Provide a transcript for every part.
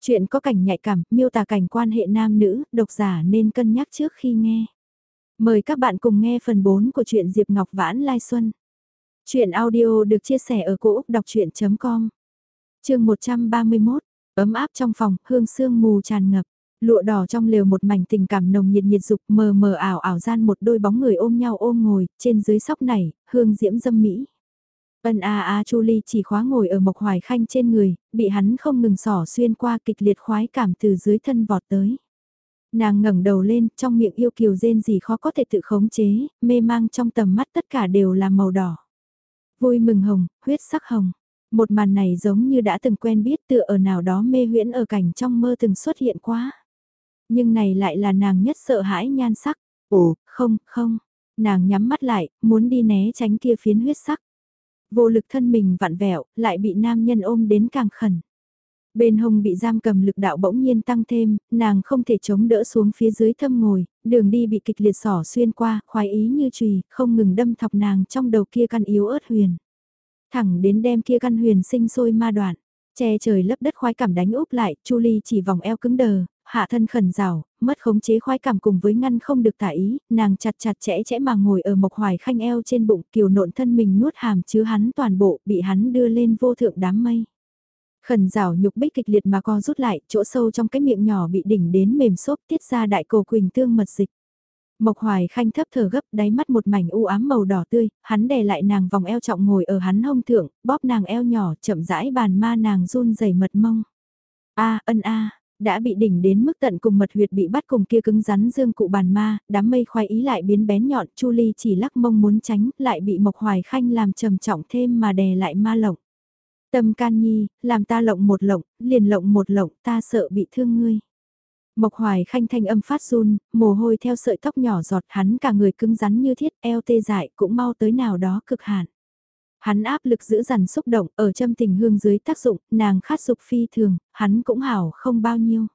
Chuyện có cảnh nhạy cảm, miêu tả cảnh quan hệ nam nữ, độc giả nên cân nhắc trước khi nghe. Mời các bạn cùng nghe phần 4 của truyện Diệp Ngọc Vãn Lai Xuân. Chuyện audio được chia sẻ ở cỗ đọc chuyện.com Trường 131, ấm áp trong phòng, hương sương mù tràn ngập. Lụa đỏ trong lều một mảnh tình cảm nồng nhiệt nhiệt dục mờ mờ ảo ảo gian một đôi bóng người ôm nhau ôm ngồi, trên dưới sóc này, hương diễm dâm mỹ. Ân a a Chu Ly chỉ khóa ngồi ở Mộc Hoài Khanh trên người, bị hắn không ngừng sỏ xuyên qua kịch liệt khoái cảm từ dưới thân vọt tới. Nàng ngẩng đầu lên, trong miệng yêu kiều rên gì khó có thể tự khống chế, mê mang trong tầm mắt tất cả đều là màu đỏ. Vui mừng hồng, huyết sắc hồng. Một màn này giống như đã từng quen biết tựa ở nào đó mê huyễn ở cảnh trong mơ từng xuất hiện quá. Nhưng này lại là nàng nhất sợ hãi nhan sắc. Ồ, không, không. Nàng nhắm mắt lại, muốn đi né tránh kia phiến huyết sắc. Vô lực thân mình vặn vẹo, lại bị nam nhân ôm đến càng khẩn. Bên hông bị giam cầm lực đạo bỗng nhiên tăng thêm, nàng không thể chống đỡ xuống phía dưới thâm ngồi, đường đi bị kịch liệt sỏ xuyên qua, khoái ý như chùy không ngừng đâm thọc nàng trong đầu kia căn yếu ớt huyền. Thẳng đến đem kia căn huyền sinh sôi ma đoạn, che trời lấp đất khoái cảm đánh úp lại, Chu Ly chỉ vòng eo cứng đờ, hạ thân khẩn rào, mất khống chế khoái cảm cùng với ngăn không được tả ý, nàng chặt chặt chẽ chẽ mà ngồi ở mộc hoài khanh eo trên bụng kiều nộn thân mình nuốt hàm chứa hắn toàn bộ bị hắn đưa lên vô thượng đám mây. Khẩn rào nhục bích kịch liệt mà co rút lại, chỗ sâu trong cái miệng nhỏ bị đỉnh đến mềm xốp tiết ra đại cổ quỳnh tương mật dịch. Mộc Hoài Khanh thấp thở gấp, đáy mắt một mảnh u ám màu đỏ tươi, hắn đè lại nàng vòng eo trọng ngồi ở hắn hông thượng, bóp nàng eo nhỏ, chậm rãi bàn ma nàng run rẩy mật mông. A, ân a, đã bị đỉnh đến mức tận cùng mật huyệt bị bắt cùng kia cứng rắn dương cụ bàn ma, đám mây khoái ý lại biến bén nhọn, Chu Ly chỉ lắc mông muốn tránh, lại bị Mộc Hoài Khanh làm trầm trọng thêm mà đè lại ma lộng. Tâm can nhi, làm ta lộng một lộng, liền lộng một lộng, ta sợ bị thương ngươi. Mộc Hoài Khanh thanh âm phát run, mồ hôi theo sợi tóc nhỏ giọt hắn cả người cứng rắn như thiết, eo tê dại cũng mau tới nào đó cực hạn. Hắn áp lực giữ dằn xúc động, ở châm tình hương dưới tác dụng, nàng khát dục phi thường, hắn cũng hảo không bao nhiêu.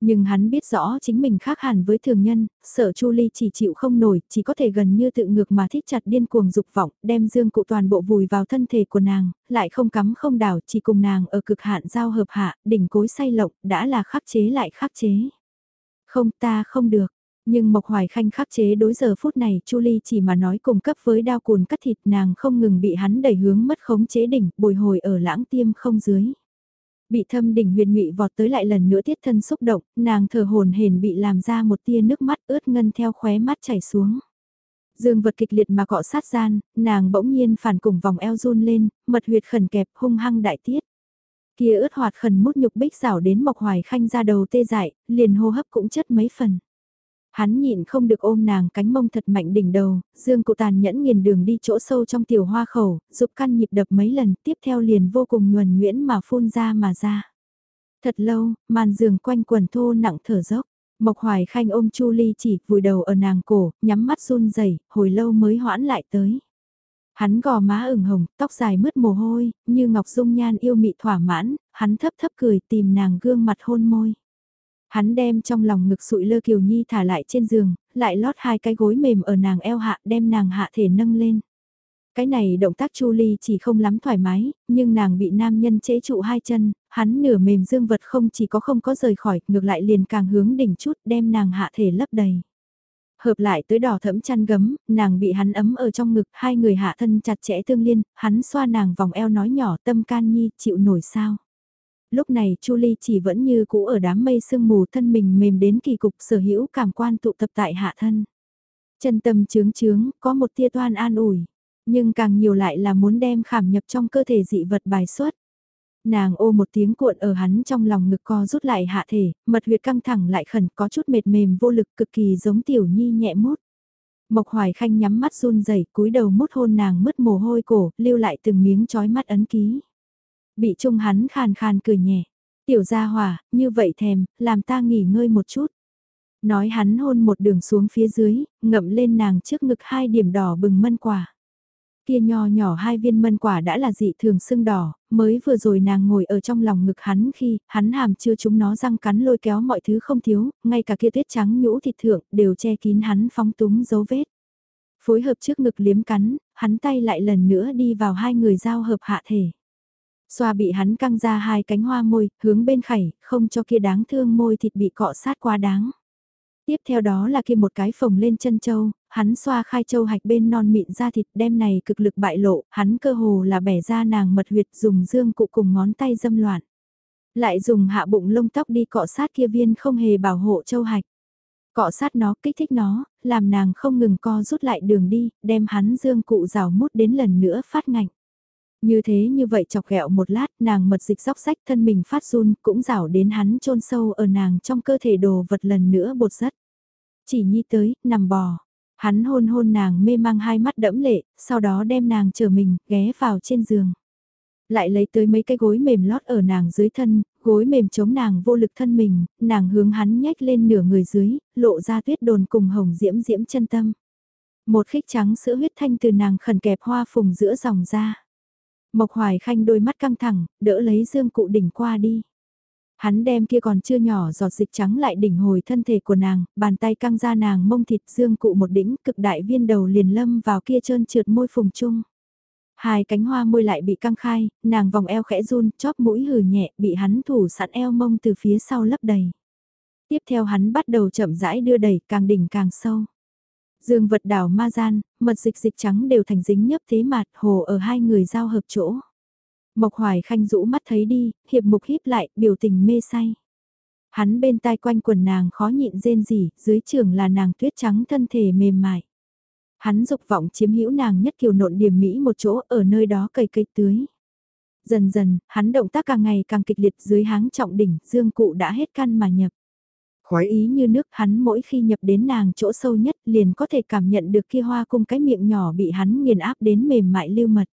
Nhưng hắn biết rõ chính mình khác hẳn với thường nhân, sợ Chu Ly chỉ chịu không nổi, chỉ có thể gần như tự ngược mà thích chặt điên cuồng dục vọng, đem dương cụ toàn bộ vùi vào thân thể của nàng, lại không cắm không đảo, chỉ cùng nàng ở cực hạn giao hợp hạ, đỉnh cối say lộng đã là khắc chế lại khắc chế. Không ta không được, nhưng Mộc Hoài Khanh khắc chế đối giờ phút này Chu Ly chỉ mà nói cùng cấp với đao cùn cắt thịt nàng không ngừng bị hắn đẩy hướng mất khống chế đỉnh, bồi hồi ở lãng tiêm không dưới. Bị thâm đỉnh huyền ngụy vọt tới lại lần nữa tiết thân xúc động, nàng thở hồn hển bị làm ra một tia nước mắt ướt ngân theo khóe mắt chảy xuống. Dương vật kịch liệt mà cọ sát gian, nàng bỗng nhiên phản cùng vòng eo run lên, mật huyệt khẩn kẹp hung hăng đại tiết. Kia ướt hoạt khẩn mút nhục bích rảo đến mộc hoài khanh ra đầu tê dại, liền hô hấp cũng chất mấy phần. Hắn nhịn không được ôm nàng cánh mông thật mạnh đỉnh đầu, dương cụ tàn nhẫn nghiền đường đi chỗ sâu trong tiểu hoa khẩu, dục căn nhịp đập mấy lần tiếp theo liền vô cùng nhuần nhuyễn mà phun ra mà ra. Thật lâu, màn giường quanh quần thô nặng thở dốc. Mộc Hoài Khanh ôm Chu Ly chỉ vùi đầu ở nàng cổ, nhắm mắt run rẩy, hồi lâu mới hoãn lại tới. Hắn gò má ửng hồng, tóc dài mướt mồ hôi, như ngọc dung nhan yêu mị thỏa mãn, hắn thấp thấp cười tìm nàng gương mặt hôn môi. Hắn đem trong lòng ngực sụi lơ Kiều Nhi thả lại trên giường, lại lót hai cái gối mềm ở nàng eo hạ đem nàng hạ thể nâng lên. Cái này động tác Chu Ly chỉ không lắm thoải mái, nhưng nàng bị nam nhân chế trụ hai chân, hắn nửa mềm dương vật không chỉ có không có rời khỏi, ngược lại liền càng hướng đỉnh chút đem nàng hạ thể lấp đầy. Hợp lại tới đỏ thẫm chăn gấm, nàng bị hắn ấm ở trong ngực, hai người hạ thân chặt chẽ tương liên, hắn xoa nàng vòng eo nói nhỏ tâm can nhi, chịu nổi sao lúc này Chu Ly chỉ vẫn như cũ ở đám mây sương mù thân mình mềm đến kỳ cục sở hữu cảm quan tụ tập tại hạ thân. Chân tâm trướng trướng có một tia toan an ủi, nhưng càng nhiều lại là muốn đem khảm nhập trong cơ thể dị vật bài xuất. Nàng ô một tiếng cuộn ở hắn trong lòng ngực co rút lại hạ thể, mật huyệt căng thẳng lại khẩn có chút mệt mềm vô lực cực kỳ giống tiểu nhi nhẹ mút. Mộc Hoài Khanh nhắm mắt run rẩy cúi đầu mút hôn nàng mất mồ hôi cổ, lưu lại từng miếng chói mắt ấn ký. Bị trung hắn khàn khàn cười nhẹ. Tiểu gia hỏa, như vậy thèm, làm ta nghỉ ngơi một chút. Nói hắn hôn một đường xuống phía dưới, ngậm lên nàng trước ngực hai điểm đỏ bừng mân quả. Kia nho nhỏ hai viên mân quả đã là dị thường sưng đỏ, mới vừa rồi nàng ngồi ở trong lòng ngực hắn khi hắn hàm chưa chúng nó răng cắn lôi kéo mọi thứ không thiếu, ngay cả kia tuyết trắng nhũ thịt thượng đều che kín hắn phóng túng dấu vết. Phối hợp trước ngực liếm cắn, hắn tay lại lần nữa đi vào hai người giao hợp hạ thể. Xoa bị hắn căng ra hai cánh hoa môi, hướng bên khẩy, không cho kia đáng thương môi thịt bị cọ sát quá đáng. Tiếp theo đó là kia một cái phồng lên chân châu, hắn xoa khai châu hạch bên non mịn ra thịt đem này cực lực bại lộ, hắn cơ hồ là bẻ ra nàng mật huyệt dùng dương cụ cùng ngón tay dâm loạn. Lại dùng hạ bụng lông tóc đi cọ sát kia viên không hề bảo hộ châu hạch. Cọ sát nó, kích thích nó, làm nàng không ngừng co rút lại đường đi, đem hắn dương cụ rào mút đến lần nữa phát ngạnh. Như thế như vậy chọc ghẹo một lát, nàng mật dịch dóc sách thân mình phát run, cũng rảo đến hắn chôn sâu ở nàng trong cơ thể đồ vật lần nữa bột rất. Chỉ nhi tới, nằm bò. Hắn hôn hôn nàng mê mang hai mắt đẫm lệ, sau đó đem nàng chờ mình, ghé vào trên giường. Lại lấy tới mấy cái gối mềm lót ở nàng dưới thân, gối mềm chống nàng vô lực thân mình, nàng hướng hắn nhách lên nửa người dưới, lộ ra tuyết đồn cùng hồng diễm diễm chân tâm. Một khích trắng sữa huyết thanh từ nàng khẩn kẹp hoa phùng giữa dòng ra. Mộc Hoài Khanh đôi mắt căng thẳng, đỡ lấy dương cụ đỉnh qua đi. Hắn đem kia còn chưa nhỏ giọt dịch trắng lại đỉnh hồi thân thể của nàng, bàn tay căng ra nàng mông thịt dương cụ một đỉnh cực đại viên đầu liền lâm vào kia trơn trượt môi phùng chung. Hai cánh hoa môi lại bị căng khai, nàng vòng eo khẽ run, chóp mũi hừ nhẹ, bị hắn thủ sẵn eo mông từ phía sau lấp đầy. Tiếp theo hắn bắt đầu chậm rãi đưa đẩy càng đỉnh càng sâu. Dương vật đảo ma gian, mật dịch dịch trắng đều thành dính nhấp thế mạt hồ ở hai người giao hợp chỗ. Mộc Hoài Khanh rũ mắt thấy đi, hiệp mục híp lại, biểu tình mê say. Hắn bên tai quanh quần nàng khó nhịn rên rỉ, dưới trường là nàng tuyết trắng thân thể mềm mại. Hắn dục vọng chiếm hữu nàng nhất kiều nộn điểm mỹ một chỗ ở nơi đó cây cây tưới. Dần dần, hắn động tác càng ngày càng kịch liệt dưới háng trọng đỉnh, dương cụ đã hết căn mà nhập. Khoái ý như nước hắn mỗi khi nhập đến nàng chỗ sâu nhất liền có thể cảm nhận được kia hoa cung cái miệng nhỏ bị hắn nghiền áp đến mềm mại lưu mật.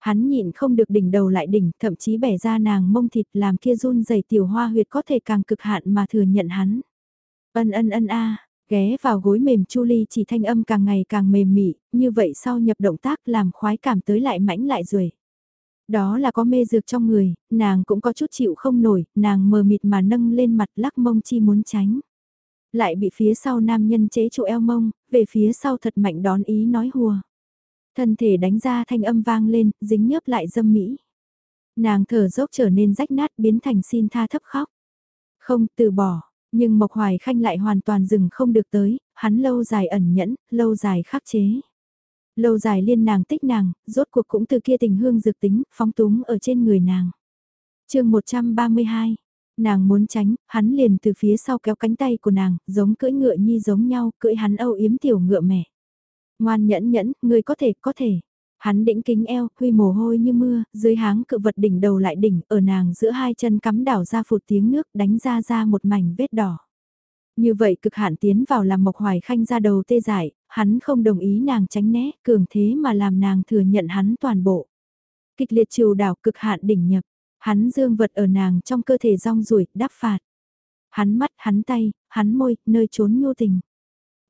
Hắn nhịn không được đỉnh đầu lại đỉnh, thậm chí bẻ ra nàng mông thịt làm kia run dày tiểu hoa huyệt có thể càng cực hạn mà thừa nhận hắn. Ân ân ân a, ghé vào gối mềm Chu Ly chỉ thanh âm càng ngày càng mềm mị, như vậy sau nhập động tác làm khoái cảm tới lại mãnh lại rồi. Đó là có mê dược trong người, nàng cũng có chút chịu không nổi, nàng mờ mịt mà nâng lên mặt lắc mông chi muốn tránh. Lại bị phía sau nam nhân chế trụ eo mông, về phía sau thật mạnh đón ý nói hùa. Thân thể đánh ra thanh âm vang lên, dính nhớp lại dâm mỹ. Nàng thở dốc trở nên rách nát biến thành xin tha thấp khóc. Không từ bỏ, nhưng Mộc Hoài Khanh lại hoàn toàn dừng không được tới, hắn lâu dài ẩn nhẫn, lâu dài khắc chế. Lâu dài liên nàng tích nàng, rốt cuộc cũng từ kia tình hương dược tính, phóng túng ở trên người nàng. chương 132, nàng muốn tránh, hắn liền từ phía sau kéo cánh tay của nàng, giống cưỡi ngựa nhi giống nhau, cưỡi hắn âu yếm tiểu ngựa mẹ. Ngoan nhẫn nhẫn, người có thể, có thể. Hắn đĩnh kính eo, huy mồ hôi như mưa, dưới háng cự vật đỉnh đầu lại đỉnh, ở nàng giữa hai chân cắm đảo ra phụt tiếng nước đánh ra ra một mảnh vết đỏ. Như vậy cực hạn tiến vào làm Mộc Hoài Khanh ra đầu tê giải, hắn không đồng ý nàng tránh né, cường thế mà làm nàng thừa nhận hắn toàn bộ. Kịch liệt trừ đảo cực hạn đỉnh nhập, hắn dương vật ở nàng trong cơ thể rong ruổi, đáp phạt. Hắn mắt, hắn tay, hắn môi, nơi trốn nhu tình.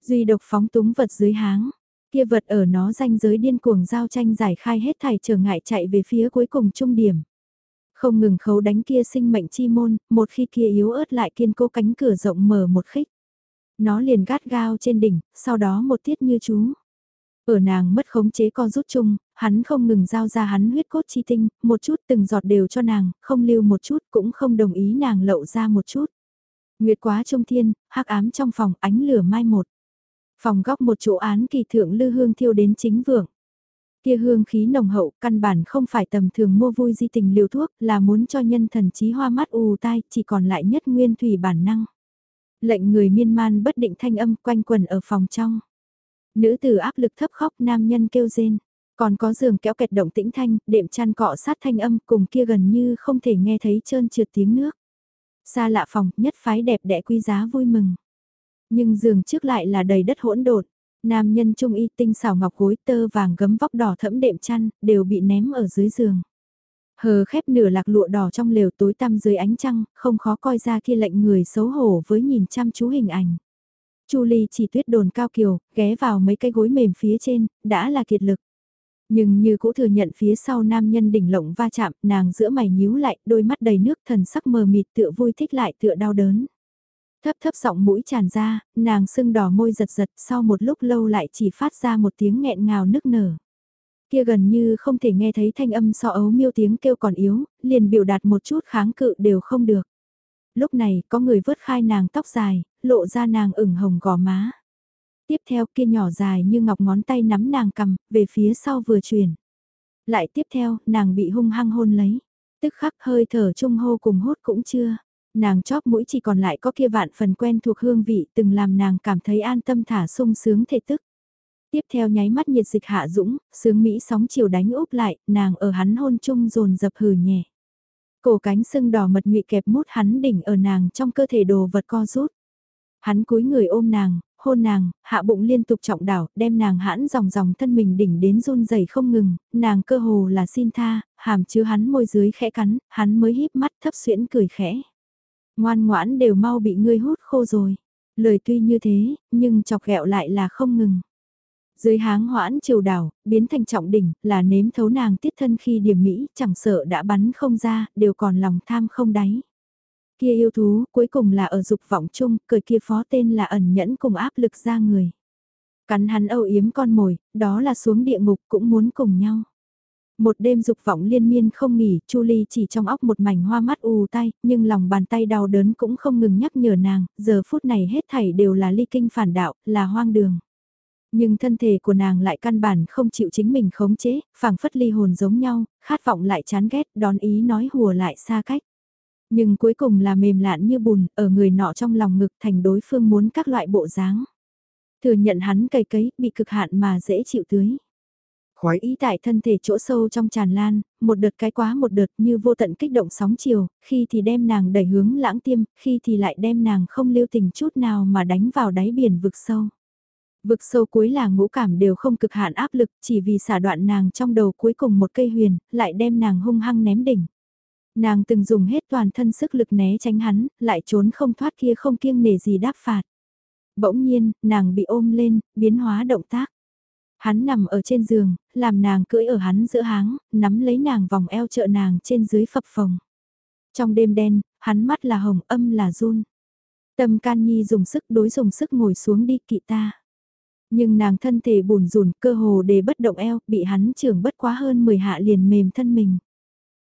Duy độc phóng túng vật dưới háng, kia vật ở nó danh giới điên cuồng giao tranh giải khai hết thảy trở ngại chạy về phía cuối cùng trung điểm. Không ngừng khấu đánh kia sinh mệnh chi môn, một khi kia yếu ớt lại kiên cố cánh cửa rộng mở một khích. Nó liền gắt gao trên đỉnh, sau đó một tiết như chú. Ở nàng mất khống chế co rút chung, hắn không ngừng giao ra hắn huyết cốt chi tinh, một chút từng giọt đều cho nàng, không lưu một chút cũng không đồng ý nàng lậu ra một chút. Nguyệt quá trung thiên, hắc ám trong phòng ánh lửa mai một. Phòng góc một chỗ án kỳ thượng lư hương thiêu đến chính vượng. Kia hương khí nồng hậu, căn bản không phải tầm thường mua vui di tình liều thuốc, là muốn cho nhân thần trí hoa mắt ù tai, chỉ còn lại nhất nguyên thủy bản năng. Lệnh người miên man bất định thanh âm quanh quần ở phòng trong. Nữ tử áp lực thấp khóc nam nhân kêu rên. Còn có giường kéo kẹt động tĩnh thanh, đệm chăn cọ sát thanh âm cùng kia gần như không thể nghe thấy trơn trượt tiếng nước. Xa lạ phòng, nhất phái đẹp đẽ quý giá vui mừng. Nhưng giường trước lại là đầy đất hỗn độn. Nam nhân trung y tinh xảo ngọc gối tơ vàng gấm vóc đỏ thẫm đệm chăn, đều bị ném ở dưới giường. Hờ khép nửa lạc lụa đỏ trong lều tối tăm dưới ánh trăng, không khó coi ra kia lệnh người xấu hổ với nhìn chăm chú hình ảnh. Chu Ly chỉ tuyết đồn cao kiều, ghé vào mấy cái gối mềm phía trên, đã là kiệt lực. Nhưng như cũ thừa nhận phía sau nam nhân đỉnh lộng va chạm, nàng giữa mày nhíu lại, đôi mắt đầy nước thần sắc mờ mịt tựa vui thích lại tựa đau đớn. Thấp thấp giọng mũi tràn ra, nàng sưng đỏ môi giật giật sau một lúc lâu lại chỉ phát ra một tiếng nghẹn ngào nức nở. Kia gần như không thể nghe thấy thanh âm so ấu miêu tiếng kêu còn yếu, liền biểu đạt một chút kháng cự đều không được. Lúc này có người vớt khai nàng tóc dài, lộ ra nàng ửng hồng gò má. Tiếp theo kia nhỏ dài như ngọc ngón tay nắm nàng cầm, về phía sau vừa chuyển. Lại tiếp theo, nàng bị hung hăng hôn lấy. Tức khắc hơi thở trung hô cùng hốt cũng chưa. Nàng chóp mũi chỉ còn lại có kia vạn phần quen thuộc hương vị từng làm nàng cảm thấy an tâm thả sung sướng thể tức. Tiếp theo nháy mắt nhiệt dịch hạ dũng, sướng Mỹ sóng chiều đánh úp lại, nàng ở hắn hôn chung dồn dập hừ nhẹ. Cổ cánh sưng đỏ mật ngụy kẹp mút hắn đỉnh ở nàng trong cơ thể đồ vật co rút. Hắn cúi người ôm nàng, hôn nàng, hạ bụng liên tục trọng đảo, đem nàng hãn dòng dòng thân mình đỉnh đến run rẩy không ngừng, nàng cơ hồ là xin tha, hàm chứa hắn môi dưới khẽ cắn, hắn mới híp mắt thấp xuyễn cười khẽ. Ngoan ngoãn đều mau bị ngươi hút khô rồi. Lời tuy như thế, nhưng chọc ghẹo lại là không ngừng. Dưới háng hoãn triều đảo, biến thành trọng đỉnh, là nếm thấu nàng tiết thân khi điểm mỹ, chẳng sợ đã bắn không ra, đều còn lòng tham không đáy. Kia yêu thú, cuối cùng là ở dục vọng chung, cười kia phó tên là ẩn nhẫn cùng áp lực ra người. Cắn hắn âu yếm con mồi, đó là xuống địa ngục cũng muốn cùng nhau. Một đêm dục vọng liên miên không nghỉ, Chu Ly chỉ trong óc một mảnh hoa mắt ù tay, nhưng lòng bàn tay đau đớn cũng không ngừng nhắc nhở nàng, giờ phút này hết thảy đều là ly kinh phản đạo, là hoang đường. Nhưng thân thể của nàng lại căn bản không chịu chính mình khống chế, phảng phất ly hồn giống nhau, khát vọng lại chán ghét, đón ý nói hùa lại xa cách. Nhưng cuối cùng là mềm lạn như bùn, ở người nọ trong lòng ngực thành đối phương muốn các loại bộ dáng. Thừa nhận hắn cày cấy, bị cực hạn mà dễ chịu tưới. Khói ý tại thân thể chỗ sâu trong tràn lan, một đợt cái quá một đợt như vô tận kích động sóng chiều, khi thì đem nàng đẩy hướng lãng tiêm, khi thì lại đem nàng không lưu tình chút nào mà đánh vào đáy biển vực sâu. Vực sâu cuối là ngũ cảm đều không cực hạn áp lực chỉ vì xả đoạn nàng trong đầu cuối cùng một cây huyền, lại đem nàng hung hăng ném đỉnh. Nàng từng dùng hết toàn thân sức lực né tránh hắn, lại trốn không thoát kia không kiêng nể gì đáp phạt. Bỗng nhiên, nàng bị ôm lên, biến hóa động tác. Hắn nằm ở trên giường, làm nàng cưỡi ở hắn giữa háng, nắm lấy nàng vòng eo trợ nàng trên dưới phập phồng. Trong đêm đen, hắn mắt là hồng âm là run. Tâm can nhi dùng sức đối dùng sức ngồi xuống đi kỵ ta. Nhưng nàng thân thể bùn rùn cơ hồ để bất động eo, bị hắn trưởng bất quá hơn 10 hạ liền mềm thân mình.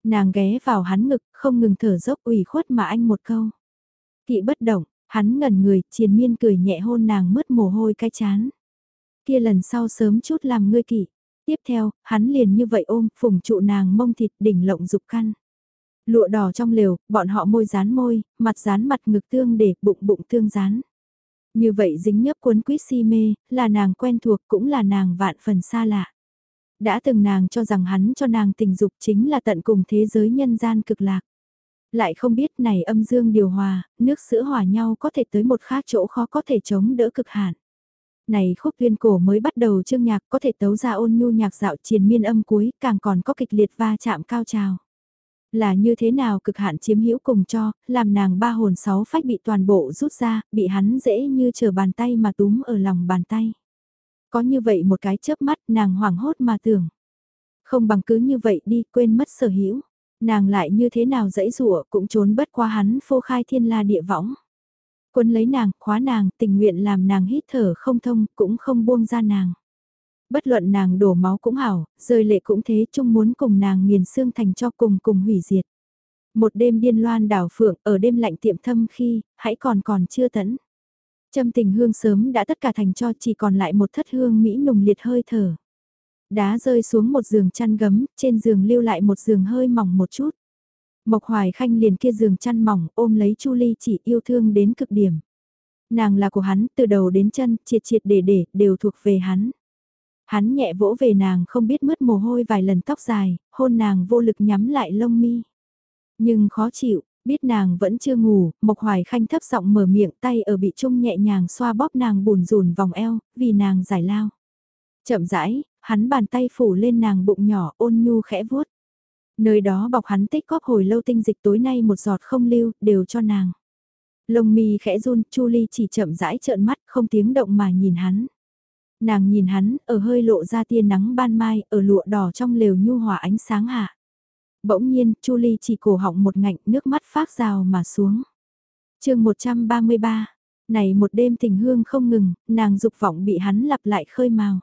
Nàng ghé vào hắn ngực, không ngừng thở dốc ủy khuất mà anh một câu. Kỵ bất động, hắn ngẩn người, triền miên cười nhẹ hôn nàng mứt mồ hôi cái chán. Kia lần sau sớm chút làm ngươi kỵ. Tiếp theo, hắn liền như vậy ôm, phùng trụ nàng mông thịt đỉnh lộng dục căn. Lụa đỏ trong lều, bọn họ môi dán môi, mặt dán mặt ngực tương để, bụng bụng tương dán. Như vậy dính nhấp cuốn quýt si mê, là nàng quen thuộc cũng là nàng vạn phần xa lạ. Đã từng nàng cho rằng hắn cho nàng tình dục chính là tận cùng thế giới nhân gian cực lạc. Lại không biết này âm dương điều hòa, nước sữa hòa nhau có thể tới một khác chỗ khó có thể chống đỡ cực hạn. Này khúc tuyên cổ mới bắt đầu chương nhạc có thể tấu ra ôn nhu nhạc dạo triền miên âm cuối càng còn có kịch liệt va chạm cao trào. Là như thế nào cực hạn chiếm hữu cùng cho, làm nàng ba hồn sáu phách bị toàn bộ rút ra, bị hắn dễ như chờ bàn tay mà túm ở lòng bàn tay. Có như vậy một cái chớp mắt nàng hoảng hốt mà tưởng. Không bằng cứ như vậy đi quên mất sở hữu Nàng lại như thế nào dãy rụa cũng trốn bất qua hắn phô khai thiên la địa võng. Quân lấy nàng, khóa nàng, tình nguyện làm nàng hít thở không thông, cũng không buông ra nàng. Bất luận nàng đổ máu cũng hảo, rơi lệ cũng thế chung muốn cùng nàng nghiền xương thành cho cùng cùng hủy diệt. Một đêm điên loan đảo phượng ở đêm lạnh tiệm thâm khi, hãy còn còn chưa tẫn. Châm tình hương sớm đã tất cả thành cho chỉ còn lại một thất hương mỹ nùng liệt hơi thở. Đá rơi xuống một giường chăn gấm, trên giường lưu lại một giường hơi mỏng một chút. Mộc Hoài Khanh liền kia giường chăn mỏng ôm lấy Chu Ly chỉ yêu thương đến cực điểm. Nàng là của hắn, từ đầu đến chân, triệt triệt để để, đều thuộc về hắn. Hắn nhẹ vỗ về nàng không biết mướt mồ hôi vài lần tóc dài, hôn nàng vô lực nhắm lại lông mi. Nhưng khó chịu, biết nàng vẫn chưa ngủ, Mộc Hoài Khanh thấp giọng mở miệng tay ở bị trung nhẹ nhàng xoa bóp nàng bùn rùn vòng eo, vì nàng giải lao. Chậm rãi, hắn bàn tay phủ lên nàng bụng nhỏ ôn nhu khẽ vuốt. Nơi đó bọc hắn tích góp hồi lâu tinh dịch tối nay một giọt không lưu, đều cho nàng. Lông mi khẽ run, Chu Ly chỉ chậm rãi trợn mắt, không tiếng động mà nhìn hắn. Nàng nhìn hắn, ở hơi lộ ra tia nắng ban mai, ở lụa đỏ trong lều nhu hòa ánh sáng hạ. Bỗng nhiên, Chu Ly chỉ cổ họng một ngạnh, nước mắt phát rào mà xuống. chương 133, này một đêm tình hương không ngừng, nàng dục vọng bị hắn lặp lại khơi màu.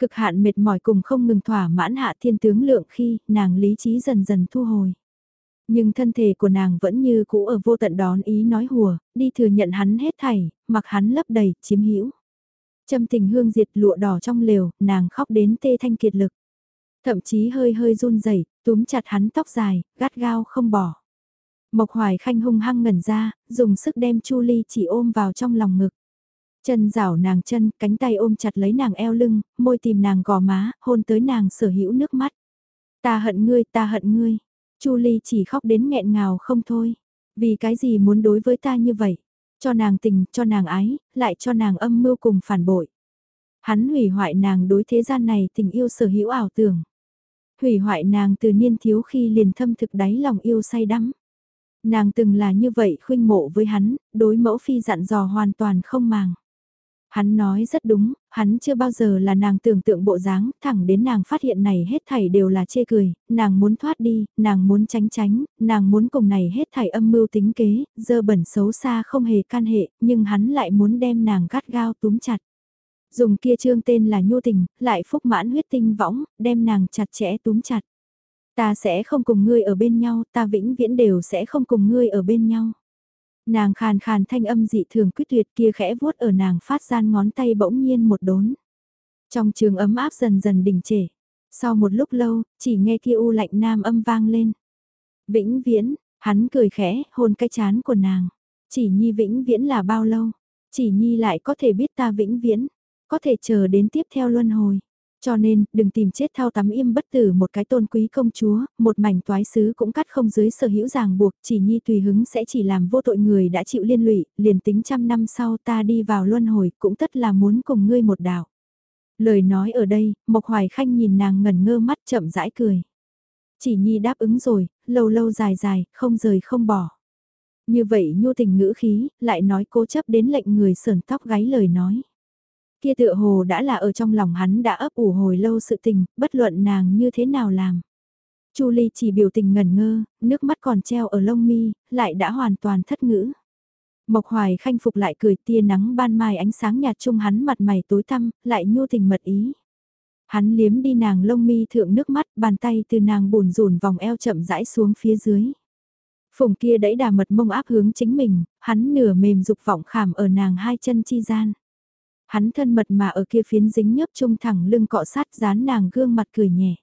Cực hạn mệt mỏi cùng không ngừng thỏa mãn hạ thiên tướng lượng khi nàng lý trí dần dần thu hồi. Nhưng thân thể của nàng vẫn như cũ ở vô tận đón ý nói hùa, đi thừa nhận hắn hết thảy, mặc hắn lấp đầy, chiếm hữu. Châm tình hương diệt lụa đỏ trong lều, nàng khóc đến tê thanh kiệt lực. Thậm chí hơi hơi run rẩy túm chặt hắn tóc dài, gắt gao không bỏ. Mộc Hoài Khanh hung hăng ngẩn ra, dùng sức đem Chu Ly chỉ ôm vào trong lòng ngực. Chân rảo nàng chân, cánh tay ôm chặt lấy nàng eo lưng, môi tìm nàng gò má, hôn tới nàng sở hữu nước mắt. Ta hận ngươi, ta hận ngươi. Chu Ly chỉ khóc đến nghẹn ngào không thôi. Vì cái gì muốn đối với ta như vậy? Cho nàng tình, cho nàng ái, lại cho nàng âm mưu cùng phản bội. Hắn hủy hoại nàng đối thế gian này tình yêu sở hữu ảo tưởng. Hủy hoại nàng từ niên thiếu khi liền thâm thực đáy lòng yêu say đắm. Nàng từng là như vậy khuynh mộ với hắn, đối mẫu phi dặn dò hoàn toàn không màng. Hắn nói rất đúng, hắn chưa bao giờ là nàng tưởng tượng bộ dáng, thẳng đến nàng phát hiện này hết thảy đều là chê cười, nàng muốn thoát đi, nàng muốn tránh tránh, nàng muốn cùng này hết thảy âm mưu tính kế, dơ bẩn xấu xa không hề can hệ, nhưng hắn lại muốn đem nàng gắt gao túm chặt. Dùng kia trương tên là nhu tình, lại phúc mãn huyết tinh võng, đem nàng chặt chẽ túm chặt. Ta sẽ không cùng ngươi ở bên nhau, ta vĩnh viễn đều sẽ không cùng ngươi ở bên nhau. Nàng khàn khàn thanh âm dị thường quyết tuyệt kia khẽ vuốt ở nàng phát gian ngón tay bỗng nhiên một đốn. Trong trường ấm áp dần dần đình trệ. Sau một lúc lâu, chỉ nghe kia u lạnh nam âm vang lên. Vĩnh viễn, hắn cười khẽ, hôn cái chán của nàng. Chỉ nhi vĩnh viễn là bao lâu? Chỉ nhi lại có thể biết ta vĩnh viễn, có thể chờ đến tiếp theo luân hồi. Cho nên, đừng tìm chết thao tắm im bất tử một cái tôn quý công chúa, một mảnh toái sứ cũng cắt không dưới sở hữu ràng buộc, chỉ nhi tùy hứng sẽ chỉ làm vô tội người đã chịu liên lụy, liền tính trăm năm sau ta đi vào luân hồi cũng tất là muốn cùng ngươi một đạo. Lời nói ở đây, Mộc Hoài Khanh nhìn nàng ngẩn ngơ mắt chậm rãi cười. Chỉ nhi đáp ứng rồi, lâu lâu dài dài, không rời không bỏ. Như vậy nhu tình ngữ khí, lại nói cố chấp đến lệnh người sờn tóc gáy lời nói. Kia tựa hồ đã là ở trong lòng hắn đã ấp ủ hồi lâu sự tình, bất luận nàng như thế nào làm. Chu Ly chỉ biểu tình ngẩn ngơ, nước mắt còn treo ở lông mi, lại đã hoàn toàn thất ngữ. Mộc Hoài khanh phục lại cười tia nắng ban mai ánh sáng nhạt chung hắn mặt mày tối tăm, lại nhu tình mật ý. Hắn liếm đi nàng lông mi thượng nước mắt, bàn tay từ nàng bùn rùn vòng eo chậm rãi xuống phía dưới. Phùng kia đẩy đà mật mông áp hướng chính mình, hắn nửa mềm dục vọng khảm ở nàng hai chân chi gian. Hắn thân mật mà ở kia phiến dính nhớp trung thẳng lưng cọ sát dán nàng gương mặt cười nhẹ.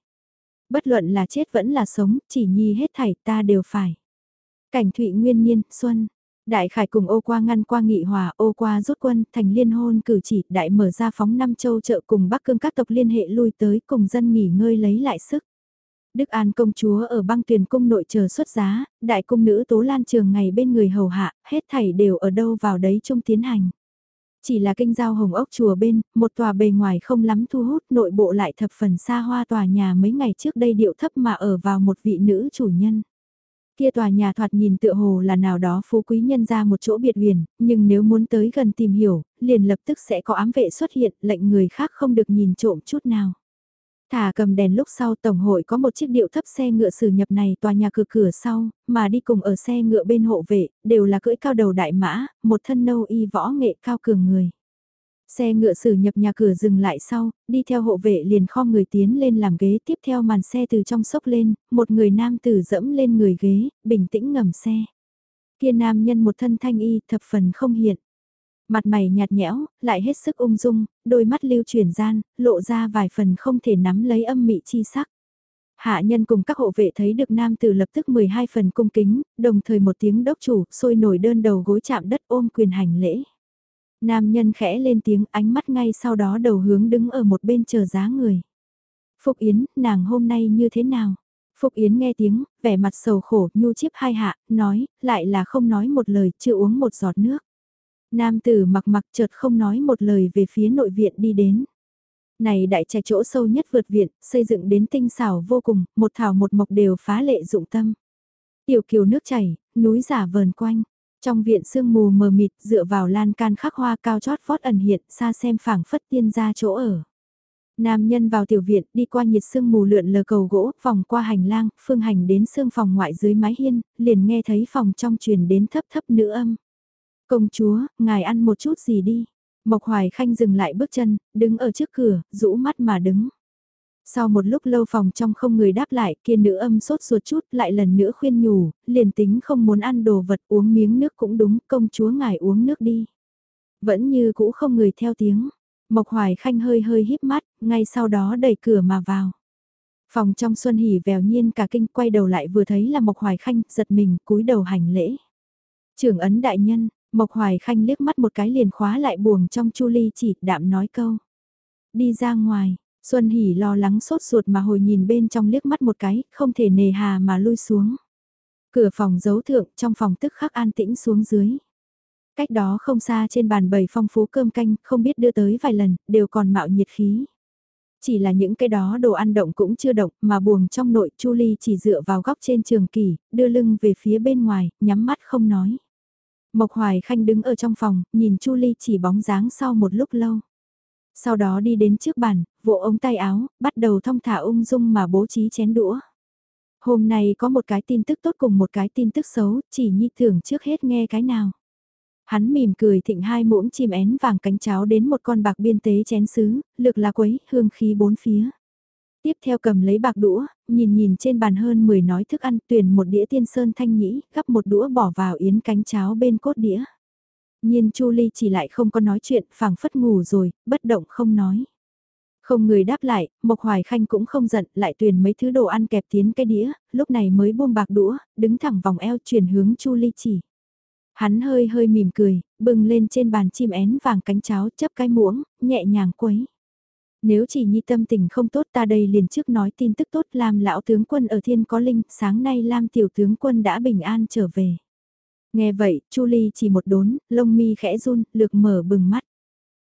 Bất luận là chết vẫn là sống, chỉ nhi hết thảy ta đều phải. Cảnh thụy nguyên niên, xuân. Đại khải cùng ô qua ngăn qua nghị hòa, ô qua rút quân, thành liên hôn cử chỉ, đại mở ra phóng năm châu chợ cùng Bắc Cương các tộc liên hệ lui tới cùng dân nghỉ ngơi lấy lại sức. Đức An công chúa ở băng tuyển cung nội chờ xuất giá, đại cung nữ Tố Lan trường ngày bên người hầu hạ, hết thảy đều ở đâu vào đấy chung tiến hành. Chỉ là kinh giao hồng ốc chùa bên, một tòa bề ngoài không lắm thu hút nội bộ lại thập phần xa hoa tòa nhà mấy ngày trước đây điệu thấp mà ở vào một vị nữ chủ nhân. Kia tòa nhà thoạt nhìn tựa hồ là nào đó phú quý nhân ra một chỗ biệt huyền, nhưng nếu muốn tới gần tìm hiểu, liền lập tức sẽ có ám vệ xuất hiện, lệnh người khác không được nhìn trộm chút nào. Thả cầm đèn lúc sau Tổng hội có một chiếc điệu thấp xe ngựa xử nhập này tòa nhà cửa cửa sau, mà đi cùng ở xe ngựa bên hộ vệ, đều là cưỡi cao đầu đại mã, một thân nâu y võ nghệ cao cường người. Xe ngựa xử nhập nhà cửa dừng lại sau, đi theo hộ vệ liền kho người tiến lên làm ghế tiếp theo màn xe từ trong sốc lên, một người nam tử dẫm lên người ghế, bình tĩnh ngầm xe. Kia nam nhân một thân thanh y thập phần không hiện. Mặt mày nhạt nhẽo, lại hết sức ung dung, đôi mắt lưu chuyển gian, lộ ra vài phần không thể nắm lấy âm mị chi sắc. Hạ nhân cùng các hộ vệ thấy được nam tử lập tức 12 phần cung kính, đồng thời một tiếng đốc chủ, sôi nổi đơn đầu gối chạm đất ôm quyền hành lễ. Nam nhân khẽ lên tiếng ánh mắt ngay sau đó đầu hướng đứng ở một bên chờ giá người. Phục Yến, nàng hôm nay như thế nào? Phục Yến nghe tiếng, vẻ mặt sầu khổ, nhu chiếp hai hạ, nói, lại là không nói một lời, chưa uống một giọt nước. Nam tử mặc mặc chợt không nói một lời về phía nội viện đi đến. Này đại trạch chỗ sâu nhất vượt viện, xây dựng đến tinh xảo vô cùng, một thảo một mộc đều phá lệ dụng tâm. Tiểu kiều nước chảy, núi giả vờn quanh. Trong viện sương mù mờ mịt dựa vào lan can khắc hoa cao chót vót ẩn hiện xa xem phảng phất tiên ra chỗ ở. Nam nhân vào tiểu viện đi qua nhiệt sương mù lượn lờ cầu gỗ, vòng qua hành lang, phương hành đến sương phòng ngoại dưới mái hiên, liền nghe thấy phòng trong truyền đến thấp thấp nữ âm. Công chúa, ngài ăn một chút gì đi. Mộc Hoài Khanh dừng lại bước chân, đứng ở trước cửa, rũ mắt mà đứng. Sau một lúc lâu phòng trong không người đáp lại, kia nữ âm sốt ruột chút, lại lần nữa khuyên nhủ, liền tính không muốn ăn đồ vật uống miếng nước cũng đúng, công chúa ngài uống nước đi. Vẫn như cũ không người theo tiếng. Mộc Hoài Khanh hơi hơi híp mắt, ngay sau đó đẩy cửa mà vào. Phòng trong Xuân Hỉ vèo nhiên cả kinh quay đầu lại vừa thấy là Mộc Hoài Khanh, giật mình, cúi đầu hành lễ. Trưởng ấn đại nhân, Mộc Hoài Khanh liếc mắt một cái liền khóa lại buồng trong chu ly chỉ, đạm nói câu. Đi ra ngoài, Xuân Hỷ lo lắng sốt ruột mà hồi nhìn bên trong liếc mắt một cái, không thể nề hà mà lui xuống. Cửa phòng giấu thượng, trong phòng tức khắc an tĩnh xuống dưới. Cách đó không xa trên bàn bầy phong phú cơm canh, không biết đưa tới vài lần, đều còn mạo nhiệt khí. Chỉ là những cái đó đồ ăn động cũng chưa động, mà buồng trong nội Chu Ly chỉ dựa vào góc trên trường kỳ, đưa lưng về phía bên ngoài, nhắm mắt không nói. Mộc Hoài Khanh đứng ở trong phòng, nhìn Chu Ly chỉ bóng dáng sau một lúc lâu. Sau đó đi đến trước bàn, vỗ ống tay áo, bắt đầu thong thả ung dung mà bố trí chén đũa. Hôm nay có một cái tin tức tốt cùng một cái tin tức xấu, chỉ nhi thưởng trước hết nghe cái nào. Hắn mỉm cười thịnh hai muỗng chim én vàng cánh cháo đến một con bạc biên tế chén sứ, lược là quấy, hương khí bốn phía. Tiếp theo cầm lấy bạc đũa, nhìn nhìn trên bàn hơn 10 nói thức ăn tuyển một đĩa tiên sơn thanh nhĩ, gắp một đũa bỏ vào yến cánh cháo bên cốt đĩa. Nhiên Chu Ly chỉ lại không có nói chuyện, phảng phất ngủ rồi, bất động không nói. Không người đáp lại, Mộc Hoài Khanh cũng không giận, lại tuyển mấy thứ đồ ăn kẹp tiến cái đĩa, lúc này mới buông bạc đũa, đứng thẳng vòng eo chuyển hướng Chu Ly chỉ. Hắn hơi hơi mỉm cười, bừng lên trên bàn chim én vàng cánh cháo chấp cái muỗng, nhẹ nhàng quấy. Nếu chỉ nhi tâm tình không tốt ta đây liền trước nói tin tức tốt làm lão tướng quân ở thiên có linh, sáng nay Lam tiểu tướng quân đã bình an trở về. Nghe vậy, Chu Ly chỉ một đốn, lông mi khẽ run, lược mở bừng mắt.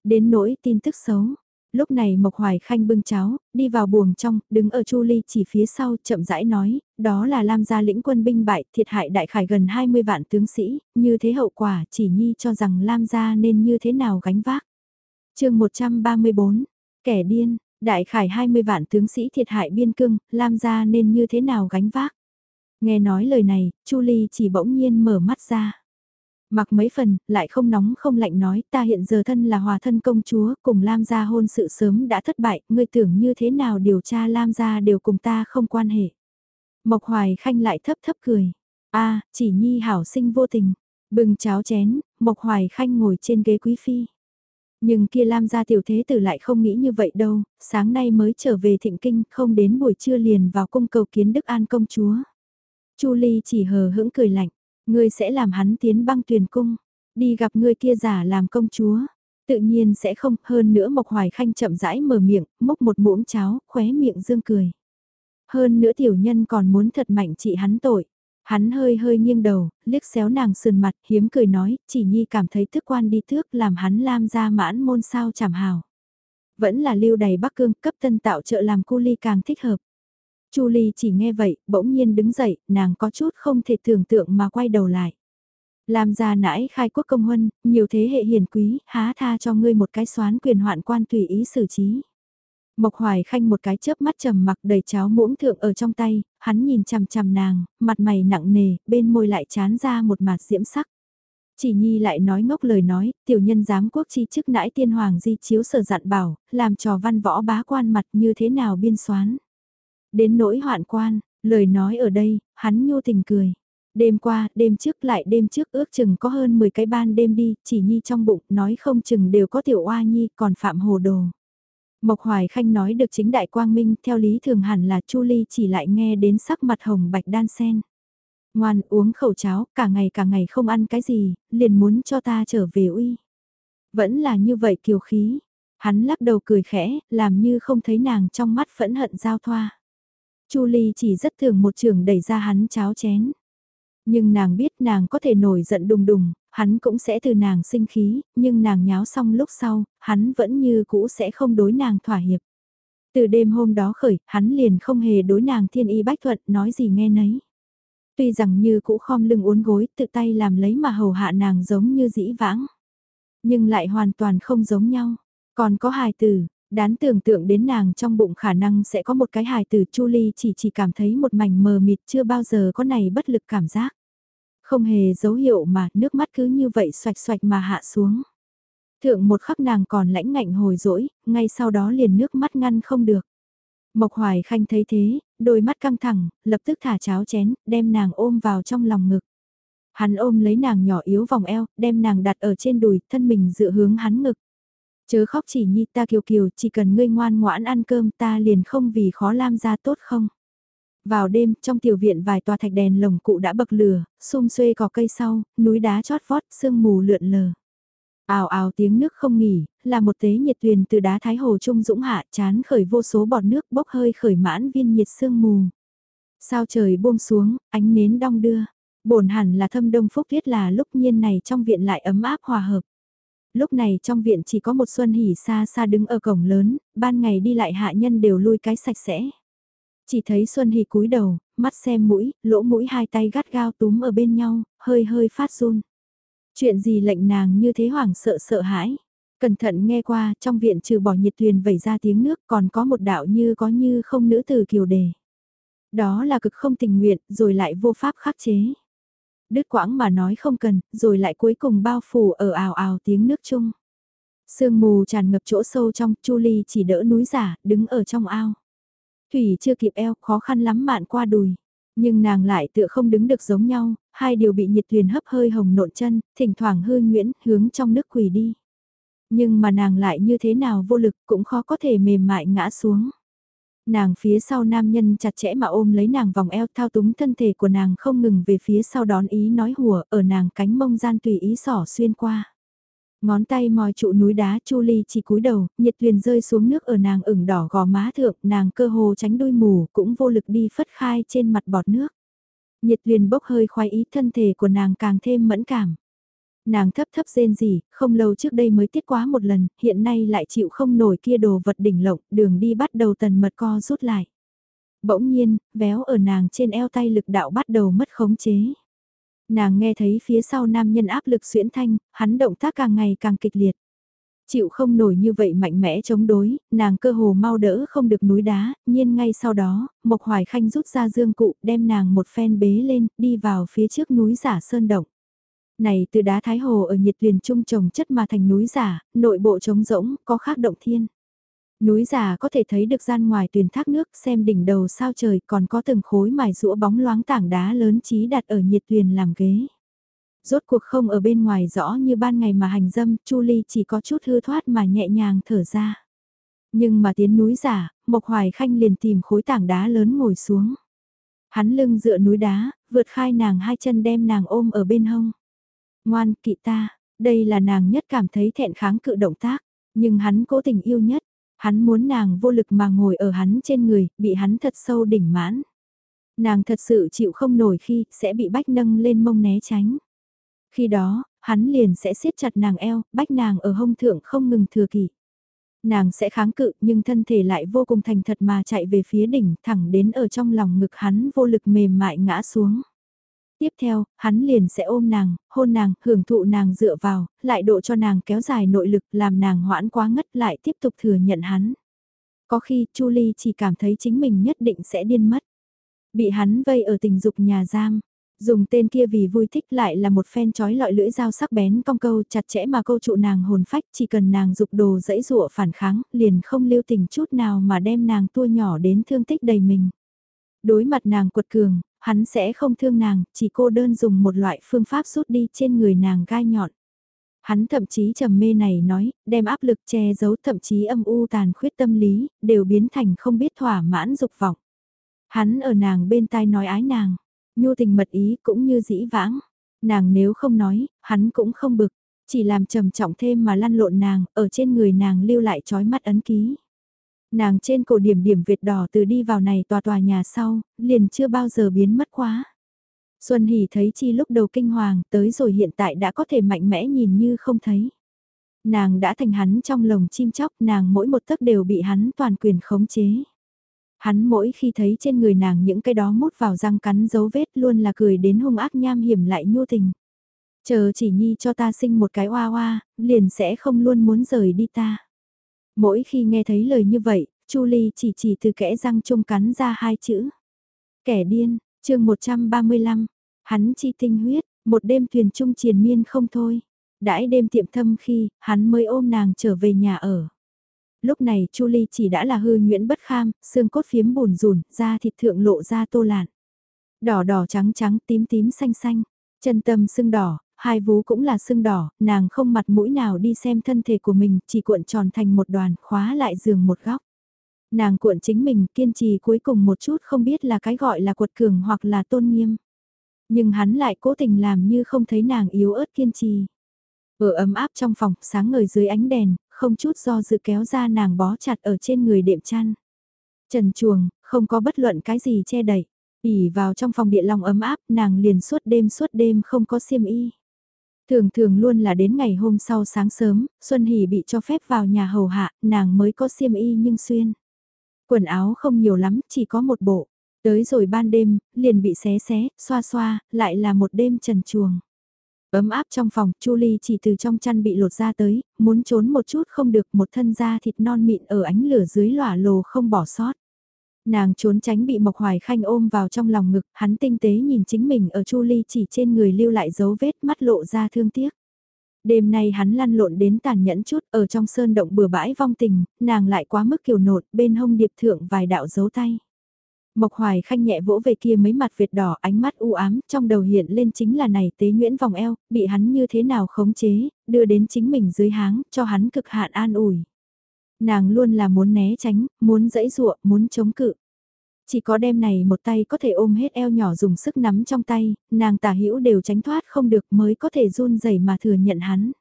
Đến nỗi tin tức xấu. Lúc này Mộc Hoài Khanh bưng cháo, đi vào buồng trong, đứng ở Chu Ly chỉ phía sau, chậm rãi nói, đó là Lam gia lĩnh quân binh bại, thiệt hại đại khải gần 20 vạn tướng sĩ, như thế hậu quả chỉ nhi cho rằng Lam gia nên như thế nào gánh vác. chương 134, kẻ điên, đại khải 20 vạn tướng sĩ thiệt hại biên cương, Lam gia nên như thế nào gánh vác. Nghe nói lời này, Chu Ly chỉ bỗng nhiên mở mắt ra. Mặc mấy phần, lại không nóng không lạnh nói ta hiện giờ thân là hòa thân công chúa, cùng Lam gia hôn sự sớm đã thất bại, ngươi tưởng như thế nào điều tra Lam gia đều cùng ta không quan hệ. Mộc Hoài Khanh lại thấp thấp cười. a chỉ nhi hảo sinh vô tình. Bừng cháo chén, Mộc Hoài Khanh ngồi trên ghế quý phi. Nhưng kia Lam gia tiểu thế tử lại không nghĩ như vậy đâu, sáng nay mới trở về thịnh kinh, không đến buổi trưa liền vào cung cầu kiến Đức An công chúa. Chu Ly chỉ hờ hững cười lạnh, ngươi sẽ làm hắn tiến băng tuyền cung, đi gặp ngươi kia giả làm công chúa. Tự nhiên sẽ không, hơn nữa Mộc Hoài Khanh chậm rãi mở miệng, múc một muỗng cháo, khóe miệng dương cười. Hơn nữa tiểu nhân còn muốn thật mạnh trị hắn tội. Hắn hơi hơi nghiêng đầu, liếc xéo nàng sườn mặt, hiếm cười nói, chỉ nhi cảm thấy thức quan đi thước làm hắn lam ra mãn môn sao chảm hào. Vẫn là lưu đầy bắc cương cấp tân tạo trợ làm cu ly càng thích hợp. Chu Ly chỉ nghe vậy, bỗng nhiên đứng dậy, nàng có chút không thể tưởng tượng mà quay đầu lại. Làm ra nãi khai quốc công huân, nhiều thế hệ hiền quý, há tha cho ngươi một cái xoán quyền hoạn quan tùy ý xử trí. Mộc Hoài Khanh một cái chớp mắt trầm mặc đầy cháo muỗng thượng ở trong tay, hắn nhìn chằm chằm nàng, mặt mày nặng nề, bên môi lại chán ra một mặt diễm sắc. Chỉ nhi lại nói ngốc lời nói, tiểu nhân giám quốc chi chức nãi tiên hoàng di chiếu sở dặn bảo, làm trò văn võ bá quan mặt như thế nào biên soán. Đến nỗi hoạn quan, lời nói ở đây, hắn nhô tình cười. Đêm qua, đêm trước lại đêm trước ước chừng có hơn 10 cái ban đêm đi, chỉ nhi trong bụng, nói không chừng đều có tiểu oa nhi, còn phạm hồ đồ. Mộc Hoài Khanh nói được chính đại quang minh, theo lý thường hẳn là Chu Ly chỉ lại nghe đến sắc mặt hồng bạch đan sen. Ngoan uống khẩu cháo, cả ngày cả ngày không ăn cái gì, liền muốn cho ta trở về uy. Vẫn là như vậy kiều khí. Hắn lắc đầu cười khẽ, làm như không thấy nàng trong mắt phẫn hận giao thoa. Chu Ly chỉ rất thường một trường đẩy ra hắn cháo chén. Nhưng nàng biết nàng có thể nổi giận đùng đùng, hắn cũng sẽ từ nàng sinh khí, nhưng nàng nháo xong lúc sau, hắn vẫn như cũ sẽ không đối nàng thỏa hiệp. Từ đêm hôm đó khởi, hắn liền không hề đối nàng thiên y bách thuận nói gì nghe nấy. Tuy rằng như cũ khom lưng uốn gối, tự tay làm lấy mà hầu hạ nàng giống như dĩ vãng. Nhưng lại hoàn toàn không giống nhau. Còn có hài tử, Đán tưởng tượng đến nàng trong bụng khả năng sẽ có một cái hài tử Chu Ly chỉ chỉ cảm thấy một mảnh mờ mịt chưa bao giờ có này bất lực cảm giác. Không hề dấu hiệu mà nước mắt cứ như vậy xoạch xoạch mà hạ xuống. Thượng một khắc nàng còn lãnh ngạnh hồi dỗi, ngay sau đó liền nước mắt ngăn không được. Mộc Hoài Khanh thấy thế, đôi mắt căng thẳng, lập tức thả cháo chén, đem nàng ôm vào trong lòng ngực. Hắn ôm lấy nàng nhỏ yếu vòng eo, đem nàng đặt ở trên đùi, thân mình dựa hướng hắn ngực. Chớ khóc chỉ nhi ta kiều kiều, chỉ cần ngươi ngoan ngoãn ăn cơm ta liền không vì khó lam ra tốt không. Vào đêm, trong tiểu viện vài tòa thạch đèn lồng cụ đã bậc lửa, xung xuê cỏ cây sau, núi đá chót vót, sương mù lượn lờ. Ào ào tiếng nước không nghỉ, là một tế nhiệt tuyền từ đá thái hồ trung dũng hạ chán khởi vô số bọt nước bốc hơi khởi mãn viên nhiệt sương mù. Sao trời buông xuống, ánh nến đong đưa. bổn hẳn là thâm đông phúc viết là lúc nhiên này trong viện lại ấm áp hòa hợp. Lúc này trong viện chỉ có một Xuân Hỉ xa xa đứng ở cổng lớn, ban ngày đi lại hạ nhân đều lui cái sạch sẽ. Chỉ thấy Xuân Hy cúi đầu, mắt xem mũi, lỗ mũi hai tay gắt gao túm ở bên nhau, hơi hơi phát run. Chuyện gì lệnh nàng như thế hoảng sợ sợ hãi. Cẩn thận nghe qua, trong viện trừ bỏ nhiệt thuyền vẩy ra tiếng nước còn có một đạo như có như không nữ từ kiều đề. Đó là cực không tình nguyện, rồi lại vô pháp khắc chế. Đứt quãng mà nói không cần, rồi lại cuối cùng bao phủ ở ào ào tiếng nước chung. Sương mù tràn ngập chỗ sâu trong, Chu Ly chỉ đỡ núi giả, đứng ở trong ao. Thủy chưa kịp eo, khó khăn lắm mạn qua đùi. Nhưng nàng lại tựa không đứng được giống nhau, hai điều bị nhiệt thuyền hấp hơi hồng nộn chân, thỉnh thoảng hư nguyễn hướng trong nước quỳ đi. Nhưng mà nàng lại như thế nào vô lực cũng khó có thể mềm mại ngã xuống. Nàng phía sau nam nhân chặt chẽ mà ôm lấy nàng vòng eo thao túng thân thể của nàng không ngừng về phía sau đón ý nói hùa ở nàng cánh mông gian tùy ý sỏ xuyên qua. Ngón tay mòi trụ núi đá Chu Ly chỉ cúi đầu, nhiệt thuyền rơi xuống nước ở nàng ửng đỏ gò má thượng, nàng cơ hồ tránh đôi mù, cũng vô lực đi phất khai trên mặt bọt nước. Nhiệt thuyền bốc hơi khoái ý thân thể của nàng càng thêm mẫn cảm. Nàng thấp thấp rên gì, không lâu trước đây mới tiết quá một lần, hiện nay lại chịu không nổi kia đồ vật đỉnh lộng, đường đi bắt đầu tần mật co rút lại. Bỗng nhiên, véo ở nàng trên eo tay lực đạo bắt đầu mất khống chế. Nàng nghe thấy phía sau nam nhân áp lực xuyễn thanh, hắn động tác càng ngày càng kịch liệt. Chịu không nổi như vậy mạnh mẽ chống đối, nàng cơ hồ mau đỡ không được núi đá, nhiên ngay sau đó, Mộc Hoài Khanh rút ra dương cụ, đem nàng một phen bế lên, đi vào phía trước núi giả sơn động. Này từ đá thái hồ ở nhiệt liền trung trồng chất mà thành núi giả, nội bộ trống rỗng, có khác động thiên. Núi giả có thể thấy được gian ngoài tuyền thác nước xem đỉnh đầu sao trời còn có từng khối mài rũa bóng loáng tảng đá lớn trí đặt ở nhiệt tuyền làm ghế. Rốt cuộc không ở bên ngoài rõ như ban ngày mà hành dâm, Chu Ly chỉ có chút hư thoát mà nhẹ nhàng thở ra. Nhưng mà tiến núi giả, Mộc Hoài Khanh liền tìm khối tảng đá lớn ngồi xuống. Hắn lưng dựa núi đá, vượt khai nàng hai chân đem nàng ôm ở bên hông. Ngoan kỵ ta, đây là nàng nhất cảm thấy thẹn kháng cự động tác, nhưng hắn cố tình yêu nhất, hắn muốn nàng vô lực mà ngồi ở hắn trên người, bị hắn thật sâu đỉnh mãn. Nàng thật sự chịu không nổi khi sẽ bị bách nâng lên mông né tránh. Khi đó, hắn liền sẽ siết chặt nàng eo, bách nàng ở hông thượng không ngừng thừa kỳ. Nàng sẽ kháng cự nhưng thân thể lại vô cùng thành thật mà chạy về phía đỉnh thẳng đến ở trong lòng ngực hắn vô lực mềm mại ngã xuống. Tiếp theo, hắn liền sẽ ôm nàng, hôn nàng, hưởng thụ nàng dựa vào, lại độ cho nàng kéo dài nội lực làm nàng hoãn quá ngất lại tiếp tục thừa nhận hắn. Có khi Chu Ly chỉ cảm thấy chính mình nhất định sẽ điên mất. Bị hắn vây ở tình dục nhà giam, dùng tên kia vì vui thích lại là một phen chói lọi lưỡi dao sắc bén cong câu chặt chẽ mà câu trụ nàng hồn phách chỉ cần nàng dục đồ dẫy dụa phản kháng liền không lưu tình chút nào mà đem nàng tua nhỏ đến thương tích đầy mình. Đối mặt nàng quật cường, hắn sẽ không thương nàng, chỉ cô đơn dùng một loại phương pháp rút đi trên người nàng gai nhọn. Hắn thậm chí trầm mê này nói, đem áp lực che giấu thậm chí âm u tàn khuyết tâm lý, đều biến thành không biết thỏa mãn dục vọng. Hắn ở nàng bên tai nói ái nàng, nhu tình mật ý cũng như dĩ vãng. Nàng nếu không nói, hắn cũng không bực, chỉ làm trầm trọng thêm mà lăn lộn nàng, ở trên người nàng lưu lại trói mắt ấn ký. Nàng trên cổ điểm điểm Việt đỏ từ đi vào này tòa tòa nhà sau, liền chưa bao giờ biến mất quá. Xuân Hỷ thấy chi lúc đầu kinh hoàng tới rồi hiện tại đã có thể mạnh mẽ nhìn như không thấy. Nàng đã thành hắn trong lồng chim chóc nàng mỗi một tấc đều bị hắn toàn quyền khống chế. Hắn mỗi khi thấy trên người nàng những cái đó mút vào răng cắn dấu vết luôn là cười đến hung ác nham hiểm lại nhu tình. Chờ chỉ nhi cho ta sinh một cái oa oa, liền sẽ không luôn muốn rời đi ta. Mỗi khi nghe thấy lời như vậy, Chu Ly chỉ chỉ từ kẽ răng chung cắn ra hai chữ. Kẻ điên, chương 135, hắn chi tinh huyết, một đêm thuyền chung triền miên không thôi. Đãi đêm tiệm thâm khi, hắn mới ôm nàng trở về nhà ở. Lúc này Chu Ly chỉ đã là hư nhuyễn bất kham, xương cốt phiếm bùn rùn, da thịt thượng lộ ra tô lạn. Đỏ đỏ trắng trắng tím tím xanh xanh, chân tâm sưng đỏ, hai vú cũng là sưng đỏ, nàng không mặt mũi nào đi xem thân thể của mình, chỉ cuộn tròn thành một đoàn, khóa lại giường một góc. Nàng cuộn chính mình kiên trì cuối cùng một chút không biết là cái gọi là quật cường hoặc là tôn nghiêm. Nhưng hắn lại cố tình làm như không thấy nàng yếu ớt kiên trì. Ở ấm áp trong phòng, sáng ngời dưới ánh đèn, không chút do dự kéo ra nàng bó chặt ở trên người đệm chăn. Trần chuồng, không có bất luận cái gì che đậy. ỉ vào trong phòng địa long ấm áp, nàng liền suốt đêm suốt đêm không có xiêm y. Thường thường luôn là đến ngày hôm sau sáng sớm, Xuân Hỷ bị cho phép vào nhà hầu hạ, nàng mới có xiêm y nhưng xuyên. Quần áo không nhiều lắm, chỉ có một bộ. Tới rồi ban đêm, liền bị xé xé, xoa xoa, lại là một đêm trần chuồng. Ấm áp trong phòng, Chu Ly chỉ từ trong chăn bị lột ra tới, muốn trốn một chút không được một thân da thịt non mịn ở ánh lửa dưới lỏa lồ không bỏ sót. Nàng trốn tránh bị Mộc Hoài Khanh ôm vào trong lòng ngực, hắn tinh tế nhìn chính mình ở Chu Ly chỉ trên người lưu lại dấu vết mắt lộ ra thương tiếc. Đêm nay hắn lăn lộn đến tàn nhẫn chút ở trong sơn động bừa bãi vong tình, nàng lại quá mức kiều nột bên hông điệp thượng vài đạo dấu tay. Mộc Hoài Khanh nhẹ vỗ về kia mấy mặt Việt đỏ ánh mắt u ám, trong đầu hiện lên chính là này tế nhuyễn vòng eo, bị hắn như thế nào khống chế, đưa đến chính mình dưới háng, cho hắn cực hạn an ủi. Nàng luôn là muốn né tránh, muốn dẫy dụa, muốn chống cự. Chỉ có đêm này một tay có thể ôm hết eo nhỏ dùng sức nắm trong tay, nàng tả hữu đều tránh thoát không được mới có thể run rẩy mà thừa nhận hắn.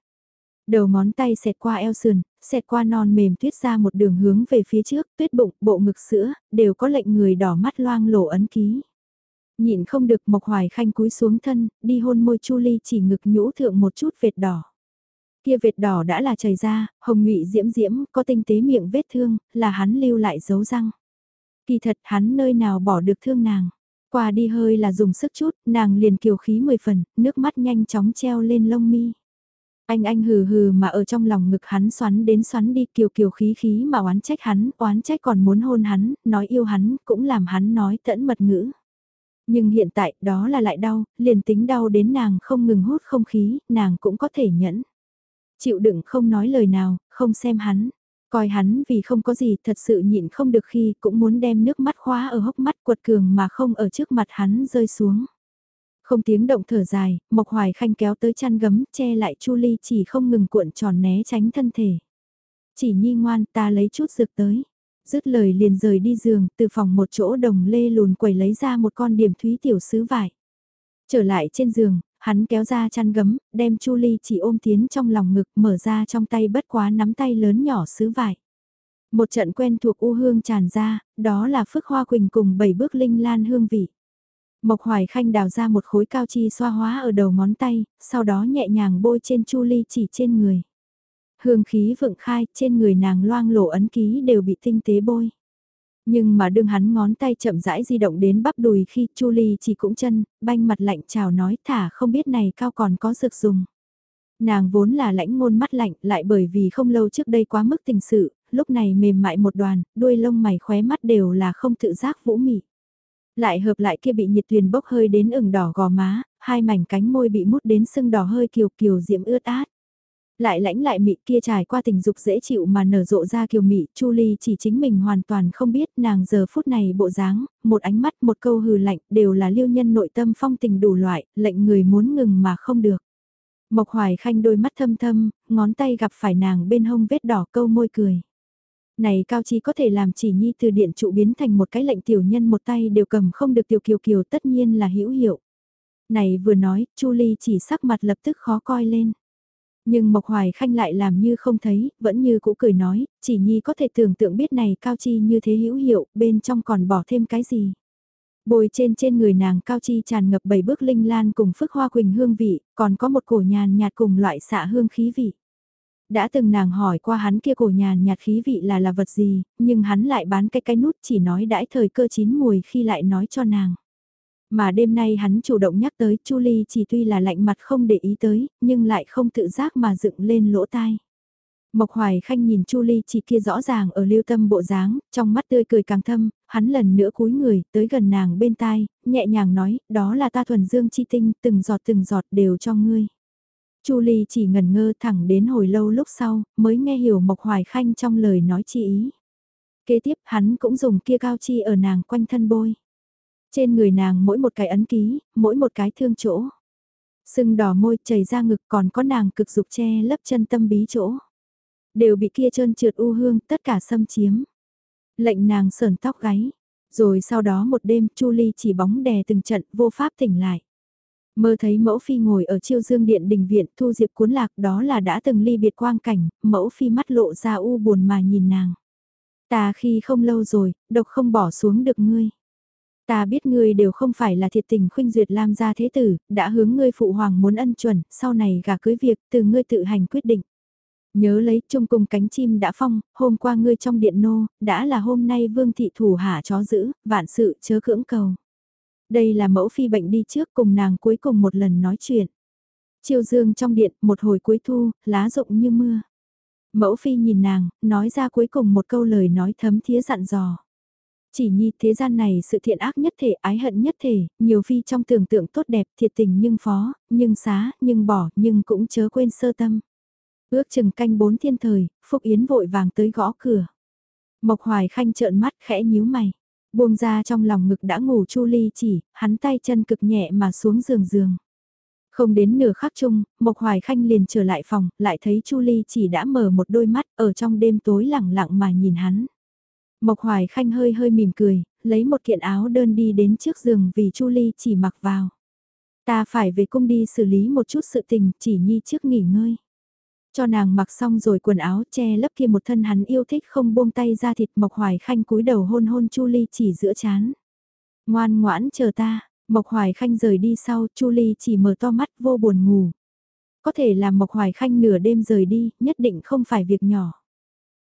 Đầu ngón tay xẹt qua eo sườn, xẹt qua non mềm tuyết ra một đường hướng về phía trước, tuyết bụng, bộ ngực sữa, đều có lệnh người đỏ mắt loang lổ ấn ký. Nhịn không được Mộc Hoài Khanh cúi xuống thân, đi hôn môi Chu Ly chỉ ngực nhũ thượng một chút vệt đỏ. Kia vệt đỏ đã là chảy ra, hồng nhụy diễm diễm, có tinh tế miệng vết thương, là hắn lưu lại dấu răng. Kỳ thật hắn nơi nào bỏ được thương nàng. Qua đi hơi là dùng sức chút, nàng liền kiều khí mười phần, nước mắt nhanh chóng treo lên lông mi. Anh anh hừ hừ mà ở trong lòng ngực hắn xoắn đến xoắn đi kiều kiều khí khí mà oán trách hắn, oán trách còn muốn hôn hắn, nói yêu hắn, cũng làm hắn nói tẫn mật ngữ. Nhưng hiện tại đó là lại đau, liền tính đau đến nàng không ngừng hút không khí, nàng cũng có thể nhẫn. Chịu đựng không nói lời nào, không xem hắn. Coi hắn vì không có gì thật sự nhịn không được khi cũng muốn đem nước mắt khóa ở hốc mắt quật cường mà không ở trước mặt hắn rơi xuống. Không tiếng động thở dài, Mộc Hoài Khanh kéo tới chăn gấm, che lại Chu Ly chỉ không ngừng cuộn tròn né tránh thân thể. Chỉ nhi ngoan ta lấy chút dược tới. Dứt lời liền rời đi giường, từ phòng một chỗ đồng lê lùn quầy lấy ra một con điểm thúy tiểu sứ vải. Trở lại trên giường, hắn kéo ra chăn gấm, đem Chu Ly chỉ ôm tiến trong lòng ngực mở ra trong tay bất quá nắm tay lớn nhỏ sứ vải. Một trận quen thuộc u hương tràn ra, đó là phước hoa quỳnh cùng bảy bước linh lan hương vị. Mộc Hoài Khanh đào ra một khối cao chi xoa hóa ở đầu ngón tay, sau đó nhẹ nhàng bôi trên Chu Ly chỉ trên người. Hương khí vượng khai, trên người nàng loang lổ ấn ký đều bị tinh tế bôi. Nhưng mà đương hắn ngón tay chậm rãi di động đến bắp đùi khi Chu Ly chỉ cũng chân, banh mặt lạnh chào nói thả không biết này cao còn có dược dùng. Nàng vốn là lãnh ngôn mắt lạnh lại bởi vì không lâu trước đây quá mức tình sự, lúc này mềm mại một đoàn, đuôi lông mày khóe mắt đều là không tự giác vũ mị. Lại hợp lại kia bị nhiệt tuyền bốc hơi đến ửng đỏ gò má, hai mảnh cánh môi bị mút đến sưng đỏ hơi kiều kiều diễm ướt át. Lại lãnh lại mị kia trải qua tình dục dễ chịu mà nở rộ ra kiều mị, Chu Ly chỉ chính mình hoàn toàn không biết nàng giờ phút này bộ dáng, một ánh mắt một câu hừ lạnh đều là liêu nhân nội tâm phong tình đủ loại, lệnh người muốn ngừng mà không được. Mộc Hoài Khanh đôi mắt thâm thâm, ngón tay gặp phải nàng bên hông vết đỏ câu môi cười. Này Cao Chi có thể làm chỉ nhi từ điện trụ biến thành một cái lệnh tiểu nhân một tay đều cầm không được tiểu kiều kiều tất nhiên là hữu hiệu. Này vừa nói, Chu Ly chỉ sắc mặt lập tức khó coi lên. Nhưng Mộc Hoài Khanh lại làm như không thấy, vẫn như cũ cười nói, chỉ nhi có thể tưởng tượng biết này Cao Chi như thế hữu hiệu, bên trong còn bỏ thêm cái gì. Bồi trên trên người nàng Cao Chi tràn ngập bảy bước linh lan cùng phức hoa quỳnh hương vị, còn có một cổ nhàn nhạt cùng loại xạ hương khí vị. Đã từng nàng hỏi qua hắn kia cổ nhàn nhạt khí vị là là vật gì, nhưng hắn lại bán cái cái nút chỉ nói đãi thời cơ chín mùi khi lại nói cho nàng. Mà đêm nay hắn chủ động nhắc tới Chu Ly chỉ tuy là lạnh mặt không để ý tới, nhưng lại không tự giác mà dựng lên lỗ tai. Mộc Hoài Khanh nhìn Chu Ly chỉ kia rõ ràng ở lưu tâm bộ dáng, trong mắt tươi cười càng thâm, hắn lần nữa cúi người, tới gần nàng bên tai, nhẹ nhàng nói, đó là ta thuần dương chi tinh, từng giọt từng giọt đều cho ngươi. Chu Ly chỉ ngần ngơ thẳng đến hồi lâu lúc sau, mới nghe hiểu Mộc Hoài Khanh trong lời nói chi ý. Kế tiếp hắn cũng dùng kia cao chi ở nàng quanh thân bôi. Trên người nàng mỗi một cái ấn ký, mỗi một cái thương chỗ. Sưng đỏ môi chảy ra ngực còn có nàng cực dục che lấp chân tâm bí chỗ. Đều bị kia trơn trượt u hương tất cả xâm chiếm. Lệnh nàng sờn tóc gáy. Rồi sau đó một đêm Chu Ly chỉ bóng đè từng trận vô pháp tỉnh lại. Mơ thấy mẫu phi ngồi ở chiêu dương điện đình viện thu diệp cuốn lạc đó là đã từng ly biệt quang cảnh, mẫu phi mắt lộ ra u buồn mà nhìn nàng. Ta khi không lâu rồi, độc không bỏ xuống được ngươi. Ta biết ngươi đều không phải là thiệt tình khuynh duyệt Lam gia thế tử, đã hướng ngươi phụ hoàng muốn ân chuẩn, sau này gả cưới việc từ ngươi tự hành quyết định. Nhớ lấy chung cùng cánh chim đã phong, hôm qua ngươi trong điện nô, đã là hôm nay vương thị thủ hạ chó giữ, vạn sự chớ cưỡng cầu. Đây là mẫu phi bệnh đi trước cùng nàng cuối cùng một lần nói chuyện. Chiêu dương trong điện, một hồi cuối thu, lá rụng như mưa. Mẫu phi nhìn nàng, nói ra cuối cùng một câu lời nói thấm thía dặn dò. Chỉ nhi thế gian này sự thiện ác nhất thể, ái hận nhất thể, nhiều phi trong tưởng tượng tốt đẹp, thiệt tình nhưng phó, nhưng xá, nhưng bỏ, nhưng cũng chớ quên sơ tâm. Ước chừng canh bốn thiên thời, Phúc Yến vội vàng tới gõ cửa. Mộc Hoài Khanh trợn mắt khẽ nhíu mày. Buông ra trong lòng ngực đã ngủ Chu Ly chỉ, hắn tay chân cực nhẹ mà xuống giường giường. Không đến nửa khắc chung, Mộc Hoài Khanh liền trở lại phòng, lại thấy Chu Ly chỉ đã mở một đôi mắt ở trong đêm tối lặng lặng mà nhìn hắn. Mộc Hoài Khanh hơi hơi mỉm cười, lấy một kiện áo đơn đi đến trước giường vì Chu Ly chỉ mặc vào. Ta phải về cung đi xử lý một chút sự tình, chỉ nhi trước nghỉ ngơi. Cho nàng mặc xong rồi quần áo che lấp kia một thân hắn yêu thích không buông tay ra thịt Mộc Hoài Khanh cúi đầu hôn hôn Chu Ly chỉ giữa chán. Ngoan ngoãn chờ ta, Mộc Hoài Khanh rời đi sau, Chu Ly chỉ mở to mắt vô buồn ngủ. Có thể là Mộc Hoài Khanh nửa đêm rời đi, nhất định không phải việc nhỏ.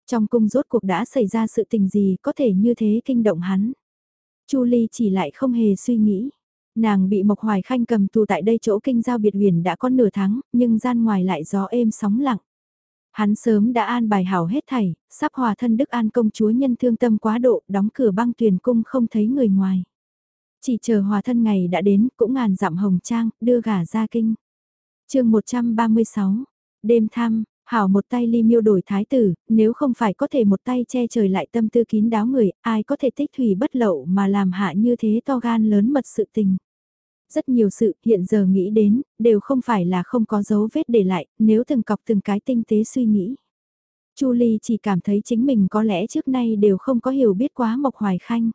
Trong cung rốt cuộc đã xảy ra sự tình gì có thể như thế kinh động hắn. Chu Ly chỉ lại không hề suy nghĩ. Nàng bị Mộc Hoài Khanh cầm tù tại đây chỗ kinh giao biệt huyền đã có nửa tháng, nhưng gian ngoài lại gió êm sóng lặng. Hắn sớm đã an bài hảo hết thảy, sắp hòa thân Đức An công chúa nhân thương tâm quá độ, đóng cửa băng tuyển cung không thấy người ngoài. Chỉ chờ hòa thân ngày đã đến, cũng ngàn dặm hồng trang, đưa gả ra kinh. chương 136, đêm thăm, hảo một tay ly miêu đổi thái tử, nếu không phải có thể một tay che trời lại tâm tư kín đáo người, ai có thể tích thủy bất lậu mà làm hạ như thế to gan lớn mật sự tình. Rất nhiều sự hiện giờ nghĩ đến, đều không phải là không có dấu vết để lại, nếu từng cọc từng cái tinh tế suy nghĩ. Chu Ly chỉ cảm thấy chính mình có lẽ trước nay đều không có hiểu biết quá Mộc Hoài Khanh.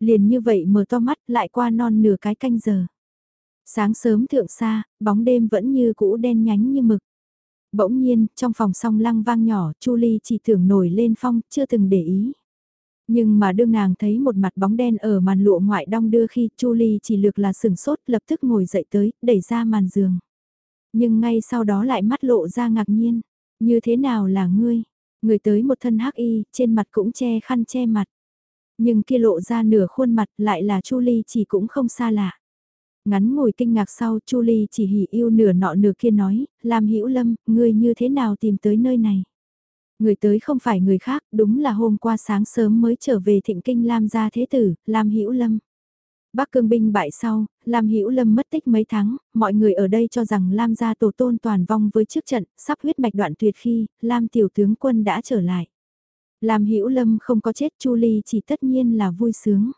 Liền như vậy mở to mắt lại qua non nửa cái canh giờ. Sáng sớm thượng xa, bóng đêm vẫn như cũ đen nhánh như mực. Bỗng nhiên, trong phòng song lăng vang nhỏ, Chu Ly chỉ tưởng nổi lên phong, chưa từng để ý. Nhưng mà đương nàng thấy một mặt bóng đen ở màn lụa ngoại đong đưa khi Chu Ly chỉ lược là sừng sốt lập tức ngồi dậy tới, đẩy ra màn giường. Nhưng ngay sau đó lại mắt lộ ra ngạc nhiên. Như thế nào là ngươi? Người tới một thân hắc y, trên mặt cũng che khăn che mặt. Nhưng kia lộ ra nửa khuôn mặt lại là Chu Ly chỉ cũng không xa lạ. Ngắn ngồi kinh ngạc sau Chu Ly chỉ hỉ yêu nửa nọ nửa kia nói, làm hữu lâm, ngươi như thế nào tìm tới nơi này? Người tới không phải người khác, đúng là hôm qua sáng sớm mới trở về thịnh kinh Lam gia thế tử, Lam Hữu Lâm. Bắc cương binh bại sau, Lam Hữu Lâm mất tích mấy tháng, mọi người ở đây cho rằng Lam gia tổ tôn toàn vong với trước trận, sắp huyết mạch đoạn tuyệt khi, Lam tiểu tướng quân đã trở lại. Lam Hữu Lâm không có chết Chu Ly chỉ tất nhiên là vui sướng.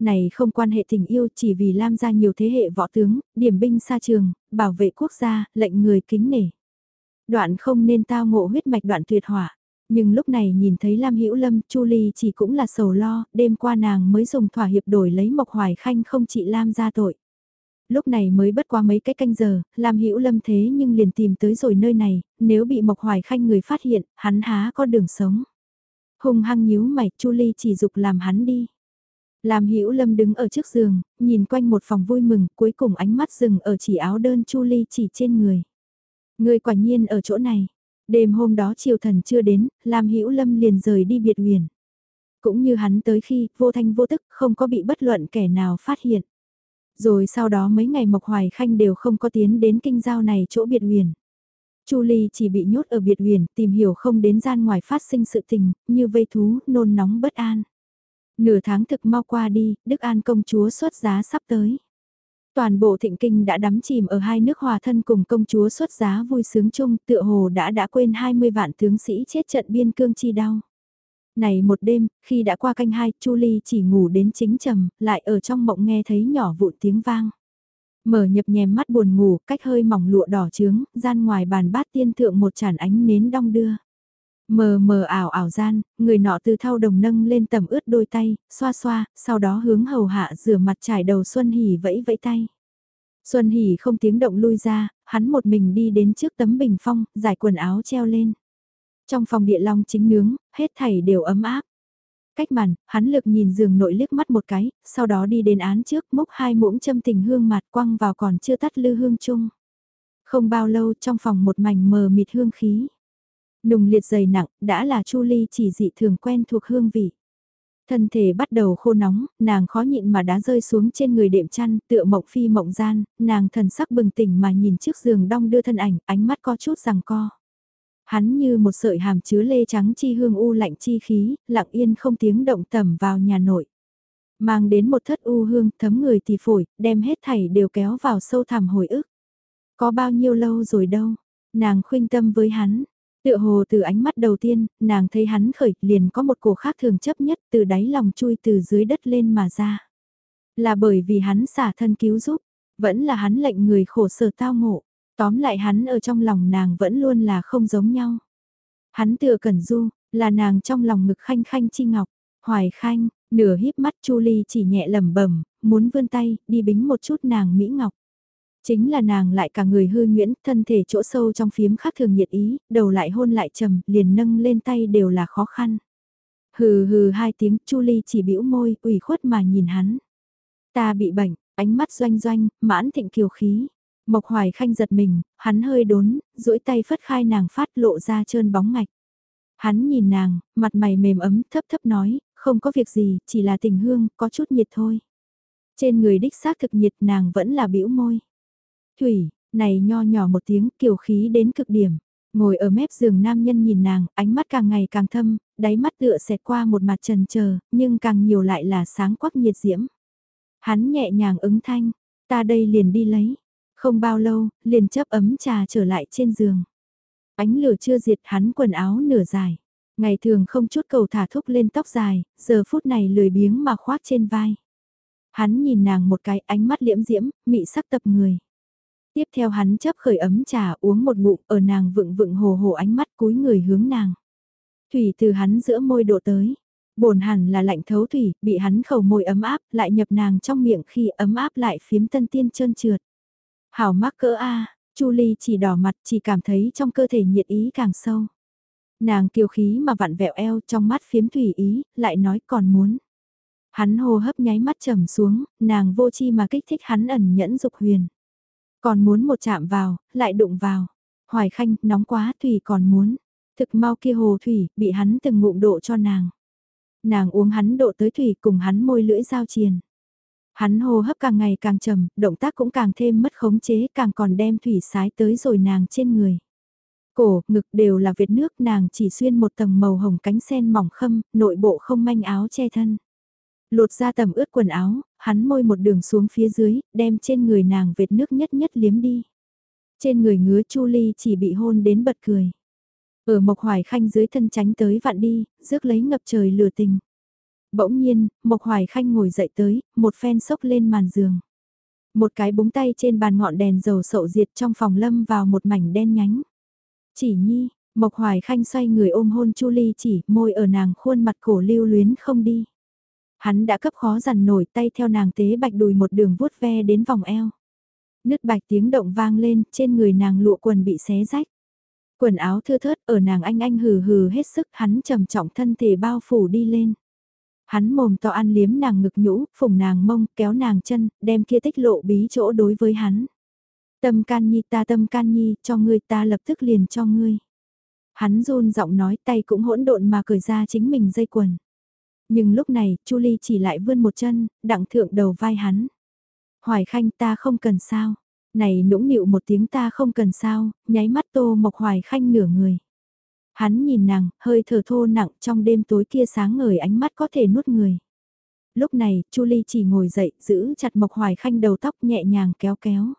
Này không quan hệ tình yêu chỉ vì Lam gia nhiều thế hệ võ tướng, điểm binh xa trường, bảo vệ quốc gia, lệnh người kính nể. Đoạn không nên tao ngộ huyết mạch đoạn tuyệt hỏa. Nhưng lúc này nhìn thấy Lam Hữu Lâm, Chu Ly chỉ cũng là sầu lo, đêm qua nàng mới dùng thỏa hiệp đổi lấy Mộc Hoài Khanh không trị Lam ra tội. Lúc này mới bất qua mấy cái canh giờ, Lam Hữu Lâm thế nhưng liền tìm tới rồi nơi này, nếu bị Mộc Hoài Khanh người phát hiện, hắn há có đường sống. Hùng hăng nhíu mày, Chu Ly chỉ dục làm hắn đi làm Hữu Lâm đứng ở trước giường, nhìn quanh một phòng vui mừng, cuối cùng ánh mắt dừng ở chỉ áo đơn Chu Ly chỉ trên người. Người quả nhiên ở chỗ này. Đêm hôm đó triều thần chưa đến, Lam Hữu Lâm liền rời đi biệt huyền. Cũng như hắn tới khi, vô thanh vô tức, không có bị bất luận kẻ nào phát hiện. Rồi sau đó mấy ngày Mộc Hoài Khanh đều không có tiến đến kinh giao này chỗ biệt huyền. Chu Ly chỉ bị nhốt ở biệt huyền, tìm hiểu không đến gian ngoài phát sinh sự tình, như vây thú, nôn nóng bất an. Nửa tháng thực mau qua đi, Đức An công chúa xuất giá sắp tới. Toàn bộ thịnh kinh đã đắm chìm ở hai nước hòa thân cùng công chúa xuất giá vui sướng chung tựa hồ đã đã quên 20 vạn tướng sĩ chết trận biên cương chi đau. Này một đêm, khi đã qua canh hai, Chu Ly chỉ ngủ đến chính trầm, lại ở trong mộng nghe thấy nhỏ vụn tiếng vang. Mở nhập nhèm mắt buồn ngủ, cách hơi mỏng lụa đỏ trướng, gian ngoài bàn bát tiên thượng một chản ánh nến đong đưa. Mờ mờ ảo ảo gian, người nọ từ thau đồng nâng lên tầm ướt đôi tay, xoa xoa, sau đó hướng hầu hạ rửa mặt trải đầu Xuân Hỷ vẫy vẫy tay. Xuân Hỷ không tiếng động lui ra, hắn một mình đi đến trước tấm bình phong, giải quần áo treo lên. Trong phòng địa long chính nướng, hết thảy đều ấm áp. Cách màn, hắn lực nhìn giường nội liếc mắt một cái, sau đó đi đến án trước múc hai muỗng châm tình hương mặt quăng vào còn chưa tắt lư hương chung. Không bao lâu trong phòng một mảnh mờ mịt hương khí. Nùng liệt dày nặng, đã là Chu Ly chỉ dị thường quen thuộc hương vị. Thân thể bắt đầu khô nóng, nàng khó nhịn mà đã rơi xuống trên người đệm chăn, tựa mộng phi mộng gian, nàng thần sắc bừng tỉnh mà nhìn chiếc giường đong đưa thân ảnh, ánh mắt có chút rằng co. Hắn như một sợi hàm chứa lê trắng chi hương u lạnh chi khí, lặng yên không tiếng động tầm vào nhà nội. Mang đến một thất u hương thấm người thì phổi, đem hết thảy đều kéo vào sâu thẳm hồi ức. Có bao nhiêu lâu rồi đâu, nàng khuyên tâm với hắn, Tựa hồ từ ánh mắt đầu tiên, nàng thấy hắn khởi, liền có một cổ khác thường chấp nhất từ đáy lòng chui từ dưới đất lên mà ra. Là bởi vì hắn xả thân cứu giúp, vẫn là hắn lệnh người khổ sở tao ngộ, tóm lại hắn ở trong lòng nàng vẫn luôn là không giống nhau. Hắn tựa cẩn du, là nàng trong lòng ngực khanh khanh chi ngọc, hoài khanh, nửa híp mắt Chu Ly chỉ nhẹ lẩm bẩm, muốn vươn tay, đi bính một chút nàng Mỹ Ngọc. Chính là nàng lại cả người hư nguyễn, thân thể chỗ sâu trong phiếm khác thường nhiệt ý, đầu lại hôn lại trầm, liền nâng lên tay đều là khó khăn. Hừ hừ hai tiếng, Chu Ly chỉ bĩu môi, ủy khuất mà nhìn hắn. Ta bị bệnh, ánh mắt doanh doanh, mãn thịnh kiều khí. Mộc Hoài Khanh giật mình, hắn hơi đốn, duỗi tay phất khai nàng phát lộ ra trơn bóng ngạch. Hắn nhìn nàng, mặt mày mềm ấm, thấp thấp nói, không có việc gì, chỉ là tình hương, có chút nhiệt thôi. Trên người đích xác thực nhiệt nàng vẫn là bĩu môi. Thủy, này nho nhỏ một tiếng kiều khí đến cực điểm. Ngồi ở mép giường nam nhân nhìn nàng, ánh mắt càng ngày càng thâm, đáy mắt tựa xẹt qua một mặt trần chờ nhưng càng nhiều lại là sáng quắc nhiệt diễm. Hắn nhẹ nhàng ứng thanh, ta đây liền đi lấy. Không bao lâu, liền chấp ấm trà trở lại trên giường. Ánh lửa chưa diệt hắn quần áo nửa dài. Ngày thường không chút cầu thả thúc lên tóc dài, giờ phút này lười biếng mà khoác trên vai. Hắn nhìn nàng một cái ánh mắt liễm diễm, mị sắc tập người. Tiếp theo hắn chấp khởi ấm trà uống một ngụm ở nàng vựng vựng hồ hồ ánh mắt cúi người hướng nàng. Thủy từ hắn giữa môi độ tới. Bồn hẳn là lạnh thấu thủy, bị hắn khẩu môi ấm áp, lại nhập nàng trong miệng khi ấm áp lại phiếm tân tiên trơn trượt. Hảo mắc cỡ a Chu Ly chỉ đỏ mặt chỉ cảm thấy trong cơ thể nhiệt ý càng sâu. Nàng kiều khí mà vặn vẹo eo trong mắt phiếm thủy ý, lại nói còn muốn. Hắn hô hấp nháy mắt trầm xuống, nàng vô chi mà kích thích hắn ẩn nhẫn dục huyền. Còn muốn một chạm vào, lại đụng vào. Hoài khanh, nóng quá, Thủy còn muốn. Thực mau kia hồ Thủy, bị hắn từng ngụm độ cho nàng. Nàng uống hắn độ tới Thủy cùng hắn môi lưỡi giao triền. Hắn hô hấp càng ngày càng trầm, động tác cũng càng thêm mất khống chế, càng còn đem Thủy sái tới rồi nàng trên người. Cổ, ngực đều là việt nước nàng chỉ xuyên một tầng màu hồng cánh sen mỏng khâm, nội bộ không manh áo che thân. Lột ra tầm ướt quần áo, hắn môi một đường xuống phía dưới, đem trên người nàng vệt nước nhất nhất liếm đi. Trên người ngứa Chu Ly chỉ bị hôn đến bật cười. Ở Mộc Hoài Khanh dưới thân tránh tới vạn đi, rước lấy ngập trời lửa tình. Bỗng nhiên, Mộc Hoài Khanh ngồi dậy tới, một phen sốc lên màn giường. Một cái búng tay trên bàn ngọn đèn dầu sậu diệt trong phòng lâm vào một mảnh đen nhánh. Chỉ nhi, Mộc Hoài Khanh xoay người ôm hôn Chu Ly chỉ, môi ở nàng khuôn mặt cổ lưu luyến không đi. Hắn đã cấp khó dằn nổi tay theo nàng tế bạch đùi một đường vuốt ve đến vòng eo. Nứt bạch tiếng động vang lên, trên người nàng lụa quần bị xé rách. Quần áo thưa thớt ở nàng anh anh hừ hừ hết sức hắn trầm trọng thân thể bao phủ đi lên. Hắn mồm to ăn liếm nàng ngực nhũ, phùng nàng mông, kéo nàng chân, đem kia tích lộ bí chỗ đối với hắn. Tâm can nhi ta tâm can nhi, cho ngươi ta lập tức liền cho ngươi. Hắn run giọng nói tay cũng hỗn độn mà cởi ra chính mình dây quần. Nhưng lúc này, Chu Ly chỉ lại vươn một chân, đặng thượng đầu vai hắn. Hoài Khanh ta không cần sao. Này nũng nịu một tiếng ta không cần sao, nháy mắt tô mộc Hoài Khanh nửa người. Hắn nhìn nàng, hơi thở thô nặng trong đêm tối kia sáng ngời ánh mắt có thể nuốt người. lúc này, Chu Ly chỉ ngồi dậy, giữ chặt Mộc Hoài Khanh đầu tóc nhẹ nhàng kéo kéo.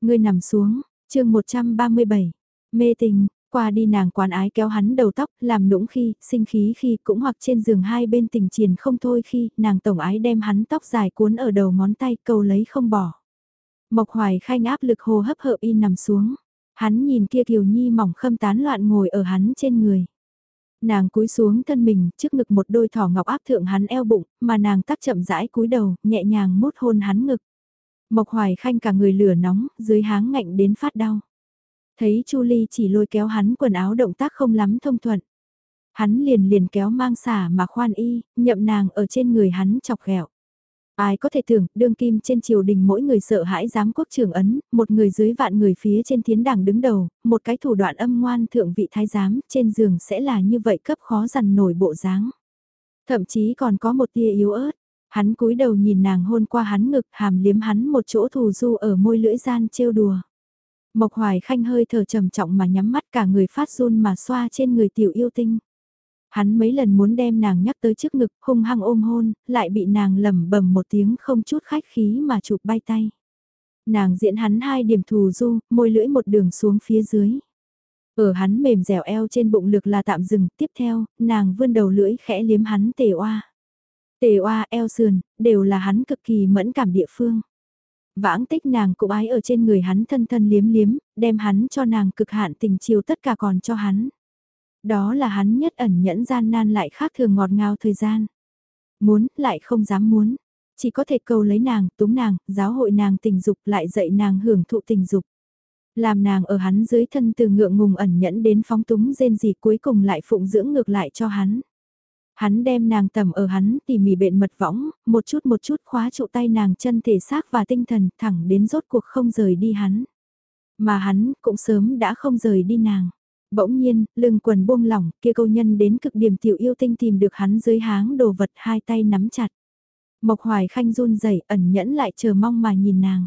Ngươi nằm xuống, chương 137, mê tình, qua đi nàng quán ái kéo hắn đầu tóc, làm nũng khi, sinh khí khi cũng hoặc trên giường hai bên tình triền không thôi khi, nàng tổng ái đem hắn tóc dài cuốn ở đầu ngón tay cầu lấy không bỏ. Mộc Hoài Khanh áp lực hồ hấp hợp y nằm xuống. Hắn nhìn kia Kiều Nhi mỏng khâm tán loạn ngồi ở hắn trên người. Nàng cúi xuống thân mình, trước ngực một đôi thỏ ngọc áp thượng hắn eo bụng, mà nàng tắc chậm rãi cúi đầu, nhẹ nhàng mút hôn hắn ngực. Mộc Hoài Khanh cả người lửa nóng, dưới háng ngạnh đến phát đau. Thấy Chu Ly chỉ lôi kéo hắn quần áo động tác không lắm thông thuận. Hắn liền liền kéo mang xả mà khoan y, nhậm nàng ở trên người hắn chọc ghẹo. Ai có thể tưởng, đương kim trên triều đình mỗi người sợ hãi giám quốc trưởng ấn, một người dưới vạn người phía trên thiến đảng đứng đầu, một cái thủ đoạn âm ngoan thượng vị thái giám, trên giường sẽ là như vậy cấp khó dằn nổi bộ dáng. Thậm chí còn có một tia yếu ớt, hắn cúi đầu nhìn nàng hôn qua hắn ngực hàm liếm hắn một chỗ thù du ở môi lưỡi gian trêu đùa. Mộc Hoài Khanh hơi thở trầm trọng mà nhắm mắt cả người phát run mà xoa trên người tiểu yêu tinh. Hắn mấy lần muốn đem nàng nhắc tới trước ngực, hung hăng ôm hôn, lại bị nàng lẩm bẩm một tiếng không chút khách khí mà chụp bay tay. Nàng diễn hắn hai điểm thù du, môi lưỡi một đường xuống phía dưới. Ở hắn mềm dẻo eo trên bụng lực là tạm dừng, tiếp theo, nàng vươn đầu lưỡi khẽ liếm hắn tề oa. Tề oa eo sườn, đều là hắn cực kỳ mẫn cảm địa phương. Vãng tích nàng cũng ái ở trên người hắn thân thân liếm liếm, đem hắn cho nàng cực hạn tình chiều tất cả còn cho hắn. Đó là hắn nhất ẩn nhẫn gian nan lại khác thường ngọt ngào thời gian. Muốn, lại không dám muốn. Chỉ có thể cầu lấy nàng, túng nàng, giáo hội nàng tình dục lại dạy nàng hưởng thụ tình dục. Làm nàng ở hắn dưới thân từ ngượng ngùng ẩn nhẫn đến phóng túng rên gì cuối cùng lại phụng dưỡng ngược lại cho hắn. Hắn đem nàng tầm ở hắn tỉ mỉ bện mật võng, một chút một chút khóa trụ tay nàng chân thể xác và tinh thần thẳng đến rốt cuộc không rời đi hắn. Mà hắn cũng sớm đã không rời đi nàng. Bỗng nhiên, lưng quần buông lỏng, kia câu nhân đến cực điểm tiểu yêu tinh tìm được hắn dưới háng đồ vật hai tay nắm chặt. Mộc hoài khanh run rẩy ẩn nhẫn lại chờ mong mà nhìn nàng.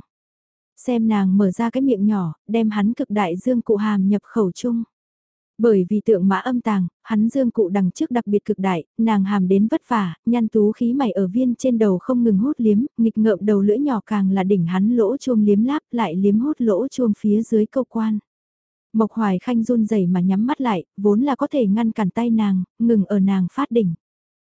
Xem nàng mở ra cái miệng nhỏ, đem hắn cực đại dương cụ hàm nhập khẩu chung. Bởi vì tượng mã âm tàng, hắn dương cụ đằng trước đặc biệt cực đại, nàng hàm đến vất vả, nhăn tú khí mày ở viên trên đầu không ngừng hút liếm, nghịch ngợm đầu lưỡi nhỏ càng là đỉnh hắn lỗ chuông liếm láp lại liếm hút lỗ chuông phía dưới câu quan. Mộc Hoài Khanh run rẩy mà nhắm mắt lại, vốn là có thể ngăn cản tay nàng, ngừng ở nàng phát đỉnh.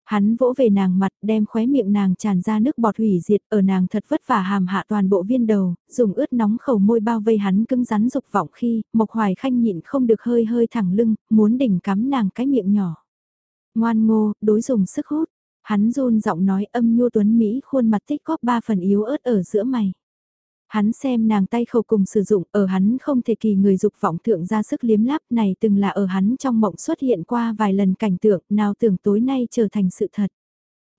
Hắn vỗ về nàng mặt đem khóe miệng nàng tràn ra nước bọt hủy diệt ở nàng thật vất vả hàm hạ toàn bộ viên đầu, dùng ướt nóng khẩu môi bao vây hắn cứng rắn dục vọng khi, Mộc Hoài Khanh nhịn không được hơi hơi thẳng lưng, muốn đỉnh cắm nàng cái miệng nhỏ. Ngoan ngô, đối dùng sức hút, hắn run giọng nói âm nhu tuấn Mỹ khuôn mặt tích góp ba phần yếu ớt ở giữa mày. Hắn xem nàng tay khâu cùng sử dụng ở hắn không thể kỳ người dục vọng thượng ra sức liếm láp này từng là ở hắn trong mộng xuất hiện qua vài lần cảnh tượng nào tưởng tối nay trở thành sự thật.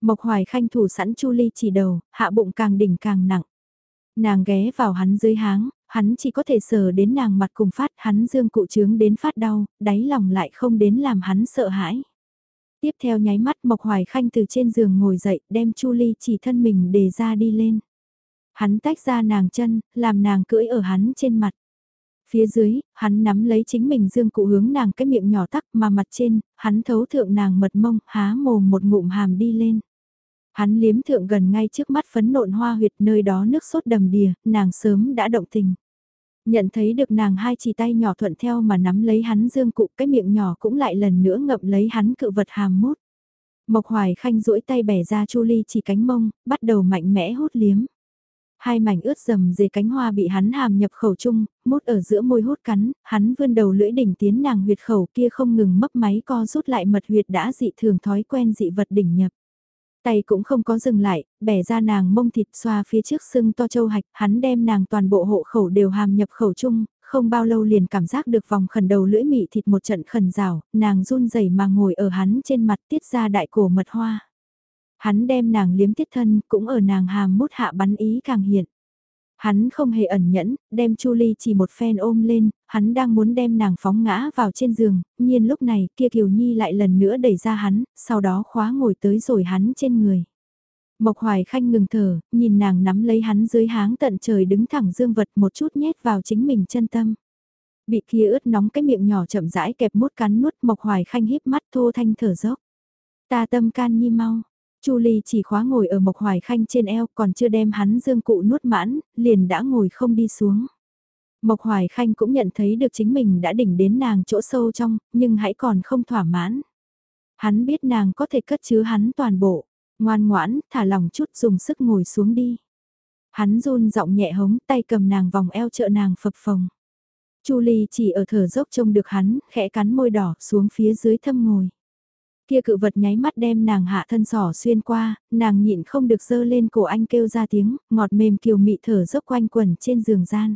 Mộc hoài khanh thủ sẵn chu ly chỉ đầu, hạ bụng càng đỉnh càng nặng. Nàng ghé vào hắn dưới háng, hắn chỉ có thể sờ đến nàng mặt cùng phát hắn dương cụ trướng đến phát đau, đáy lòng lại không đến làm hắn sợ hãi. Tiếp theo nháy mắt Mộc Hoài Khanh từ trên giường ngồi dậy đem Chu Ly chỉ thân mình đề ra đi lên. Hắn tách ra nàng chân, làm nàng cưỡi ở hắn trên mặt. Phía dưới, hắn nắm lấy chính mình dương cụ hướng nàng cái miệng nhỏ tắc mà mặt trên, hắn thấu thượng nàng mật mông, há mồm một ngụm hàm đi lên. Hắn liếm thượng gần ngay trước mắt phấn nộn hoa huyệt nơi đó nước sốt đầm đìa, nàng sớm đã động tình. Nhận thấy được nàng hai chỉ tay nhỏ thuận theo mà nắm lấy hắn dương cụ cái miệng nhỏ cũng lại lần nữa ngậm lấy hắn cự vật hàm mút. Mộc hoài khanh duỗi tay bẻ ra chu ly chỉ cánh mông, bắt đầu mạnh mẽ hút liếm. Hai mảnh ướt dầm dề cánh hoa bị hắn hàm nhập khẩu chung, mút ở giữa môi hút cắn, hắn vươn đầu lưỡi đỉnh tiến nàng huyệt khẩu kia không ngừng mấp máy co rút lại mật huyệt đã dị thường thói quen dị vật đỉnh nhập. Tay cũng không có dừng lại, bẻ ra nàng mông thịt xoa phía trước sưng to châu hạch, hắn đem nàng toàn bộ hộ khẩu đều hàm nhập khẩu chung, không bao lâu liền cảm giác được vòng khẩn đầu lưỡi mị thịt một trận khẩn rào, nàng run rẩy mà ngồi ở hắn trên mặt tiết ra đại cổ mật hoa. Hắn đem nàng liếm tiết thân, cũng ở nàng hàm mút hạ bắn ý càng hiện. Hắn không hề ẩn nhẫn, đem Chu Ly chỉ một phen ôm lên, hắn đang muốn đem nàng phóng ngã vào trên giường, nhiên lúc này kia Kiều Nhi lại lần nữa đẩy ra hắn, sau đó khóa ngồi tới rồi hắn trên người. Mộc Hoài Khanh ngừng thở, nhìn nàng nắm lấy hắn dưới háng tận trời đứng thẳng dương vật một chút nhét vào chính mình chân tâm. Bị kia ướt nóng cái miệng nhỏ chậm rãi kẹp mút cắn nuốt Mộc Hoài Khanh híp mắt thô thanh thở dốc. Ta tâm can nhi mau, Chu Ly chỉ khóa ngồi ở Mộc Hoài Khanh trên eo còn chưa đem hắn dương cụ nuốt mãn, liền đã ngồi không đi xuống. Mộc Hoài Khanh cũng nhận thấy được chính mình đã đỉnh đến nàng chỗ sâu trong, nhưng hãy còn không thỏa mãn. Hắn biết nàng có thể cất chứa hắn toàn bộ, ngoan ngoãn, thả lòng chút dùng sức ngồi xuống đi. Hắn run giọng nhẹ hống tay cầm nàng vòng eo trợ nàng phập phồng. Chu Ly chỉ ở thở dốc trông được hắn, khẽ cắn môi đỏ xuống phía dưới thâm ngồi. Kia cự vật nháy mắt đem nàng hạ thân sỏ xuyên qua, nàng nhịn không được dơ lên cổ anh kêu ra tiếng, ngọt mềm kiều mị thở dốc quanh quẩn trên giường gian.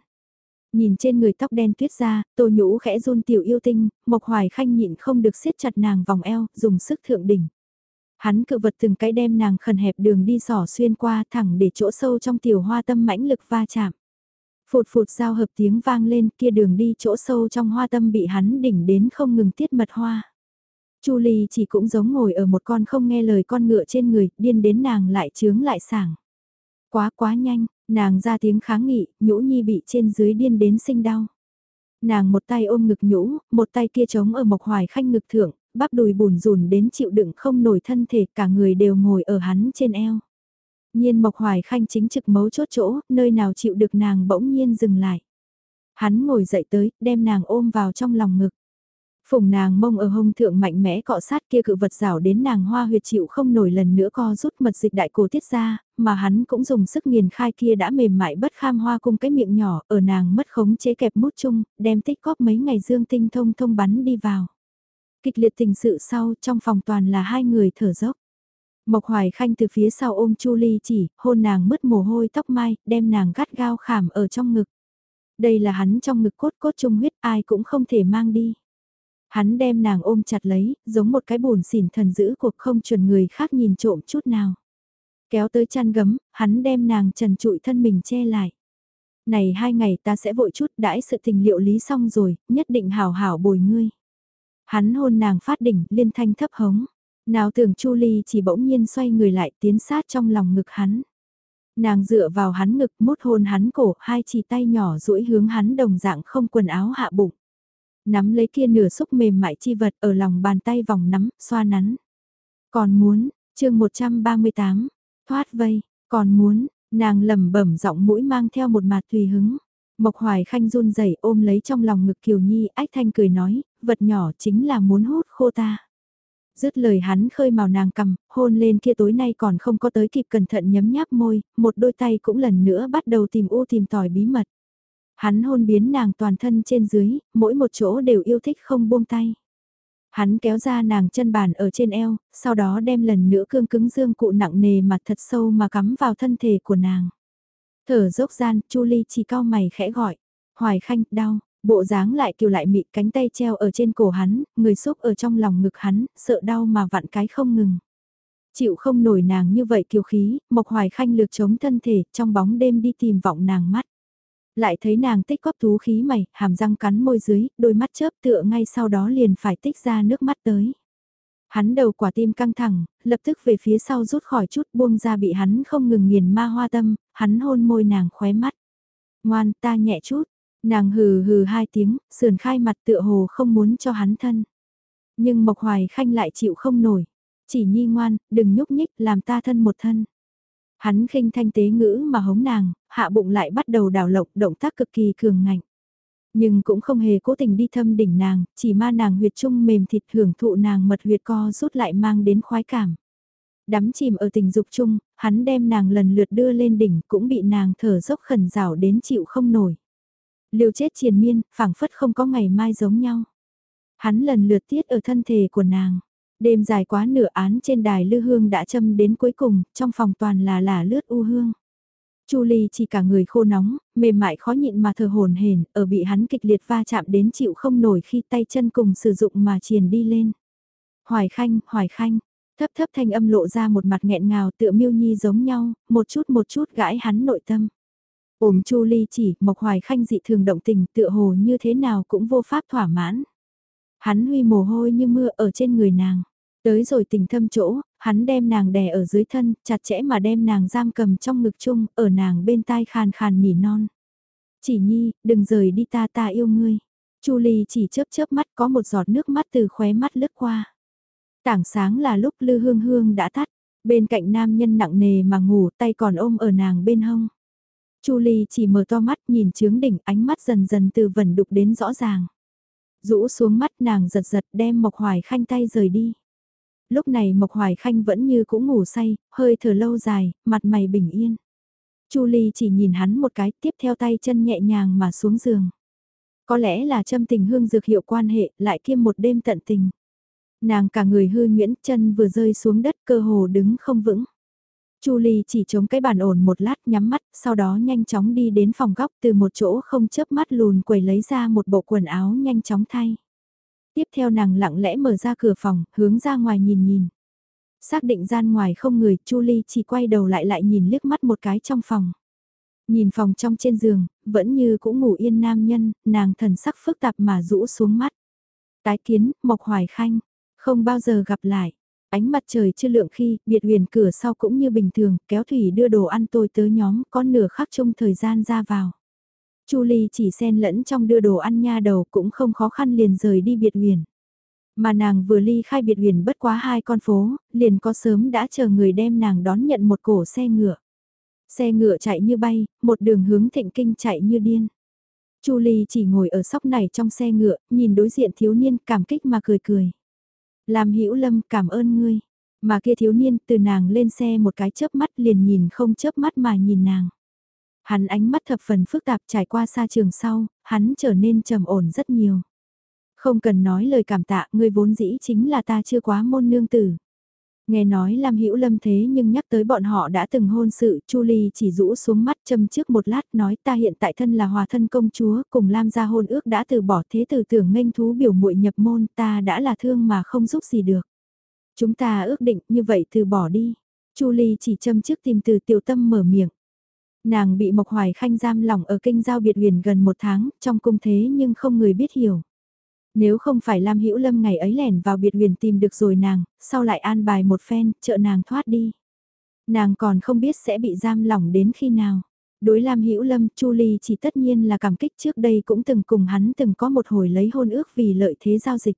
Nhìn trên người tóc đen tuyết ra, tô nhũ khẽ run tiểu yêu tinh, mộc hoài khanh nhịn không được siết chặt nàng vòng eo, dùng sức thượng đỉnh. Hắn cự vật từng cái đem nàng khẩn hẹp đường đi sỏ xuyên qua thẳng để chỗ sâu trong tiểu hoa tâm mãnh lực va chạm. Phụt phụt giao hợp tiếng vang lên kia đường đi chỗ sâu trong hoa tâm bị hắn đỉnh đến không ngừng tiết mật hoa. Chu Ly chỉ cũng giống ngồi ở một con không nghe lời con ngựa trên người, điên đến nàng lại chướng lại sảng. Quá quá nhanh, nàng ra tiếng kháng nghị, nhũ nhi bị trên dưới điên đến sinh đau. Nàng một tay ôm ngực nhũ, một tay kia trống ở mộc hoài khanh ngực thượng, bắp đùi bùn rùn đến chịu đựng không nổi thân thể, cả người đều ngồi ở hắn trên eo. Nhiên mộc hoài khanh chính trực mấu chốt chỗ, nơi nào chịu được nàng bỗng nhiên dừng lại. Hắn ngồi dậy tới, đem nàng ôm vào trong lòng ngực. Phùng nàng mông ở hông thượng mạnh mẽ cọ sát kia cự vật rảo đến nàng hoa huyệt chịu không nổi lần nữa co rút mật dịch đại cổ tiết ra, mà hắn cũng dùng sức nghiền khai kia đã mềm mại bất kham hoa cung cái miệng nhỏ ở nàng mất khống chế kẹp mút chung, đem tích góp mấy ngày dương tinh thông thông bắn đi vào. Kịch liệt tình sự sau trong phòng toàn là hai người thở dốc. Mộc Hoài Khanh từ phía sau ôm Chu Ly chỉ, hôn nàng mất mồ hôi tóc mai, đem nàng gắt gao khảm ở trong ngực. Đây là hắn trong ngực cốt cốt trung huyết ai cũng không thể mang đi. Hắn đem nàng ôm chặt lấy, giống một cái bùn xỉn thần giữ cuộc không chuẩn người khác nhìn trộm chút nào. Kéo tới chăn gấm, hắn đem nàng trần trụi thân mình che lại. Này hai ngày ta sẽ vội chút đãi sự tình liệu lý xong rồi, nhất định hảo hảo bồi ngươi. Hắn hôn nàng phát đỉnh, liên thanh thấp hống. Nào tưởng Chu Ly chỉ bỗng nhiên xoay người lại tiến sát trong lòng ngực hắn. Nàng dựa vào hắn ngực mút hôn hắn cổ, hai chỉ tay nhỏ duỗi hướng hắn đồng dạng không quần áo hạ bụng nắm lấy kia nửa xúc mềm mại chi vật ở lòng bàn tay vòng nắm, xoa nắn. Còn muốn, chương 138, thoát vây, còn muốn, nàng lẩm bẩm giọng mũi mang theo một mặt tùy hứng. Mộc Hoài Khanh run rẩy ôm lấy trong lòng ngực Kiều Nhi, ách thanh cười nói, vật nhỏ chính là muốn hút khô ta. Dứt lời hắn khơi màu nàng cầm, hôn lên kia tối nay còn không có tới kịp cẩn thận nhấm nháp môi, một đôi tay cũng lần nữa bắt đầu tìm u tìm tòi bí mật. Hắn hôn biến nàng toàn thân trên dưới, mỗi một chỗ đều yêu thích không buông tay. Hắn kéo ra nàng chân bàn ở trên eo, sau đó đem lần nữa cương cứng dương cụ nặng nề mà thật sâu mà cắm vào thân thể của nàng. Thở dốc gian, Chu Ly chỉ cao mày khẽ gọi. Hoài khanh, đau, bộ dáng lại kiều lại mị cánh tay treo ở trên cổ hắn, người xúc ở trong lòng ngực hắn, sợ đau mà vặn cái không ngừng. Chịu không nổi nàng như vậy kiều khí, Mộc Hoài khanh lược chống thân thể, trong bóng đêm đi tìm vọng nàng mắt lại thấy nàng tích góp thú khí mày, hàm răng cắn môi dưới, đôi mắt chớp tựa ngay sau đó liền phải tích ra nước mắt tới. Hắn đầu quả tim căng thẳng, lập tức về phía sau rút khỏi chút buông ra bị hắn không ngừng nghiền ma hoa tâm, hắn hôn môi nàng khóe mắt. Ngoan ta nhẹ chút, nàng hừ hừ hai tiếng, sườn khai mặt tựa hồ không muốn cho hắn thân. Nhưng Mộc Hoài Khanh lại chịu không nổi. Chỉ nhi ngoan, đừng nhúc nhích, làm ta thân một thân. Hắn khinh thanh tế ngữ mà hống nàng, hạ bụng lại bắt đầu đảo lộc động tác cực kỳ cường ngạnh. Nhưng cũng không hề cố tình đi thâm đỉnh nàng, chỉ ma nàng huyệt trung mềm thịt hưởng thụ nàng mật huyệt co rút lại mang đến khoái cảm. Đắm chìm ở tình dục chung, hắn đem nàng lần lượt đưa lên đỉnh cũng bị nàng thở dốc khẩn rào đến chịu không nổi. Liều chết triền miên, phảng phất không có ngày mai giống nhau. Hắn lần lượt tiết ở thân thể của nàng. Đêm dài quá nửa án trên đài lư hương đã châm đến cuối cùng, trong phòng toàn là là lướt u hương. Chu Ly chỉ cả người khô nóng, mềm mại khó nhịn mà thờ hồn hển, ở bị hắn kịch liệt va chạm đến chịu không nổi khi tay chân cùng sử dụng mà triền đi lên. Hoài Khanh, Hoài Khanh, thấp thấp thanh âm lộ ra một mặt nghẹn ngào tựa miêu nhi giống nhau, một chút một chút gãi hắn nội tâm. Ôm Chu Ly chỉ, Mộc Hoài Khanh dị thường động tình tựa hồ như thế nào cũng vô pháp thỏa mãn. Hắn huy mồ hôi như mưa ở trên người nàng. Tới rồi tình thâm chỗ, hắn đem nàng đè ở dưới thân, chặt chẽ mà đem nàng giam cầm trong ngực chung, ở nàng bên tai khàn khàn nỉ non. Chỉ nhi, đừng rời đi ta ta yêu ngươi. Chu Ly chỉ chớp chớp mắt có một giọt nước mắt từ khóe mắt lướt qua. Tảng sáng là lúc lư hương hương đã tắt, Bên cạnh nam nhân nặng nề mà ngủ tay còn ôm ở nàng bên hông. Chu Ly chỉ mở to mắt nhìn trướng đỉnh ánh mắt dần dần từ vẩn đục đến rõ ràng. Rũ xuống mắt nàng giật giật đem Mộc Hoài Khanh tay rời đi. Lúc này Mộc Hoài Khanh vẫn như cũng ngủ say, hơi thở lâu dài, mặt mày bình yên. Chu Ly chỉ nhìn hắn một cái tiếp theo tay chân nhẹ nhàng mà xuống giường. Có lẽ là châm tình hương dược hiệu quan hệ lại kiêm một đêm tận tình. Nàng cả người hư nhuyễn chân vừa rơi xuống đất cơ hồ đứng không vững. Chu Ly chỉ chống cái bàn ổn một lát nhắm mắt, sau đó nhanh chóng đi đến phòng góc từ một chỗ không chớp mắt lùn quầy lấy ra một bộ quần áo nhanh chóng thay. Tiếp theo nàng lặng lẽ mở ra cửa phòng, hướng ra ngoài nhìn nhìn. Xác định gian ngoài không người, Chu Ly chỉ quay đầu lại lại nhìn liếc mắt một cái trong phòng. Nhìn phòng trong trên giường, vẫn như cũng ngủ yên nam nhân, nàng thần sắc phức tạp mà rũ xuống mắt. Tái kiến, Mộc Hoài Khanh, không bao giờ gặp lại. Ánh mặt trời chưa lượng khi, biệt huyền cửa sau cũng như bình thường, kéo thủy đưa đồ ăn tôi tới nhóm, có nửa khắc chung thời gian ra vào. Chu Ly chỉ xen lẫn trong đưa đồ ăn nha đầu cũng không khó khăn liền rời đi biệt huyền. Mà nàng vừa ly khai biệt huyền bất quá hai con phố, liền có sớm đã chờ người đem nàng đón nhận một cổ xe ngựa. Xe ngựa chạy như bay, một đường hướng thịnh kinh chạy như điên. Chu Ly chỉ ngồi ở sóc này trong xe ngựa, nhìn đối diện thiếu niên cảm kích mà cười cười. Làm hữu lâm cảm ơn ngươi. Mà kia thiếu niên từ nàng lên xe một cái chớp mắt liền nhìn không chớp mắt mà nhìn nàng. Hắn ánh mắt thập phần phức tạp trải qua xa trường sau, hắn trở nên trầm ổn rất nhiều. Không cần nói lời cảm tạ, ngươi vốn dĩ chính là ta chưa quá môn nương tử. Nghe nói Lam Hữu Lâm thế nhưng nhắc tới bọn họ đã từng hôn sự, Chu Ly chỉ rũ xuống mắt châm trước một lát nói ta hiện tại thân là hòa thân công chúa, cùng Lam gia hôn ước đã từ bỏ thế tử tưởng nghênh thú biểu muội nhập môn, ta đã là thương mà không giúp gì được. Chúng ta ước định như vậy từ bỏ đi. Chu Ly chỉ châm trước tìm từ tiểu tâm mở miệng. Nàng bị Mộc Hoài Khanh giam lỏng ở kinh giao biệt huyền gần một tháng, trong cung thế nhưng không người biết hiểu. Nếu không phải Lam Hữu Lâm ngày ấy lẻn vào biệt huyền tìm được rồi nàng, sau lại an bài một phen, trợ nàng thoát đi. Nàng còn không biết sẽ bị giam lỏng đến khi nào. Đối Lam Hữu Lâm, Chu Ly chỉ tất nhiên là cảm kích trước đây cũng từng cùng hắn từng có một hồi lấy hôn ước vì lợi thế giao dịch.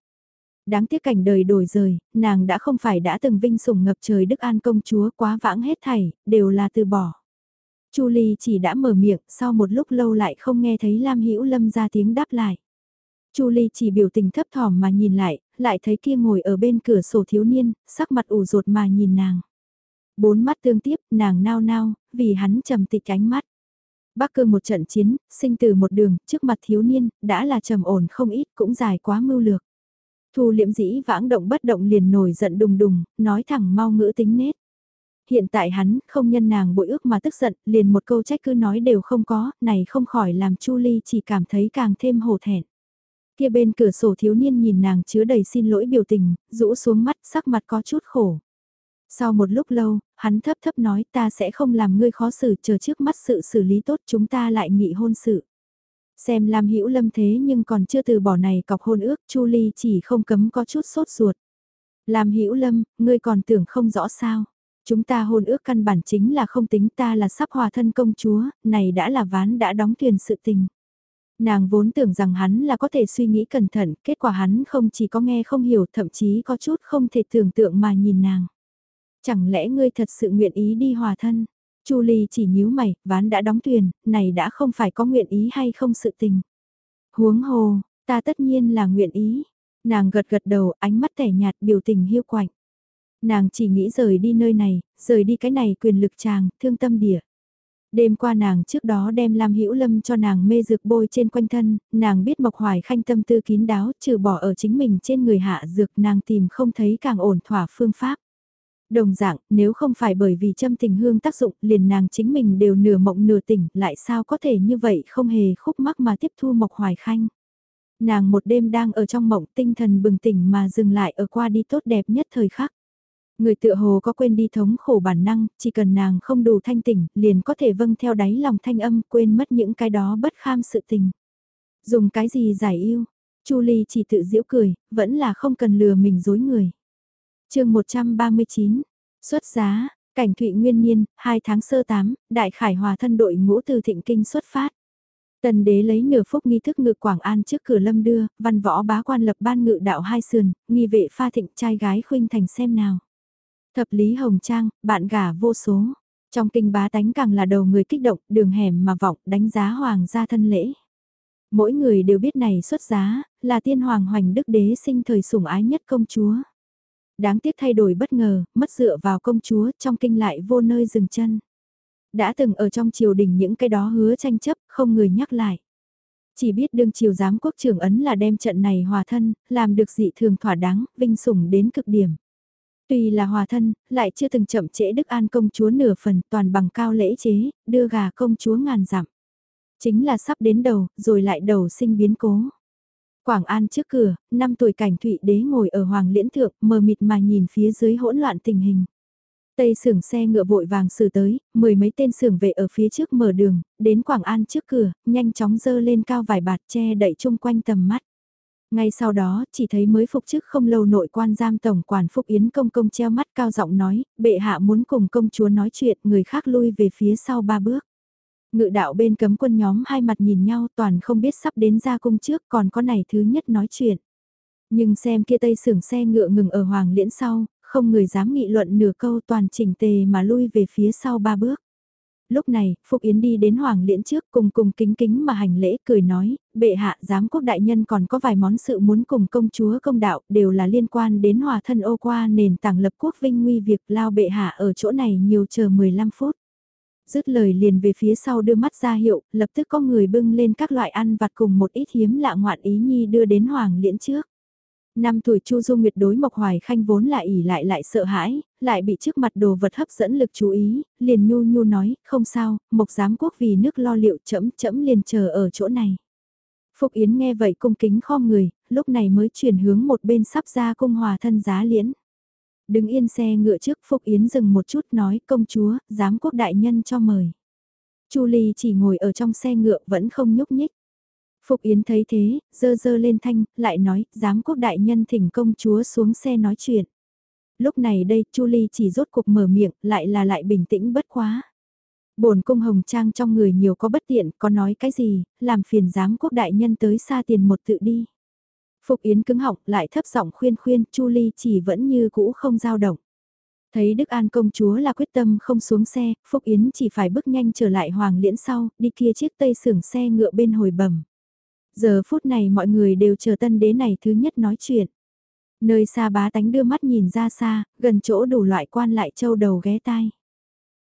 Đáng tiếc cảnh đời đổi rời, nàng đã không phải đã từng vinh sủng ngập trời Đức An công chúa quá vãng hết thảy, đều là từ bỏ. Chu Ly chỉ đã mở miệng, sau một lúc lâu lại không nghe thấy Lam Hữu Lâm ra tiếng đáp lại. Chu Ly chỉ biểu tình thấp thỏm mà nhìn lại, lại thấy kia ngồi ở bên cửa sổ thiếu niên, sắc mặt ủ rột mà nhìn nàng. Bốn mắt tương tiếp, nàng nao nao, vì hắn trầm tịch ánh mắt. Bắc cương một trận chiến, sinh từ một đường, trước mặt thiếu niên, đã là trầm ổn không ít, cũng dài quá mưu lược. Thu liễm dĩ vãng động bất động liền nổi giận đùng đùng, nói thẳng mau ngữ tính nết. Hiện tại hắn, không nhân nàng bội ước mà tức giận, liền một câu trách cứ nói đều không có, này không khỏi làm Chu Ly chỉ cảm thấy càng thêm hổ thẹn. Kia bên cửa sổ thiếu niên nhìn nàng chứa đầy xin lỗi biểu tình, rũ xuống mắt sắc mặt có chút khổ. Sau một lúc lâu, hắn thấp thấp nói ta sẽ không làm ngươi khó xử chờ trước mắt sự xử lý tốt chúng ta lại nghị hôn sự. Xem Lam Hữu Lâm thế nhưng còn chưa từ bỏ này cọc hôn ước Chu Ly chỉ không cấm có chút sốt ruột. Lam Hữu Lâm, ngươi còn tưởng không rõ sao? Chúng ta hôn ước căn bản chính là không tính ta là sắp hòa thân công chúa, này đã là ván đã đóng thuyền sự tình. Nàng vốn tưởng rằng hắn là có thể suy nghĩ cẩn thận, kết quả hắn không chỉ có nghe không hiểu thậm chí có chút không thể tưởng tượng mà nhìn nàng. Chẳng lẽ ngươi thật sự nguyện ý đi hòa thân? Chu Ly chỉ nhíu mày, ván đã đóng thuyền, này đã không phải có nguyện ý hay không sự tình. Huống hồ, ta tất nhiên là nguyện ý. Nàng gật gật đầu, ánh mắt tẻ nhạt biểu tình hiu quạnh. Nàng chỉ nghĩ rời đi nơi này, rời đi cái này quyền lực chàng, thương tâm địa. Đêm qua nàng trước đó đem Lam Hữu Lâm cho nàng mê dược bôi trên quanh thân, nàng biết Mộc Hoài Khanh tâm tư kín đáo, trừ bỏ ở chính mình trên người hạ dược nàng tìm không thấy càng ổn thỏa phương pháp. Đồng dạng, nếu không phải bởi vì châm tình hương tác dụng, liền nàng chính mình đều nửa mộng nửa tỉnh, lại sao có thể như vậy không hề khúc mắc mà tiếp thu Mộc Hoài Khanh. Nàng một đêm đang ở trong mộng tinh thần bừng tỉnh mà dừng lại ở qua đi tốt đẹp nhất thời khắc. Người tựa hồ có quên đi thống khổ bản năng, chỉ cần nàng không đủ thanh tỉnh, liền có thể vâng theo đáy lòng thanh âm quên mất những cái đó bất kham sự tình. Dùng cái gì giải yêu? Chu Ly chỉ tự giễu cười, vẫn là không cần lừa mình dối người. chương 139, xuất giá, cảnh thụy nguyên nhiên, 2 tháng sơ 8, đại khải hòa thân đội ngũ từ thịnh kinh xuất phát. Tần đế lấy nửa phúc nghi thức ngự Quảng An trước cửa lâm đưa, văn võ bá quan lập ban ngự đạo hai sườn, nghi vệ pha thịnh trai gái khuynh thành xem nào. Thập Lý Hồng Trang, bạn gả vô số. Trong kinh bá tánh càng là đầu người kích động, đường hẻm mà vọng, đánh giá hoàng gia thân lễ. Mỗi người đều biết này xuất giá, là tiên hoàng hoành đức đế sinh thời sủng ái nhất công chúa. Đáng tiếc thay đổi bất ngờ, mất dựa vào công chúa, trong kinh lại vô nơi dừng chân. Đã từng ở trong triều đình những cái đó hứa tranh chấp, không người nhắc lại. Chỉ biết đương triều giám quốc trưởng ấn là đem trận này hòa thân, làm được dị thường thỏa đáng, vinh sủng đến cực điểm. Tuy là hòa thân, lại chưa từng chậm trễ Đức An công chúa nửa phần toàn bằng cao lễ chế, đưa gà công chúa ngàn dặm. Chính là sắp đến đầu, rồi lại đầu sinh biến cố. Quảng An trước cửa, năm tuổi cảnh thụy đế ngồi ở hoàng liễn thượng, mờ mịt mà nhìn phía dưới hỗn loạn tình hình. Tây sưởng xe ngựa vội vàng xử tới, mười mấy tên sưởng vệ ở phía trước mở đường, đến Quảng An trước cửa, nhanh chóng dơ lên cao vài bạt che đậy chung quanh tầm mắt. Ngay sau đó, chỉ thấy mới phục chức không lâu nội quan giam tổng quản Phúc Yến công công treo mắt cao giọng nói, bệ hạ muốn cùng công chúa nói chuyện, người khác lui về phía sau ba bước. Ngự đạo bên cấm quân nhóm hai mặt nhìn nhau toàn không biết sắp đến ra cung trước còn có này thứ nhất nói chuyện. Nhưng xem kia tây sưởng xe ngựa ngừng ở hoàng liễn sau, không người dám nghị luận nửa câu toàn chỉnh tề mà lui về phía sau ba bước. Lúc này, phục Yến đi đến Hoàng Liễn trước cùng cùng kính kính mà hành lễ cười nói, bệ hạ giám quốc đại nhân còn có vài món sự muốn cùng công chúa công đạo đều là liên quan đến hòa thân ô qua nền tảng lập quốc vinh nguy việc lao bệ hạ ở chỗ này nhiều chờ 15 phút. Dứt lời liền về phía sau đưa mắt ra hiệu, lập tức có người bưng lên các loại ăn vặt cùng một ít hiếm lạ ngoạn ý nhi đưa đến Hoàng Liễn trước. Năm tuổi Chu Du Nguyệt đối Mộc Hoài Khanh vốn là ỉ lại lại sợ hãi, lại bị trước mặt đồ vật hấp dẫn lực chú ý, liền nhu nhu nói, không sao, Mộc giám quốc vì nước lo liệu chẫm chẫm liền chờ ở chỗ này. Phục Yến nghe vậy cung kính khom người, lúc này mới chuyển hướng một bên sắp ra cung hòa thân giá liễn. Đứng yên xe ngựa trước Phục Yến dừng một chút nói công chúa, giám quốc đại nhân cho mời. Chu Ly chỉ ngồi ở trong xe ngựa vẫn không nhúc nhích. Phục Yến thấy thế, dơ dơ lên thanh, lại nói, giám quốc đại nhân thỉnh công chúa xuống xe nói chuyện. Lúc này đây, Chu Ly chỉ rốt cuộc mở miệng, lại là lại bình tĩnh bất quá. bổn cung hồng trang trong người nhiều có bất tiện, có nói cái gì, làm phiền giám quốc đại nhân tới xa tiền một tự đi. Phục Yến cứng họng, lại thấp giọng khuyên khuyên, Chu Ly chỉ vẫn như cũ không dao động. Thấy Đức An công chúa là quyết tâm không xuống xe, Phúc Yến chỉ phải bước nhanh trở lại Hoàng Liễn sau, đi kia chiếc tây sưởng xe ngựa bên hồi bẩm. Giờ phút này mọi người đều chờ tân đế này thứ nhất nói chuyện. Nơi xa bá tánh đưa mắt nhìn ra xa, gần chỗ đủ loại quan lại châu đầu ghé tai.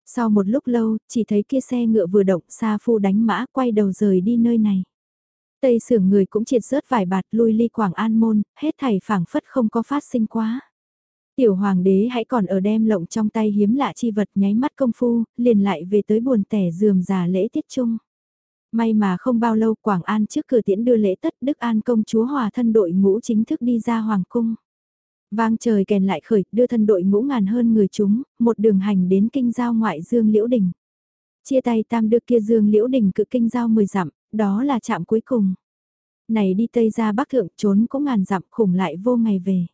Sau một lúc lâu, chỉ thấy kia xe ngựa vừa động xa phu đánh mã quay đầu rời đi nơi này. Tây sưởng người cũng triệt rớt vài bạt lui ly quảng an môn, hết thảy phảng phất không có phát sinh quá. Tiểu hoàng đế hãy còn ở đem lộng trong tay hiếm lạ chi vật nháy mắt công phu, liền lại về tới buồn tẻ dườm già lễ tiết chung. May mà không bao lâu Quảng An trước cửa tiễn đưa lễ tất Đức An công chúa hòa thân đội ngũ chính thức đi ra Hoàng cung. Vang trời kèn lại khởi, đưa thân đội ngũ ngàn hơn người chúng, một đường hành đến kinh giao ngoại Dương Liễu Đình. Chia tay tam được kia Dương Liễu Đình cự kinh giao 10 dặm, đó là chạm cuối cùng. Này đi Tây ra Bắc Thượng trốn cũng ngàn dặm khủng lại vô ngày về.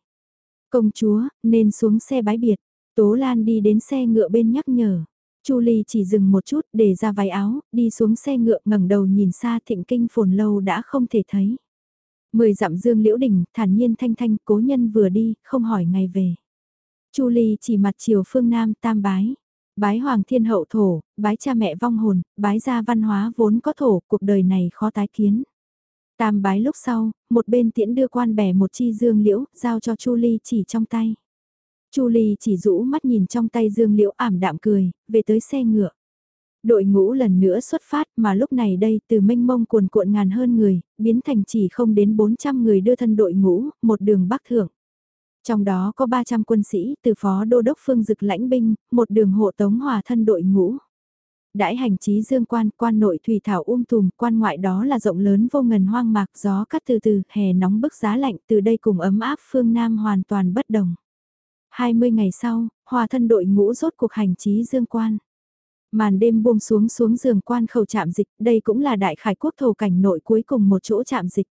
Công chúa, nên xuống xe bái biệt, Tố Lan đi đến xe ngựa bên nhắc nhở. Chu Ly chỉ dừng một chút để ra váy áo, đi xuống xe ngựa ngẩng đầu nhìn xa thịnh kinh phồn lâu đã không thể thấy. Mười dặm dương liễu Đỉnh, thản nhiên thanh thanh, cố nhân vừa đi, không hỏi ngày về. Chu Ly chỉ mặt chiều phương Nam tam bái. Bái hoàng thiên hậu thổ, bái cha mẹ vong hồn, bái gia văn hóa vốn có thổ, cuộc đời này khó tái kiến. Tam bái lúc sau, một bên tiễn đưa quan bẻ một chi dương liễu, giao cho Chu Ly chỉ trong tay. Chu Ly chỉ rũ mắt nhìn trong tay Dương Liễu ảm đạm cười, về tới xe ngựa. Đội ngũ lần nữa xuất phát mà lúc này đây từ mênh mông cuồn cuộn ngàn hơn người, biến thành chỉ không đến 400 người đưa thân đội ngũ, một đường bắc thượng. Trong đó có 300 quân sĩ từ phó đô đốc phương dực lãnh binh, một đường hộ tống hòa thân đội ngũ. Đãi hành trí dương quan, quan nội thủy thảo um tùm, quan ngoại đó là rộng lớn vô ngần hoang mạc gió cắt từ từ, hè nóng bức giá lạnh từ đây cùng ấm áp phương Nam hoàn toàn bất đồng. 20 ngày sau, hòa thân đội ngũ rốt cuộc hành trí dương quan. Màn đêm buông xuống xuống giường quan khẩu chạm dịch, đây cũng là đại khải quốc thổ cảnh nội cuối cùng một chỗ chạm dịch.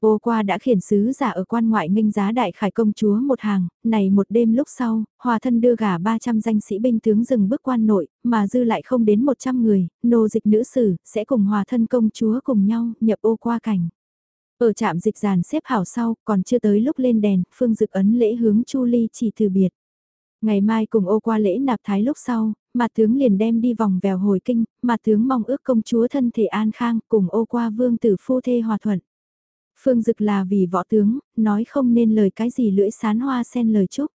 Ô qua đã khiển sứ giả ở quan ngoại nghênh giá đại khải công chúa một hàng, này một đêm lúc sau, hòa thân đưa gả 300 danh sĩ binh tướng dừng bước quan nội, mà dư lại không đến 100 người, nô dịch nữ sử, sẽ cùng hòa thân công chúa cùng nhau nhập ô qua cảnh. Ở trạm dịch giàn xếp hảo sau, còn chưa tới lúc lên đèn, Phương Dực ấn lễ hướng Chu Ly chỉ từ biệt. Ngày mai cùng ô qua lễ nạp thái lúc sau, mà tướng liền đem đi vòng vèo hồi kinh, mà tướng mong ước công chúa thân thể an khang cùng ô qua vương tử phu thê hòa thuận. Phương Dực là vì võ tướng, nói không nên lời cái gì lưỡi sán hoa sen lời chúc.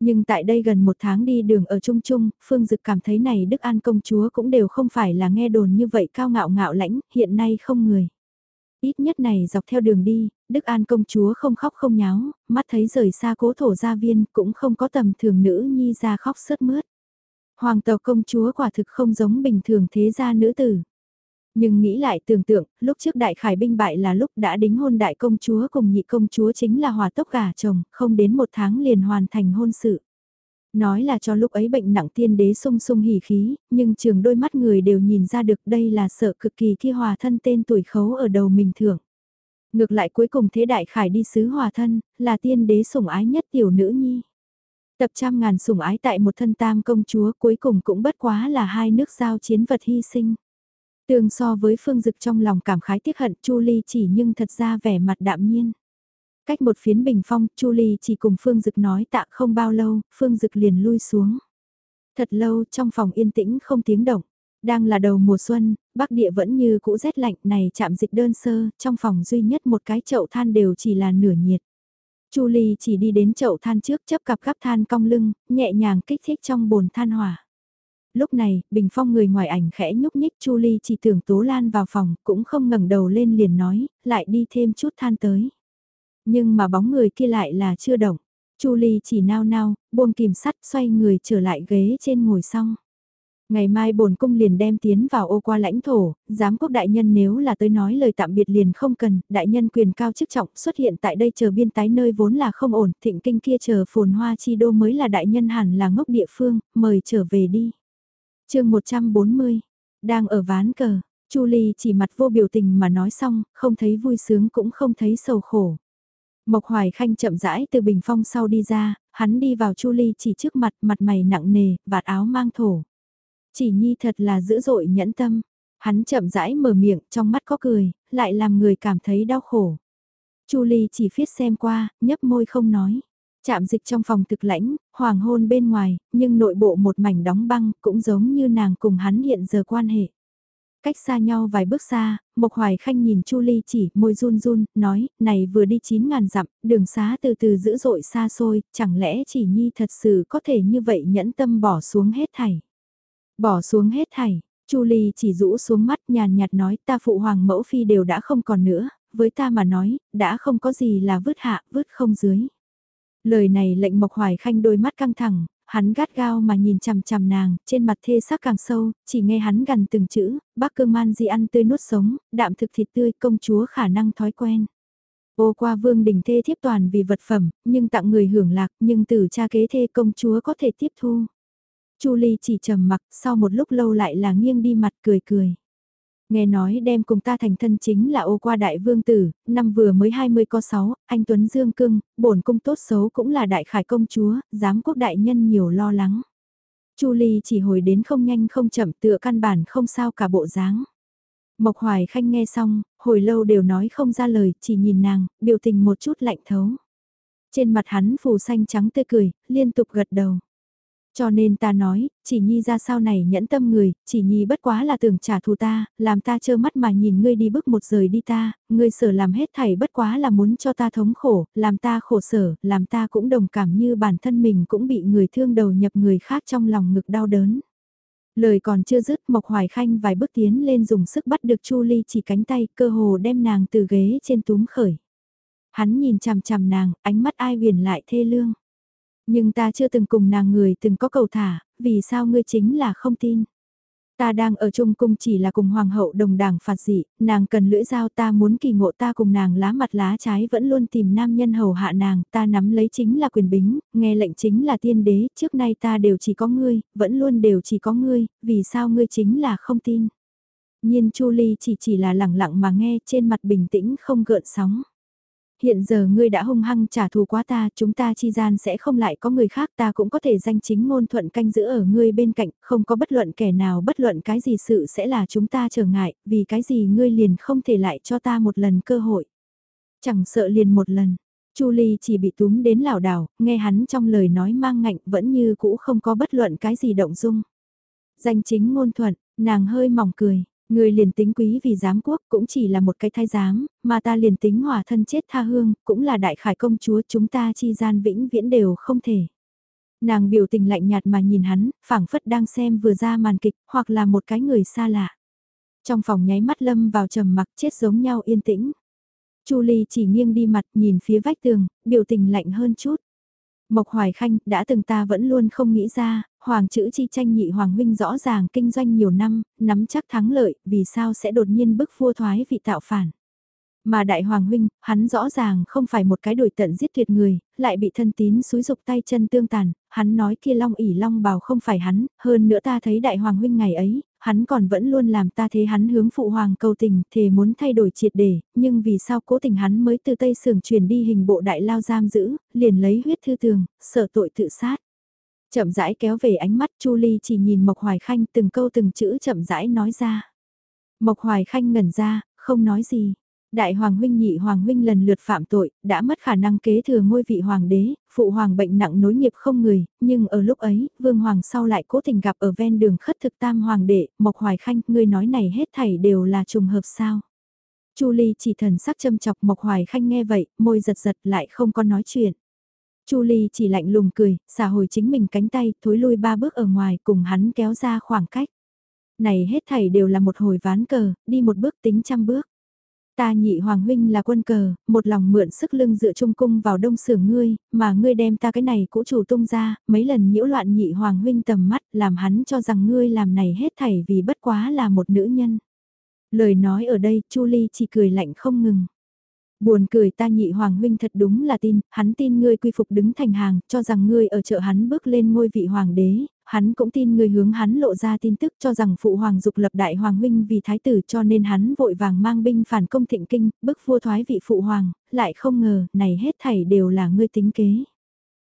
Nhưng tại đây gần một tháng đi đường ở Trung Trung, Phương Dực cảm thấy này Đức An công chúa cũng đều không phải là nghe đồn như vậy cao ngạo ngạo lãnh, hiện nay không người. Ít nhất này dọc theo đường đi, Đức An công chúa không khóc không nháo, mắt thấy rời xa cố thổ gia viên cũng không có tầm thường nữ nhi ra khóc sớt mướt. Hoàng tàu công chúa quả thực không giống bình thường thế gia nữ tử. Nhưng nghĩ lại tưởng tượng, lúc trước đại khải binh bại là lúc đã đính hôn đại công chúa cùng nhị công chúa chính là hòa tốc gà chồng, không đến một tháng liền hoàn thành hôn sự. Nói là cho lúc ấy bệnh nặng tiên đế sung sung hỉ khí, nhưng trường đôi mắt người đều nhìn ra được đây là sợ cực kỳ khi hòa thân tên tuổi khấu ở đầu mình thưởng. Ngược lại cuối cùng thế đại khải đi sứ hòa thân, là tiên đế sủng ái nhất tiểu nữ nhi. Tập trăm ngàn sủng ái tại một thân tam công chúa cuối cùng cũng bất quá là hai nước giao chiến vật hy sinh. Tương so với Phương Dực trong lòng cảm khái tiếc hận Chu Ly chỉ nhưng thật ra vẻ mặt đạm nhiên. Cách một phiến bình phong, Chu Ly chỉ cùng Phương Dực nói tạ không bao lâu, Phương Dực liền lui xuống. Thật lâu trong phòng yên tĩnh không tiếng động. Đang là đầu mùa xuân, bắc địa vẫn như cũ rét lạnh này chạm dịch đơn sơ, trong phòng duy nhất một cái chậu than đều chỉ là nửa nhiệt. Chu Ly chỉ đi đến chậu than trước chấp cặp gắp than cong lưng, nhẹ nhàng kích thích trong bồn than hỏa. Lúc này, Bình Phong người ngoài ảnh khẽ nhúc nhích Chu Ly chỉ tưởng Tố Lan vào phòng, cũng không ngẩng đầu lên liền nói, lại đi thêm chút than tới. Nhưng mà bóng người kia lại là chưa động. Chu Ly chỉ nao nao, buông kìm sắt xoay người trở lại ghế trên ngồi xong. Ngày mai bổn cung liền đem tiến vào ô qua lãnh thổ, giám quốc đại nhân nếu là tới nói lời tạm biệt liền không cần, đại nhân quyền cao chức trọng xuất hiện tại đây chờ biên tái nơi vốn là không ổn, thịnh kinh kia chờ phồn hoa chi đô mới là đại nhân hẳn là ngốc địa phương, mời trở về đi. chương 140, đang ở ván cờ, Chu Ly chỉ mặt vô biểu tình mà nói xong, không thấy vui sướng cũng không thấy sầu khổ. Mộc Hoài Khanh chậm rãi từ bình phong sau đi ra, hắn đi vào Chu Ly chỉ trước mặt, mặt mày nặng nề, vạt áo mang thổ. Chỉ nhi thật là dữ dội nhẫn tâm. Hắn chậm rãi mở miệng, trong mắt có cười, lại làm người cảm thấy đau khổ. Chu Ly chỉ phiết xem qua, nhấp môi không nói. Chạm dịch trong phòng thực lãnh, hoàng hôn bên ngoài, nhưng nội bộ một mảnh đóng băng, cũng giống như nàng cùng hắn hiện giờ quan hệ. Cách xa nhau vài bước xa, Mộc Hoài Khanh nhìn Chu Ly chỉ, môi run run, nói, này vừa đi 9.000 dặm, đường xá từ từ dữ dội xa xôi, chẳng lẽ chỉ nhi thật sự có thể như vậy nhẫn tâm bỏ xuống hết thảy. Bỏ xuống hết thảy, Chu Ly chỉ rũ xuống mắt nhàn nhạt nói ta phụ hoàng mẫu phi đều đã không còn nữa, với ta mà nói, đã không có gì là vứt hạ, vứt không dưới. Lời này lệnh Mộc Hoài Khanh đôi mắt căng thẳng, hắn gắt gao mà nhìn chằm chằm nàng, trên mặt thê sắc càng sâu, chỉ nghe hắn gần từng chữ, bác cương man gì ăn tươi nuốt sống, đạm thực thịt tươi, công chúa khả năng thói quen. Ô qua vương đình thê thiếp toàn vì vật phẩm, nhưng tặng người hưởng lạc, nhưng từ cha kế thê công chúa có thể tiếp thu. Chu Ly chỉ trầm mặc, sau một lúc lâu lại là nghiêng đi mặt cười cười. Nghe nói đem cùng ta thành thân chính là ô qua đại vương tử, năm vừa mới 20 có 6, anh Tuấn Dương Cưng, bổn cung tốt xấu cũng là đại khải công chúa, giám quốc đại nhân nhiều lo lắng. Chu Ly chỉ hồi đến không nhanh không chậm tựa căn bản không sao cả bộ dáng. Mộc Hoài Khanh nghe xong, hồi lâu đều nói không ra lời, chỉ nhìn nàng, biểu tình một chút lạnh thấu. Trên mặt hắn phù xanh trắng tươi cười, liên tục gật đầu. Cho nên ta nói, chỉ nhi ra sau này nhẫn tâm người, chỉ nhi bất quá là tưởng trả thù ta, làm ta trơ mắt mà nhìn ngươi đi bước một rời đi ta, ngươi sở làm hết thảy bất quá là muốn cho ta thống khổ, làm ta khổ sở, làm ta cũng đồng cảm như bản thân mình cũng bị người thương đầu nhập người khác trong lòng ngực đau đớn. Lời còn chưa dứt Mộc Hoài Khanh vài bước tiến lên dùng sức bắt được Chu Ly chỉ cánh tay cơ hồ đem nàng từ ghế trên túm khởi. Hắn nhìn chằm chằm nàng, ánh mắt ai huyền lại thê lương. Nhưng ta chưa từng cùng nàng người từng có cầu thả, vì sao ngươi chính là không tin. Ta đang ở chung cung chỉ là cùng hoàng hậu đồng đảng phạt dị, nàng cần lưỡi dao ta muốn kỳ ngộ ta cùng nàng lá mặt lá trái vẫn luôn tìm nam nhân hầu hạ nàng, ta nắm lấy chính là quyền bính, nghe lệnh chính là tiên đế, trước nay ta đều chỉ có ngươi, vẫn luôn đều chỉ có ngươi, vì sao ngươi chính là không tin. Nhiên Chu Ly chỉ chỉ là lẳng lặng mà nghe trên mặt bình tĩnh không gợn sóng. Hiện giờ ngươi đã hung hăng trả thù quá ta, chúng ta chi gian sẽ không lại có người khác ta cũng có thể danh chính ngôn thuận canh giữ ở ngươi bên cạnh, không có bất luận kẻ nào bất luận cái gì sự sẽ là chúng ta trở ngại, vì cái gì ngươi liền không thể lại cho ta một lần cơ hội. Chẳng sợ liền một lần, Chu Ly chỉ bị túm đến lảo đảo, nghe hắn trong lời nói mang ngạnh vẫn như cũ không có bất luận cái gì động dung. Danh chính ngôn thuận, nàng hơi mỏng cười, người liền tính quý vì giám quốc cũng chỉ là một cái thái giám, mà ta liền tính hòa thân chết tha hương, cũng là đại khải công chúa chúng ta chi gian vĩnh viễn đều không thể. Nàng biểu tình lạnh nhạt mà nhìn hắn, phảng phất đang xem vừa ra màn kịch, hoặc là một cái người xa lạ. Trong phòng nháy mắt lâm vào trầm mặc chết giống nhau yên tĩnh. Chu Ly chỉ nghiêng đi mặt nhìn phía vách tường, biểu tình lạnh hơn chút. Mộc Hoài Khanh đã từng ta vẫn luôn không nghĩ ra, hoàng chữ chi tranh nhị hoàng huynh rõ ràng kinh doanh nhiều năm, nắm chắc thắng lợi, vì sao sẽ đột nhiên bức vua thoái vị tạo phản. Mà đại hoàng huynh, hắn rõ ràng không phải một cái đổi tận giết tuyệt người, lại bị thân tín xúi dục tay chân tương tàn, hắn nói kia long ỉ long bào không phải hắn, hơn nữa ta thấy đại hoàng huynh ngày ấy, hắn còn vẫn luôn làm ta thế hắn hướng phụ hoàng cầu tình, thề muốn thay đổi triệt để, nhưng vì sao cố tình hắn mới từ Tây Sưởng chuyển đi hình bộ đại lao giam giữ, liền lấy huyết thư tường, sợ tội tự sát. Chậm rãi kéo về ánh mắt Chu Ly chỉ nhìn Mộc Hoài Khanh từng câu từng chữ chậm rãi nói ra. Mộc Hoài Khanh ngẩn ra, không nói gì. Đại hoàng huynh nhị hoàng huynh lần lượt phạm tội, đã mất khả năng kế thừa ngôi vị hoàng đế, phụ hoàng bệnh nặng nối nghiệp không người, nhưng ở lúc ấy, vương hoàng sau lại cố tình gặp ở ven đường khất thực tam hoàng đệ, mộc hoài khanh, ngươi nói này hết thảy đều là trùng hợp sao. Chu Ly chỉ thần sắc châm chọc mộc hoài khanh nghe vậy, môi giật giật lại không có nói chuyện. Chu Ly chỉ lạnh lùng cười, xả hồi chính mình cánh tay, thối lui ba bước ở ngoài cùng hắn kéo ra khoảng cách. Này hết thảy đều là một hồi ván cờ, đi một bước tính trăm bước. Ta nhị hoàng huynh là quân cờ, một lòng mượn sức lưng dựa trung cung vào đông sưởng ngươi, mà ngươi đem ta cái này cũ chủ tung ra, mấy lần nhiễu loạn nhị hoàng huynh tầm mắt, làm hắn cho rằng ngươi làm này hết thảy vì bất quá là một nữ nhân. Lời nói ở đây, Chu Ly chỉ cười lạnh không ngừng. Buồn cười ta nhị hoàng huynh thật đúng là tin, hắn tin ngươi quy phục đứng thành hàng, cho rằng ngươi ở chợ hắn bước lên ngôi vị hoàng đế, hắn cũng tin ngươi hướng hắn lộ ra tin tức cho rằng phụ hoàng dục lập đại hoàng huynh vì thái tử cho nên hắn vội vàng mang binh phản công thịnh kinh, bức vua thoái vị phụ hoàng, lại không ngờ, này hết thảy đều là ngươi tính kế.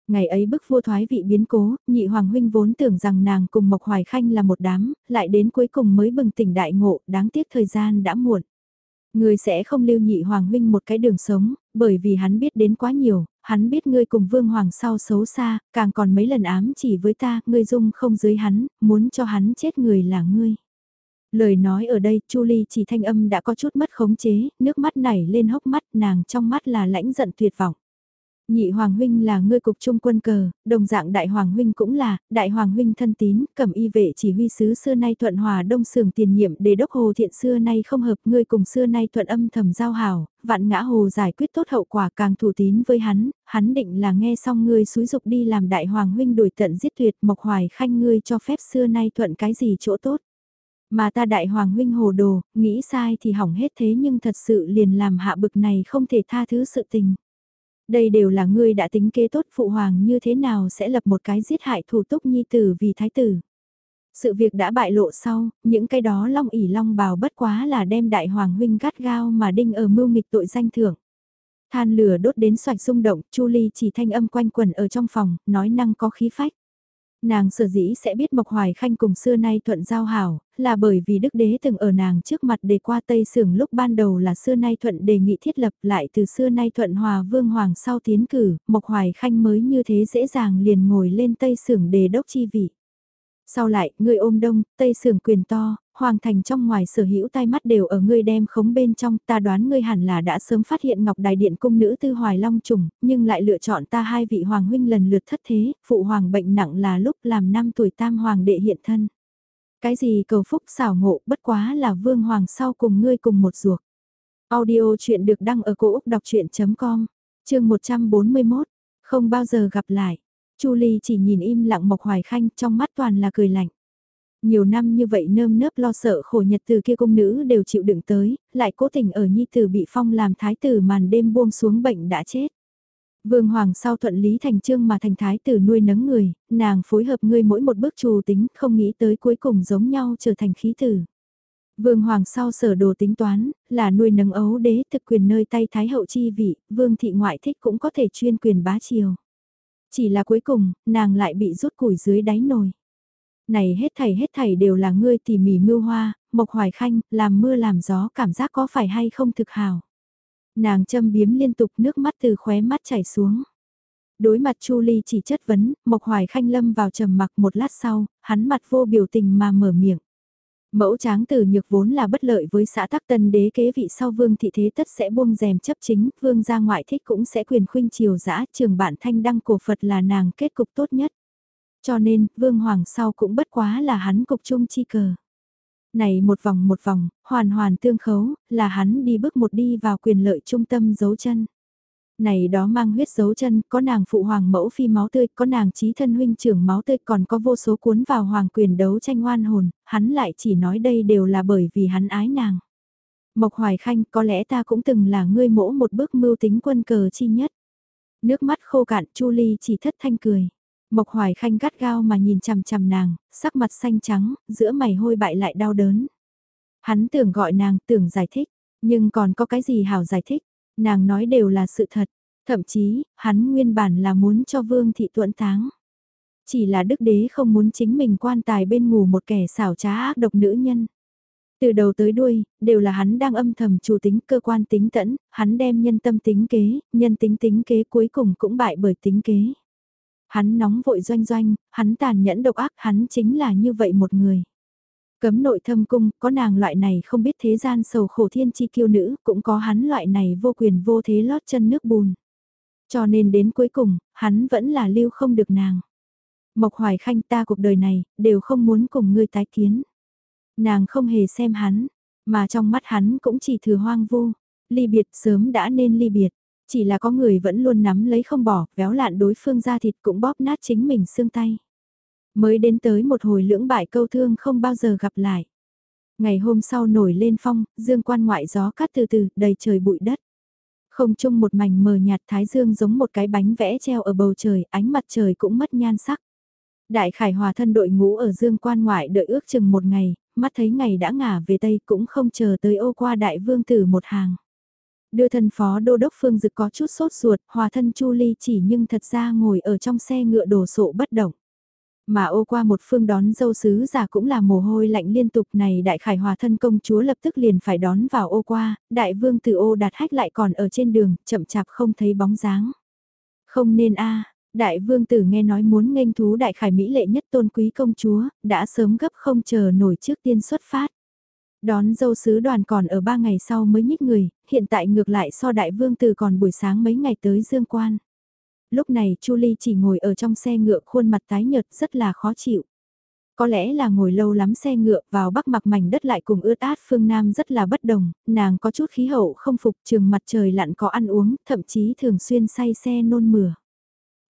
Ngày ấy bức vua thoái vị biến cố, nhị hoàng huynh vốn tưởng rằng nàng cùng Mộc Hoài Khanh là một đám, lại đến cuối cùng mới bừng tỉnh đại ngộ, đáng tiếc thời gian đã muộn. Ngươi sẽ không lưu nhị hoàng huynh một cái đường sống, bởi vì hắn biết đến quá nhiều, hắn biết ngươi cùng vương hoàng sau xấu xa, càng còn mấy lần ám chỉ với ta, ngươi dung không dưới hắn, muốn cho hắn chết người là ngươi. Lời nói ở đây, Chu Ly chỉ thanh âm đã có chút mất khống chế, nước mắt nảy lên hốc mắt, nàng trong mắt là lãnh giận tuyệt vọng. Nhị Hoàng Huynh là ngươi cục trung quân cờ, đồng dạng Đại Hoàng Huynh cũng là, Đại Hoàng Huynh thân tín, cầm y vệ chỉ huy sứ xưa nay thuận hòa đông sường tiền nhiệm để đốc hồ thiện xưa nay không hợp ngươi cùng xưa nay thuận âm thầm giao hảo, vạn ngã hồ giải quyết tốt hậu quả càng thủ tín với hắn, hắn định là nghe xong ngươi xúi dục đi làm Đại Hoàng Huynh đuổi tận giết tuyệt mộc hoài khanh ngươi cho phép xưa nay thuận cái gì chỗ tốt. Mà ta Đại Hoàng Huynh hồ đồ, nghĩ sai thì hỏng hết thế nhưng thật sự liền làm hạ bực này không thể tha thứ sự tình. Đây đều là ngươi đã tính kế tốt phụ hoàng như thế nào sẽ lập một cái giết hại thủ túc nhi tử vì thái tử. Sự việc đã bại lộ sau, những cái đó long ỉ long bào bất quá là đem đại hoàng huynh gắt gao mà đinh ở mưu nghịch tội danh thưởng. Than lửa đốt đến xoạch xung động, Chu Ly chỉ thanh âm quanh quần ở trong phòng, nói năng có khí phách. Nàng sở dĩ sẽ biết Mộc Hoài Khanh cùng xưa nay thuận giao hảo, là bởi vì đức đế từng ở nàng trước mặt đề qua Tây Sưởng lúc ban đầu là xưa nay thuận đề nghị thiết lập lại từ xưa nay thuận hòa vương hoàng sau tiến cử, Mộc Hoài Khanh mới như thế dễ dàng liền ngồi lên Tây Sưởng đề đốc chi vị. Sau lại, người ôm đông, Tây Sưởng quyền to, Hoàng thành trong ngoài sở hữu tai mắt đều ở ngươi đem khống bên trong, ta đoán ngươi hẳn là đã sớm phát hiện Ngọc Đài Điện cung nữ tư hoài long trùng, nhưng lại lựa chọn ta hai vị hoàng huynh lần lượt thất thế, phụ hoàng bệnh nặng là lúc làm năm tuổi tam hoàng đệ hiện thân. Cái gì cầu phúc xảo ngộ bất quá là vương hoàng sau cùng ngươi cùng một ruột. Audio chuyện được đăng ở cổ Úc đọc chuyện.com, chương 141, không bao giờ gặp lại. Chu Ly chỉ nhìn im lặng Mộc Hoài Khanh trong mắt toàn là cười lạnh. Nhiều năm như vậy nơm nớp lo sợ khổ nhật từ kia cung nữ đều chịu đựng tới, lại cố tình ở nhi tử bị phong làm thái tử màn đêm buông xuống bệnh đã chết. Vương Hoàng sau thuận lý thành trương mà thành thái tử nuôi nấng người, nàng phối hợp ngươi mỗi một bước trù tính không nghĩ tới cuối cùng giống nhau trở thành khí tử. Vương Hoàng sau sở đồ tính toán, là nuôi nấng ấu đế thực quyền nơi tay thái hậu chi vị, vương thị ngoại thích cũng có thể chuyên quyền bá triều. Chỉ là cuối cùng, nàng lại bị rút củi dưới đáy nồi này hết thảy hết thảy đều là ngươi tỉ mỉ mưu hoa, Mộc Hoài Khanh, làm mưa làm gió cảm giác có phải hay không thực hào. Nàng châm biếm liên tục nước mắt từ khóe mắt chảy xuống. Đối mặt Chu Ly chỉ chất vấn, Mộc Hoài Khanh lâm vào trầm mặc một lát sau, hắn mặt vô biểu tình mà mở miệng. Mẫu tráng tử nhược vốn là bất lợi với xã tắc tân đế kế vị sau vương thị thế tất sẽ buông rèm chấp chính, vương gia ngoại thích cũng sẽ quyền khuynh triều dã trường bản thanh đăng cổ Phật là nàng kết cục tốt nhất. Cho nên, vương hoàng sau cũng bất quá là hắn cục chung chi cờ. Này một vòng một vòng, hoàn hoàn tương khấu, là hắn đi bước một đi vào quyền lợi trung tâm dấu chân này đó mang huyết dấu chân, có nàng phụ hoàng mẫu phi máu tươi, có nàng trí thân huynh trưởng máu tươi, còn có vô số cuốn vào hoàng quyền đấu tranh oan hồn, hắn lại chỉ nói đây đều là bởi vì hắn ái nàng. Mộc Hoài Khanh, có lẽ ta cũng từng là ngươi mỗ một bước mưu tính quân cờ chi nhất. Nước mắt khô cạn, Chu Ly chỉ thất thanh cười. Mộc Hoài Khanh gắt gao mà nhìn chằm chằm nàng, sắc mặt xanh trắng, giữa mày hôi bại lại đau đớn. Hắn tưởng gọi nàng, tưởng giải thích, nhưng còn có cái gì hảo giải thích. Nàng nói đều là sự thật, thậm chí, hắn nguyên bản là muốn cho Vương Thị tuẫn táng. Chỉ là đức đế không muốn chính mình quan tài bên ngủ một kẻ xảo trá ác độc nữ nhân. Từ đầu tới đuôi, đều là hắn đang âm thầm chủ tính cơ quan tính tẫn, hắn đem nhân tâm tính kế, nhân tính tính kế cuối cùng cũng bại bởi tính kế. Hắn nóng vội doanh doanh, hắn tàn nhẫn độc ác, hắn chính là như vậy một người. Cấm nội thâm cung, có nàng loại này không biết thế gian sầu khổ thiên chi kiêu nữ, cũng có hắn loại này vô quyền vô thế lót chân nước bùn. Cho nên đến cuối cùng, hắn vẫn là lưu không được nàng. Mộc Hoài Khanh ta cuộc đời này, đều không muốn cùng ngươi tái kiến. Nàng không hề xem hắn, mà trong mắt hắn cũng chỉ thừa hoang vu. Ly biệt sớm đã nên ly biệt, chỉ là có người vẫn luôn nắm lấy không bỏ, véo lạn đối phương ra thịt cũng bóp nát chính mình xương tay. Mới đến tới một hồi lưỡng bại câu thương không bao giờ gặp lại. Ngày hôm sau nổi lên phong, dương quan ngoại gió cắt từ từ, đầy trời bụi đất. Không chung một mảnh mờ nhạt thái dương giống một cái bánh vẽ treo ở bầu trời, ánh mặt trời cũng mất nhan sắc. Đại khải hòa thân đội ngũ ở dương quan ngoại đợi ước chừng một ngày, mắt thấy ngày đã ngả về Tây cũng không chờ tới ô qua đại vương tử một hàng. Đưa thân phó đô đốc phương dực có chút sốt ruột, hòa thân chu ly chỉ nhưng thật ra ngồi ở trong xe ngựa đồ sộ bất động. Mà ô qua một phương đón dâu sứ giả cũng là mồ hôi lạnh liên tục này đại khải hòa thân công chúa lập tức liền phải đón vào ô qua, đại vương từ ô đạt hách lại còn ở trên đường, chậm chạp không thấy bóng dáng. Không nên a đại vương tử nghe nói muốn nghênh thú đại khải mỹ lệ nhất tôn quý công chúa, đã sớm gấp không chờ nổi trước tiên xuất phát. Đón dâu sứ đoàn còn ở ba ngày sau mới nhích người, hiện tại ngược lại so đại vương tử còn buổi sáng mấy ngày tới dương quan lúc này Chu Ly chỉ ngồi ở trong xe ngựa khuôn mặt tái nhợt rất là khó chịu. Có lẽ là ngồi lâu lắm xe ngựa vào bắc mặc mảnh đất lại cùng ướt át phương Nam rất là bất đồng, nàng có chút khí hậu không phục trường mặt trời lặn có ăn uống, thậm chí thường xuyên say xe nôn mửa.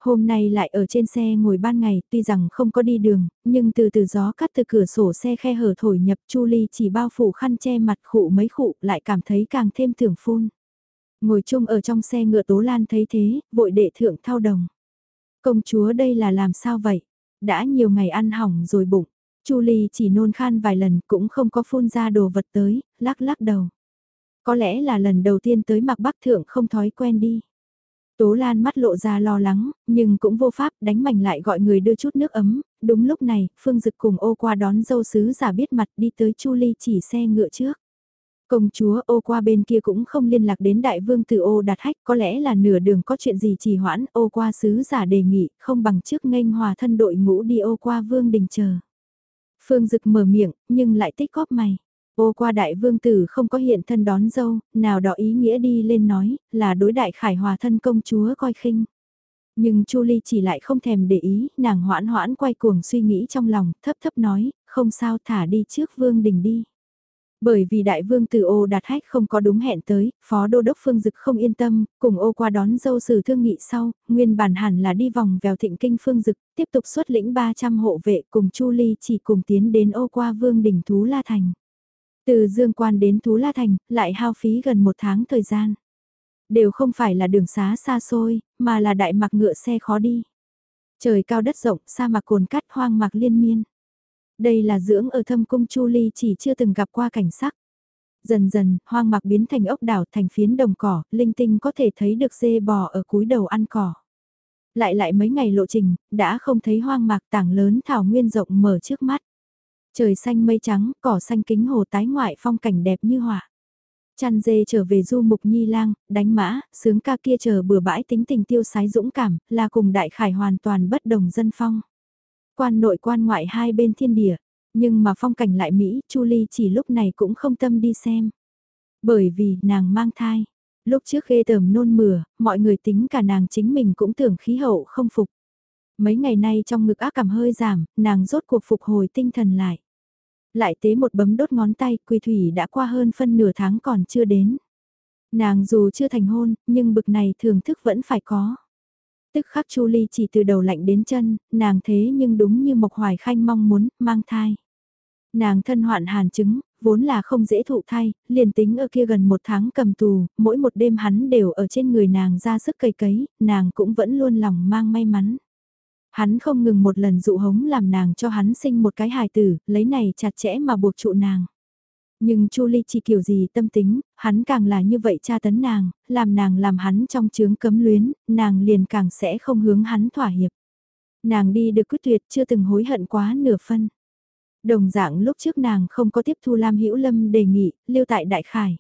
Hôm nay lại ở trên xe ngồi ban ngày, tuy rằng không có đi đường, nhưng từ từ gió cắt từ cửa sổ xe khe hở thổi nhập Chu Ly chỉ bao phủ khăn che mặt khụ mấy khụ lại cảm thấy càng thêm thưởng phun. Ngồi chung ở trong xe ngựa Tố Lan thấy thế, vội đệ thượng thao đồng. Công chúa đây là làm sao vậy? Đã nhiều ngày ăn hỏng rồi bụng. Chu Ly chỉ nôn khan vài lần cũng không có phun ra đồ vật tới, lắc lắc đầu. Có lẽ là lần đầu tiên tới mặc bắc thượng không thói quen đi. Tố Lan mắt lộ ra lo lắng, nhưng cũng vô pháp đánh mảnh lại gọi người đưa chút nước ấm. Đúng lúc này, Phương Dực cùng ô qua đón dâu sứ giả biết mặt đi tới Chu Ly chỉ xe ngựa trước. Công chúa ô qua bên kia cũng không liên lạc đến đại vương từ ô đạt hách có lẽ là nửa đường có chuyện gì trì hoãn ô qua sứ giả đề nghị không bằng trước nghênh hòa thân đội ngũ đi ô qua vương đình chờ. Phương Dực mở miệng nhưng lại tích góp mày. Ô qua đại vương tử không có hiện thân đón dâu, nào đó ý nghĩa đi lên nói là đối đại khải hòa thân công chúa coi khinh. Nhưng Chu Ly chỉ lại không thèm để ý, nàng hoãn hoãn quay cuồng suy nghĩ trong lòng, thấp thấp nói, không sao thả đi trước vương đình đi. Bởi vì đại vương từ ô đạt hách không có đúng hẹn tới, phó đô đốc phương dực không yên tâm, cùng ô qua đón dâu sử thương nghị sau, nguyên bản hẳn là đi vòng vèo thịnh kinh phương dực, tiếp tục xuất lĩnh 300 hộ vệ cùng Chu Ly chỉ cùng tiến đến ô qua vương đỉnh Thú La Thành. Từ Dương Quan đến Thú La Thành, lại hao phí gần một tháng thời gian. Đều không phải là đường xá xa xôi, mà là đại mặc ngựa xe khó đi. Trời cao đất rộng, sa mạc cồn cắt hoang mạc liên miên. Đây là dưỡng ở thâm cung Chu Ly chỉ chưa từng gặp qua cảnh sắc. Dần dần, hoang mạc biến thành ốc đảo thành phiến đồng cỏ, linh tinh có thể thấy được dê bò ở cúi đầu ăn cỏ. Lại lại mấy ngày lộ trình, đã không thấy hoang mạc tảng lớn thảo nguyên rộng mở trước mắt. Trời xanh mây trắng, cỏ xanh kính hồ tái ngoại phong cảnh đẹp như họa. Chăn dê trở về du mục nhi lang, đánh mã, sướng ca kia chờ bừa bãi tính tình tiêu sái dũng cảm, là cùng đại khải hoàn toàn bất đồng dân phong. Quan nội quan ngoại hai bên thiên địa, nhưng mà phong cảnh lại Mỹ, Chu Ly chỉ lúc này cũng không tâm đi xem. Bởi vì, nàng mang thai. Lúc trước ghê tởm nôn mửa, mọi người tính cả nàng chính mình cũng tưởng khí hậu không phục. Mấy ngày nay trong ngực ác cảm hơi giảm, nàng rốt cuộc phục hồi tinh thần lại. Lại tế một bấm đốt ngón tay, Quỳ Thủy đã qua hơn phân nửa tháng còn chưa đến. Nàng dù chưa thành hôn, nhưng bực này thường thức vẫn phải có. Tức khắc Chu Ly chỉ từ đầu lạnh đến chân, nàng thế nhưng đúng như Mộc Hoài Khanh mong muốn, mang thai. Nàng thân hoạn hàn chứng, vốn là không dễ thụ thai, liền tính ở kia gần một tháng cầm tù, mỗi một đêm hắn đều ở trên người nàng ra sức cây cấy, nàng cũng vẫn luôn lòng mang may mắn. Hắn không ngừng một lần dụ hống làm nàng cho hắn sinh một cái hài tử, lấy này chặt chẽ mà buộc trụ nàng. Nhưng Chu Ly chỉ kiểu gì tâm tính, hắn càng là như vậy tra tấn nàng, làm nàng làm hắn trong chướng cấm luyến, nàng liền càng sẽ không hướng hắn thỏa hiệp. Nàng đi được quyết tuyệt chưa từng hối hận quá nửa phân. Đồng dạng lúc trước nàng không có tiếp thu Lam Hữu Lâm đề nghị, lưu tại Đại Khải.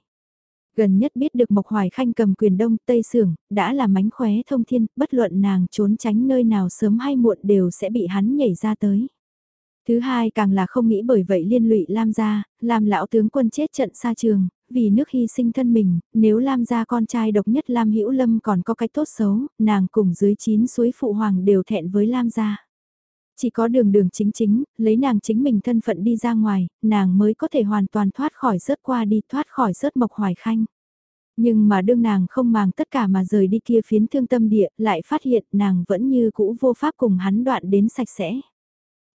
Gần nhất biết được Mộc Hoài Khanh cầm quyền đông Tây Sưởng, đã là mánh khóe thông thiên, bất luận nàng trốn tránh nơi nào sớm hay muộn đều sẽ bị hắn nhảy ra tới. Thứ hai càng là không nghĩ bởi vậy liên lụy Lam gia, làm lão tướng quân chết trận xa trường, vì nước hy sinh thân mình, nếu Lam gia con trai độc nhất Lam Hữu Lâm còn có cách tốt xấu, nàng cùng dưới chín suối phụ hoàng đều thẹn với Lam gia. Chỉ có đường đường chính chính, lấy nàng chính mình thân phận đi ra ngoài, nàng mới có thể hoàn toàn thoát khỏi rớt qua đi, thoát khỏi rớt mộc hoài khanh. Nhưng mà đương nàng không màng tất cả mà rời đi kia phiến thương tâm địa, lại phát hiện nàng vẫn như cũ vô pháp cùng hắn đoạn đến sạch sẽ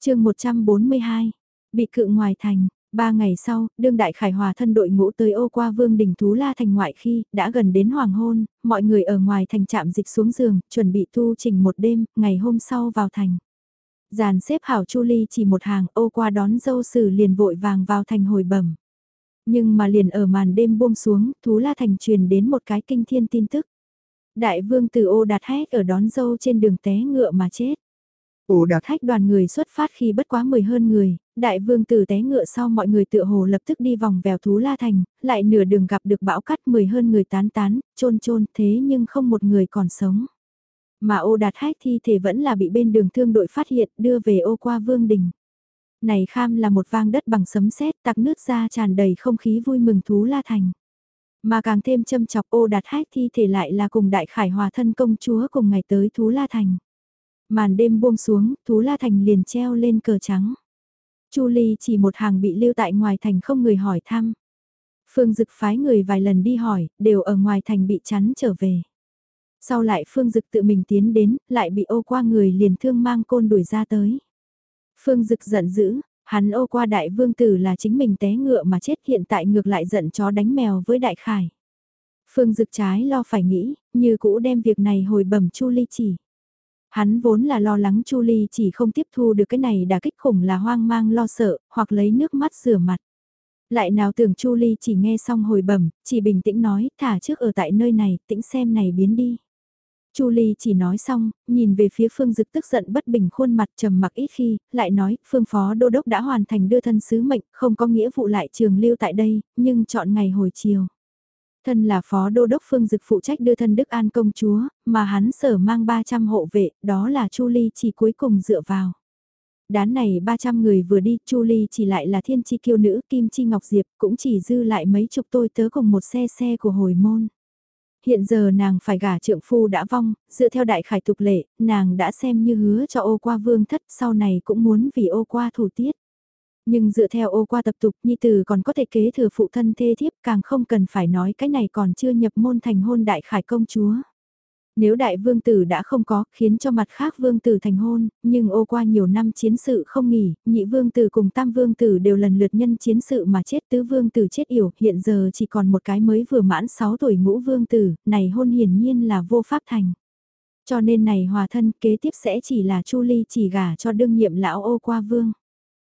chương 142, bị cự ngoài thành, Ba ngày sau, đương đại khải hòa thân đội ngũ tới ô qua vương đình Thú La thành ngoại khi, đã gần đến hoàng hôn, mọi người ở ngoài thành trạm dịch xuống giường, chuẩn bị tu trình một đêm, ngày hôm sau vào thành. Giàn xếp hảo Chu Ly chỉ một hàng ô qua đón dâu sử liền vội vàng vào thành hồi bẩm. Nhưng mà liền ở màn đêm buông xuống, Thú La Thành truyền đến một cái kinh thiên tin tức. Đại vương từ ô đạt hét ở đón dâu trên đường té ngựa mà chết. Ô đạt thách đoàn người xuất phát khi bất quá mười hơn người, đại vương từ té ngựa sau mọi người tựa hồ lập tức đi vòng vèo Thú La Thành, lại nửa đường gặp được bão cắt mười hơn người tán tán, trôn trôn thế nhưng không một người còn sống. Mà ô đạt hách thi thể vẫn là bị bên đường thương đội phát hiện đưa về ô qua vương đình. Này kham là một vang đất bằng sấm sét tặc nước ra tràn đầy không khí vui mừng thú la thành. Mà càng thêm châm chọc ô đạt hách thi thể lại là cùng đại khải hòa thân công chúa cùng ngày tới thú la thành. Màn đêm buông xuống, thú la thành liền treo lên cờ trắng. Chu Ly chỉ một hàng bị lưu tại ngoài thành không người hỏi thăm. Phương Dực phái người vài lần đi hỏi, đều ở ngoài thành bị chắn trở về. Sau lại Phương Dực tự mình tiến đến, lại bị ô qua người liền thương mang côn đuổi ra tới. Phương Dực giận dữ, hắn ô qua đại vương tử là chính mình té ngựa mà chết hiện tại ngược lại giận chó đánh mèo với đại khải. Phương Dực trái lo phải nghĩ, như cũ đem việc này hồi bẩm Chu Ly chỉ. Hắn vốn là lo lắng Chu Ly chỉ không tiếp thu được cái này đã kích khủng là hoang mang lo sợ, hoặc lấy nước mắt rửa mặt. Lại nào tưởng Chu Ly chỉ nghe xong hồi bẩm, chỉ bình tĩnh nói, thả trước ở tại nơi này, tĩnh xem này biến đi. Chu Ly chỉ nói xong, nhìn về phía Phương Dực tức giận bất bình khuôn mặt trầm mặc ít khi, lại nói, Phương Phó Đô Đốc đã hoàn thành đưa thân sứ mệnh, không có nghĩa vụ lại trường lưu tại đây, nhưng chọn ngày hồi chiều. Thân là Phó Đô Đốc Phương Dực phụ trách đưa thân Đức An công chúa, mà hắn sở mang 300 hộ vệ, đó là Chu Ly chỉ cuối cùng dựa vào. Đán này 300 người vừa đi, Chu Ly chỉ lại là thiên chi kiêu nữ Kim Chi Ngọc Diệp, cũng chỉ dư lại mấy chục tôi tớ cùng một xe xe của hồi môn hiện giờ nàng phải gả trượng phu đã vong, dựa theo đại khải tục lệ, nàng đã xem như hứa cho ô qua vương thất sau này cũng muốn vì ô qua thủ tiết. Nhưng dựa theo ô qua tập tục nhi tử còn có thể kế thừa phụ thân thê thiếp càng không cần phải nói cái này còn chưa nhập môn thành hôn đại khải công chúa. Nếu đại vương tử đã không có, khiến cho mặt khác vương tử thành hôn, nhưng ô qua nhiều năm chiến sự không nghỉ, nhị vương tử cùng tam vương tử đều lần lượt nhân chiến sự mà chết tứ vương tử chết yểu, hiện giờ chỉ còn một cái mới vừa mãn 6 tuổi ngũ vương tử, này hôn hiển nhiên là vô pháp thành. Cho nên này hòa thân kế tiếp sẽ chỉ là Chu Ly chỉ gả cho đương nhiệm lão ô qua vương.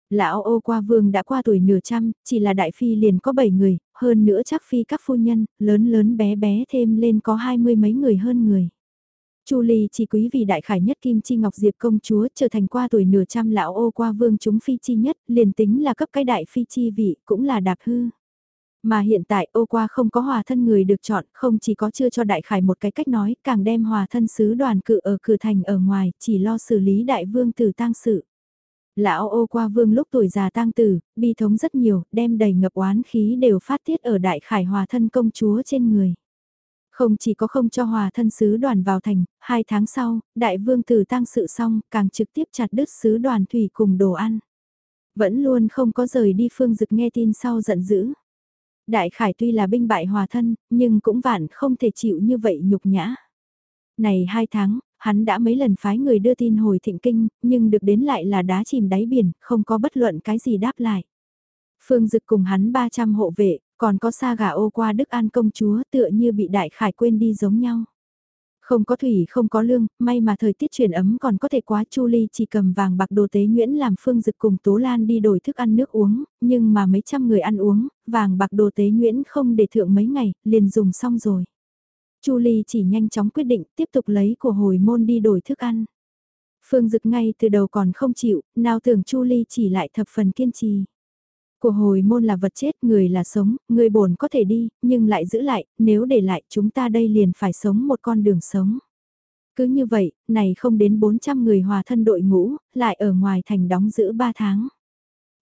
Lão ô qua vương đã qua tuổi nửa trăm, chỉ là đại phi liền có 7 người, hơn nữa chắc phi các phu nhân, lớn lớn bé bé thêm lên có hai mươi mấy người hơn người. Chu Ly chỉ quý vì đại khải nhất Kim Chi Ngọc Diệp công chúa trở thành qua tuổi nửa trăm lão ô qua vương chúng phi chi nhất, liền tính là cấp cái đại phi chi vị cũng là đạp hư. Mà hiện tại ô qua không có hòa thân người được chọn, không chỉ có chưa cho đại khải một cái cách nói, càng đem hòa thân sứ đoàn cự ở cửa thành ở ngoài, chỉ lo xử lý đại vương tử tang sự. Lão ô qua vương lúc tuổi già tang tử, bi thống rất nhiều, đem đầy ngập oán khí đều phát tiết ở đại khải hòa thân công chúa trên người. Không chỉ có không cho hòa thân sứ đoàn vào thành, hai tháng sau, đại vương tử tang sự xong, càng trực tiếp chặt đứt sứ đoàn thủy cùng đồ ăn. Vẫn luôn không có rời đi phương dực nghe tin sau giận dữ. Đại khải tuy là binh bại hòa thân, nhưng cũng vạn không thể chịu như vậy nhục nhã. Này hai tháng, hắn đã mấy lần phái người đưa tin hồi thịnh kinh, nhưng được đến lại là đá chìm đáy biển, không có bất luận cái gì đáp lại. Phương Dực cùng hắn 300 hộ vệ, còn có xa gà ô qua Đức An công chúa tựa như bị đại khải quên đi giống nhau. Không có thủy không có lương, may mà thời tiết chuyển ấm còn có thể quá Chu Ly chỉ cầm vàng bạc đồ tế nguyễn làm phương dực cùng Tố Lan đi đổi thức ăn nước uống, nhưng mà mấy trăm người ăn uống, vàng bạc đồ tế nguyễn không để thượng mấy ngày, liền dùng xong rồi. Chu Ly chỉ nhanh chóng quyết định tiếp tục lấy của hồi môn đi đổi thức ăn. Phương Dực ngay từ đầu còn không chịu, nào tưởng Chu Ly chỉ lại thập phần kiên trì. Của hồi môn là vật chết, người là sống, người bổn có thể đi, nhưng lại giữ lại, nếu để lại chúng ta đây liền phải sống một con đường sống. Cứ như vậy, này không đến 400 người hòa thân đội ngũ, lại ở ngoài thành đóng giữ 3 tháng.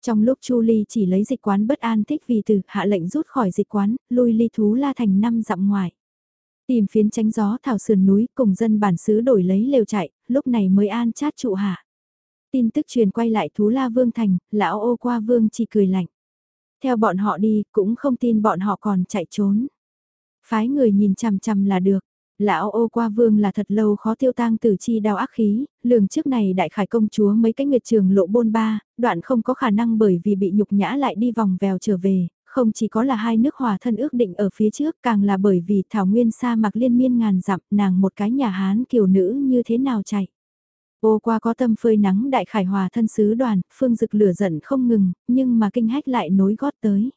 Trong lúc Chu Ly chỉ lấy dịch quán bất an thích vì từ hạ lệnh rút khỏi dịch quán, lui ly thú la thành năm dặm ngoài. Tìm phiến tránh gió thảo sườn núi cùng dân bản xứ đổi lấy lều chạy, lúc này mới an chát trụ hạ. Tin tức truyền quay lại thú la vương thành, lão ô qua vương chỉ cười lạnh. Theo bọn họ đi, cũng không tin bọn họ còn chạy trốn. Phái người nhìn chằm chằm là được. Lão ô qua vương là thật lâu khó tiêu tang tử chi đau ác khí, lường trước này đại khải công chúa mấy cái nguyệt trường lộ bôn ba, đoạn không có khả năng bởi vì bị nhục nhã lại đi vòng vèo trở về, không chỉ có là hai nước hòa thân ước định ở phía trước càng là bởi vì thảo nguyên sa mạc liên miên ngàn dặm nàng một cái nhà hán kiều nữ như thế nào chạy. Ô qua có tâm phơi nắng đại khải hòa thân sứ đoàn, phương dực lửa giận không ngừng, nhưng mà kinh hách lại nối gót tới.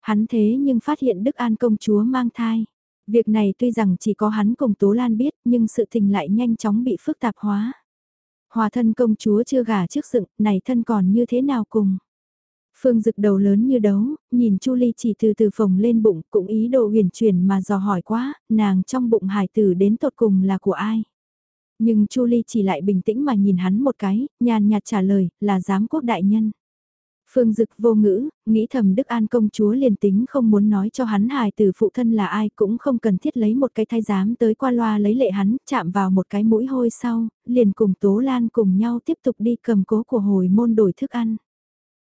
Hắn thế nhưng phát hiện Đức An công chúa mang thai. Việc này tuy rằng chỉ có hắn cùng Tố Lan biết nhưng sự tình lại nhanh chóng bị phức tạp hóa. Hòa thân công chúa chưa gả trước dựng, này thân còn như thế nào cùng. Phương dực đầu lớn như đấu, nhìn Chu Ly chỉ từ từ phồng lên bụng, cũng ý đồ huyền chuyển mà dò hỏi quá, nàng trong bụng hải tử đến tột cùng là của ai. Nhưng Chu Ly chỉ lại bình tĩnh mà nhìn hắn một cái, nhàn nhạt trả lời, là giám quốc đại nhân. Phương Dực vô ngữ, nghĩ thầm Đức An công chúa liền tính không muốn nói cho hắn hài tử phụ thân là ai cũng không cần thiết lấy một cái thay giám tới qua loa lấy lệ hắn, chạm vào một cái mũi hôi sau, liền cùng Tố Lan cùng nhau tiếp tục đi cầm cố của hồi môn đổi thức ăn.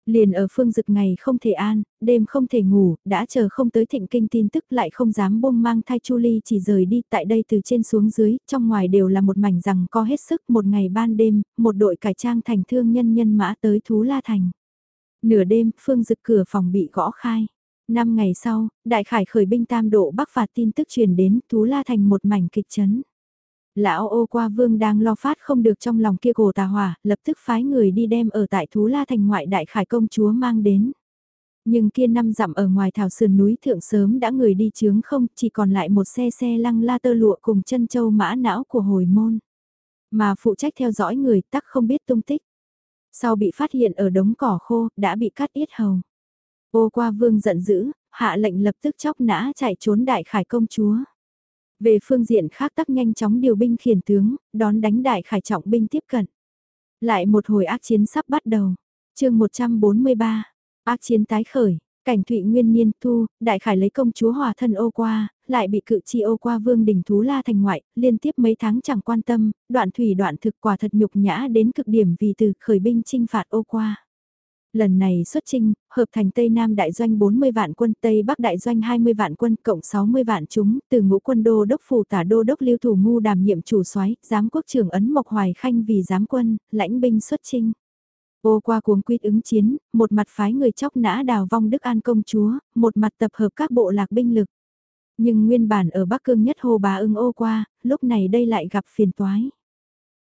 Liền ở phương dực ngày không thể an, đêm không thể ngủ, đã chờ không tới thịnh kinh tin tức lại không dám buông mang thai Chu Ly chỉ rời đi tại đây từ trên xuống dưới, trong ngoài đều là một mảnh rằng co hết sức một ngày ban đêm, một đội cải trang thành thương nhân nhân mã tới Thú La Thành. Nửa đêm, phương dực cửa phòng bị gõ khai. Năm ngày sau, đại khải khởi binh tam độ bắc phạt tin tức truyền đến Thú La Thành một mảnh kịch chấn. Lão ô qua vương đang lo phát không được trong lòng kia cổ tà hỏa, lập tức phái người đi đem ở tại Thú La Thành ngoại đại khải công chúa mang đến. Nhưng kia năm dặm ở ngoài thảo sườn núi thượng sớm đã người đi chướng không, chỉ còn lại một xe xe lăng la tơ lụa cùng chân châu mã não của hồi môn. Mà phụ trách theo dõi người tắc không biết tung tích. Sau bị phát hiện ở đống cỏ khô, đã bị cắt yết hầu. Ô qua vương giận dữ, hạ lệnh lập tức chóc nã chạy trốn đại khải công chúa. Về phương diện khác tắc nhanh chóng điều binh khiển tướng, đón đánh đại khải trọng binh tiếp cận. Lại một hồi ác chiến sắp bắt đầu. chương 143, ác chiến tái khởi, cảnh thụy nguyên niên thu, đại khải lấy công chúa hòa thân ô qua, lại bị cự chi ô qua vương đỉnh thú la thành ngoại, liên tiếp mấy tháng chẳng quan tâm, đoạn thủy đoạn thực quả thật nhục nhã đến cực điểm vì từ khởi binh chinh phạt ô qua. Lần này xuất trinh, hợp thành Tây Nam đại doanh 40 vạn quân, Tây Bắc đại doanh 20 vạn quân, cộng 60 vạn chúng, từ ngũ quân đô đốc phủ tả đô đốc lưu thủ ngu đảm nhiệm chủ soái giám quốc trưởng ấn Mộc Hoài Khanh vì giám quân, lãnh binh xuất trinh. Ô qua cuống quyết ứng chiến, một mặt phái người chóc nã đào vong Đức An công chúa, một mặt tập hợp các bộ lạc binh lực. Nhưng nguyên bản ở Bắc Cương nhất hồ bà ưng ô qua, lúc này đây lại gặp phiền toái.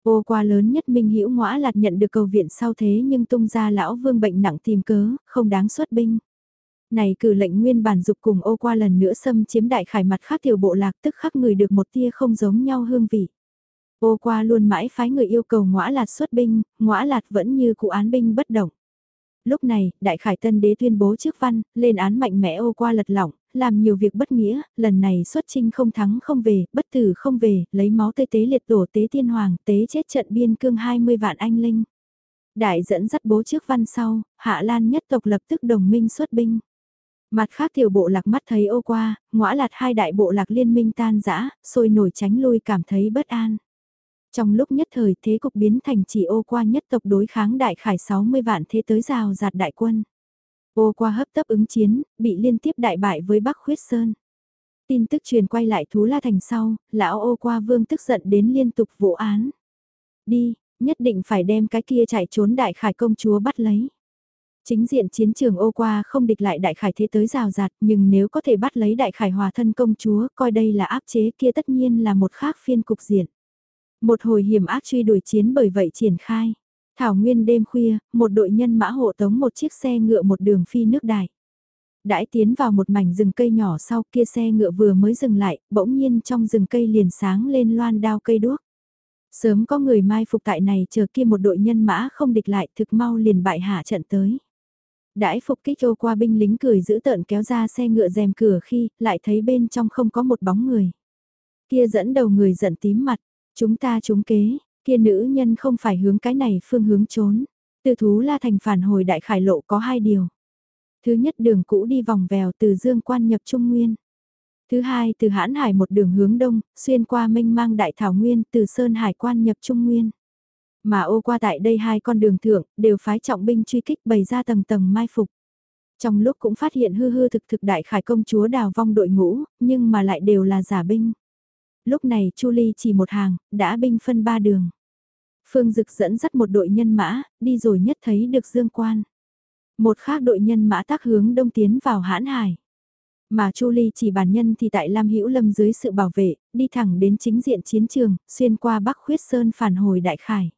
Ô qua lớn nhất Minh Hữu Ngõa Lạt nhận được cầu viện sau thế nhưng tung ra lão vương bệnh nặng tìm cớ, không đáng xuất binh. Này cử lệnh nguyên bản dục cùng ô qua lần nữa xâm chiếm đại khải mặt khác tiểu bộ lạc tức khắc người được một tia không giống nhau hương vị. Ô qua luôn mãi phái người yêu cầu ngõa lạt xuất binh, ngõa lạt vẫn như cụ án binh bất động. Lúc này, Đại Khải Tân Đế tuyên bố trước văn, lên án mạnh mẽ ô qua lật lỏng, làm nhiều việc bất nghĩa, lần này xuất trinh không thắng không về, bất tử không về, lấy máu tê tế liệt tổ tế tiên hoàng, tế chết trận biên cương 20 vạn anh linh. Đại dẫn dắt bố trước văn sau, Hạ Lan nhất tộc lập tức đồng minh xuất binh. Mặt khác tiểu bộ lạc mắt thấy ô qua, ngõa lạt hai đại bộ lạc liên minh tan rã, sôi nổi tránh lui cảm thấy bất an. Trong lúc nhất thời thế cục biến thành chỉ ô qua nhất tộc đối kháng đại khải 60 vạn thế tới rào giạt đại quân. Ô qua hấp tấp ứng chiến, bị liên tiếp đại bại với Bắc Khuyết Sơn. Tin tức truyền quay lại Thú La Thành sau, lão ô qua vương tức giận đến liên tục vụ án. Đi, nhất định phải đem cái kia chạy trốn đại khải công chúa bắt lấy. Chính diện chiến trường ô qua không địch lại đại khải thế tới rào rạt nhưng nếu có thể bắt lấy đại khải hòa thân công chúa coi đây là áp chế kia tất nhiên là một khác phiên cục diện. Một hồi hiểm ác truy đuổi chiến bởi vậy triển khai. Thảo nguyên đêm khuya, một đội nhân mã hộ tống một chiếc xe ngựa một đường phi nước đài. Đãi tiến vào một mảnh rừng cây nhỏ sau kia xe ngựa vừa mới dừng lại, bỗng nhiên trong rừng cây liền sáng lên loan đao cây đuốc. Sớm có người mai phục tại này chờ kia một đội nhân mã không địch lại thực mau liền bại hạ trận tới. Đãi phục kích ô qua binh lính cười giữ tợn kéo ra xe ngựa rèm cửa khi lại thấy bên trong không có một bóng người. Kia dẫn đầu người giận tím mặt, chúng ta trúng kế, kia nữ nhân không phải hướng cái này phương hướng trốn. Từ thú la thành phản hồi đại khải lộ có hai điều. Thứ nhất đường cũ đi vòng vèo từ dương quan nhập trung nguyên. Thứ hai từ hãn hải một đường hướng đông, xuyên qua mênh mang đại thảo nguyên từ sơn hải quan nhập trung nguyên. Mà ô qua tại đây hai con đường thượng, đều phái trọng binh truy kích bày ra tầng tầng mai phục. Trong lúc cũng phát hiện hư hư thực thực đại khải công chúa đào vong đội ngũ, nhưng mà lại đều là giả binh. Lúc này Chu Ly chỉ một hàng, đã binh phân ba đường. Phương Dực dẫn dắt một đội nhân mã, đi rồi nhất thấy được Dương Quan. Một khác đội nhân mã tác hướng đông tiến vào hãn hải. Mà Chu Ly chỉ bản nhân thì tại Lam Hữu Lâm dưới sự bảo vệ, đi thẳng đến chính diện chiến trường, xuyên qua Bắc Khuyết Sơn phản hồi Đại Khải.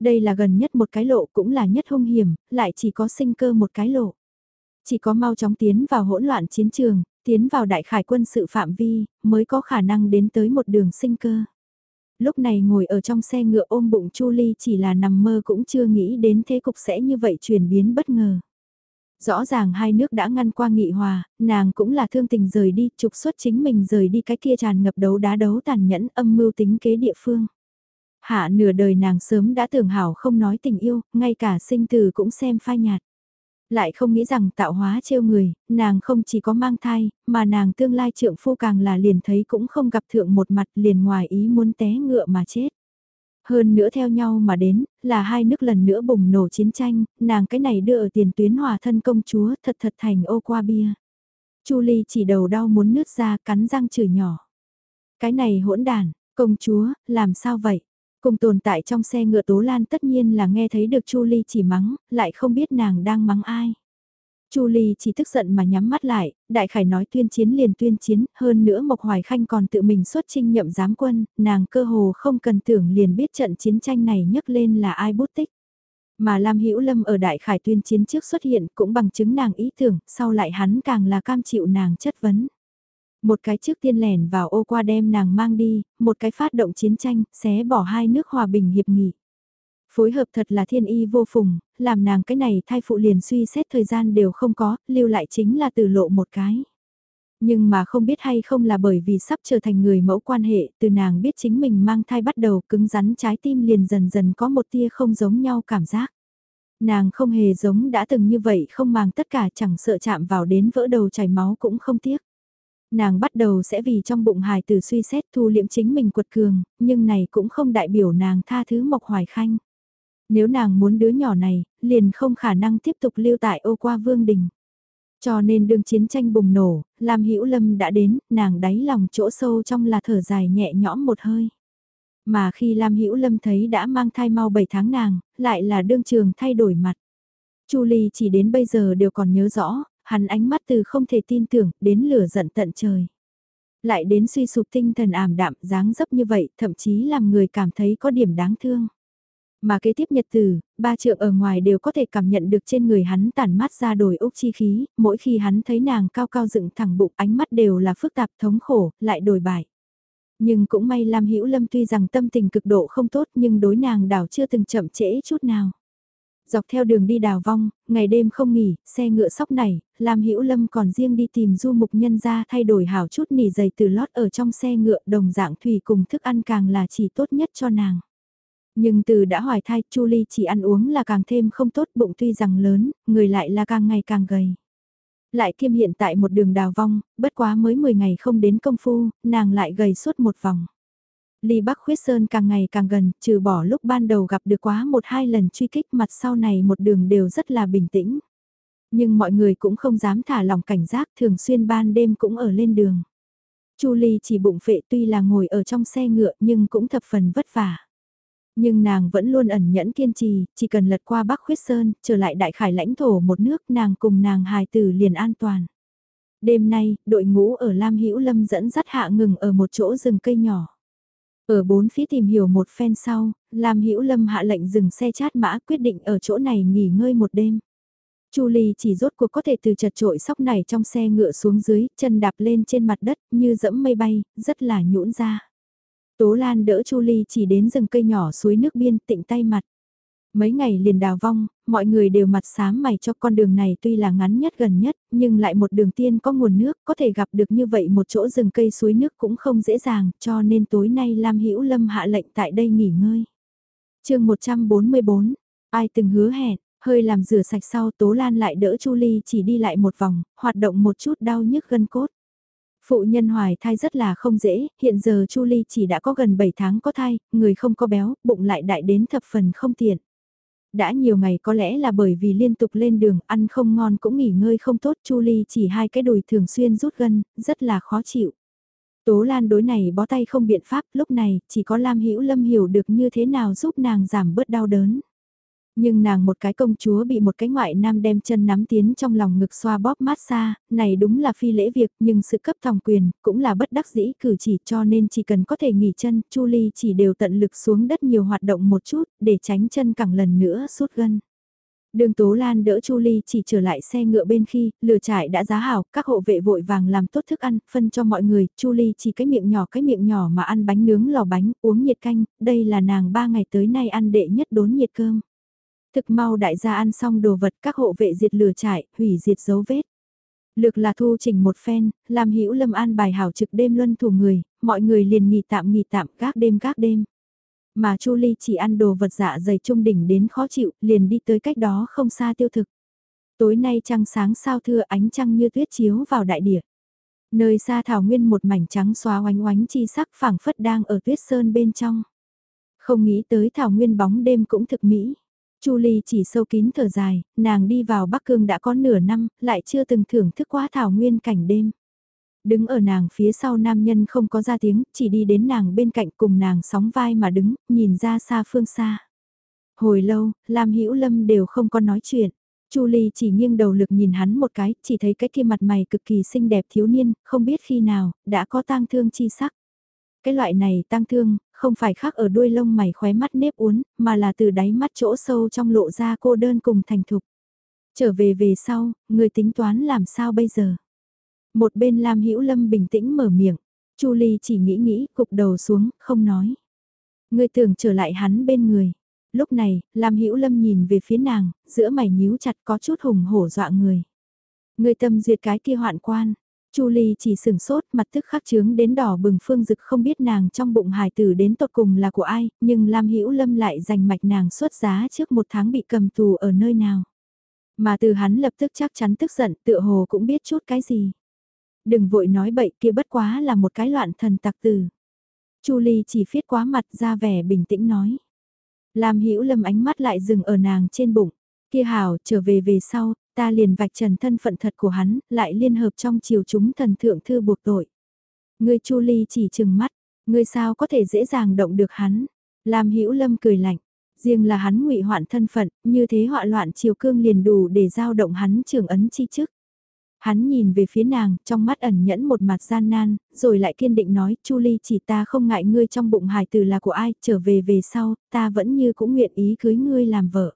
Đây là gần nhất một cái lộ cũng là nhất hung hiểm, lại chỉ có sinh cơ một cái lộ. Chỉ có mau chóng tiến vào hỗn loạn chiến trường, tiến vào đại khải quân sự phạm vi, mới có khả năng đến tới một đường sinh cơ. Lúc này ngồi ở trong xe ngựa ôm bụng Chu Ly chỉ là nằm mơ cũng chưa nghĩ đến thế cục sẽ như vậy chuyển biến bất ngờ. Rõ ràng hai nước đã ngăn qua nghị hòa, nàng cũng là thương tình rời đi, trục xuất chính mình rời đi cái kia tràn ngập đấu đá đấu tàn nhẫn âm mưu tính kế địa phương. Hạ nửa đời nàng sớm đã tưởng hảo không nói tình yêu, ngay cả sinh từ cũng xem phai nhạt. Lại không nghĩ rằng tạo hóa trêu người, nàng không chỉ có mang thai, mà nàng tương lai trượng phu càng là liền thấy cũng không gặp thượng một mặt liền ngoài ý muốn té ngựa mà chết. Hơn nữa theo nhau mà đến, là hai nước lần nữa bùng nổ chiến tranh, nàng cái này đưa ở tiền tuyến hòa thân công chúa thật thật thành ô qua bia. Chu Ly chỉ đầu đau muốn nứt ra cắn răng chửi nhỏ. Cái này hỗn đàn, công chúa, làm sao vậy? Cùng tồn tại trong xe ngựa Tố Lan tất nhiên là nghe thấy được Chu Ly chỉ mắng, lại không biết nàng đang mắng ai. Chu Ly chỉ tức giận mà nhắm mắt lại, Đại Khải nói tuyên chiến liền tuyên chiến, hơn nữa Mộc Hoài Khanh còn tự mình xuất trinh nhậm giám quân, nàng cơ hồ không cần tưởng liền biết trận chiến tranh này nhấc lên là ai bút tích. Mà Lam Hữu Lâm ở Đại Khải tuyên chiến trước xuất hiện cũng bằng chứng nàng ý tưởng, sau lại hắn càng là cam chịu nàng chất vấn. Một cái trước tiên lẻn vào ô qua đem nàng mang đi, một cái phát động chiến tranh, xé bỏ hai nước hòa bình hiệp nghị. Phối hợp thật là thiên y vô phùng, làm nàng cái này thai phụ liền suy xét thời gian đều không có, lưu lại chính là từ lộ một cái. Nhưng mà không biết hay không là bởi vì sắp trở thành người mẫu quan hệ, từ nàng biết chính mình mang thai bắt đầu cứng rắn trái tim liền dần dần có một tia không giống nhau cảm giác. Nàng không hề giống đã từng như vậy không màng tất cả chẳng sợ chạm vào đến vỡ đầu chảy máu cũng không tiếc nàng bắt đầu sẽ vì trong bụng hài tử suy xét thu liễm chính mình quật cường, nhưng này cũng không đại biểu nàng tha thứ Mộc Hoài Khanh. Nếu nàng muốn đứa nhỏ này, liền không khả năng tiếp tục lưu tại ô qua vương đình. Cho nên đường chiến tranh bùng nổ, Lam Hữu Lâm đã đến, nàng đáy lòng chỗ sâu trong là thở dài nhẹ nhõm một hơi. Mà khi Lam Hữu Lâm thấy đã mang thai mau 7 tháng nàng, lại là đương trường thay đổi mặt. Chu Ly chỉ đến bây giờ đều còn nhớ rõ, hắn ánh mắt từ không thể tin tưởng, đến lửa giận tận trời. Lại đến suy sụp tinh thần ảm đạm, dáng dấp như vậy, thậm chí làm người cảm thấy có điểm đáng thương. Mà kế tiếp nhật từ, ba trượng ở ngoài đều có thể cảm nhận được trên người hắn tản mát ra đồi ốc chi khí, mỗi khi hắn thấy nàng cao cao dựng thẳng bụng ánh mắt đều là phức tạp thống khổ, lại đổi bại. Nhưng cũng may Lam Hữu Lâm tuy rằng tâm tình cực độ không tốt nhưng đối nàng đảo chưa từng chậm trễ chút nào. Dọc theo đường đi đào vong, ngày đêm không nghỉ, xe ngựa sóc này, làm Hữu Lâm còn riêng đi tìm du mục nhân ra thay đổi hảo chút nỉ giày từ lót ở trong xe ngựa đồng dạng thủy cùng thức ăn càng là chỉ tốt nhất cho nàng. Nhưng từ đã hoài thai, Chu Ly chỉ ăn uống là càng thêm không tốt, bụng tuy rằng lớn, người lại là càng ngày càng gầy. Lại kiêm hiện tại một đường đào vong, bất quá mới 10 ngày không đến công phu, nàng lại gầy suốt một vòng. Ly Bắc Khuyết Sơn càng ngày càng gần, trừ bỏ lúc ban đầu gặp được quá một hai lần truy kích mặt sau này một đường đều rất là bình tĩnh. Nhưng mọi người cũng không dám thả lòng cảnh giác thường xuyên ban đêm cũng ở lên đường. Chu Ly chỉ bụng phệ tuy là ngồi ở trong xe ngựa nhưng cũng thập phần vất vả. Nhưng nàng vẫn luôn ẩn nhẫn kiên trì, chỉ cần lật qua Bắc Khuyết Sơn, trở lại đại khải lãnh thổ một nước nàng cùng nàng hài tử liền an toàn. Đêm nay, đội ngũ ở Lam Hữu Lâm dẫn dắt hạ ngừng ở một chỗ rừng cây nhỏ. Ở bốn phía tìm hiểu một phen sau, Lam Hữu Lâm hạ lệnh dừng xe chát mã quyết định ở chỗ này nghỉ ngơi một đêm. Chu Ly chỉ rốt cuộc có thể từ chật trội sóc này trong xe ngựa xuống dưới, chân đạp lên trên mặt đất như dẫm mây bay, rất là nhũn ra. Tố Lan đỡ Chu Ly chỉ đến rừng cây nhỏ suối nước biên tịnh tay mặt. Mấy ngày liền đào vong, mọi người đều mặt xám mày cho con đường này tuy là ngắn nhất gần nhất, nhưng lại một đường tiên có nguồn nước, có thể gặp được như vậy một chỗ rừng cây suối nước cũng không dễ dàng, cho nên tối nay Lam Hữu Lâm hạ lệnh tại đây nghỉ ngơi. chương 144, ai từng hứa hẹn, hơi làm rửa sạch sau Tố Lan lại đỡ Chu Ly chỉ đi lại một vòng, hoạt động một chút đau nhức gân cốt. Phụ nhân hoài thai rất là không dễ, hiện giờ Chu Ly chỉ đã có gần 7 tháng có thai, người không có béo, bụng lại đại đến thập phần không tiện. Đã nhiều ngày có lẽ là bởi vì liên tục lên đường, ăn không ngon cũng nghỉ ngơi không tốt, Chu Ly chỉ hai cái đùi thường xuyên rút gân, rất là khó chịu. Tố Lan đối này bó tay không biện pháp, lúc này chỉ có Lam Hữu Lâm hiểu được như thế nào giúp nàng giảm bớt đau đớn. Nhưng nàng một cái công chúa bị một cái ngoại nam đem chân nắm tiến trong lòng ngực xoa bóp mát xa, này đúng là phi lễ việc nhưng sự cấp thòng quyền cũng là bất đắc dĩ cử chỉ cho nên chỉ cần có thể nghỉ chân, Chu Ly chỉ đều tận lực xuống đất nhiều hoạt động một chút để tránh chân cẳng lần nữa sút gân. Đường Tố Lan đỡ Chu Ly chỉ trở lại xe ngựa bên khi, lửa trại đã giá hảo, các hộ vệ vội vàng làm tốt thức ăn, phân cho mọi người, Chu Ly chỉ cái miệng nhỏ cái miệng nhỏ mà ăn bánh nướng lò bánh, uống nhiệt canh, đây là nàng ba ngày tới nay ăn đệ nhất đốn nhiệt cơm. Thực mau đại gia ăn xong đồ vật các hộ vệ diệt lửa trại, hủy diệt dấu vết. Lược là thu chỉnh một phen, làm hữu lâm an bài hảo trực đêm luân thủ người, mọi người liền nghỉ tạm nghỉ tạm các đêm các đêm. Mà Chu Ly chỉ ăn đồ vật dạ dày trung đỉnh đến khó chịu, liền đi tới cách đó không xa tiêu thực. Tối nay trăng sáng sao thưa ánh trăng như tuyết chiếu vào đại địa. Nơi xa thảo nguyên một mảnh trắng xóa oánh oánh chi sắc phảng phất đang ở tuyết sơn bên trong. Không nghĩ tới thảo nguyên bóng đêm cũng thực mỹ. Chu Ly chỉ sâu kín thở dài, nàng đi vào Bắc Cương đã có nửa năm, lại chưa từng thưởng thức quá thảo nguyên cảnh đêm. Đứng ở nàng phía sau nam nhân không có ra tiếng, chỉ đi đến nàng bên cạnh cùng nàng sóng vai mà đứng, nhìn ra xa phương xa. Hồi lâu, Lam Hữu Lâm đều không có nói chuyện. Chu Ly chỉ nghiêng đầu lực nhìn hắn một cái, chỉ thấy cái kia mặt mày cực kỳ xinh đẹp thiếu niên, không biết khi nào, đã có tang thương chi sắc. Cái loại này tang thương, không phải khác ở đuôi lông mày khóe mắt nếp uốn, mà là từ đáy mắt chỗ sâu trong lộ ra cô đơn cùng thành thục. Trở về về sau, người tính toán làm sao bây giờ? Một bên Lam Hữu Lâm bình tĩnh mở miệng, Chu Ly chỉ nghĩ nghĩ, cục đầu xuống, không nói. Người tưởng trở lại hắn bên người. Lúc này, Lam Hữu Lâm nhìn về phía nàng, giữa mày nhíu chặt có chút hùng hổ dọa người. Người tâm duyệt cái kia hoạn quan, Chu Ly chỉ sừng sốt, mặt tức khắc chướng đến đỏ bừng phương dực không biết nàng trong bụng hài tử đến tột cùng là của ai, nhưng Lam Hữu Lâm lại giành mạch nàng xuất giá trước một tháng bị cầm tù ở nơi nào. Mà từ hắn lập tức chắc chắn tức giận, tựa hồ cũng biết chút cái gì. Đừng vội nói bậy kia bất quá là một cái loạn thần tặc tử. Chu Ly chỉ phiết quá mặt ra vẻ bình tĩnh nói. Lam Hữu Lâm ánh mắt lại dừng ở nàng trên bụng. Kia hảo, trở về về sau, ta liền vạch trần thân phận thật của hắn, lại liên hợp trong chiều chúng thần thượng thư buộc tội. Ngươi Chu Ly chỉ chừng mắt, ngươi sao có thể dễ dàng động được hắn? Lam Hữu Lâm cười lạnh, riêng là hắn ngụy hoạn thân phận, như thế họa loạn triều cương liền đủ để giao động hắn trường ấn chi chức. Hắn nhìn về phía nàng, trong mắt ẩn nhẫn một mặt gian nan, rồi lại kiên định nói, Chu Ly chỉ ta không ngại ngươi trong bụng hài từ là của ai, trở về về sau, ta vẫn như cũng nguyện ý cưới ngươi làm vợ.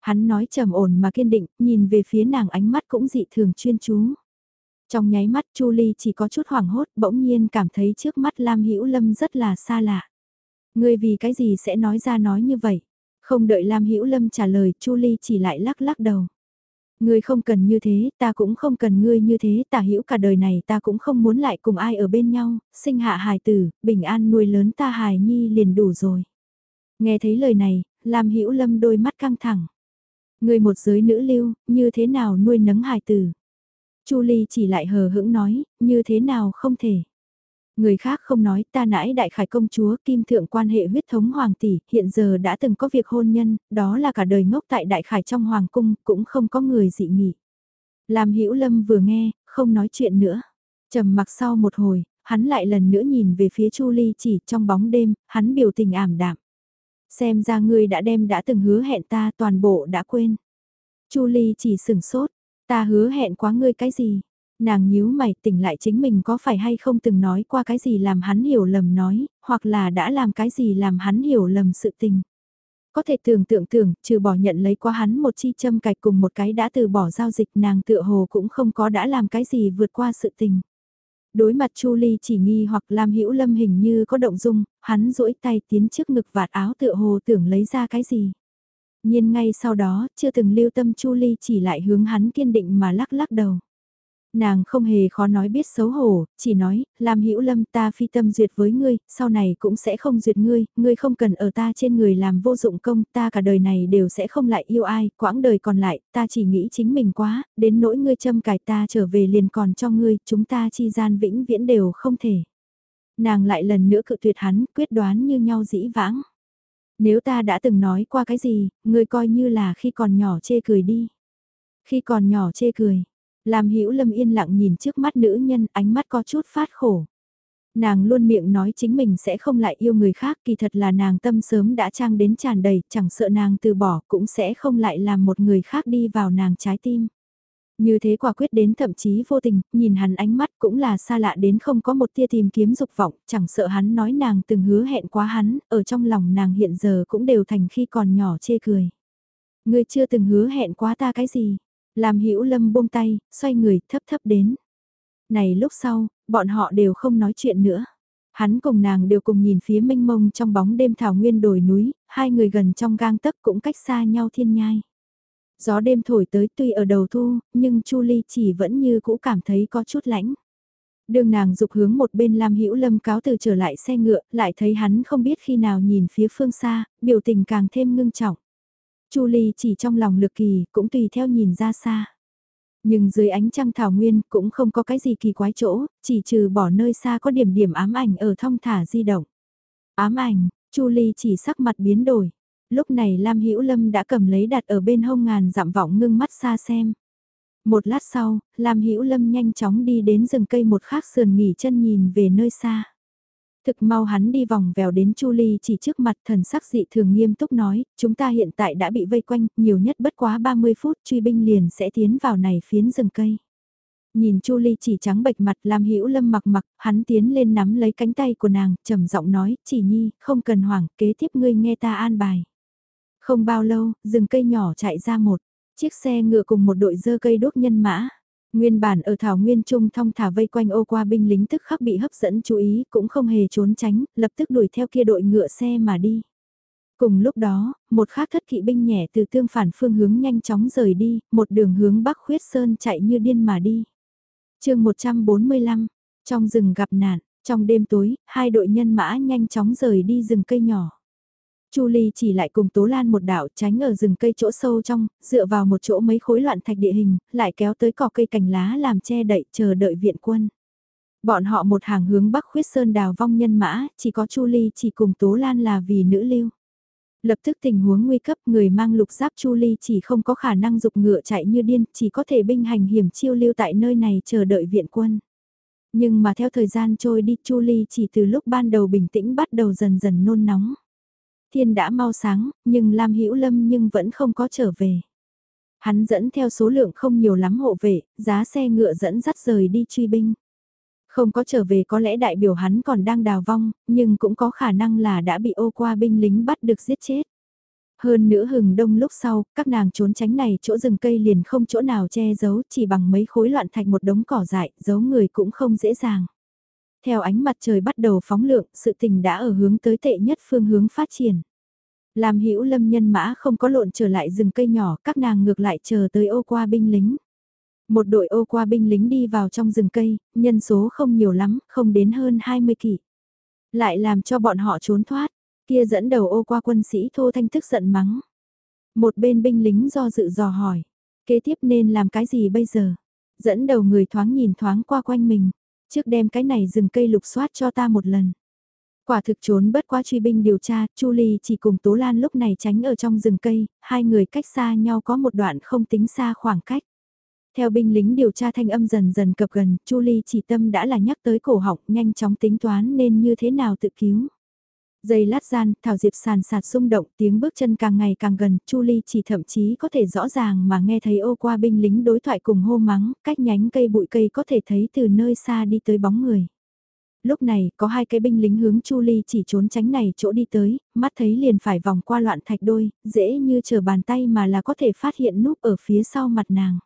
Hắn nói trầm ổn mà kiên định, nhìn về phía nàng ánh mắt cũng dị thường chuyên chú. Trong nháy mắt Chu Ly chỉ có chút hoảng hốt, bỗng nhiên cảm thấy trước mắt Lam Hữu Lâm rất là xa lạ. Ngươi vì cái gì sẽ nói ra nói như vậy? Không đợi Lam Hữu Lâm trả lời, Chu Ly chỉ lại lắc lắc đầu. Ngươi không cần như thế, ta cũng không cần ngươi như thế, tả hữu cả đời này ta cũng không muốn lại cùng ai ở bên nhau, sinh hạ hài tử, bình an nuôi lớn ta hài nhi liền đủ rồi. Nghe thấy lời này, Lam Hữu Lâm đôi mắt căng thẳng người một giới nữ lưu, như thế nào nuôi nấng hài tử? Chu Ly chỉ lại hờ hững nói, như thế nào không thể. Người khác không nói ta nãi đại khải công chúa kim thượng quan hệ huyết thống hoàng tỷ, hiện giờ đã từng có việc hôn nhân, đó là cả đời ngốc tại đại khải trong hoàng cung, cũng không có người dị nghị. Làm hữu lâm vừa nghe, không nói chuyện nữa. trầm mặc sau một hồi, hắn lại lần nữa nhìn về phía Chu Ly chỉ trong bóng đêm, hắn biểu tình ảm đạm. Xem ra ngươi đã đem đã từng hứa hẹn ta toàn bộ đã quên. Chu Ly chỉ sửng sốt, ta hứa hẹn quá ngươi cái gì? Nàng nhíu mày tỉnh lại chính mình có phải hay không từng nói qua cái gì làm hắn hiểu lầm nói, hoặc là đã làm cái gì làm hắn hiểu lầm sự tình. Có thể tưởng tượng tưởng, trừ bỏ nhận lấy qua hắn một chi châm cạch cùng một cái đã từ bỏ giao dịch nàng tựa hồ cũng không có đã làm cái gì vượt qua sự tình. Đối mặt Chu Ly chỉ nghi hoặc làm hữu lâm hình như có động dung, hắn duỗi tay tiến trước ngực vạt áo tựa hồ tưởng lấy ra cái gì. nhiên ngay sau đó, chưa từng lưu tâm Chu Ly chỉ lại hướng hắn kiên định mà lắc lắc đầu. Nàng không hề khó nói biết xấu hổ, chỉ nói, làm hữu lâm ta phi tâm duyệt với ngươi, sau này cũng sẽ không duyệt ngươi, ngươi không cần ở ta trên người làm vô dụng công, ta cả đời này đều sẽ không lại yêu ai, quãng đời còn lại, ta chỉ nghĩ chính mình quá, đến nỗi ngươi châm cài ta trở về liền còn cho ngươi, chúng ta chi gian vĩnh viễn đều không thể. Nàng lại lần nữa cự tuyệt hắn, quyết đoán như nhau dĩ vãng. Nếu ta đã từng nói qua cái gì, ngươi coi như là khi còn nhỏ chê cười đi. Khi còn nhỏ chê cười, làm Hữu Lâm yên lặng nhìn trước mắt nữ nhân, ánh mắt có chút phát khổ. Nàng luôn miệng nói chính mình sẽ không lại yêu người khác, kỳ thật là nàng tâm sớm đã trang đến tràn đầy, chẳng sợ nàng từ bỏ cũng sẽ không lại làm một người khác đi vào nàng trái tim. Như thế quả quyết đến thậm chí vô tình, nhìn hắn ánh mắt cũng là xa lạ đến không có một tia tìm kiếm dục vọng, chẳng sợ hắn nói nàng từng hứa hẹn quá hắn, ở trong lòng nàng hiện giờ cũng đều thành khi còn nhỏ chê cười. Ngươi chưa từng hứa hẹn quá ta cái gì, làm hữu lâm buông tay, xoay người thấp thấp đến. Này lúc sau, bọn họ đều không nói chuyện nữa. Hắn cùng nàng đều cùng nhìn phía mênh mông trong bóng đêm thảo nguyên đồi núi, hai người gần trong gang tấc cũng cách xa nhau thiên nhai. Gió đêm thổi tới tuy ở đầu thu, nhưng Chu Ly chỉ vẫn như cũ cảm thấy có chút lãnh. Đường nàng dục hướng một bên Lam Hữu Lâm cáo từ trở lại xe ngựa, lại thấy hắn không biết khi nào nhìn phía phương xa, biểu tình càng thêm ngưng trọng. Chu Ly chỉ trong lòng lực kỳ, cũng tùy theo nhìn ra xa. Nhưng dưới ánh trăng thảo nguyên cũng không có cái gì kỳ quái chỗ, chỉ trừ bỏ nơi xa có điểm điểm ám ảnh ở thong thả di động. Ám ảnh, Chu Ly chỉ sắc mặt biến đổi. Lúc này Lam Hữu Lâm đã cầm lấy đặt ở bên hông ngàn dặm vọng ngưng mắt xa xem. Một lát sau, Lam Hữu Lâm nhanh chóng đi đến rừng cây một khác sườn nghỉ chân nhìn về nơi xa. Thực mau hắn đi vòng vèo đến Chu Ly chỉ trước mặt thần sắc dị thường nghiêm túc nói, chúng ta hiện tại đã bị vây quanh, nhiều nhất bất quá 30 phút truy binh liền sẽ tiến vào này phiến rừng cây. Nhìn Chu Ly chỉ trắng bệch mặt làm hữu lâm mặc mặc, hắn tiến lên nắm lấy cánh tay của nàng, trầm giọng nói, chỉ nhi, không cần hoảng, kế tiếp ngươi nghe ta an bài. Không bao lâu, rừng cây nhỏ chạy ra một, chiếc xe ngựa cùng một đội dơ cây đốt nhân mã. Nguyên bản ở Thảo Nguyên Trung thong thả vây quanh ô qua binh lính tức khắc bị hấp dẫn chú ý, cũng không hề trốn tránh, lập tức đuổi theo kia đội ngựa xe mà đi. Cùng lúc đó, một khác thất kỵ binh nhẹ từ tương phản phương hướng nhanh chóng rời đi, một đường hướng bắc khuyết sơn chạy như điên mà đi. chương 145, trong rừng gặp nạn, trong đêm tối, hai đội nhân mã nhanh chóng rời đi rừng cây nhỏ. Chu Ly chỉ lại cùng Tố Lan một đạo tránh ở rừng cây chỗ sâu trong, dựa vào một chỗ mấy khối loạn thạch địa hình, lại kéo tới cỏ cây cành lá làm che đậy chờ đợi viện quân. Bọn họ một hàng hướng bắc khuyết sơn đào vong nhân mã, chỉ có Chu Ly chỉ cùng Tố Lan là vì nữ lưu. Lập tức tình huống nguy cấp người mang lục giáp Chu Ly chỉ không có khả năng dục ngựa chạy như điên, chỉ có thể binh hành hiểm chiêu lưu tại nơi này chờ đợi viện quân. Nhưng mà theo thời gian trôi đi Chu Ly chỉ từ lúc ban đầu bình tĩnh bắt đầu dần dần nôn nóng thiên đã mau sáng, nhưng Lam Hữu Lâm nhưng vẫn không có trở về. Hắn dẫn theo số lượng không nhiều lắm hộ vệ, giá xe ngựa dẫn dắt rời đi truy binh. Không có trở về có lẽ đại biểu hắn còn đang đào vong, nhưng cũng có khả năng là đã bị ô qua binh lính bắt được giết chết. Hơn nữa hừng đông lúc sau, các nàng trốn tránh này chỗ rừng cây liền không chỗ nào che giấu, chỉ bằng mấy khối loạn thạch một đống cỏ dại, giấu người cũng không dễ dàng. Theo ánh mặt trời bắt đầu phóng lượng, sự tình đã ở hướng tới tệ nhất phương hướng phát triển. Làm hữu lâm nhân mã không có lộn trở lại rừng cây nhỏ, các nàng ngược lại chờ tới ô qua binh lính. Một đội ô qua binh lính đi vào trong rừng cây, nhân số không nhiều lắm, không đến hơn 20 kỷ. Lại làm cho bọn họ trốn thoát, kia dẫn đầu ô qua quân sĩ thô thanh tức giận mắng. Một bên binh lính do dự dò hỏi, kế tiếp nên làm cái gì bây giờ? Dẫn đầu người thoáng nhìn thoáng qua quanh mình, trước đem cái này rừng cây lục soát cho ta một lần. Quả thực trốn bất quá truy binh điều tra, Chu Ly chỉ cùng Tố Lan lúc này tránh ở trong rừng cây, hai người cách xa nhau có một đoạn không tính xa khoảng cách. Theo binh lính điều tra thanh âm dần dần cập gần, Chu Ly chỉ tâm đã là nhắc tới cổ họng, nhanh chóng tính toán nên như thế nào tự cứu. Giây lát gian, Thảo Diệp sàn sạt xung động, tiếng bước chân càng ngày càng gần, Chu Ly chỉ thậm chí có thể rõ ràng mà nghe thấy ô qua binh lính đối thoại cùng hô mắng, cách nhánh cây bụi cây có thể thấy từ nơi xa đi tới bóng người. Lúc này, có hai cái binh lính hướng Chu Ly chỉ trốn tránh này chỗ đi tới, mắt thấy liền phải vòng qua loạn thạch đôi, dễ như chờ bàn tay mà là có thể phát hiện núp ở phía sau mặt nàng.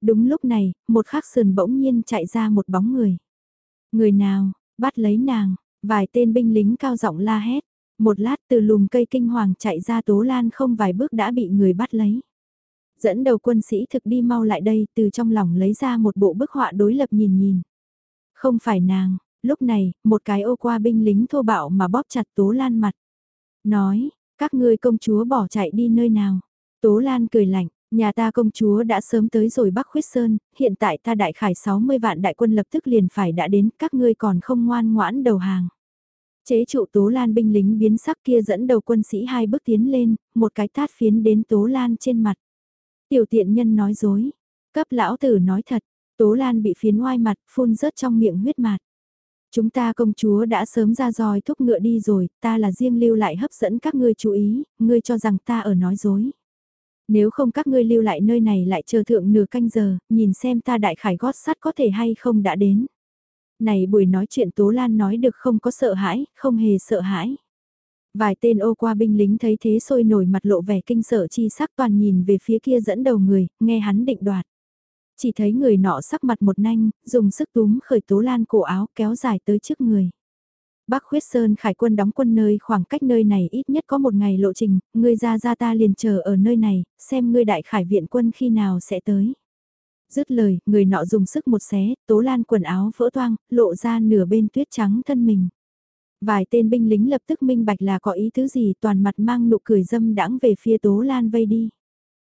Đúng lúc này, một khắc sườn bỗng nhiên chạy ra một bóng người. Người nào, bắt lấy nàng, vài tên binh lính cao giọng la hét. Một lát từ lùm cây kinh hoàng chạy ra tố lan không vài bước đã bị người bắt lấy. Dẫn đầu quân sĩ thực đi mau lại đây từ trong lòng lấy ra một bộ bức họa đối lập nhìn nhìn. Không phải nàng, lúc này, một cái ô qua binh lính thô bạo mà bóp chặt Tố Lan mặt. Nói, các ngươi công chúa bỏ chạy đi nơi nào. Tố Lan cười lạnh, Nhà ta công chúa đã sớm tới rồi Bắc Khuyết Sơn, hiện tại ta đại khải 60 vạn đại quân lập tức liền phải đã đến, các ngươi còn không ngoan ngoãn đầu hàng. Chế trụ Tố Lan binh lính biến sắc kia dẫn đầu quân sĩ hai bước tiến lên, một cái tát phiến đến Tố Lan trên mặt. Tiểu tiện nhân nói dối, cấp lão tử nói thật, Tố Lan bị phiến oai mặt, phun rớt trong miệng huyết mạt. Chúng ta công chúa đã sớm ra roi thúc ngựa đi rồi, ta là riêng lưu lại hấp dẫn các ngươi chú ý, ngươi cho rằng ta ở nói dối. Nếu không các ngươi lưu lại nơi này lại chờ thượng nửa canh giờ, nhìn xem ta đại khải gót sắt có thể hay không đã đến. Này buổi nói chuyện Tố Lan nói được không có sợ hãi, không hề sợ hãi. Vài tên ô qua binh lính thấy thế sôi nổi mặt lộ vẻ kinh sợ chi sắc toàn nhìn về phía kia dẫn đầu người, nghe hắn định đoạt. Chỉ thấy người nọ sắc mặt một nanh, dùng sức túm khởi Tố Lan cổ áo kéo dài tới trước người. Bắc Khuyết Sơn khải quân đóng quân nơi khoảng cách nơi này ít nhất có một ngày lộ trình, ngươi ra ra ta liền chờ ở nơi này, xem ngươi đại khải viện quân khi nào sẽ tới. Dứt lời, người nọ dùng sức một xé, tố lan quần áo vỡ toang, lộ ra nửa bên tuyết trắng thân mình. Vài tên binh lính lập tức minh bạch là có ý thứ gì toàn mặt mang nụ cười dâm đãng về phía tố lan vây đi.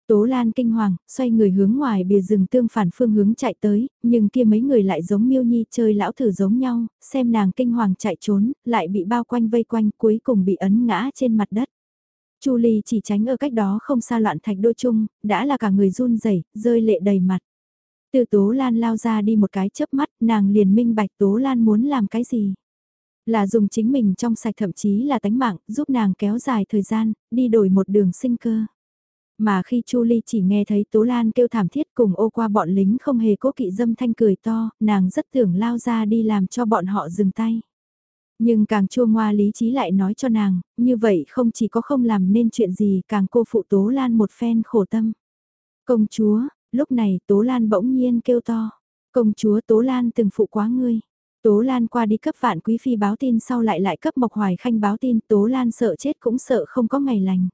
Tố Lan kinh hoàng, xoay người hướng ngoài bìa rừng tương phản phương hướng chạy tới, nhưng kia mấy người lại giống miêu nhi chơi lão thử giống nhau, xem nàng kinh hoàng chạy trốn, lại bị bao quanh vây quanh cuối cùng bị ấn ngã trên mặt đất. Chu Ly chỉ tránh ở cách đó không xa loạn thạch đôi chung, đã là cả người run rẩy, rơi lệ đầy mặt. Từ Tố Lan lao ra đi một cái chớp mắt, nàng liền minh bạch Tố Lan muốn làm cái gì. Là dùng chính mình trong sạch thậm chí là tánh mạng, giúp nàng kéo dài thời gian, đi đổi một đường sinh cơ. Mà khi Chu Ly chỉ nghe thấy Tố Lan kêu thảm thiết cùng ô qua bọn lính không hề cố kỵ dâm thanh cười to, nàng rất tưởng lao ra đi làm cho bọn họ dừng tay. Nhưng càng chua ngoa lý trí lại nói cho nàng, như vậy không chỉ có không làm nên chuyện gì càng cô phụ Tố Lan một phen khổ tâm. Công chúa, lúc này Tố Lan bỗng nhiên kêu to. Công chúa Tố Lan từng phụ quá ngươi. Tố Lan qua đi cấp vạn quý phi báo tin sau lại lại cấp Mộc Hoài Khanh báo tin Tố Lan sợ chết cũng sợ không có ngày lành.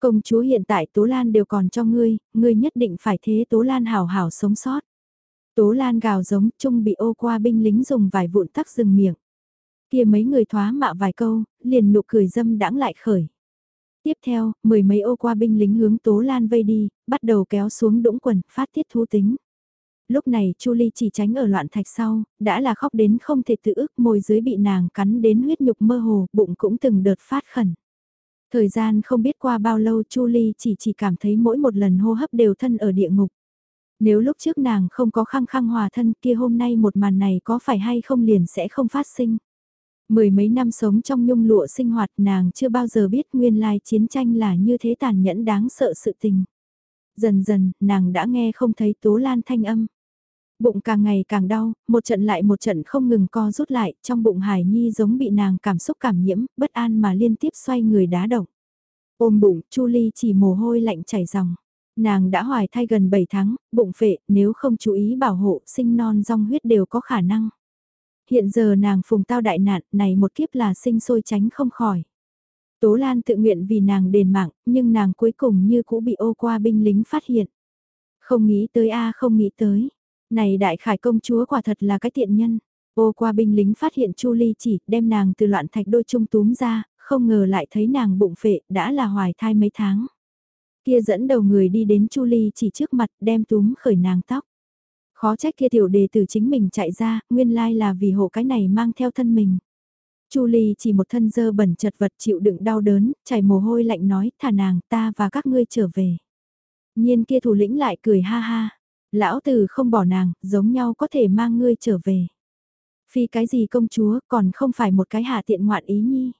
Công chúa hiện tại Tố Lan đều còn cho ngươi, ngươi nhất định phải thế Tố Lan hảo hảo sống sót. Tố Lan gào giống, chung bị ô qua binh lính dùng vài vụn tắc dừng miệng. Kia mấy người thoá mạ vài câu, liền nụ cười dâm đãng lại khởi. Tiếp theo, mười mấy ô qua binh lính hướng Tố Lan vây đi, bắt đầu kéo xuống đũng quần, phát tiết thú tính. Lúc này Chu Ly chỉ tránh ở loạn thạch sau, đã là khóc đến không thể tự ức môi dưới bị nàng cắn đến huyết nhục mơ hồ, bụng cũng từng đợt phát khẩn. Thời gian không biết qua bao lâu Chu Ly chỉ chỉ cảm thấy mỗi một lần hô hấp đều thân ở địa ngục. Nếu lúc trước nàng không có khăng khăng hòa thân kia hôm nay một màn này có phải hay không liền sẽ không phát sinh. Mười mấy năm sống trong nhung lụa sinh hoạt nàng chưa bao giờ biết nguyên lai chiến tranh là như thế tàn nhẫn đáng sợ sự tình. Dần dần, nàng đã nghe không thấy tố lan thanh âm. Bụng càng ngày càng đau, một trận lại một trận không ngừng co rút lại, trong bụng Hải Nhi giống bị nàng cảm xúc cảm nhiễm, bất an mà liên tiếp xoay người đá động. Ôm bụng, Chu Ly chỉ mồ hôi lạnh chảy ròng. Nàng đã hoài thai gần 7 tháng, bụng phệ, nếu không chú ý bảo hộ, sinh non rong huyết đều có khả năng. Hiện giờ nàng phùng tao đại nạn, này một kiếp là sinh sôi tránh không khỏi. Tố Lan tự nguyện vì nàng đền mạng, nhưng nàng cuối cùng như cũ bị ô qua binh lính phát hiện. Không nghĩ tới a không nghĩ tới. Này đại khải công chúa quả thật là cái tiện nhân. Ô qua binh lính phát hiện Chu Ly chỉ đem nàng từ loạn thạch đôi trung túm ra, không ngờ lại thấy nàng bụng phệ đã là hoài thai mấy tháng. Kia dẫn đầu người đi đến Chu Ly chỉ trước mặt đem túm khởi nàng tóc. Khó trách kia tiểu đề từ chính mình chạy ra, nguyên lai là vì hộ cái này mang theo thân mình. Chu Ly chỉ một thân dơ bẩn chật vật chịu đựng đau đớn, chảy mồ hôi lạnh nói, thả nàng, ta và các ngươi trở về. Nhiên kia thủ lĩnh lại cười ha ha, lão tử không bỏ nàng, giống nhau có thể mang ngươi trở về. Phi cái gì công chúa, còn không phải một cái hạ tiện ngoạn ý nhi.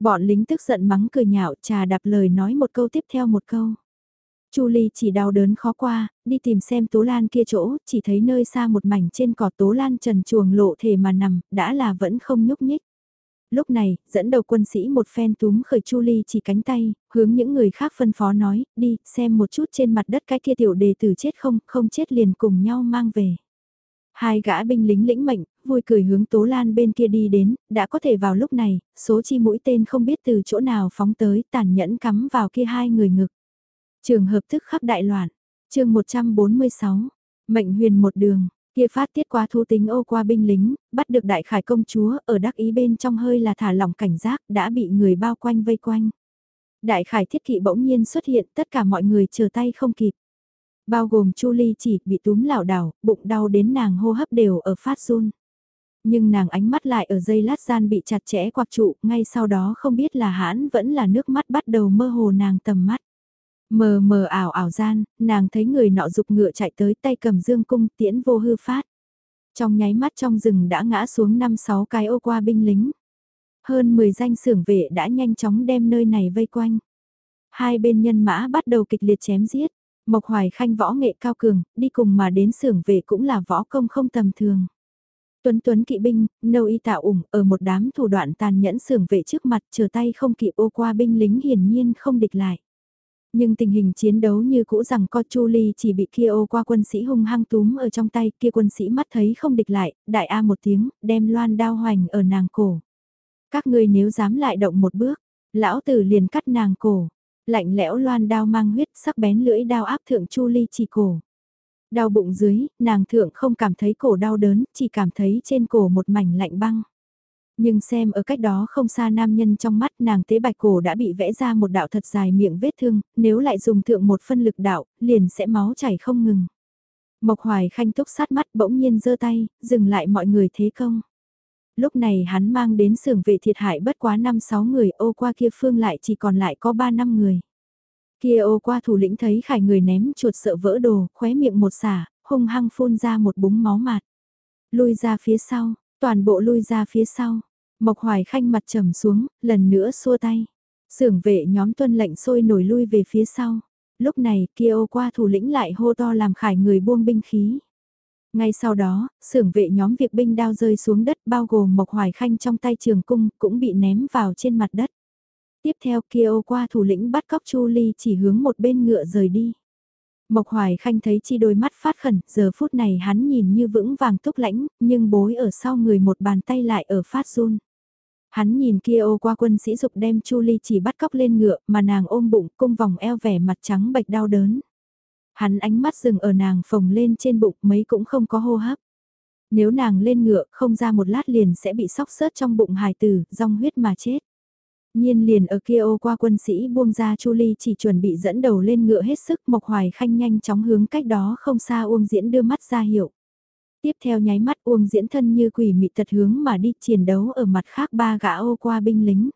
Bọn lính tức giận mắng cười nhạo, trà đạp lời nói một câu tiếp theo một câu. Chu Ly chỉ đau đớn khó qua, đi tìm xem Tố Lan kia chỗ, chỉ thấy nơi xa một mảnh trên cỏ Tố Lan trần chuồng lộ thể mà nằm, đã là vẫn không nhúc nhích. Lúc này, dẫn đầu quân sĩ một phen túm khởi Chu Ly chỉ cánh tay, hướng những người khác phân phó nói, đi, xem một chút trên mặt đất cái kia tiểu đề tử chết không, không chết liền cùng nhau mang về. Hai gã binh lính lĩnh mệnh, vui cười hướng Tố Lan bên kia đi đến, đã có thể vào lúc này, số chi mũi tên không biết từ chỗ nào phóng tới, tàn nhẫn cắm vào kia hai người ngực. Trường hợp thức khắp đại loạn, chương 146, mệnh huyền một đường, kia phát tiết quá thu tính ô qua binh lính, bắt được đại khải công chúa ở đắc ý bên trong hơi là thả lỏng cảnh giác đã bị người bao quanh vây quanh. Đại khải thiết kỵ bỗng nhiên xuất hiện tất cả mọi người chờ tay không kịp. Bao gồm Chu Ly chỉ bị túm lảo đảo, bụng đau đến nàng hô hấp đều ở phát run. Nhưng nàng ánh mắt lại ở dây lát gian bị chặt chẽ quạc trụ, ngay sau đó không biết là hãn vẫn là nước mắt bắt đầu mơ hồ nàng tầm mắt. Mờ mờ ảo ảo gian, nàng thấy người nọ dục ngựa chạy tới tay cầm dương cung tiễn vô hư phát. Trong nháy mắt trong rừng đã ngã xuống năm sáu cái ô qua binh lính. Hơn 10 danh sưởng vệ đã nhanh chóng đem nơi này vây quanh. Hai bên nhân mã bắt đầu kịch liệt chém giết. Mộc Hoài Khanh võ nghệ cao cường, đi cùng mà đến xưởng vệ cũng là võ công không tầm thường. Tuấn Tuấn kỵ binh, nâu y tạo ủng ở một đám thủ đoạn tàn nhẫn xưởng vệ trước mặt chờ tay không kịp ô qua binh lính hiển nhiên không địch lại. Nhưng tình hình chiến đấu như cũ rằng co Chu Ly chỉ bị kia ô qua quân sĩ hung hăng túm ở trong tay kia quân sĩ mắt thấy không địch lại, đại A một tiếng, đem loan đao hoành ở nàng cổ. Các ngươi nếu dám lại động một bước, lão tử liền cắt nàng cổ. Lạnh lẽo loan đao mang huyết sắc bén lưỡi đao áp thượng Chu Ly chỉ cổ. Đau bụng dưới, nàng thượng không cảm thấy cổ đau đớn, chỉ cảm thấy trên cổ một mảnh lạnh băng. Nhưng xem ở cách đó không xa nam nhân trong mắt nàng tế bạch cổ đã bị vẽ ra một đạo thật dài miệng vết thương, nếu lại dùng thượng một phân lực đạo, liền sẽ máu chảy không ngừng. Mộc hoài khanh túc sát mắt bỗng nhiên giơ tay, dừng lại mọi người thế công. Lúc này hắn mang đến xưởng vệ thiệt hại bất quá 5-6 người ô qua kia phương lại chỉ còn lại có 3 năm người. Kia ô qua thủ lĩnh thấy khải người ném chuột sợ vỡ đồ, khóe miệng một xả, hung hăng phun ra một búng máu mạt. Lui ra phía sau, toàn bộ lui ra phía sau. Mộc Hoài Khanh mặt trầm xuống, lần nữa xua tay. Sưởng vệ nhóm tuân lệnh sôi nổi lui về phía sau. Lúc này kia ô qua thủ lĩnh lại hô to làm khải người buông binh khí. Ngay sau đó, sưởng vệ nhóm việc binh đao rơi xuống đất bao gồm Mộc Hoài Khanh trong tay trường cung cũng bị ném vào trên mặt đất. Tiếp theo kia ô qua thủ lĩnh bắt cóc Chu Ly chỉ hướng một bên ngựa rời đi. Mộc Hoài Khanh thấy chi đôi mắt phát khẩn, giờ phút này hắn nhìn như vững vàng túc lãnh, nhưng bối ở sau người một bàn tay lại ở phát run. Hắn nhìn kia ô qua quân sĩ dục đem Chu Ly chỉ bắt cóc lên ngựa mà nàng ôm bụng cung vòng eo vẻ mặt trắng bệch đau đớn. Hắn ánh mắt dừng ở nàng phồng lên trên bụng mấy cũng không có hô hấp. Nếu nàng lên ngựa không ra một lát liền sẽ bị sóc sớt trong bụng hài tử, rong huyết mà chết. Nhiên liền ở kia ô qua quân sĩ buông ra Chu Ly chỉ chuẩn bị dẫn đầu lên ngựa hết sức Mộc Hoài Khanh nhanh chóng hướng cách đó không xa Uông Diễn đưa mắt ra hiệu. Tiếp theo nháy mắt Uông Diễn thân như quỷ mị tật hướng mà đi chiến đấu ở mặt khác ba gã ô qua binh lính.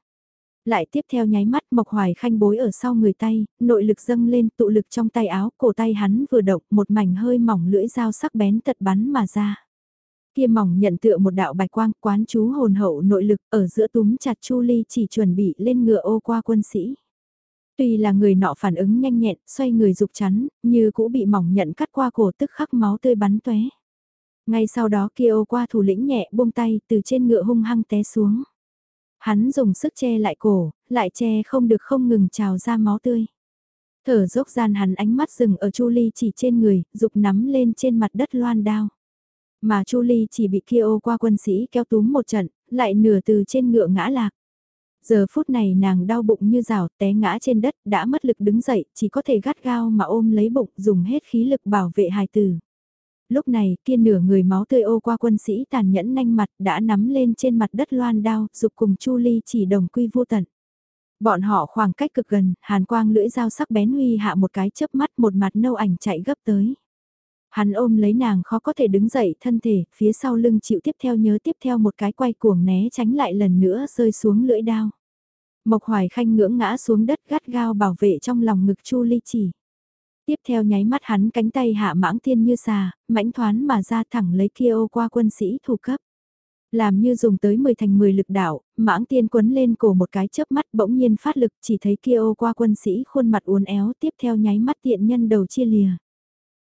Lại tiếp theo nháy mắt Mộc Hoài Khanh bối ở sau người tay, nội lực dâng lên tụ lực trong tay áo, cổ tay hắn vừa động một mảnh hơi mỏng lưỡi dao sắc bén tật bắn mà ra. Kia mỏng nhận tựa một đạo bạch quang quán chú hồn hậu nội lực ở giữa túm chặt Chu Ly chỉ chuẩn bị lên ngựa ô qua quân sĩ. Tuy là người nọ phản ứng nhanh nhẹn, xoay người dục chắn, như cũ bị mỏng nhận cắt qua cổ tức khắc máu tươi bắn tóe. Ngay sau đó kia ô qua thủ lĩnh nhẹ buông tay từ trên ngựa hung hăng té xuống. Hắn dùng sức che lại cổ, lại che không được không ngừng trào ra máu tươi. Thở dốc gian hắn ánh mắt dừng ở Chu Ly chỉ trên người, dục nắm lên trên mặt đất loan đao. Mà Chu Ly chỉ bị kia ô qua quân sĩ kéo túm một trận, lại nửa từ trên ngựa ngã lạc. Giờ phút này nàng đau bụng như rào té ngã trên đất đã mất lực đứng dậy chỉ có thể gắt gao mà ôm lấy bụng dùng hết khí lực bảo vệ hài tử. Lúc này kia nửa người máu tươi ô qua quân sĩ tàn nhẫn nhanh mặt đã nắm lên trên mặt đất loan đao dục cùng Chu Ly chỉ đồng quy vô tận. Bọn họ khoảng cách cực gần, hàn quang lưỡi dao sắc bén huy hạ một cái chớp mắt một mặt nâu ảnh chạy gấp tới. Hắn ôm lấy nàng khó có thể đứng dậy thân thể, phía sau lưng chịu tiếp theo nhớ tiếp theo một cái quay cuồng né tránh lại lần nữa rơi xuống lưỡi đao. Mộc Hoài Khanh ngưỡng ngã xuống đất gắt gao bảo vệ trong lòng ngực Chu Ly chỉ. Tiếp theo nháy mắt hắn cánh tay hạ mãng tiên như xà, mãnh thoán mà ra thẳng lấy kia ô qua quân sĩ thủ cấp. Làm như dùng tới 10 thành 10 lực đảo mãng tiên quấn lên cổ một cái chớp mắt bỗng nhiên phát lực chỉ thấy kia ô qua quân sĩ khuôn mặt uốn éo tiếp theo nháy mắt tiện nhân đầu chia lìa.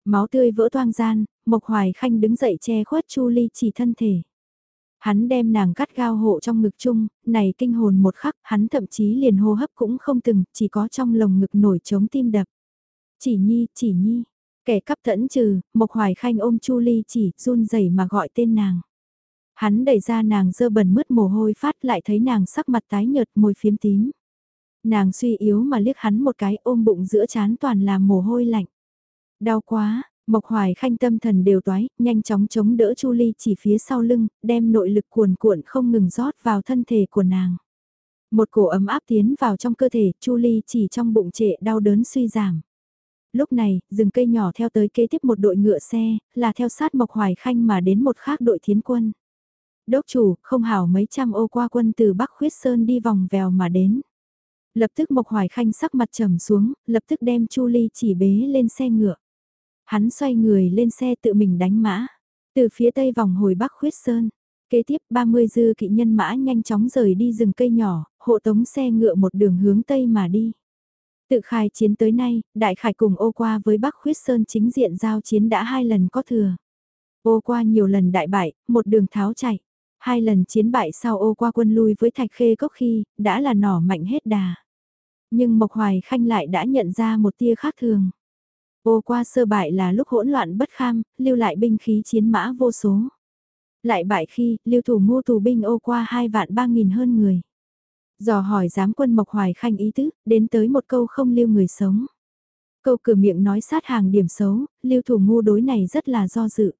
Máu tươi vỡ toang gian, Mộc Hoài Khanh đứng dậy che khuất Chu Ly chỉ thân thể. Hắn đem nàng cắt gao hộ trong ngực chung, này kinh hồn một khắc, hắn thậm chí liền hô hấp cũng không từng, chỉ có trong lồng ngực nổi trống tim đập. Chỉ nhi, chỉ nhi, kẻ cắp thẫn trừ, Mộc Hoài Khanh ôm Chu Ly chỉ, run rẩy mà gọi tên nàng. Hắn đẩy ra nàng dơ bẩn mứt mồ hôi phát lại thấy nàng sắc mặt tái nhợt môi phiếm tím. Nàng suy yếu mà liếc hắn một cái ôm bụng giữa chán toàn là mồ hôi lạnh. Đau quá, Mộc Hoài Khanh tâm thần đều toái, nhanh chóng chống đỡ Chu Ly chỉ phía sau lưng, đem nội lực cuồn cuộn không ngừng rót vào thân thể của nàng. Một cổ ấm áp tiến vào trong cơ thể, Chu Ly chỉ trong bụng trệ đau đớn suy giảm. Lúc này, rừng cây nhỏ theo tới kế tiếp một đội ngựa xe, là theo sát Mộc Hoài Khanh mà đến một khác đội thiến quân. Đốc chủ, không hảo mấy trăm ô qua quân từ Bắc Khuyết Sơn đi vòng vèo mà đến. Lập tức Mộc Hoài Khanh sắc mặt trầm xuống, lập tức đem Chu Ly chỉ bế lên xe ngựa. Hắn xoay người lên xe tự mình đánh mã. Từ phía tây vòng hồi Bắc Khuyết Sơn. Kế tiếp 30 dư kỵ nhân mã nhanh chóng rời đi rừng cây nhỏ, hộ tống xe ngựa một đường hướng tây mà đi. Tự khai chiến tới nay, Đại Khải cùng ô qua với Bắc Khuyết Sơn chính diện giao chiến đã hai lần có thừa. Ô qua nhiều lần đại bại, một đường tháo chạy. Hai lần chiến bại sau ô qua quân lui với Thạch Khê Cốc khi, đã là nỏ mạnh hết đà. Nhưng Mộc Hoài Khanh lại đã nhận ra một tia khác thường. Ô qua sơ bại là lúc hỗn loạn bất kham, lưu lại binh khí chiến mã vô số. Lại bại khi, lưu thủ mua tù binh ô qua hai vạn ba nghìn hơn người. Dò hỏi giám quân Mộc Hoài Khanh ý tứ, đến tới một câu không lưu người sống. Câu cửa miệng nói sát hàng điểm xấu, lưu thủ ngu đối này rất là do dự.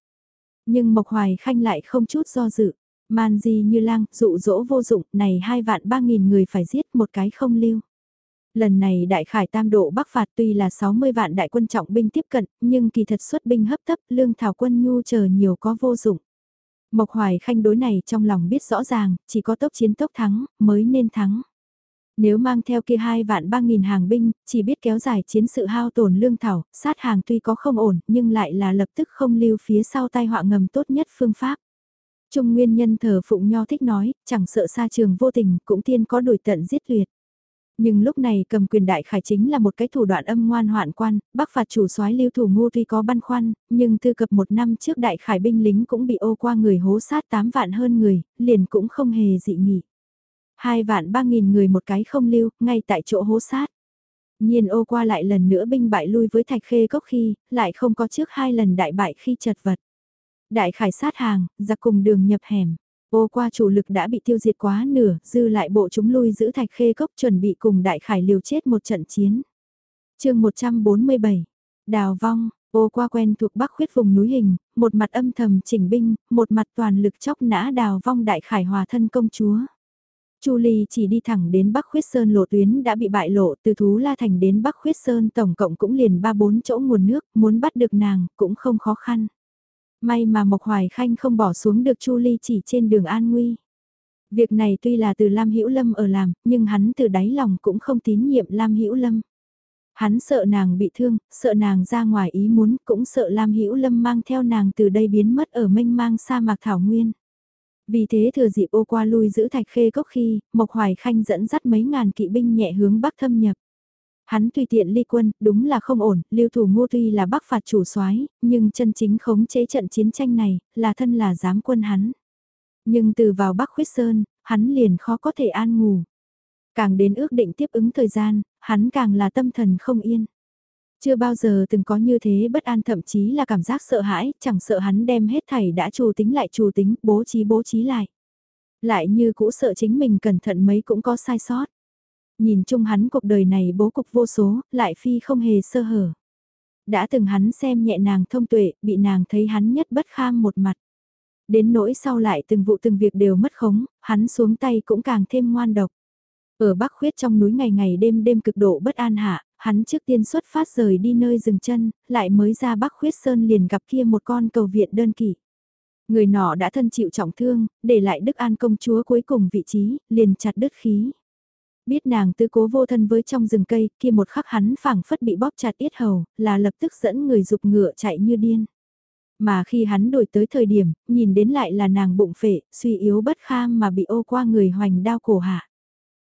Nhưng Mộc Hoài Khanh lại không chút do dự. Man di như lang, dụ dỗ vô dụng, này hai vạn ba nghìn người phải giết một cái không lưu. Lần này đại khải tam độ bắc phạt tuy là 60 vạn đại quân trọng binh tiếp cận, nhưng kỳ thật xuất binh hấp tấp, lương thảo quân nhu chờ nhiều có vô dụng. Mộc Hoài Khanh đối này trong lòng biết rõ ràng, chỉ có tốc chiến tốc thắng, mới nên thắng. Nếu mang theo kia hai vạn ba nghìn hàng binh, chỉ biết kéo dài chiến sự hao tổn lương thảo, sát hàng tuy có không ổn, nhưng lại là lập tức không lưu phía sau tai họa ngầm tốt nhất phương pháp. Trung nguyên nhân thờ phụng nho thích nói, chẳng sợ xa trường vô tình, cũng tiên có đổi tận giết tuyệt. Nhưng lúc này cầm quyền đại khải chính là một cái thủ đoạn âm ngoan hoạn quan, bắc phạt chủ soái lưu thủ ngu tuy có băn khoăn, nhưng thư cập một năm trước đại khải binh lính cũng bị ô qua người hố sát 8 vạn hơn người, liền cũng không hề dị nghị. Hai vạn ba nghìn người một cái không lưu, ngay tại chỗ hố sát. Nhiên ô qua lại lần nữa binh bại lui với thạch khê cốc khi, lại không có trước hai lần đại bại khi chật vật. Đại khải sát hàng, giặc cùng đường nhập hẻm. Ô qua chủ lực đã bị tiêu diệt quá nửa, dư lại bộ chúng lui giữ thạch khê cốc chuẩn bị cùng đại khải liều chết một trận chiến. chương 147, Đào Vong, ô qua quen thuộc bắc khuyết vùng núi hình, một mặt âm thầm chỉnh binh, một mặt toàn lực chóc nã đào vong đại khải hòa thân công chúa. Chu Ly chỉ đi thẳng đến Bắc Khuyết Sơn lộ tuyến đã bị bại lộ từ Thú La Thành đến Bắc Khuyết Sơn tổng cộng cũng liền ba bốn chỗ nguồn nước, muốn bắt được nàng cũng không khó khăn. May mà Mộc Hoài Khanh không bỏ xuống được Chu Ly chỉ trên đường an nguy. Việc này tuy là từ Lam Hữu Lâm ở làm, nhưng hắn từ đáy lòng cũng không tín nhiệm Lam Hữu Lâm. Hắn sợ nàng bị thương, sợ nàng ra ngoài ý muốn, cũng sợ Lam Hữu Lâm mang theo nàng từ đây biến mất ở mênh mang sa mạc thảo nguyên. Vì thế thừa dịp ô qua lui giữ thạch khê cốc khi, Mộc Hoài Khanh dẫn dắt mấy ngàn kỵ binh nhẹ hướng bắc thâm nhập. Hắn tùy tiện ly quân, đúng là không ổn, lưu thủ ngô tuy là bắc phạt chủ soái nhưng chân chính khống chế trận chiến tranh này, là thân là giám quân hắn. Nhưng từ vào bắc khuyết sơn, hắn liền khó có thể an ngủ. Càng đến ước định tiếp ứng thời gian, hắn càng là tâm thần không yên. Chưa bao giờ từng có như thế bất an thậm chí là cảm giác sợ hãi, chẳng sợ hắn đem hết thảy đã trù tính lại trù tính, bố trí bố trí lại. Lại như cũ sợ chính mình cẩn thận mấy cũng có sai sót. Nhìn chung hắn cuộc đời này bố cục vô số, lại phi không hề sơ hở. Đã từng hắn xem nhẹ nàng thông tuệ, bị nàng thấy hắn nhất bất kham một mặt. Đến nỗi sau lại từng vụ từng việc đều mất khống, hắn xuống tay cũng càng thêm ngoan độc. Ở Bắc Khuyết trong núi ngày ngày đêm đêm cực độ bất an hạ, hắn trước tiên xuất phát rời đi nơi dừng chân, lại mới ra Bắc Khuyết Sơn liền gặp kia một con cầu viện đơn kỷ. Người nọ đã thân chịu trọng thương, để lại Đức An công chúa cuối cùng vị trí, liền chặt đứt khí. Biết nàng tư cố vô thân với trong rừng cây, kia một khắc hắn phảng phất bị bóp chặt yết hầu, là lập tức dẫn người dục ngựa chạy như điên. Mà khi hắn đổi tới thời điểm, nhìn đến lại là nàng bụng phệ, suy yếu bất kham mà bị ô qua người hoành đao cổ hạ.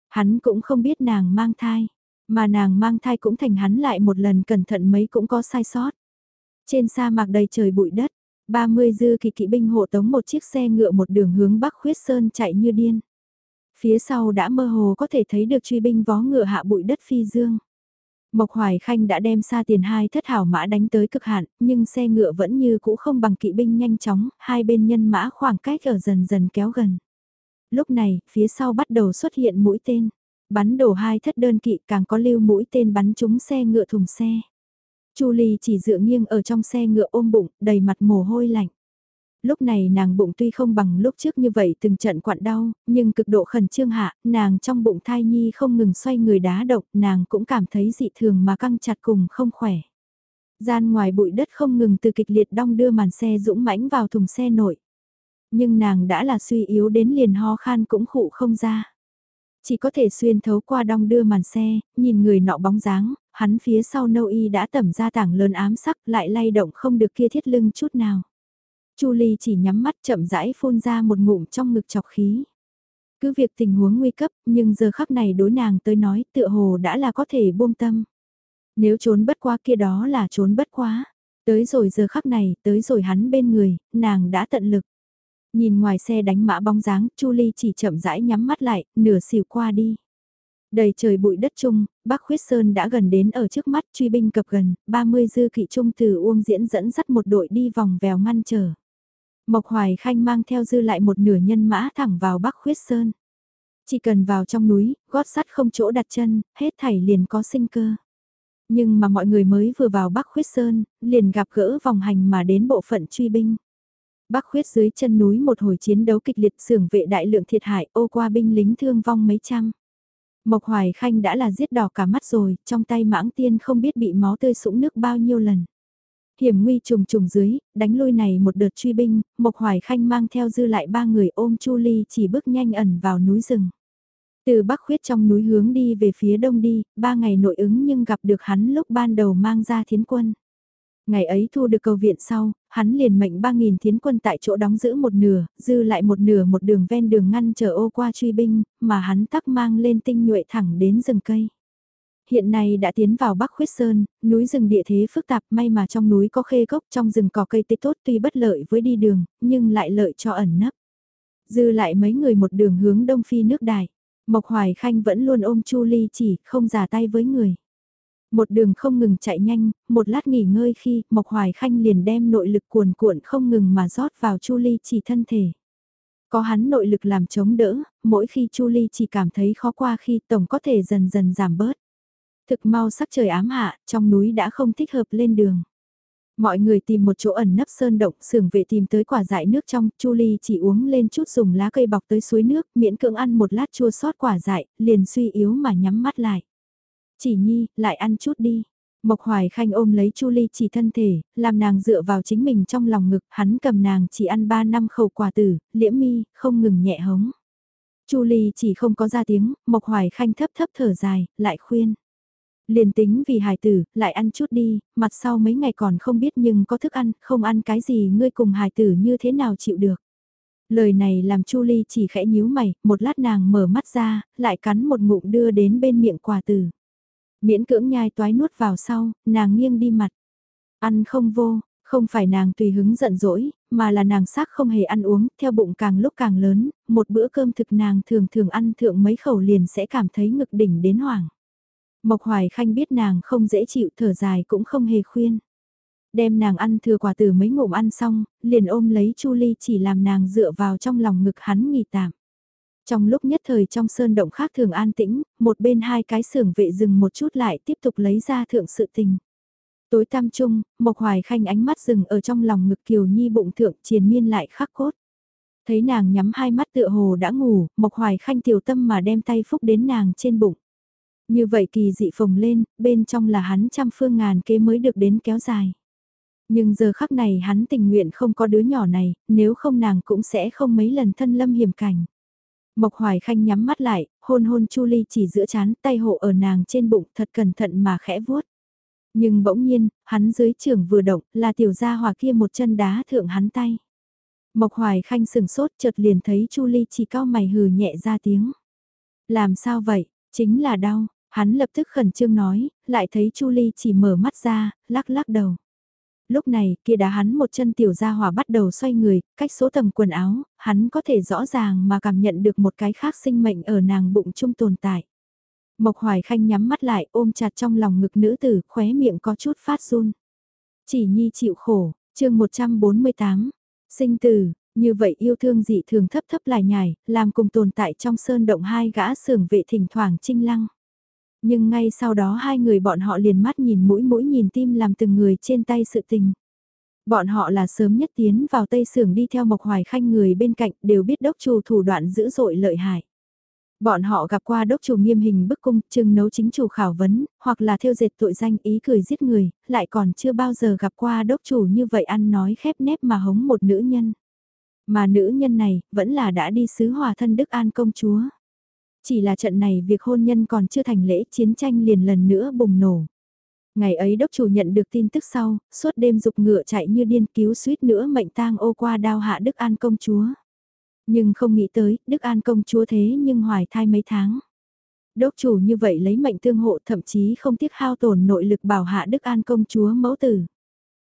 Hắn cũng không biết nàng mang thai, mà nàng mang thai cũng thành hắn lại một lần cẩn thận mấy cũng có sai sót. Trên sa mạc đầy trời bụi đất, 30 dư kỳ kỵ binh hộ tống một chiếc xe ngựa một đường hướng bắc khuyết sơn chạy như điên. Phía sau đã mơ hồ có thể thấy được truy binh vó ngựa hạ bụi đất phi dương. Mộc Hoài Khanh đã đem xa tiền hai thất hảo mã đánh tới cực hạn, nhưng xe ngựa vẫn như cũ không bằng kỵ binh nhanh chóng, hai bên nhân mã khoảng cách ở dần dần kéo gần. Lúc này, phía sau bắt đầu xuất hiện mũi tên. Bắn đổ hai thất đơn kỵ càng có lưu mũi tên bắn trúng xe ngựa thùng xe. Chu Ly chỉ dựa nghiêng ở trong xe ngựa ôm bụng, đầy mặt mồ hôi lạnh. Lúc này nàng bụng tuy không bằng lúc trước như vậy từng trận quặn đau, nhưng cực độ khẩn trương hạ, nàng trong bụng thai nhi không ngừng xoay người đá độc, nàng cũng cảm thấy dị thường mà căng chặt cùng không khỏe. Gian ngoài bụi đất không ngừng từ kịch liệt đong đưa màn xe dũng mãnh vào thùng xe nội. Nhưng nàng đã là suy yếu đến liền ho khan cũng khụ không ra. Chỉ có thể xuyên thấu qua đong đưa màn xe, nhìn người nọ bóng dáng, hắn phía sau nâu y đã tẩm ra tảng lớn ám sắc lại lay động không được kia thiết lưng chút nào. Chu Ly chỉ nhắm mắt chậm rãi phun ra một ngụm trong ngực chọc khí. Cứ việc tình huống nguy cấp, nhưng giờ khắc này đối nàng tới nói tựa hồ đã là có thể buông tâm. Nếu trốn bất quá kia đó là trốn bất quá. Tới rồi giờ khắc này, tới rồi hắn bên người, nàng đã tận lực. Nhìn ngoài xe đánh mã bóng dáng, Chu Ly chỉ chậm rãi nhắm mắt lại, nửa xỉu qua đi. Đầy trời bụi đất chung, Bắc Khuyết Sơn đã gần đến ở trước mắt truy binh cập gần, 30 dư kỵ trung từ Uông diễn dẫn dắt một đội đi vòng vèo ngăn trở. Mộc Hoài Khanh mang theo dư lại một nửa nhân mã thẳng vào Bắc Khuyết Sơn. Chỉ cần vào trong núi, gót sắt không chỗ đặt chân, hết thảy liền có sinh cơ. Nhưng mà mọi người mới vừa vào Bắc Khuyết Sơn, liền gặp gỡ vòng hành mà đến bộ phận truy binh. Bắc Khuyết dưới chân núi một hồi chiến đấu kịch liệt sưởng vệ đại lượng thiệt hại ô qua binh lính thương vong mấy trăm. Mộc Hoài Khanh đã là giết đỏ cả mắt rồi, trong tay mãng tiên không biết bị máu tươi sũng nước bao nhiêu lần. Hiểm nguy trùng trùng dưới, đánh lui này một đợt truy binh, Mộc Hoài Khanh mang theo dư lại ba người ôm Chu Ly chỉ bước nhanh ẩn vào núi rừng. Từ Bắc Khuyết trong núi hướng đi về phía đông đi, ba ngày nội ứng nhưng gặp được hắn lúc ban đầu mang ra thiến quân. Ngày ấy thu được cầu viện sau, hắn liền mệnh 3.000 thiến quân tại chỗ đóng giữ một nửa, dư lại một nửa một đường ven đường ngăn chờ ô qua truy binh, mà hắn tắc mang lên tinh nhuệ thẳng đến rừng cây. Hiện nay đã tiến vào Bắc Khuyết Sơn, núi rừng địa thế phức tạp may mà trong núi có khê gốc trong rừng cỏ cây tết tốt tuy bất lợi với đi đường, nhưng lại lợi cho ẩn nấp. Dư lại mấy người một đường hướng đông phi nước đài. Mộc Hoài Khanh vẫn luôn ôm Chu Ly chỉ, không giả tay với người. Một đường không ngừng chạy nhanh, một lát nghỉ ngơi khi Mộc Hoài Khanh liền đem nội lực cuồn cuộn không ngừng mà rót vào Chu Ly chỉ thân thể. Có hắn nội lực làm chống đỡ, mỗi khi Chu Ly chỉ cảm thấy khó qua khi tổng có thể dần dần giảm bớt. Thực mau sắc trời ám hạ, trong núi đã không thích hợp lên đường. Mọi người tìm một chỗ ẩn nấp sơn động, sưởng vệ tìm tới quả dại nước trong, Chu Ly chỉ uống lên chút dùng lá cây bọc tới suối nước, miễn cưỡng ăn một lát chua sót quả dại, liền suy yếu mà nhắm mắt lại. Chỉ nhi, lại ăn chút đi. Mộc Hoài Khanh ôm lấy Chu Ly chỉ thân thể, làm nàng dựa vào chính mình trong lòng ngực, hắn cầm nàng chỉ ăn 3 năm khẩu quả tử, liễm mi, không ngừng nhẹ hống. Chu Ly chỉ không có ra tiếng, Mộc Hoài Khanh thấp thấp thở dài, lại khuyên. Liền tính vì hài tử, lại ăn chút đi, mặt sau mấy ngày còn không biết nhưng có thức ăn, không ăn cái gì ngươi cùng hài tử như thế nào chịu được. Lời này làm Chu Ly chỉ khẽ nhíu mày, một lát nàng mở mắt ra, lại cắn một ngụm đưa đến bên miệng quả tử. Miễn cưỡng nhai toái nuốt vào sau, nàng nghiêng đi mặt. Ăn không vô, không phải nàng tùy hứng giận dỗi, mà là nàng xác không hề ăn uống, theo bụng càng lúc càng lớn, một bữa cơm thực nàng thường thường ăn thượng mấy khẩu liền sẽ cảm thấy ngực đỉnh đến hoảng. Mộc Hoài Khanh biết nàng không dễ chịu thở dài cũng không hề khuyên. Đem nàng ăn thừa quả từ mấy ngụm ăn xong, liền ôm lấy Chu Ly chỉ làm nàng dựa vào trong lòng ngực hắn nghỉ tạm. Trong lúc nhất thời trong sơn động khác thường an tĩnh, một bên hai cái xưởng vệ dừng một chút lại tiếp tục lấy ra thượng sự tình. Tối tam trung, Mộc Hoài Khanh ánh mắt dừng ở trong lòng ngực Kiều Nhi bụng thượng triền miên lại khắc cốt. Thấy nàng nhắm hai mắt tựa hồ đã ngủ, Mộc Hoài Khanh tiểu tâm mà đem tay phúc đến nàng trên bụng. Như vậy kỳ dị phồng lên, bên trong là hắn trăm phương ngàn kế mới được đến kéo dài. Nhưng giờ khắc này hắn tình nguyện không có đứa nhỏ này, nếu không nàng cũng sẽ không mấy lần thân lâm hiểm cảnh. Mộc Hoài Khanh nhắm mắt lại, hôn hôn Chu Ly chỉ giữa chán tay hộ ở nàng trên bụng thật cẩn thận mà khẽ vuốt. Nhưng bỗng nhiên, hắn dưới trường vừa động là tiểu gia hòa kia một chân đá thượng hắn tay. Mộc Hoài Khanh sừng sốt chợt liền thấy Chu Ly chỉ cao mày hừ nhẹ ra tiếng. Làm sao vậy, chính là đau, hắn lập tức khẩn trương nói, lại thấy Chu Ly chỉ mở mắt ra, lắc lắc đầu lúc này kia đá hắn một chân tiểu gia hỏa bắt đầu xoay người, cách số tầng quần áo, hắn có thể rõ ràng mà cảm nhận được một cái khác sinh mệnh ở nàng bụng chung tồn tại. Mộc Hoài Khanh nhắm mắt lại ôm chặt trong lòng ngực nữ tử, khóe miệng có chút phát run. Chỉ nhi chịu khổ, chương 148, sinh tử, như vậy yêu thương dị thường thấp thấp lại nhảy, làm cùng tồn tại trong sơn động hai gã sưởng vệ thỉnh thoảng trinh lăng. Nhưng ngay sau đó hai người bọn họ liền mắt nhìn mũi mũi nhìn tim làm từng người trên tay sự tình. Bọn họ là sớm nhất tiến vào tây sưởng đi theo Mộc Hoài Khanh người bên cạnh đều biết đốc chủ thủ đoạn dữ dội lợi hại. Bọn họ gặp qua đốc chủ nghiêm hình bức cung, chừng nấu chính chủ khảo vấn, hoặc là theo dệt tội danh ý cười giết người, lại còn chưa bao giờ gặp qua đốc chủ như vậy ăn nói khép nép mà hống một nữ nhân. Mà nữ nhân này, vẫn là đã đi sứ hòa thân Đức An công chúa. Chỉ là trận này việc hôn nhân còn chưa thành lễ chiến tranh liền lần nữa bùng nổ. Ngày ấy đốc chủ nhận được tin tức sau, suốt đêm dục ngựa chạy như điên cứu suýt nữa mệnh tang ô qua đao hạ Đức An công chúa. Nhưng không nghĩ tới, Đức An công chúa thế nhưng hoài thai mấy tháng. Đốc chủ như vậy lấy mệnh tương hộ thậm chí không tiếc hao tổn nội lực bảo hạ Đức An công chúa mẫu tử.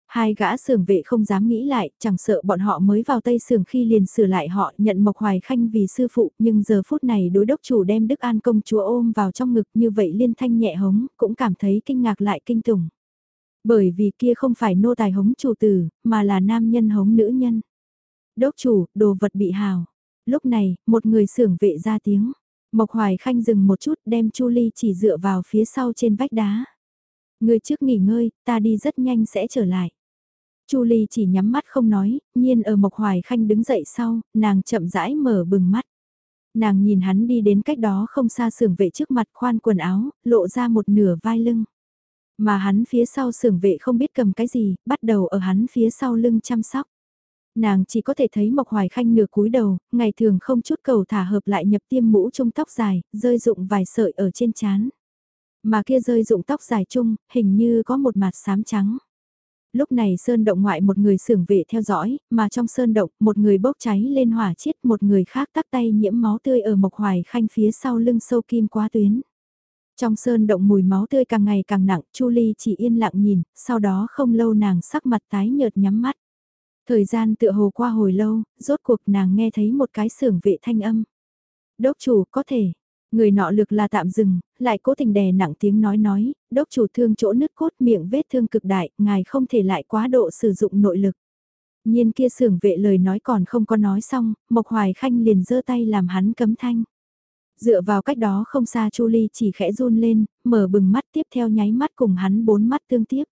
Hai gã sưởng vệ không dám nghĩ lại, chẳng sợ bọn họ mới vào Tây sưởng khi liền sửa lại họ nhận Mộc Hoài Khanh vì sư phụ, nhưng giờ phút này đối đốc chủ đem Đức An công chúa ôm vào trong ngực như vậy liên thanh nhẹ hống, cũng cảm thấy kinh ngạc lại kinh tủng. Bởi vì kia không phải nô tài hống chủ tử, mà là nam nhân hống nữ nhân. Đốc chủ, đồ vật bị hào. Lúc này, một người sưởng vệ ra tiếng. Mộc Hoài Khanh dừng một chút đem Chu Ly chỉ dựa vào phía sau trên vách đá. Người trước nghỉ ngơi, ta đi rất nhanh sẽ trở lại. Chu Ly chỉ nhắm mắt không nói, nhiên ở Mộc Hoài Khanh đứng dậy sau, nàng chậm rãi mở bừng mắt. Nàng nhìn hắn đi đến cách đó không xa sưởng vệ trước mặt khoan quần áo, lộ ra một nửa vai lưng. Mà hắn phía sau sưởng vệ không biết cầm cái gì, bắt đầu ở hắn phía sau lưng chăm sóc. Nàng chỉ có thể thấy Mộc Hoài Khanh nửa cúi đầu, ngày thường không chút cầu thả hợp lại nhập tiêm mũ trung tóc dài, rơi dụng vài sợi ở trên chán. Mà kia rơi dụng tóc dài chung, hình như có một mặt xám trắng. Lúc này sơn động ngoại một người sưởng vệ theo dõi, mà trong sơn động một người bốc cháy lên hỏa chiết một người khác tắc tay nhiễm máu tươi ở mộc hoài khanh phía sau lưng sâu kim quá tuyến. Trong sơn động mùi máu tươi càng ngày càng nặng, Chu Ly chỉ yên lặng nhìn, sau đó không lâu nàng sắc mặt tái nhợt nhắm mắt. Thời gian tựa hồ qua hồi lâu, rốt cuộc nàng nghe thấy một cái sưởng vệ thanh âm. Đốc chủ có thể, Người nọ lực là tạm dừng, lại cố tình đè nặng tiếng nói nói, đốc chủ thương chỗ nứt cốt miệng vết thương cực đại, ngài không thể lại quá độ sử dụng nội lực. Nhiên kia sưởng vệ lời nói còn không có nói xong, Mộc Hoài Khanh liền giơ tay làm hắn cấm thanh. Dựa vào cách đó không xa Chu Ly chỉ khẽ run lên, mở bừng mắt tiếp theo nháy mắt cùng hắn bốn mắt tương tiếp.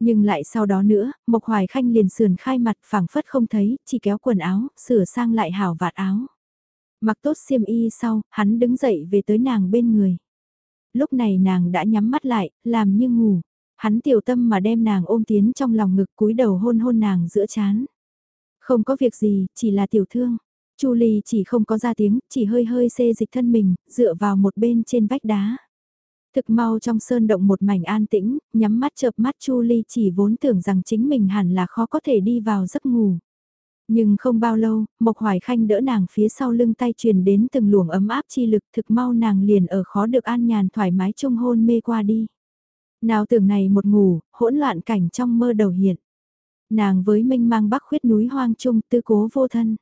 Nhưng lại sau đó nữa, Mộc Hoài Khanh liền sườn khai mặt phẳng phất không thấy, chỉ kéo quần áo, sửa sang lại hảo vạt áo. Mặc tốt xiêm y sau, hắn đứng dậy về tới nàng bên người. Lúc này nàng đã nhắm mắt lại, làm như ngủ. Hắn tiểu tâm mà đem nàng ôm tiến trong lòng ngực cúi đầu hôn hôn nàng giữa chán. Không có việc gì, chỉ là tiểu thương. Chu Ly chỉ không có ra tiếng, chỉ hơi hơi xê dịch thân mình, dựa vào một bên trên vách đá. Thực mau trong sơn động một mảnh an tĩnh, nhắm mắt chợp mắt Chu Ly chỉ vốn tưởng rằng chính mình hẳn là khó có thể đi vào giấc ngủ. Nhưng không bao lâu, Mộc Hoài Khanh đỡ nàng phía sau lưng tay truyền đến từng luồng ấm áp chi lực thực mau nàng liền ở khó được an nhàn thoải mái chung hôn mê qua đi. Nào tưởng này một ngủ, hỗn loạn cảnh trong mơ đầu hiện. Nàng với Minh mang bắc khuyết núi hoang trung tư cố vô thân.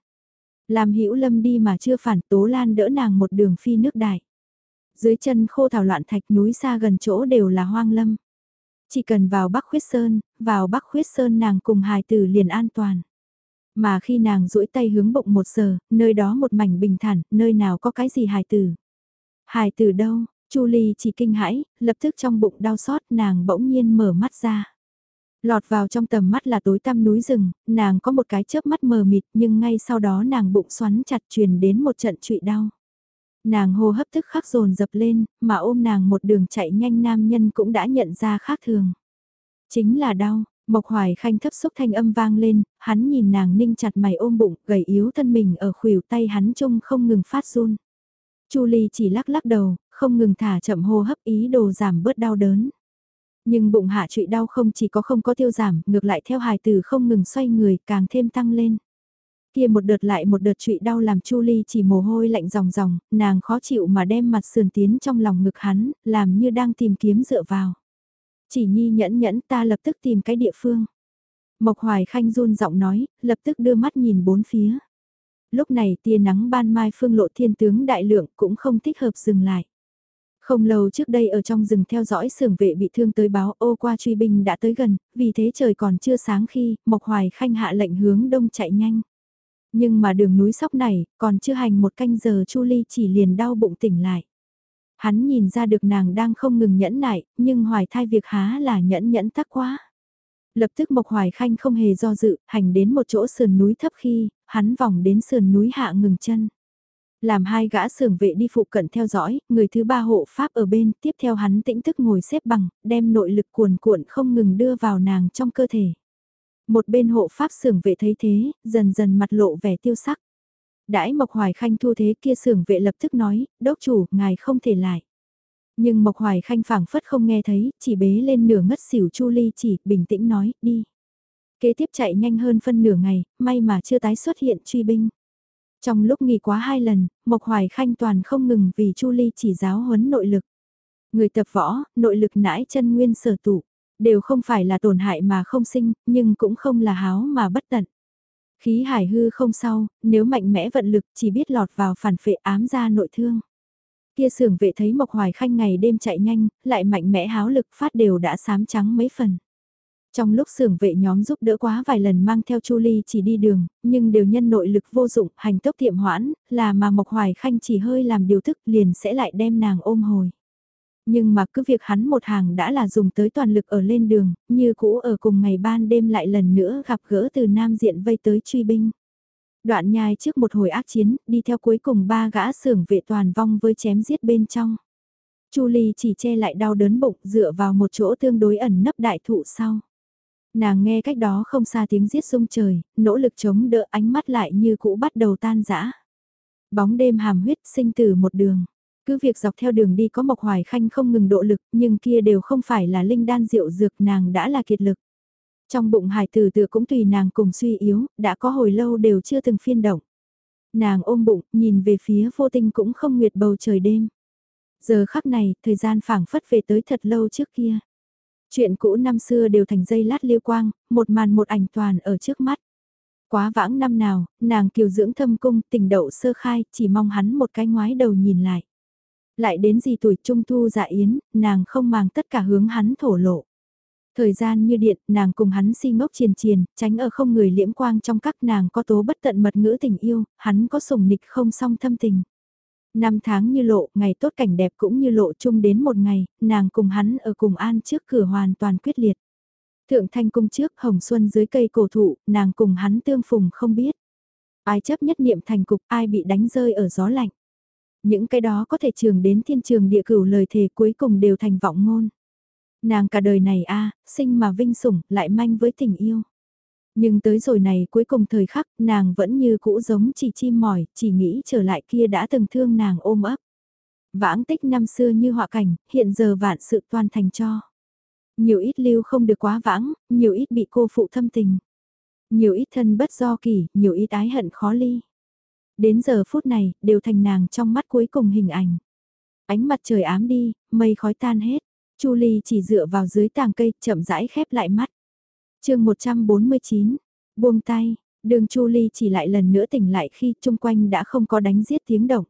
Làm hữu lâm đi mà chưa phản tố lan đỡ nàng một đường phi nước đại. Dưới chân khô thảo loạn thạch núi xa gần chỗ đều là hoang lâm. Chỉ cần vào bắc khuyết sơn, vào bắc khuyết sơn nàng cùng hài tử liền an toàn. Mà khi nàng duỗi tay hướng bụng một giờ, nơi đó một mảnh bình thản, nơi nào có cái gì hài tử. Hài tử đâu, Chu Ly chỉ kinh hãi, lập tức trong bụng đau xót nàng bỗng nhiên mở mắt ra. Lọt vào trong tầm mắt là tối tăm núi rừng, nàng có một cái chớp mắt mờ mịt nhưng ngay sau đó nàng bụng xoắn chặt truyền đến một trận trụy đau. Nàng hô hấp tức khắc dồn dập lên, mà ôm nàng một đường chạy nhanh nam nhân cũng đã nhận ra khác thường. Chính là đau, Mộc Hoài Khanh thấp xúc thanh âm vang lên, hắn nhìn nàng ninh chặt mày ôm bụng, gầy yếu thân mình ở khuỷu tay hắn trông không ngừng phát run. Chu Ly chỉ lắc lắc đầu, không ngừng thả chậm hô hấp ý đồ giảm bớt đau đớn. Nhưng bụng hạ trụy đau không chỉ có không có tiêu giảm, ngược lại theo hài từ không ngừng xoay người, càng thêm tăng lên. Kia một đợt lại một đợt trụy đau làm Chu Ly chỉ mồ hôi lạnh ròng ròng, nàng khó chịu mà đem mặt sườn tiến trong lòng ngực hắn, làm như đang tìm kiếm dựa vào. Chỉ nhi nhẫn nhẫn ta lập tức tìm cái địa phương. Mộc Hoài Khanh run giọng nói, lập tức đưa mắt nhìn bốn phía. Lúc này tia nắng ban mai phương lộ thiên tướng đại lượng cũng không thích hợp dừng lại. Không lâu trước đây ở trong rừng theo dõi sưởng vệ bị thương tới báo ô qua truy binh đã tới gần, vì thế trời còn chưa sáng khi Mộc Hoài Khanh hạ lệnh hướng đông chạy nhanh. Nhưng mà đường núi sóc này, còn chưa hành một canh giờ Chu Ly chỉ liền đau bụng tỉnh lại. Hắn nhìn ra được nàng đang không ngừng nhẫn nại, nhưng hoài thai việc há là nhẫn nhẫn tắc quá. Lập tức Mộc Hoài Khanh không hề do dự, hành đến một chỗ sườn núi thấp khi, hắn vòng đến sườn núi hạ ngừng chân. Làm hai gã sưởng vệ đi phụ cận theo dõi, người thứ ba hộ pháp ở bên, tiếp theo hắn tĩnh thức ngồi xếp bằng, đem nội lực cuồn cuộn không ngừng đưa vào nàng trong cơ thể. Một bên hộ pháp sưởng vệ thấy thế, dần dần mặt lộ vẻ tiêu sắc. Đãi Mộc Hoài Khanh thu thế kia sưởng vệ lập tức nói, đốc chủ, ngài không thể lại. Nhưng Mộc Hoài Khanh phảng phất không nghe thấy, chỉ bế lên nửa ngất xỉu Chu Ly chỉ, bình tĩnh nói, đi. Kế tiếp chạy nhanh hơn phân nửa ngày, may mà chưa tái xuất hiện truy binh. Trong lúc nghỉ quá hai lần, Mộc Hoài Khanh toàn không ngừng vì Chu Ly chỉ giáo huấn nội lực. Người tập võ, nội lực nãi chân nguyên sở tụ, đều không phải là tổn hại mà không sinh, nhưng cũng không là háo mà bất tận. Khí hải hư không sau, nếu mạnh mẽ vận lực chỉ biết lọt vào phản phệ ám ra nội thương. Kia sưởng vệ thấy Mộc Hoài Khanh ngày đêm chạy nhanh, lại mạnh mẽ háo lực phát đều đã sám trắng mấy phần. Trong lúc sưởng vệ nhóm giúp đỡ quá vài lần mang theo Chu Ly chỉ đi đường, nhưng đều nhân nội lực vô dụng, hành tốc tiệm hoãn, là mà Mộc Hoài Khanh chỉ hơi làm điều thức liền sẽ lại đem nàng ôm hồi. Nhưng mà cứ việc hắn một hàng đã là dùng tới toàn lực ở lên đường, như cũ ở cùng ngày ban đêm lại lần nữa gặp gỡ từ Nam Diện vây tới truy binh. Đoạn nhai trước một hồi ác chiến, đi theo cuối cùng ba gã sưởng vệ toàn vong với chém giết bên trong. Chu Ly chỉ che lại đau đớn bụng dựa vào một chỗ tương đối ẩn nấp đại thụ sau. Nàng nghe cách đó không xa tiếng giết sung trời, nỗ lực chống đỡ ánh mắt lại như cũ bắt đầu tan rã. Bóng đêm hàm huyết sinh từ một đường. Cứ việc dọc theo đường đi có Mộc Hoài Khanh không ngừng độ lực, nhưng kia đều không phải là linh đan rượu dược nàng đã là kiệt lực. Trong bụng hải tử tựa cũng tùy nàng cùng suy yếu, đã có hồi lâu đều chưa từng phiên động. Nàng ôm bụng, nhìn về phía vô tinh cũng không nguyệt bầu trời đêm. Giờ khắc này, thời gian phảng phất về tới thật lâu trước kia. Chuyện cũ năm xưa đều thành dây lát liêu quang, một màn một ảnh toàn ở trước mắt. Quá vãng năm nào, nàng kiều dưỡng thâm cung, tình đậu sơ khai, chỉ mong hắn một cái ngoái đầu nhìn lại. Lại đến gì tuổi trung thu dạ yến, nàng không mang tất cả hướng hắn thổ lộ. Thời gian như điện, nàng cùng hắn si ngốc triền triền, tránh ở không người liễm quang trong các nàng có tố bất tận mật ngữ tình yêu, hắn có sùng nịch không song thâm tình. Năm tháng như lộ, ngày tốt cảnh đẹp cũng như lộ chung đến một ngày, nàng cùng hắn ở cùng an trước cửa hoàn toàn quyết liệt. Thượng thanh cung trước hồng xuân dưới cây cổ thụ, nàng cùng hắn tương phùng không biết. Ai chấp nhất niệm thành cục, ai bị đánh rơi ở gió lạnh. Những cái đó có thể trường đến thiên trường địa cửu lời thề cuối cùng đều thành vọng ngôn. Nàng cả đời này a sinh mà vinh sủng, lại manh với tình yêu. Nhưng tới rồi này cuối cùng thời khắc, nàng vẫn như cũ giống chỉ chim mỏi, chỉ nghĩ trở lại kia đã từng thương nàng ôm ấp. Vãng tích năm xưa như họa cảnh, hiện giờ vạn sự toàn thành cho. Nhiều ít lưu không được quá vãng, nhiều ít bị cô phụ thâm tình. Nhiều ít thân bất do kỳ, nhiều ít ái hận khó ly. Đến giờ phút này, đều thành nàng trong mắt cuối cùng hình ảnh. Ánh mặt trời ám đi, mây khói tan hết. Chu Ly chỉ dựa vào dưới tàng cây, chậm rãi khép lại mắt. chương 149, buông tay, đường Chu Ly chỉ lại lần nữa tỉnh lại khi chung quanh đã không có đánh giết tiếng động.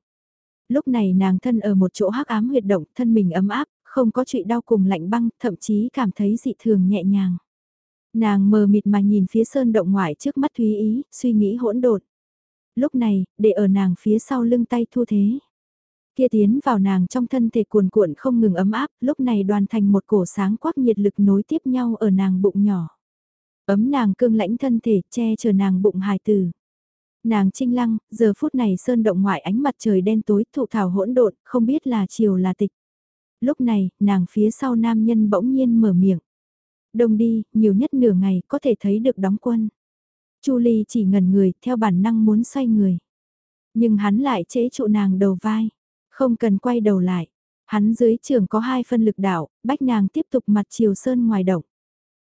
Lúc này nàng thân ở một chỗ hắc ám huyệt động, thân mình ấm áp, không có chuyện đau cùng lạnh băng, thậm chí cảm thấy dị thường nhẹ nhàng. Nàng mờ mịt mà nhìn phía sơn động ngoại trước mắt Thúy Ý, suy nghĩ hỗn độn. Lúc này, để ở nàng phía sau lưng tay thu thế. Kia tiến vào nàng trong thân thể cuồn cuộn không ngừng ấm áp, lúc này đoàn thành một cổ sáng quắc nhiệt lực nối tiếp nhau ở nàng bụng nhỏ. Ấm nàng cương lãnh thân thể, che chở nàng bụng hài tử. Nàng trinh lăng, giờ phút này sơn động ngoại ánh mặt trời đen tối thụ thảo hỗn độn, không biết là chiều là tịch. Lúc này, nàng phía sau nam nhân bỗng nhiên mở miệng. Đông đi, nhiều nhất nửa ngày có thể thấy được đóng quân. Chu Ly chỉ ngẩn người, theo bản năng muốn xoay người. Nhưng hắn lại chế trụ nàng đầu vai. Không cần quay đầu lại. Hắn dưới trường có hai phân lực đạo, bách nàng tiếp tục mặt chiều sơn ngoài động.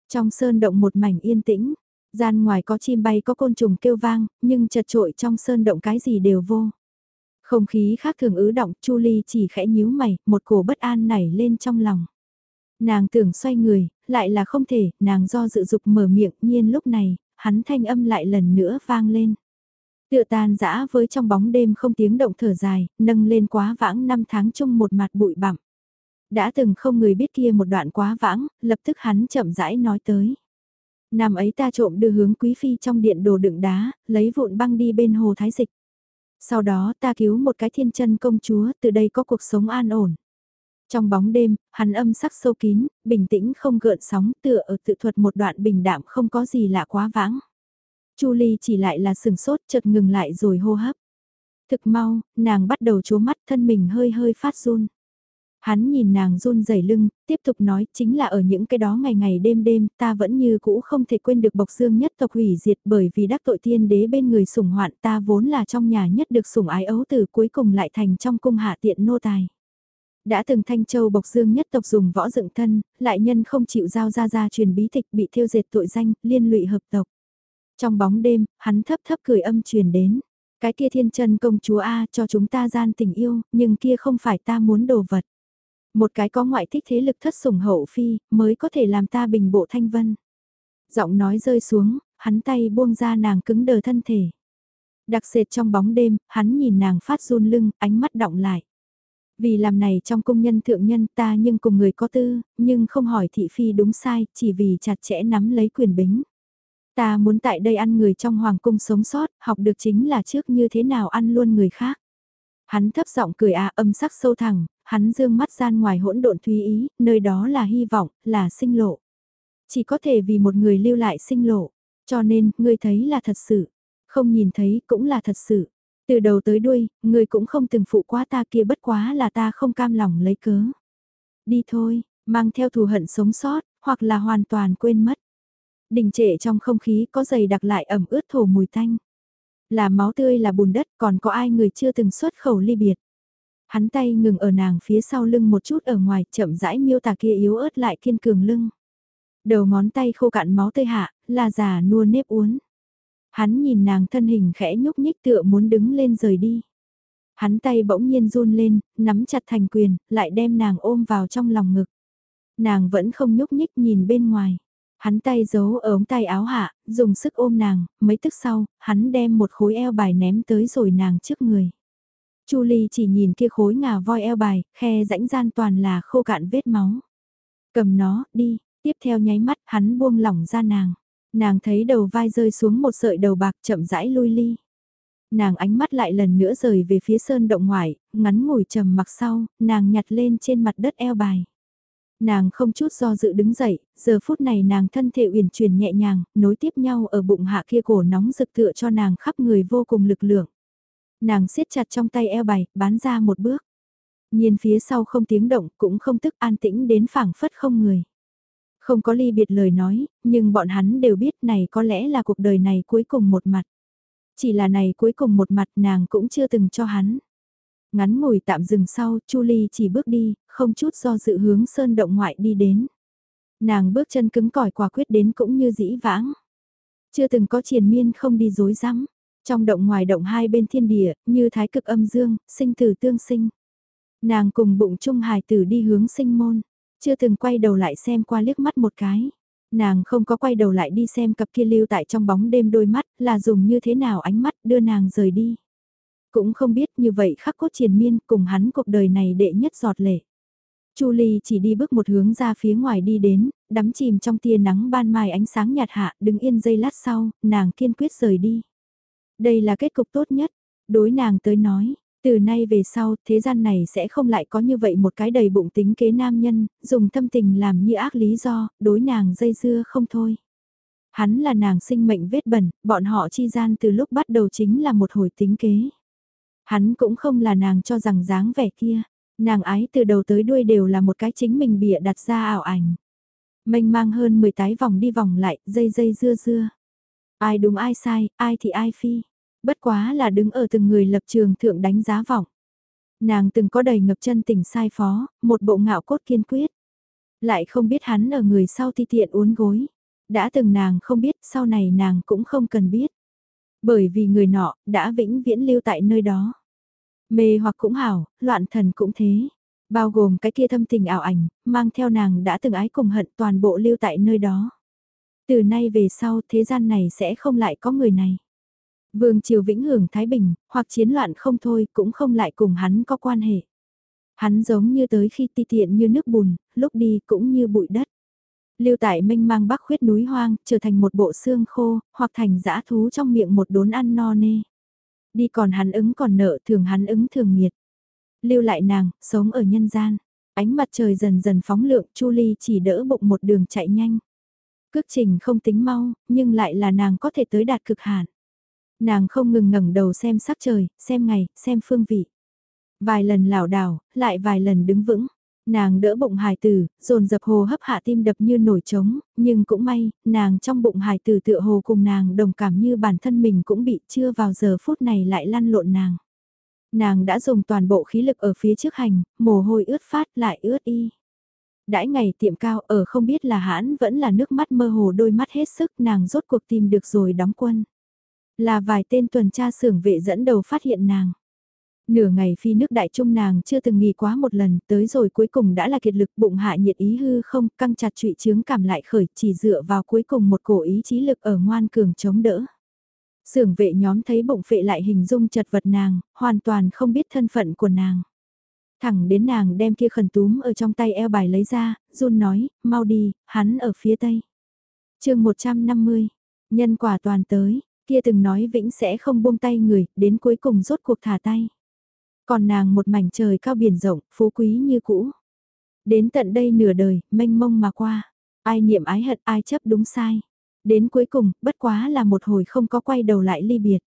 Trong sơn động một mảnh yên tĩnh, gian ngoài có chim bay có côn trùng kêu vang, nhưng chật trội trong sơn động cái gì đều vô. Không khí khác thường ứ động, Chu Ly chỉ khẽ nhíu mày, một cổ bất an nảy lên trong lòng. Nàng tưởng xoay người, lại là không thể, nàng do dự dục mở miệng, nhiên lúc này, hắn thanh âm lại lần nữa vang lên. Tựa tan dã với trong bóng đêm không tiếng động thở dài, nâng lên quá vãng năm tháng chung một mặt bụi bặm. Đã từng không người biết kia một đoạn quá vãng, lập tức hắn chậm rãi nói tới. Năm ấy ta trộm đưa hướng quý phi trong điện đồ đựng đá, lấy vụn băng đi bên hồ thái dịch. Sau đó ta cứu một cái thiên chân công chúa, từ đây có cuộc sống an ổn. Trong bóng đêm, hắn âm sắc sâu kín, bình tĩnh không gợn sóng tựa ở tự thuật một đoạn bình đạm không có gì lạ quá vãng. Chu Ly chỉ lại là sừng sốt chợt ngừng lại rồi hô hấp. Thực mau, nàng bắt đầu chố mắt thân mình hơi hơi phát run. Hắn nhìn nàng run rẩy lưng, tiếp tục nói chính là ở những cái đó ngày ngày đêm đêm ta vẫn như cũ không thể quên được bộc dương nhất tộc hủy diệt bởi vì đắc tội tiên đế bên người sủng hoạn ta vốn là trong nhà nhất được sủng ái ấu từ cuối cùng lại thành trong cung hạ tiện nô tài. Đã từng Thanh Châu Bộc Dương nhất tộc dùng võ dựng thân, lại nhân không chịu giao ra ra truyền bí tịch bị thiêu diệt tội danh, liên lụy hợp tộc. Trong bóng đêm, hắn thấp thấp cười âm truyền đến. Cái kia thiên chân công chúa A cho chúng ta gian tình yêu, nhưng kia không phải ta muốn đồ vật. Một cái có ngoại thích thế lực thất sủng hậu phi, mới có thể làm ta bình bộ thanh vân. Giọng nói rơi xuống, hắn tay buông ra nàng cứng đờ thân thể. Đặc sệt trong bóng đêm, hắn nhìn nàng phát run lưng, ánh mắt động lại. Vì làm này trong công nhân thượng nhân ta nhưng cùng người có tư, nhưng không hỏi thị phi đúng sai, chỉ vì chặt chẽ nắm lấy quyền bính. Ta muốn tại đây ăn người trong hoàng cung sống sót, học được chính là trước như thế nào ăn luôn người khác. Hắn thấp giọng cười à âm sắc sâu thẳng, hắn dương mắt gian ngoài hỗn độn thúy ý, nơi đó là hy vọng, là sinh lộ. Chỉ có thể vì một người lưu lại sinh lộ, cho nên, ngươi thấy là thật sự, không nhìn thấy cũng là thật sự. Từ đầu tới đuôi, ngươi cũng không từng phụ quá ta kia bất quá là ta không cam lòng lấy cớ. Đi thôi, mang theo thù hận sống sót, hoặc là hoàn toàn quên mất. Đình trệ trong không khí có dày đặc lại ẩm ướt thổ mùi tanh. Là máu tươi là bùn đất còn có ai người chưa từng xuất khẩu ly biệt. Hắn tay ngừng ở nàng phía sau lưng một chút ở ngoài chậm rãi miêu tả kia yếu ớt lại kiên cường lưng. Đầu ngón tay khô cạn máu tươi hạ, là già nua nếp uốn. Hắn nhìn nàng thân hình khẽ nhúc nhích tựa muốn đứng lên rời đi. Hắn tay bỗng nhiên run lên, nắm chặt thành quyền, lại đem nàng ôm vào trong lòng ngực. Nàng vẫn không nhúc nhích nhìn bên ngoài. Hắn tay giấu ở ống tay áo hạ, dùng sức ôm nàng, mấy tức sau, hắn đem một khối eo bài ném tới rồi nàng trước người. Chu Ly chỉ nhìn kia khối ngà voi eo bài, khe rãnh gian toàn là khô cạn vết máu. Cầm nó, đi, tiếp theo nháy mắt hắn buông lỏng ra nàng. Nàng thấy đầu vai rơi xuống một sợi đầu bạc chậm rãi lui ly. Nàng ánh mắt lại lần nữa rời về phía sơn động ngoài, ngắn ngủi trầm mặc sau, nàng nhặt lên trên mặt đất eo bài. Nàng không chút do dự đứng dậy, giờ phút này nàng thân thể uyển chuyển nhẹ nhàng, nối tiếp nhau ở bụng hạ kia cổ nóng rực tựa cho nàng khắp người vô cùng lực lượng. Nàng siết chặt trong tay eo bài, bán ra một bước. Nhìn phía sau không tiếng động, cũng không tức an tĩnh đến phảng phất không người. Không có ly biệt lời nói, nhưng bọn hắn đều biết này có lẽ là cuộc đời này cuối cùng một mặt. Chỉ là này cuối cùng một mặt nàng cũng chưa từng cho hắn. Ngắn ngồi tạm dừng sau, Chu Ly chỉ bước đi, không chút do dự hướng sơn động ngoại đi đến. Nàng bước chân cứng cỏi quả quyết đến cũng như dĩ vãng. Chưa từng có triền miên không đi dối rắm Trong động ngoài động hai bên thiên địa, như thái cực âm dương, sinh tử tương sinh. Nàng cùng bụng trung hài tử đi hướng sinh môn. Chưa từng quay đầu lại xem qua liếc mắt một cái. Nàng không có quay đầu lại đi xem cặp kia lưu tại trong bóng đêm đôi mắt là dùng như thế nào ánh mắt đưa nàng rời đi. Cũng không biết như vậy khắc cốt triền miên cùng hắn cuộc đời này đệ nhất giọt lệ. Chu Ly chỉ đi bước một hướng ra phía ngoài đi đến, đắm chìm trong tia nắng ban mai ánh sáng nhạt hạ, đứng yên giây lát sau, nàng kiên quyết rời đi. Đây là kết cục tốt nhất, đối nàng tới nói, từ nay về sau, thế gian này sẽ không lại có như vậy một cái đầy bụng tính kế nam nhân, dùng thâm tình làm như ác lý do, đối nàng dây dưa không thôi. Hắn là nàng sinh mệnh vết bẩn, bọn họ chi gian từ lúc bắt đầu chính là một hồi tính kế. Hắn cũng không là nàng cho rằng dáng vẻ kia, nàng ái từ đầu tới đuôi đều là một cái chính mình bịa đặt ra ảo ảnh. Mênh mang hơn 10 tái vòng đi vòng lại, dây dây dưa dưa. Ai đúng ai sai, ai thì ai phi. Bất quá là đứng ở từng người lập trường thượng đánh giá vọng. Nàng từng có đầy ngập chân tình sai phó, một bộ ngạo cốt kiên quyết. Lại không biết hắn ở người sau ti tiện uốn gối. Đã từng nàng không biết, sau này nàng cũng không cần biết. Bởi vì người nọ, đã vĩnh viễn lưu tại nơi đó. Mê hoặc cũng hảo, loạn thần cũng thế. Bao gồm cái kia thâm tình ảo ảnh, mang theo nàng đã từng ái cùng hận toàn bộ lưu tại nơi đó. Từ nay về sau thế gian này sẽ không lại có người này. Vương Triều Vĩnh hưởng Thái Bình, hoặc chiến loạn không thôi cũng không lại cùng hắn có quan hệ. Hắn giống như tới khi ti tiện như nước bùn, lúc đi cũng như bụi đất. Lưu tại mênh mang bắc khuyết núi hoang, trở thành một bộ xương khô, hoặc thành dã thú trong miệng một đốn ăn no nê. Đi còn hắn ứng còn nợ thường hắn ứng thường nghiệt. Lưu lại nàng, sống ở nhân gian. Ánh mặt trời dần dần phóng lượng, Chu Ly chỉ đỡ bụng một đường chạy nhanh. Cước trình không tính mau, nhưng lại là nàng có thể tới đạt cực hạn. Nàng không ngừng ngẩng đầu xem sắc trời, xem ngày, xem phương vị. Vài lần lảo đảo, lại vài lần đứng vững. Nàng đỡ bụng hài tử, dồn dập hồ hấp hạ tim đập như nổi trống, nhưng cũng may, nàng trong bụng hài tử tựa hồ cùng nàng đồng cảm như bản thân mình cũng bị chưa vào giờ phút này lại lăn lộn nàng. Nàng đã dùng toàn bộ khí lực ở phía trước hành, mồ hôi ướt phát lại ướt y. Đãi ngày tiệm cao ở không biết là hãn vẫn là nước mắt mơ hồ đôi mắt hết sức nàng rốt cuộc tìm được rồi đóng quân. Là vài tên tuần tra xưởng vệ dẫn đầu phát hiện nàng. Nửa ngày phi nước đại trung nàng chưa từng nghỉ quá một lần, tới rồi cuối cùng đã là kiệt lực bụng hạ nhiệt ý hư không, căng chặt trụy chướng cảm lại khởi, chỉ dựa vào cuối cùng một cổ ý chí lực ở ngoan cường chống đỡ. Sưởng vệ nhóm thấy bụng phệ lại hình dung chật vật nàng, hoàn toàn không biết thân phận của nàng. Thẳng đến nàng đem kia khẩn túm ở trong tay eo bài lấy ra, run nói, mau đi, hắn ở phía tây. chương 150, nhân quả toàn tới, kia từng nói vĩnh sẽ không buông tay người, đến cuối cùng rốt cuộc thả tay. Còn nàng một mảnh trời cao biển rộng, phú quý như cũ. Đến tận đây nửa đời, mênh mông mà qua. Ai niệm ái hận ai chấp đúng sai. Đến cuối cùng, bất quá là một hồi không có quay đầu lại ly biệt.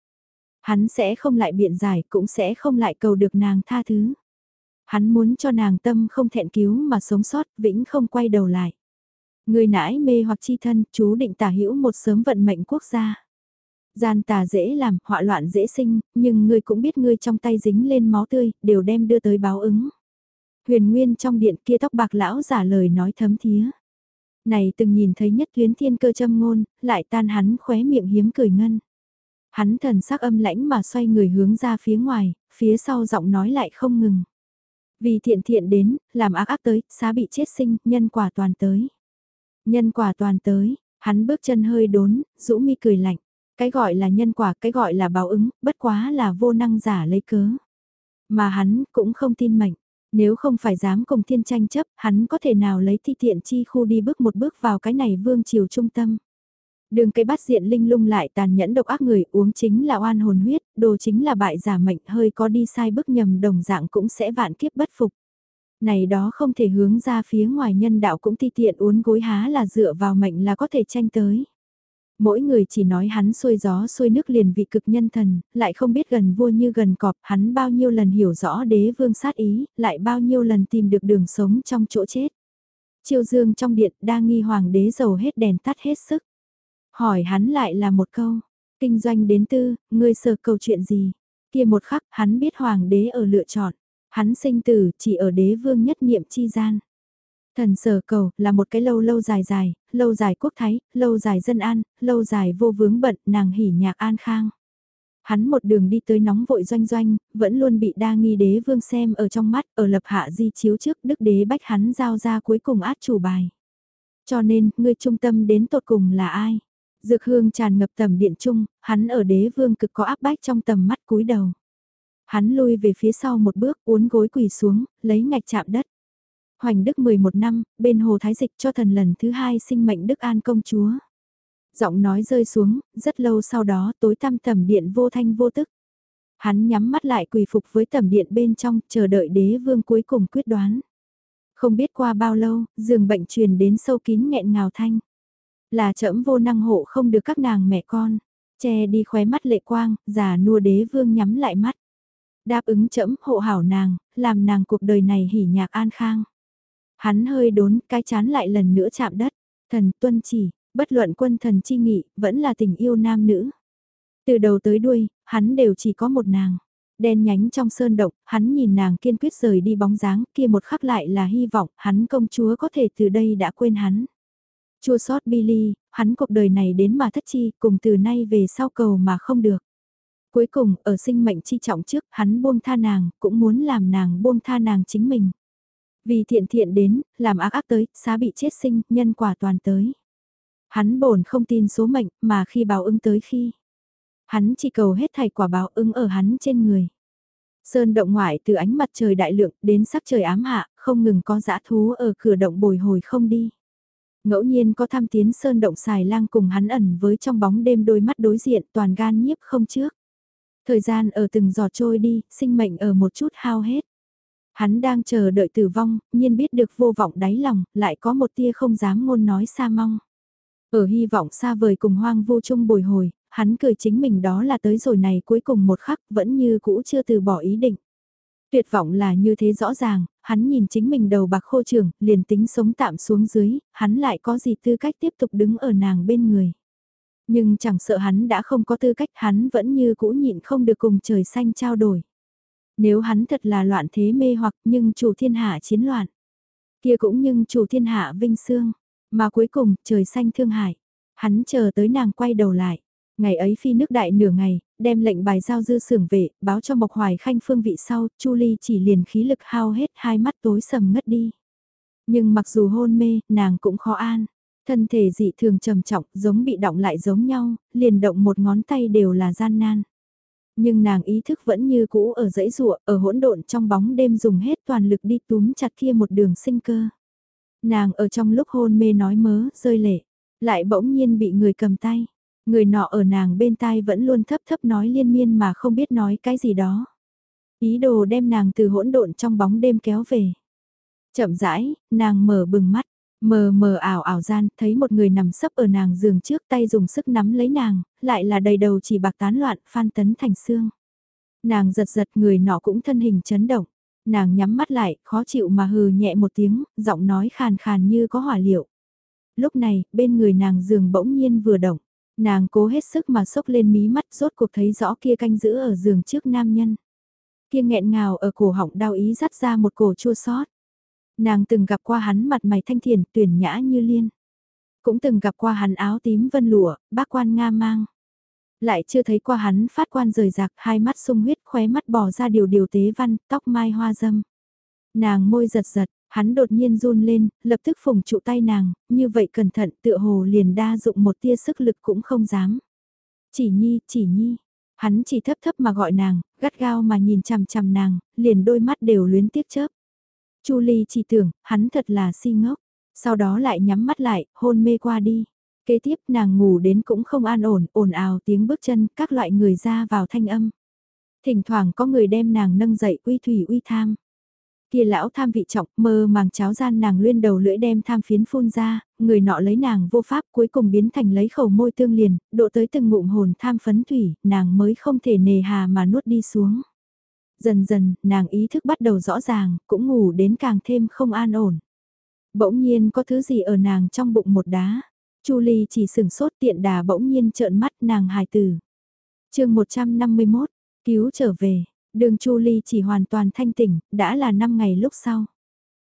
Hắn sẽ không lại biện giải, cũng sẽ không lại cầu được nàng tha thứ. Hắn muốn cho nàng tâm không thẹn cứu mà sống sót, vĩnh không quay đầu lại. Người nãi mê hoặc chi thân, chú định tả hữu một sớm vận mệnh quốc gia. Gian tà dễ làm, họa loạn dễ sinh, nhưng ngươi cũng biết ngươi trong tay dính lên máu tươi, đều đem đưa tới báo ứng. Huyền Nguyên trong điện kia tóc bạc lão giả lời nói thấm thía. Này từng nhìn thấy nhất tuyến thiên cơ châm ngôn, lại tan hắn khóe miệng hiếm cười ngân. Hắn thần sắc âm lãnh mà xoay người hướng ra phía ngoài, phía sau giọng nói lại không ngừng. Vì thiện thiện đến, làm ác ác tới, xá bị chết sinh, nhân quả toàn tới. Nhân quả toàn tới, hắn bước chân hơi đốn, rũ mi cười lạnh. Cái gọi là nhân quả, cái gọi là báo ứng, bất quá là vô năng giả lấy cớ. Mà hắn cũng không tin mệnh. Nếu không phải dám cùng thiên tranh chấp, hắn có thể nào lấy thi tiện chi khu đi bước một bước vào cái này vương triều trung tâm. Đường cây bắt diện linh lung lại tàn nhẫn độc ác người uống chính là oan hồn huyết, đồ chính là bại giả mệnh hơi có đi sai bước nhầm đồng dạng cũng sẽ vạn kiếp bất phục. Này đó không thể hướng ra phía ngoài nhân đạo cũng ti tiện uốn gối há là dựa vào mệnh là có thể tranh tới. Mỗi người chỉ nói hắn xuôi gió xuôi nước liền vị cực nhân thần, lại không biết gần vua như gần cọp, hắn bao nhiêu lần hiểu rõ đế vương sát ý, lại bao nhiêu lần tìm được đường sống trong chỗ chết. Chiêu dương trong điện đa nghi hoàng đế dầu hết đèn tắt hết sức. Hỏi hắn lại là một câu, kinh doanh đến tư, ngươi sờ câu chuyện gì? Kia một khắc hắn biết hoàng đế ở lựa chọn, hắn sinh tử chỉ ở đế vương nhất niệm chi gian. Thần sở cầu là một cái lâu lâu dài dài, lâu dài quốc thái, lâu dài dân an, lâu dài vô vướng bận, nàng hỉ nhạc an khang. Hắn một đường đi tới nóng vội doanh doanh, vẫn luôn bị đa nghi đế vương xem ở trong mắt, ở lập hạ di chiếu trước đức đế bách hắn giao ra cuối cùng át chủ bài. Cho nên, người trung tâm đến tột cùng là ai? Dược hương tràn ngập tầm điện trung, hắn ở đế vương cực có áp bách trong tầm mắt cúi đầu. Hắn lui về phía sau một bước uốn gối quỳ xuống, lấy ngạch chạm đất. Hoành Đức 11 năm, bên Hồ Thái Dịch cho thần lần thứ hai sinh mệnh Đức An công chúa. Giọng nói rơi xuống, rất lâu sau đó tối tăm tầm điện vô thanh vô tức. Hắn nhắm mắt lại quỳ phục với tầm điện bên trong, chờ đợi đế vương cuối cùng quyết đoán. Không biết qua bao lâu, giường bệnh truyền đến sâu kín nghẹn ngào thanh. Là trẫm vô năng hộ không được các nàng mẹ con. Che đi khóe mắt lệ quang, già nua đế vương nhắm lại mắt. Đáp ứng trẫm hộ hảo nàng, làm nàng cuộc đời này hỉ nhạc an khang. Hắn hơi đốn, cái chán lại lần nữa chạm đất. Thần tuân chỉ, bất luận quân thần chi nghị, vẫn là tình yêu nam nữ. Từ đầu tới đuôi, hắn đều chỉ có một nàng. Đen nhánh trong sơn động, hắn nhìn nàng kiên quyết rời đi bóng dáng, kia một khắc lại là hy vọng, hắn công chúa có thể từ đây đã quên hắn. Chua sót Billy, hắn cuộc đời này đến mà thất chi, cùng từ nay về sau cầu mà không được. Cuối cùng, ở sinh mệnh chi trọng trước, hắn buông tha nàng, cũng muốn làm nàng buông tha nàng chính mình. Vì thiện thiện đến, làm ác ác tới, xá bị chết sinh, nhân quả toàn tới. Hắn bổn không tin số mệnh, mà khi báo ứng tới khi. Hắn chỉ cầu hết thảy quả báo ứng ở hắn trên người. Sơn động ngoại từ ánh mặt trời đại lượng đến sắc trời ám hạ, không ngừng có dã thú ở cửa động bồi hồi không đi. Ngẫu nhiên có tham tiến sơn động xài lang cùng hắn ẩn với trong bóng đêm đôi mắt đối diện toàn gan nhiếp không trước. Thời gian ở từng giọt trôi đi, sinh mệnh ở một chút hao hết. Hắn đang chờ đợi tử vong, nhiên biết được vô vọng đáy lòng, lại có một tia không dám ngôn nói xa mong. Ở hy vọng xa vời cùng hoang vô chung bồi hồi, hắn cười chính mình đó là tới rồi này cuối cùng một khắc vẫn như cũ chưa từ bỏ ý định. Tuyệt vọng là như thế rõ ràng, hắn nhìn chính mình đầu bạc khô trường, liền tính sống tạm xuống dưới, hắn lại có gì tư cách tiếp tục đứng ở nàng bên người. Nhưng chẳng sợ hắn đã không có tư cách hắn vẫn như cũ nhịn không được cùng trời xanh trao đổi. Nếu hắn thật là loạn thế mê hoặc nhưng chủ thiên hạ chiến loạn. Kia cũng nhưng chủ thiên hạ vinh sương. Mà cuối cùng trời xanh thương hải Hắn chờ tới nàng quay đầu lại. Ngày ấy phi nước đại nửa ngày, đem lệnh bài giao dư sưởng vệ, báo cho Mộc Hoài Khanh phương vị sau, Chu Ly chỉ liền khí lực hao hết hai mắt tối sầm ngất đi. Nhưng mặc dù hôn mê, nàng cũng khó an. Thân thể dị thường trầm trọng, giống bị động lại giống nhau, liền động một ngón tay đều là gian nan. Nhưng nàng ý thức vẫn như cũ ở dãy rụa, ở hỗn độn trong bóng đêm dùng hết toàn lực đi túm chặt kia một đường sinh cơ. Nàng ở trong lúc hôn mê nói mớ, rơi lệ, lại bỗng nhiên bị người cầm tay. Người nọ ở nàng bên tai vẫn luôn thấp thấp nói liên miên mà không biết nói cái gì đó. Ý đồ đem nàng từ hỗn độn trong bóng đêm kéo về. Chậm rãi, nàng mở bừng mắt, mờ mờ ảo ảo gian, thấy một người nằm sấp ở nàng giường trước tay dùng sức nắm lấy nàng, lại là đầy đầu chỉ bạc tán loạn, phan tấn thành xương. Nàng giật giật người nọ cũng thân hình chấn động. Nàng nhắm mắt lại, khó chịu mà hừ nhẹ một tiếng, giọng nói khàn khàn như có hỏa liệu. Lúc này, bên người nàng giường bỗng nhiên vừa động. Nàng cố hết sức mà sốc lên mí mắt rốt cuộc thấy rõ kia canh giữ ở giường trước nam nhân. Kia nghẹn ngào ở cổ họng đau ý dắt ra một cổ chua sót. Nàng từng gặp qua hắn mặt mày thanh thiền tuyển nhã như liên. Cũng từng gặp qua hắn áo tím vân lụa, bác quan Nga mang. Lại chưa thấy qua hắn phát quan rời rạc hai mắt sung huyết khóe mắt bỏ ra điều điều tế văn, tóc mai hoa dâm. Nàng môi giật giật, hắn đột nhiên run lên, lập tức phùng trụ tay nàng, như vậy cẩn thận tựa hồ liền đa dụng một tia sức lực cũng không dám. Chỉ nhi, chỉ nhi. Hắn chỉ thấp thấp mà gọi nàng, gắt gao mà nhìn chằm chằm nàng, liền đôi mắt đều luyến tiếc chớp. Chu Ly chỉ tưởng, hắn thật là si ngốc. Sau đó lại nhắm mắt lại, hôn mê qua đi. Kế tiếp nàng ngủ đến cũng không an ổn, ồn ào tiếng bước chân, các loại người ra vào thanh âm. Thỉnh thoảng có người đem nàng nâng dậy uy thủy uy tham. Kia lão tham vị trọng mơ màng cháo gian nàng luyên đầu lưỡi đem tham phiến phun ra, người nọ lấy nàng vô pháp cuối cùng biến thành lấy khẩu môi tương liền, độ tới từng ngụm hồn tham phấn thủy, nàng mới không thể nề hà mà nuốt đi xuống. Dần dần, nàng ý thức bắt đầu rõ ràng, cũng ngủ đến càng thêm không an ổn. Bỗng nhiên có thứ gì ở nàng trong bụng một đá. Chu Ly chỉ sửng sốt tiện đà bỗng nhiên trợn mắt nàng hài tử. chương 151, cứu trở về, đường Chu Ly chỉ hoàn toàn thanh tỉnh, đã là 5 ngày lúc sau.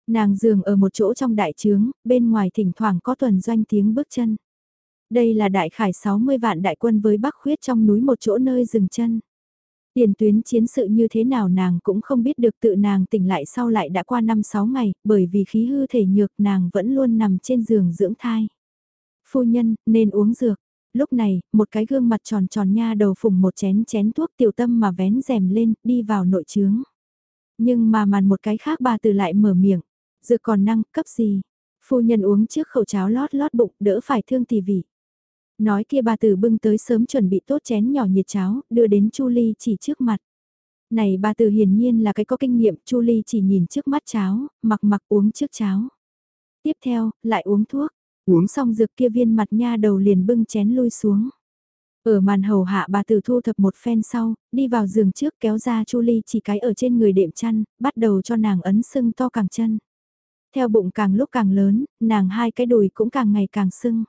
Nàng giường ở một chỗ trong đại trướng, bên ngoài thỉnh thoảng có tuần doanh tiếng bước chân. Đây là đại khải 60 vạn đại quân với Bắc Khuyết trong núi một chỗ nơi dừng chân. Tiền tuyến chiến sự như thế nào nàng cũng không biết được tự nàng tỉnh lại sau lại đã qua 5-6 ngày, bởi vì khí hư thể nhược nàng vẫn luôn nằm trên giường dưỡng thai. Phu nhân, nên uống dược. Lúc này, một cái gương mặt tròn tròn nha đầu phùng một chén chén thuốc tiểu tâm mà vén rèm lên, đi vào nội trướng. Nhưng mà màn một cái khác bà từ lại mở miệng. Dược còn năng, cấp gì? Phu nhân uống trước khẩu cháo lót lót bụng, đỡ phải thương tỷ vị. Nói kia bà tử bưng tới sớm chuẩn bị tốt chén nhỏ nhiệt cháo, đưa đến Chu Ly chỉ trước mặt. Này bà tử hiển nhiên là cái có kinh nghiệm, Chu Ly chỉ nhìn trước mắt cháo, mặc mặc uống trước cháo. Tiếp theo, lại uống thuốc, uống xong dược kia viên mặt nha đầu liền bưng chén lui xuống. Ở màn hầu hạ bà tử thu thập một phen sau, đi vào giường trước kéo ra Chu Ly chỉ cái ở trên người đệm chăn, bắt đầu cho nàng ấn sưng to càng chân. Theo bụng càng lúc càng lớn, nàng hai cái đùi cũng càng ngày càng sưng.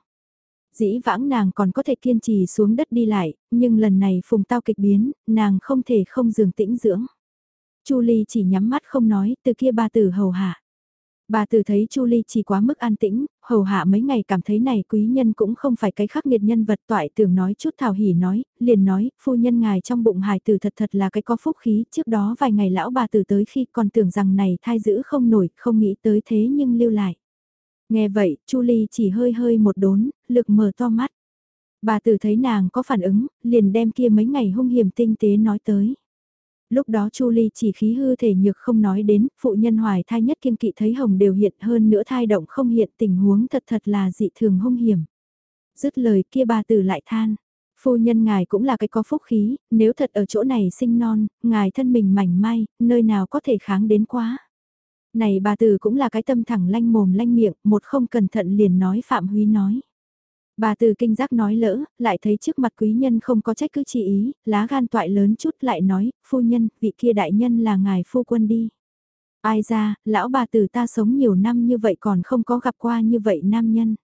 Dĩ vãng nàng còn có thể kiên trì xuống đất đi lại, nhưng lần này phùng tao kịch biến, nàng không thể không dường tĩnh dưỡng. Chu Ly chỉ nhắm mắt không nói, từ kia bà tử hầu hạ. Bà tử thấy Chu Ly chỉ quá mức an tĩnh, hầu hạ mấy ngày cảm thấy này quý nhân cũng không phải cái khắc nghiệt nhân vật toại tưởng nói chút thảo hỉ nói, liền nói, phu nhân ngài trong bụng hài tử thật thật là cái có phúc khí, trước đó vài ngày lão bà tử tới khi còn tưởng rằng này thai giữ không nổi, không nghĩ tới thế nhưng lưu lại. Nghe vậy, Chu Ly chỉ hơi hơi một đốn, lực mở to mắt. Bà tử thấy nàng có phản ứng, liền đem kia mấy ngày hung hiểm tinh tế nói tới. Lúc đó Chu Ly chỉ khí hư thể nhược không nói đến, phụ nhân hoài thai nhất kiên kỵ thấy hồng đều hiện hơn nữa thai động không hiện tình huống thật thật là dị thường hung hiểm. Dứt lời kia bà tử lại than, phu nhân ngài cũng là cái có phúc khí, nếu thật ở chỗ này sinh non, ngài thân mình mảnh may, nơi nào có thể kháng đến quá. Này bà tử cũng là cái tâm thẳng lanh mồm lanh miệng, một không cẩn thận liền nói Phạm Huy nói. Bà từ kinh giác nói lỡ, lại thấy trước mặt quý nhân không có trách cứ chỉ ý, lá gan toại lớn chút lại nói, phu nhân, vị kia đại nhân là ngài phu quân đi. Ai ra, lão bà tử ta sống nhiều năm như vậy còn không có gặp qua như vậy nam nhân.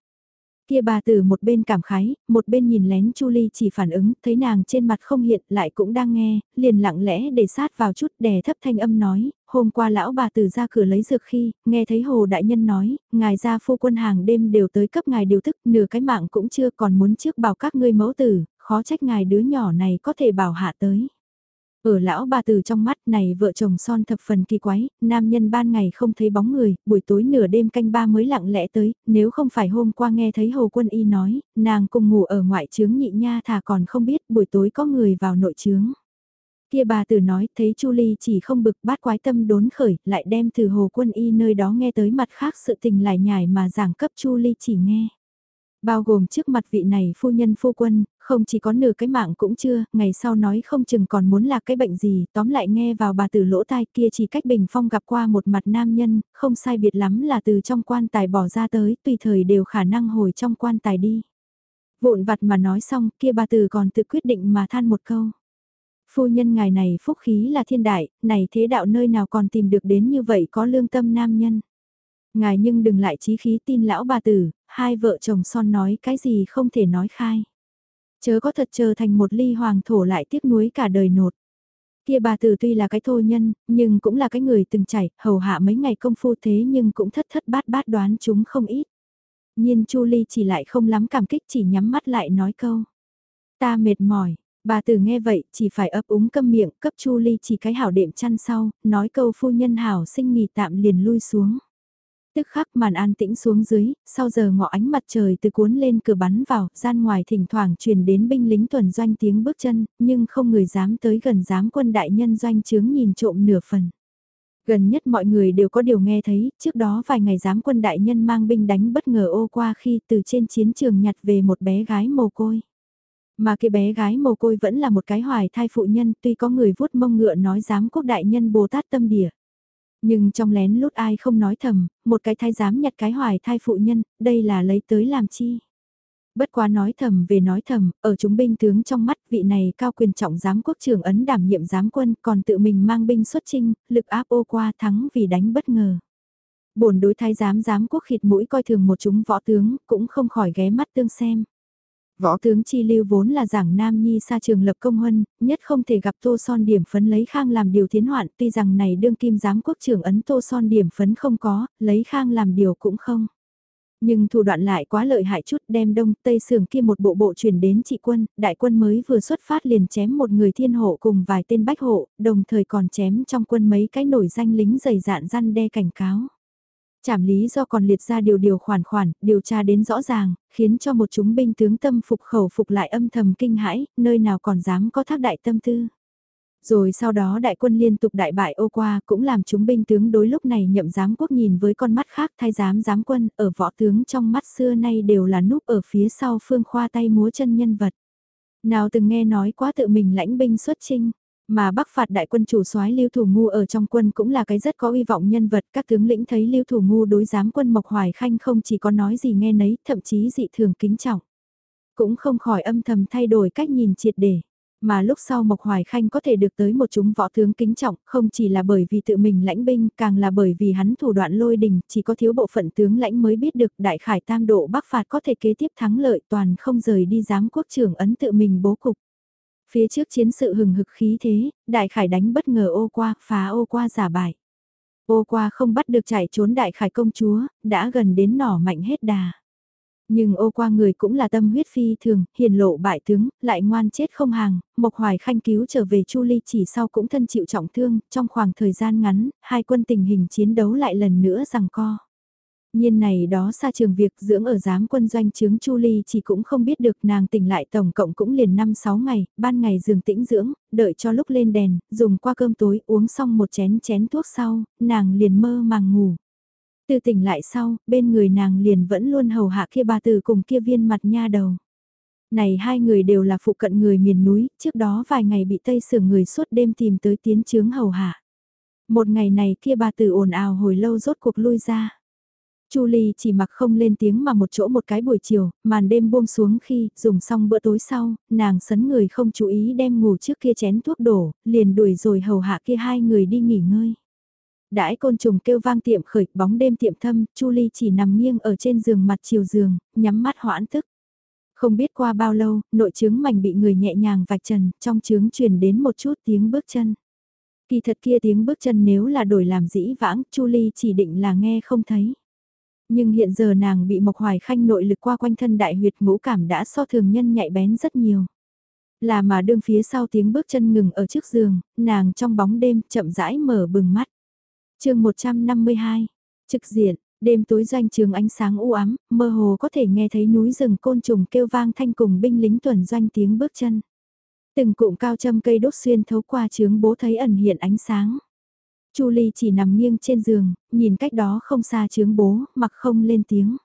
Kia bà tử một bên cảm khái, một bên nhìn lén Chu Ly chỉ phản ứng, thấy nàng trên mặt không hiện lại cũng đang nghe, liền lặng lẽ để sát vào chút đè thấp thanh âm nói, hôm qua lão bà tử ra cửa lấy dược khi, nghe thấy Hồ Đại Nhân nói, ngài ra phu quân hàng đêm đều tới cấp ngài điều thức, nửa cái mạng cũng chưa còn muốn trước bảo các ngươi mẫu tử, khó trách ngài đứa nhỏ này có thể bảo hạ tới. Ở lão bà từ trong mắt này vợ chồng son thập phần kỳ quái, nam nhân ban ngày không thấy bóng người, buổi tối nửa đêm canh ba mới lặng lẽ tới, nếu không phải hôm qua nghe thấy Hồ Quân Y nói, nàng cùng ngủ ở ngoại trướng nhị nha thà còn không biết buổi tối có người vào nội trướng. Kia bà tử nói thấy Chu Ly chỉ không bực bát quái tâm đốn khởi, lại đem từ Hồ Quân Y nơi đó nghe tới mặt khác sự tình lại nhải mà giảng cấp Chu Ly chỉ nghe. Bao gồm trước mặt vị này phu nhân phu quân, không chỉ có nửa cái mạng cũng chưa, ngày sau nói không chừng còn muốn là cái bệnh gì, tóm lại nghe vào bà tử lỗ tai kia chỉ cách bình phong gặp qua một mặt nam nhân, không sai biệt lắm là từ trong quan tài bỏ ra tới, tùy thời đều khả năng hồi trong quan tài đi. Vụn vặt mà nói xong, kia bà tử còn tự quyết định mà than một câu. Phu nhân ngài này phúc khí là thiên đại, này thế đạo nơi nào còn tìm được đến như vậy có lương tâm nam nhân. Ngài nhưng đừng lại trí khí tin lão bà tử, hai vợ chồng son nói cái gì không thể nói khai. Chớ có thật chờ thành một ly hoàng thổ lại tiếc nuối cả đời nột. Kia bà tử tuy là cái thô nhân, nhưng cũng là cái người từng chảy, hầu hạ mấy ngày công phu thế nhưng cũng thất thất bát bát đoán chúng không ít. Nhiên Chu Ly chỉ lại không lắm cảm kích chỉ nhắm mắt lại nói câu. Ta mệt mỏi, bà tử nghe vậy chỉ phải ấp úng câm miệng cấp Chu Ly chỉ cái hảo đệm chăn sau, nói câu phu nhân hảo sinh nghỉ tạm liền lui xuống. Tức khắc màn an tĩnh xuống dưới, sau giờ ngọ ánh mặt trời từ cuốn lên cửa bắn vào, gian ngoài thỉnh thoảng truyền đến binh lính tuần doanh tiếng bước chân, nhưng không người dám tới gần dám quân đại nhân doanh chướng nhìn trộm nửa phần. Gần nhất mọi người đều có điều nghe thấy, trước đó vài ngày giám quân đại nhân mang binh đánh bất ngờ ô qua khi từ trên chiến trường nhặt về một bé gái mồ côi. Mà cái bé gái mồ côi vẫn là một cái hoài thai phụ nhân tuy có người vuốt mông ngựa nói giám quốc đại nhân Bồ Tát tâm địa. Nhưng trong lén lút ai không nói thầm, một cái thai dám nhặt cái hoài thai phụ nhân, đây là lấy tới làm chi. Bất quá nói thầm về nói thầm, ở chúng binh tướng trong mắt vị này cao quyền trọng giám quốc trưởng ấn đảm nhiệm giám quân còn tự mình mang binh xuất chinh, lực áp ô qua thắng vì đánh bất ngờ. bổn đối thái giám giám quốc khịt mũi coi thường một chúng võ tướng, cũng không khỏi ghé mắt tương xem. Võ tướng Chi Lưu vốn là giảng Nam Nhi xa trường lập công huân, nhất không thể gặp Tô Son điểm phấn lấy Khang làm điều thiến hoạn, tuy rằng này đương kim giám quốc trưởng ấn Tô Son điểm phấn không có, lấy Khang làm điều cũng không. Nhưng thủ đoạn lại quá lợi hại chút đem đông tây sưởng kia một bộ bộ chuyển đến trị quân, đại quân mới vừa xuất phát liền chém một người thiên hộ cùng vài tên bách hộ, đồng thời còn chém trong quân mấy cái nổi danh lính dày dạn răn đe cảnh cáo. Trảm lý do còn liệt ra điều điều khoản khoản, điều tra đến rõ ràng, khiến cho một chúng binh tướng tâm phục khẩu phục lại âm thầm kinh hãi, nơi nào còn dám có thác đại tâm tư. Rồi sau đó đại quân liên tục đại bại ô qua cũng làm chúng binh tướng đối lúc này nhậm giám quốc nhìn với con mắt khác thay giám giám quân ở võ tướng trong mắt xưa nay đều là núp ở phía sau phương khoa tay múa chân nhân vật. Nào từng nghe nói quá tự mình lãnh binh xuất chinh, mà bắc phạt đại quân chủ soái Lưu Thủ Ngu ở trong quân cũng là cái rất có uy vọng nhân vật, các tướng lĩnh thấy Lưu Thủ Ngu đối giám quân Mộc Hoài Khanh không chỉ có nói gì nghe nấy, thậm chí dị thường kính trọng. Cũng không khỏi âm thầm thay đổi cách nhìn triệt để. Mà lúc sau Mộc Hoài Khanh có thể được tới một chúng võ tướng kính trọng, không chỉ là bởi vì tự mình lãnh binh, càng là bởi vì hắn thủ đoạn lôi đình, chỉ có thiếu bộ phận tướng lãnh mới biết được đại khải tam độ bắc phạt có thể kế tiếp thắng lợi toàn không rời đi giám quốc trưởng ấn tự mình bố cục. Phía trước chiến sự hừng hực khí thế, đại khải đánh bất ngờ ô qua, phá ô qua giả bại. Ô qua không bắt được chạy trốn đại khải công chúa, đã gần đến nỏ mạnh hết đà. Nhưng ô qua người cũng là tâm huyết phi thường, hiền lộ bại tướng, lại ngoan chết không hàng, Mộc Hoài Khanh cứu trở về Chu Ly chỉ sau cũng thân chịu trọng thương, trong khoảng thời gian ngắn, hai quân tình hình chiến đấu lại lần nữa rằng co. Nhiên này đó xa trường việc dưỡng ở giám quân doanh chứng Chu Ly chỉ cũng không biết được nàng tỉnh lại tổng cộng cũng liền 5-6 ngày, ban ngày giường tĩnh dưỡng, đợi cho lúc lên đèn, dùng qua cơm tối uống xong một chén chén thuốc sau, nàng liền mơ màng ngủ. Từ tỉnh lại sau, bên người nàng liền vẫn luôn hầu hạ kia bà từ cùng kia viên mặt nha đầu. Này hai người đều là phụ cận người miền núi, trước đó vài ngày bị Tây sửa người suốt đêm tìm tới tiến chướng hầu hạ. Một ngày này kia bà tử ồn ào hồi lâu rốt cuộc lui ra. Chu Ly chỉ mặc không lên tiếng mà một chỗ một cái buổi chiều, màn đêm buông xuống khi dùng xong bữa tối sau, nàng sấn người không chú ý đem ngủ trước kia chén thuốc đổ, liền đuổi rồi hầu hạ kia hai người đi nghỉ ngơi đãi côn trùng kêu vang tiệm khởi, bóng đêm tiệm thâm, Chu Ly chỉ nằm nghiêng ở trên giường mặt chiều giường, nhắm mắt hoãn thức. Không biết qua bao lâu, nội trướng mảnh bị người nhẹ nhàng vạch trần, trong trướng truyền đến một chút tiếng bước chân. Kỳ thật kia tiếng bước chân nếu là đổi làm dĩ vãng, Chu Ly chỉ định là nghe không thấy. Nhưng hiện giờ nàng bị Mộc Hoài Khanh nội lực qua quanh thân đại huyệt ngũ cảm đã so thường nhân nhạy bén rất nhiều. Là mà đương phía sau tiếng bước chân ngừng ở trước giường, nàng trong bóng đêm chậm rãi mở bừng mắt chương 152, trực diện, đêm tối doanh trường ánh sáng u ám, mơ hồ có thể nghe thấy núi rừng côn trùng kêu vang thanh cùng binh lính tuần doanh tiếng bước chân. Từng cụm cao châm cây đốt xuyên thấu qua trướng bố thấy ẩn hiện ánh sáng. Chu Ly chỉ nằm nghiêng trên giường, nhìn cách đó không xa chướng bố, mặc không lên tiếng.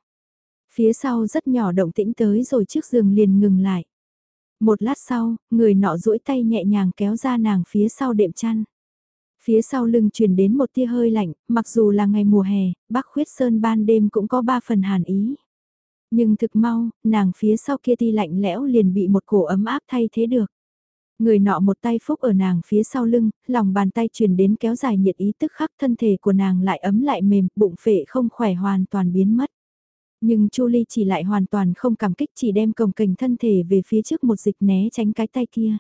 Phía sau rất nhỏ động tĩnh tới rồi trước giường liền ngừng lại. Một lát sau, người nọ duỗi tay nhẹ nhàng kéo ra nàng phía sau đệm chăn. Phía sau lưng truyền đến một tia hơi lạnh, mặc dù là ngày mùa hè, bác Khuyết Sơn ban đêm cũng có ba phần hàn ý. Nhưng thực mau, nàng phía sau kia ti lạnh lẽo liền bị một cổ ấm áp thay thế được. Người nọ một tay phúc ở nàng phía sau lưng, lòng bàn tay truyền đến kéo dài nhiệt ý tức khắc thân thể của nàng lại ấm lại mềm, bụng phệ không khỏe hoàn toàn biến mất. Nhưng Chu Ly chỉ lại hoàn toàn không cảm kích chỉ đem cồng kềnh thân thể về phía trước một dịch né tránh cái tay kia.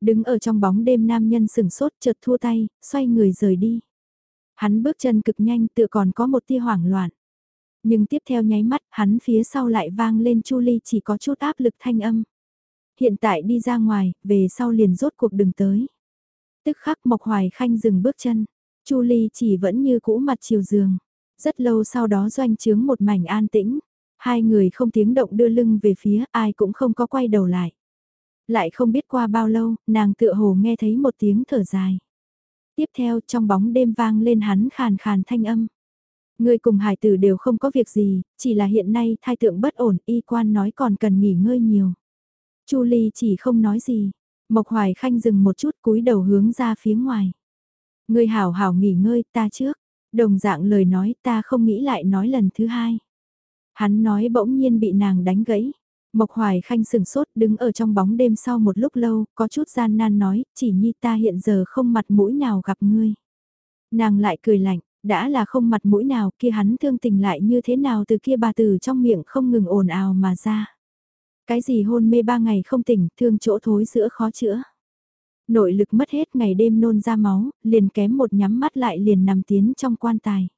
Đứng ở trong bóng đêm nam nhân sừng sốt chợt thua tay, xoay người rời đi. Hắn bước chân cực nhanh tự còn có một tia hoảng loạn. Nhưng tiếp theo nháy mắt, hắn phía sau lại vang lên Chu Ly chỉ có chút áp lực thanh âm. Hiện tại đi ra ngoài, về sau liền rốt cuộc đừng tới. Tức khắc Mộc Hoài Khanh dừng bước chân, Chu Ly chỉ vẫn như cũ mặt chiều giường. Rất lâu sau đó doanh chướng một mảnh an tĩnh, hai người không tiếng động đưa lưng về phía ai cũng không có quay đầu lại lại không biết qua bao lâu, nàng tựa hồ nghe thấy một tiếng thở dài. Tiếp theo trong bóng đêm vang lên hắn khàn khàn thanh âm. Người cùng hải tử đều không có việc gì, chỉ là hiện nay thai tượng bất ổn, y quan nói còn cần nghỉ ngơi nhiều. Chu Ly chỉ không nói gì, Mộc Hoài Khanh dừng một chút cúi đầu hướng ra phía ngoài. Ngươi hảo hảo nghỉ ngơi ta trước, đồng dạng lời nói ta không nghĩ lại nói lần thứ hai. Hắn nói bỗng nhiên bị nàng đánh gãy. Mộc Hoài Khanh sừng sốt đứng ở trong bóng đêm sau một lúc lâu, có chút gian nan nói, chỉ nhi ta hiện giờ không mặt mũi nào gặp ngươi. Nàng lại cười lạnh, đã là không mặt mũi nào kia hắn thương tình lại như thế nào từ kia bà tử trong miệng không ngừng ồn ào mà ra. Cái gì hôn mê ba ngày không tỉnh, thương chỗ thối giữa khó chữa. Nội lực mất hết ngày đêm nôn ra máu, liền kém một nhắm mắt lại liền nằm tiến trong quan tài.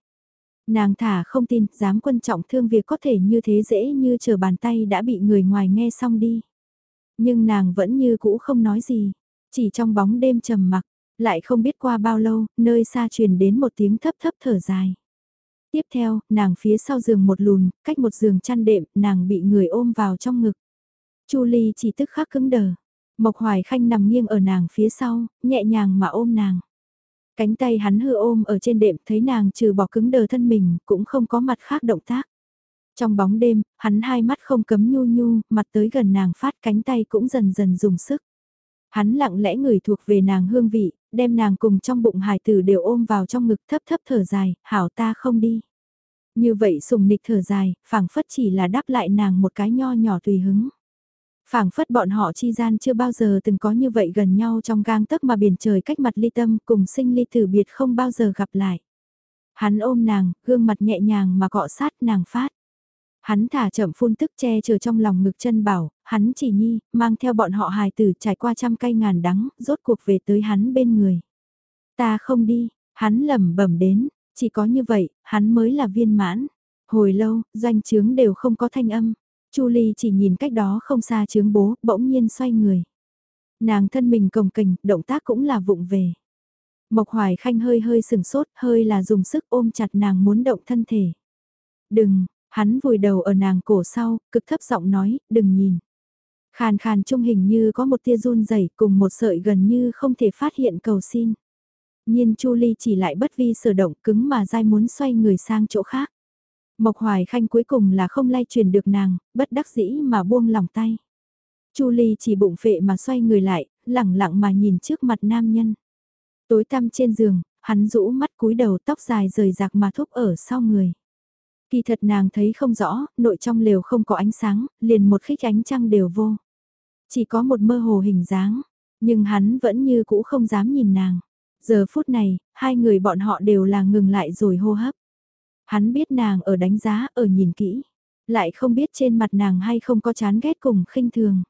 Nàng thả không tin, dám quân trọng thương việc có thể như thế dễ như chờ bàn tay đã bị người ngoài nghe xong đi. Nhưng nàng vẫn như cũ không nói gì, chỉ trong bóng đêm trầm mặc, lại không biết qua bao lâu, nơi xa truyền đến một tiếng thấp thấp thở dài. Tiếp theo, nàng phía sau giường một lùn, cách một giường chăn đệm, nàng bị người ôm vào trong ngực. Chu Ly chỉ tức khắc cứng đờ. Mộc Hoài Khanh nằm nghiêng ở nàng phía sau, nhẹ nhàng mà ôm nàng. Cánh tay hắn hư ôm ở trên đệm thấy nàng trừ bỏ cứng đờ thân mình cũng không có mặt khác động tác. Trong bóng đêm, hắn hai mắt không cấm nhu nhu, mặt tới gần nàng phát cánh tay cũng dần dần dùng sức. Hắn lặng lẽ người thuộc về nàng hương vị, đem nàng cùng trong bụng Hải tử đều ôm vào trong ngực thấp thấp thở dài, hảo ta không đi. Như vậy sùng nịch thở dài, phảng phất chỉ là đáp lại nàng một cái nho nhỏ tùy hứng phảng phất bọn họ chi gian chưa bao giờ từng có như vậy gần nhau trong gang tấc mà biển trời cách mặt ly tâm cùng sinh ly tử biệt không bao giờ gặp lại. Hắn ôm nàng, gương mặt nhẹ nhàng mà cọ sát nàng phát. Hắn thả chậm phun tức che chở trong lòng ngực chân bảo, hắn chỉ nhi, mang theo bọn họ hài tử trải qua trăm cây ngàn đắng, rốt cuộc về tới hắn bên người. Ta không đi, hắn lẩm bẩm đến, chỉ có như vậy, hắn mới là viên mãn. Hồi lâu, doanh trướng đều không có thanh âm. Chu Ly chỉ nhìn cách đó không xa chướng bố, bỗng nhiên xoay người. Nàng thân mình cồng kềnh, động tác cũng là vụng về. Mộc Hoài Khanh hơi hơi sừng sốt, hơi là dùng sức ôm chặt nàng muốn động thân thể. Đừng, hắn vùi đầu ở nàng cổ sau, cực thấp giọng nói, đừng nhìn. Khàn khàn trung hình như có một tia run rẩy cùng một sợi gần như không thể phát hiện cầu xin. Nhiên Chu Ly chỉ lại bất vi sở động cứng mà dai muốn xoay người sang chỗ khác. Mộc Hoài Khanh cuối cùng là không lay truyền được nàng, bất đắc dĩ mà buông lòng tay. Chu Ly chỉ bụng phệ mà xoay người lại, lẳng lặng mà nhìn trước mặt nam nhân. Tối tăm trên giường, hắn rũ mắt cúi đầu tóc dài rời rạc mà thúc ở sau người. Kỳ thật nàng thấy không rõ, nội trong lều không có ánh sáng, liền một khích ánh trăng đều vô. Chỉ có một mơ hồ hình dáng, nhưng hắn vẫn như cũ không dám nhìn nàng. Giờ phút này, hai người bọn họ đều là ngừng lại rồi hô hấp. Hắn biết nàng ở đánh giá, ở nhìn kỹ. Lại không biết trên mặt nàng hay không có chán ghét cùng khinh thường.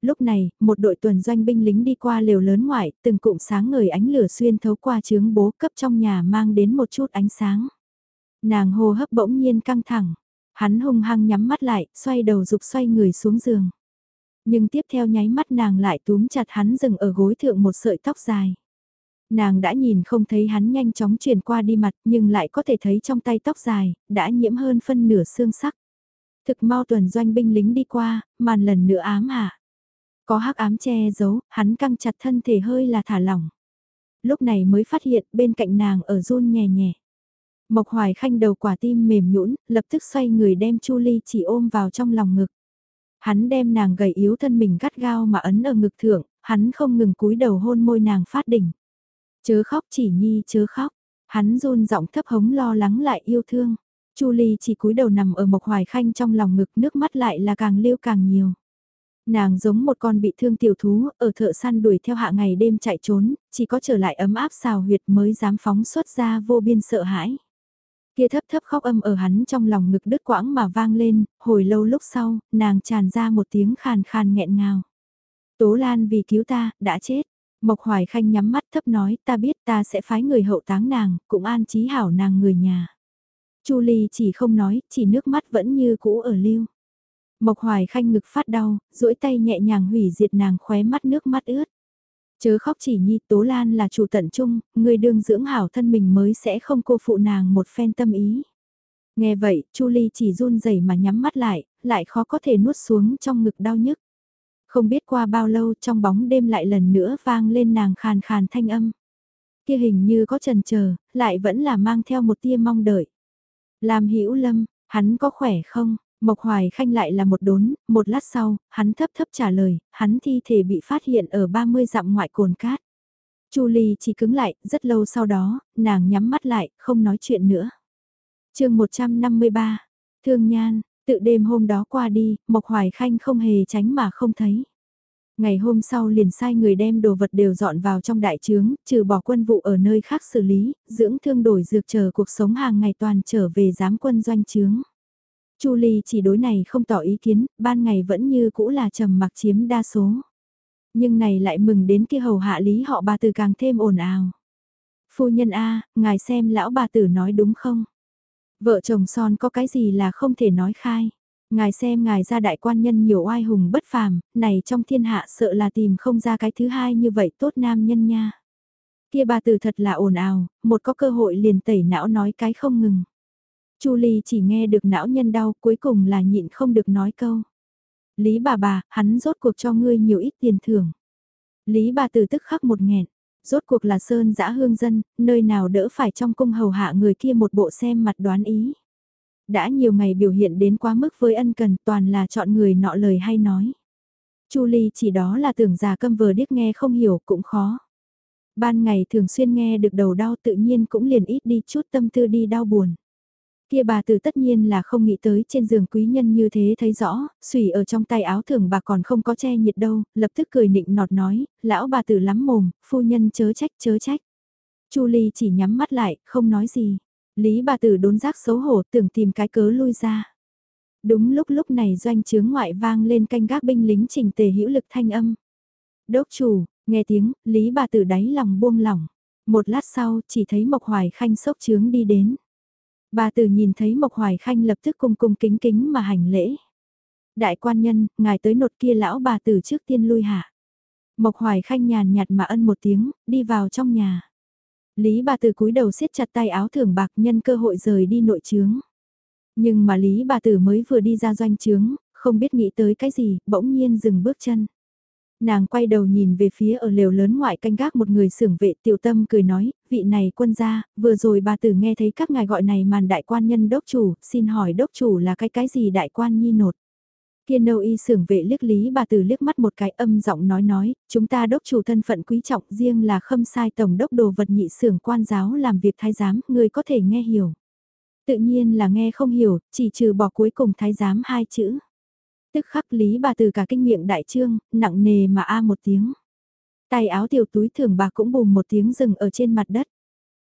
Lúc này, một đội tuần doanh binh lính đi qua lều lớn ngoại, từng cụm sáng ngời ánh lửa xuyên thấu qua chướng bố cấp trong nhà mang đến một chút ánh sáng. Nàng hô hấp bỗng nhiên căng thẳng. Hắn hung hăng nhắm mắt lại, xoay đầu dục xoay người xuống giường. Nhưng tiếp theo nháy mắt nàng lại túm chặt hắn dừng ở gối thượng một sợi tóc dài. Nàng đã nhìn không thấy hắn nhanh chóng chuyển qua đi mặt nhưng lại có thể thấy trong tay tóc dài, đã nhiễm hơn phân nửa xương sắc. Thực mau tuần doanh binh lính đi qua, màn lần nữa ám hạ. Có hắc ám che giấu, hắn căng chặt thân thể hơi là thả lỏng. Lúc này mới phát hiện bên cạnh nàng ở run nhẹ nhẹ. Mộc hoài khanh đầu quả tim mềm nhũn lập tức xoay người đem Chu Ly chỉ ôm vào trong lòng ngực. Hắn đem nàng gầy yếu thân mình gắt gao mà ấn ở ngực thượng, hắn không ngừng cúi đầu hôn môi nàng phát đỉnh. Chớ khóc chỉ nhi chớ khóc. Hắn run giọng thấp hống lo lắng lại yêu thương. Chu Ly chỉ cúi đầu nằm ở Mộc Hoài Khanh trong lòng ngực nước mắt lại là càng lưu càng nhiều. Nàng giống một con bị thương tiểu thú, ở thợ săn đuổi theo hạ ngày đêm chạy trốn, chỉ có trở lại ấm áp xào huyệt mới dám phóng xuất ra vô biên sợ hãi. Kia thấp thấp khóc âm ở hắn trong lòng ngực đứt quãng mà vang lên, hồi lâu lúc sau, nàng tràn ra một tiếng khàn khàn nghẹn ngào. Tố Lan vì cứu ta, đã chết. Mộc Hoài Khanh nhắm mắt thấp nói ta biết ta sẽ phái người hậu táng nàng, cũng an trí hảo nàng người nhà. Chu Ly chỉ không nói, chỉ nước mắt vẫn như cũ ở lưu. Mộc Hoài Khanh ngực phát đau, duỗi tay nhẹ nhàng hủy diệt nàng khóe mắt nước mắt ướt. Chớ khóc chỉ nhi Tố Lan là chủ tận trung, người đương dưỡng hảo thân mình mới sẽ không cô phụ nàng một phen tâm ý. Nghe vậy, Chu Ly chỉ run rẩy mà nhắm mắt lại, lại khó có thể nuốt xuống trong ngực đau nhức. Không biết qua bao lâu trong bóng đêm lại lần nữa vang lên nàng khàn khàn thanh âm. Kia hình như có trần chờ lại vẫn là mang theo một tia mong đợi. Làm hữu lâm, hắn có khỏe không? Mộc Hoài Khanh lại là một đốn, một lát sau, hắn thấp thấp trả lời, hắn thi thể bị phát hiện ở 30 dặm ngoại cồn cát. Chu Ly chỉ cứng lại, rất lâu sau đó, nàng nhắm mắt lại, không nói chuyện nữa. chương 153, Thương Nhan, Tự đêm hôm đó qua đi, Mộc Hoài Khanh không hề tránh mà không thấy. Ngày hôm sau liền sai người đem đồ vật đều dọn vào trong đại trướng, trừ bỏ quân vụ ở nơi khác xử lý, dưỡng thương đổi dược chờ cuộc sống hàng ngày toàn trở về giám quân doanh trướng. Chu Ly chỉ đối này không tỏ ý kiến, ban ngày vẫn như cũ là trầm mặc chiếm đa số. Nhưng này lại mừng đến kia hầu hạ lý họ bà tử càng thêm ồn ào. Phu nhân A, ngài xem lão bà tử nói đúng không? Vợ chồng son có cái gì là không thể nói khai. Ngài xem ngài ra đại quan nhân nhiều oai hùng bất phàm, này trong thiên hạ sợ là tìm không ra cái thứ hai như vậy tốt nam nhân nha. Kia bà tử thật là ồn ào, một có cơ hội liền tẩy não nói cái không ngừng. Chu Ly chỉ nghe được não nhân đau cuối cùng là nhịn không được nói câu. Lý bà bà, hắn rốt cuộc cho ngươi nhiều ít tiền thưởng. Lý bà từ tức khắc một nghẹn, rốt cuộc là sơn dã hương dân, nơi nào đỡ phải trong cung hầu hạ người kia một bộ xem mặt đoán ý. Đã nhiều ngày biểu hiện đến quá mức với ân cần toàn là chọn người nọ lời hay nói. Chu Ly chỉ đó là tưởng già câm vờ điếc nghe không hiểu cũng khó. Ban ngày thường xuyên nghe được đầu đau tự nhiên cũng liền ít đi chút tâm tư đi đau buồn. Kia bà tử tất nhiên là không nghĩ tới trên giường quý nhân như thế thấy rõ, xùy ở trong tay áo thường bà còn không có che nhiệt đâu, lập tức cười nịnh nọt nói, lão bà tử lắm mồm, phu nhân chớ trách chớ trách. Chu Ly chỉ nhắm mắt lại, không nói gì. Lý bà tử đốn giác xấu hổ tưởng tìm cái cớ lui ra. Đúng lúc lúc này doanh chướng ngoại vang lên canh gác binh lính trình tề hữu lực thanh âm. Đốc chủ, nghe tiếng, Lý bà tử đáy lòng buông lỏng. Một lát sau, chỉ thấy Mộc Hoài Khanh sốc chướng đi đến. Bà tử nhìn thấy Mộc Hoài Khanh lập tức cung cung kính kính mà hành lễ. Đại quan nhân, ngài tới nột kia lão bà tử trước tiên lui hạ. Mộc Hoài Khanh nhàn nhạt mà ân một tiếng, đi vào trong nhà. Lý bà tử cúi đầu siết chặt tay áo thưởng bạc nhân cơ hội rời đi nội trướng. Nhưng mà Lý bà tử mới vừa đi ra doanh trướng, không biết nghĩ tới cái gì, bỗng nhiên dừng bước chân. Nàng quay đầu nhìn về phía ở lều lớn ngoại canh gác một người sưởng vệ tiểu tâm cười nói, vị này quân gia, vừa rồi bà tử nghe thấy các ngài gọi này màn đại quan nhân đốc chủ, xin hỏi đốc chủ là cái cái gì đại quan nhi nột. Kia nâu y sưởng vệ liếc lý bà tử liếc mắt một cái âm giọng nói nói, chúng ta đốc chủ thân phận quý trọng riêng là khâm sai tổng đốc đồ vật nhị sưởng quan giáo làm việc thái giám, người có thể nghe hiểu. Tự nhiên là nghe không hiểu, chỉ trừ bỏ cuối cùng thái giám hai chữ. Tức khắc lý bà từ cả kinh miệng đại trương, nặng nề mà a một tiếng. Tay áo tiểu túi thường bà cũng bùm một tiếng rừng ở trên mặt đất.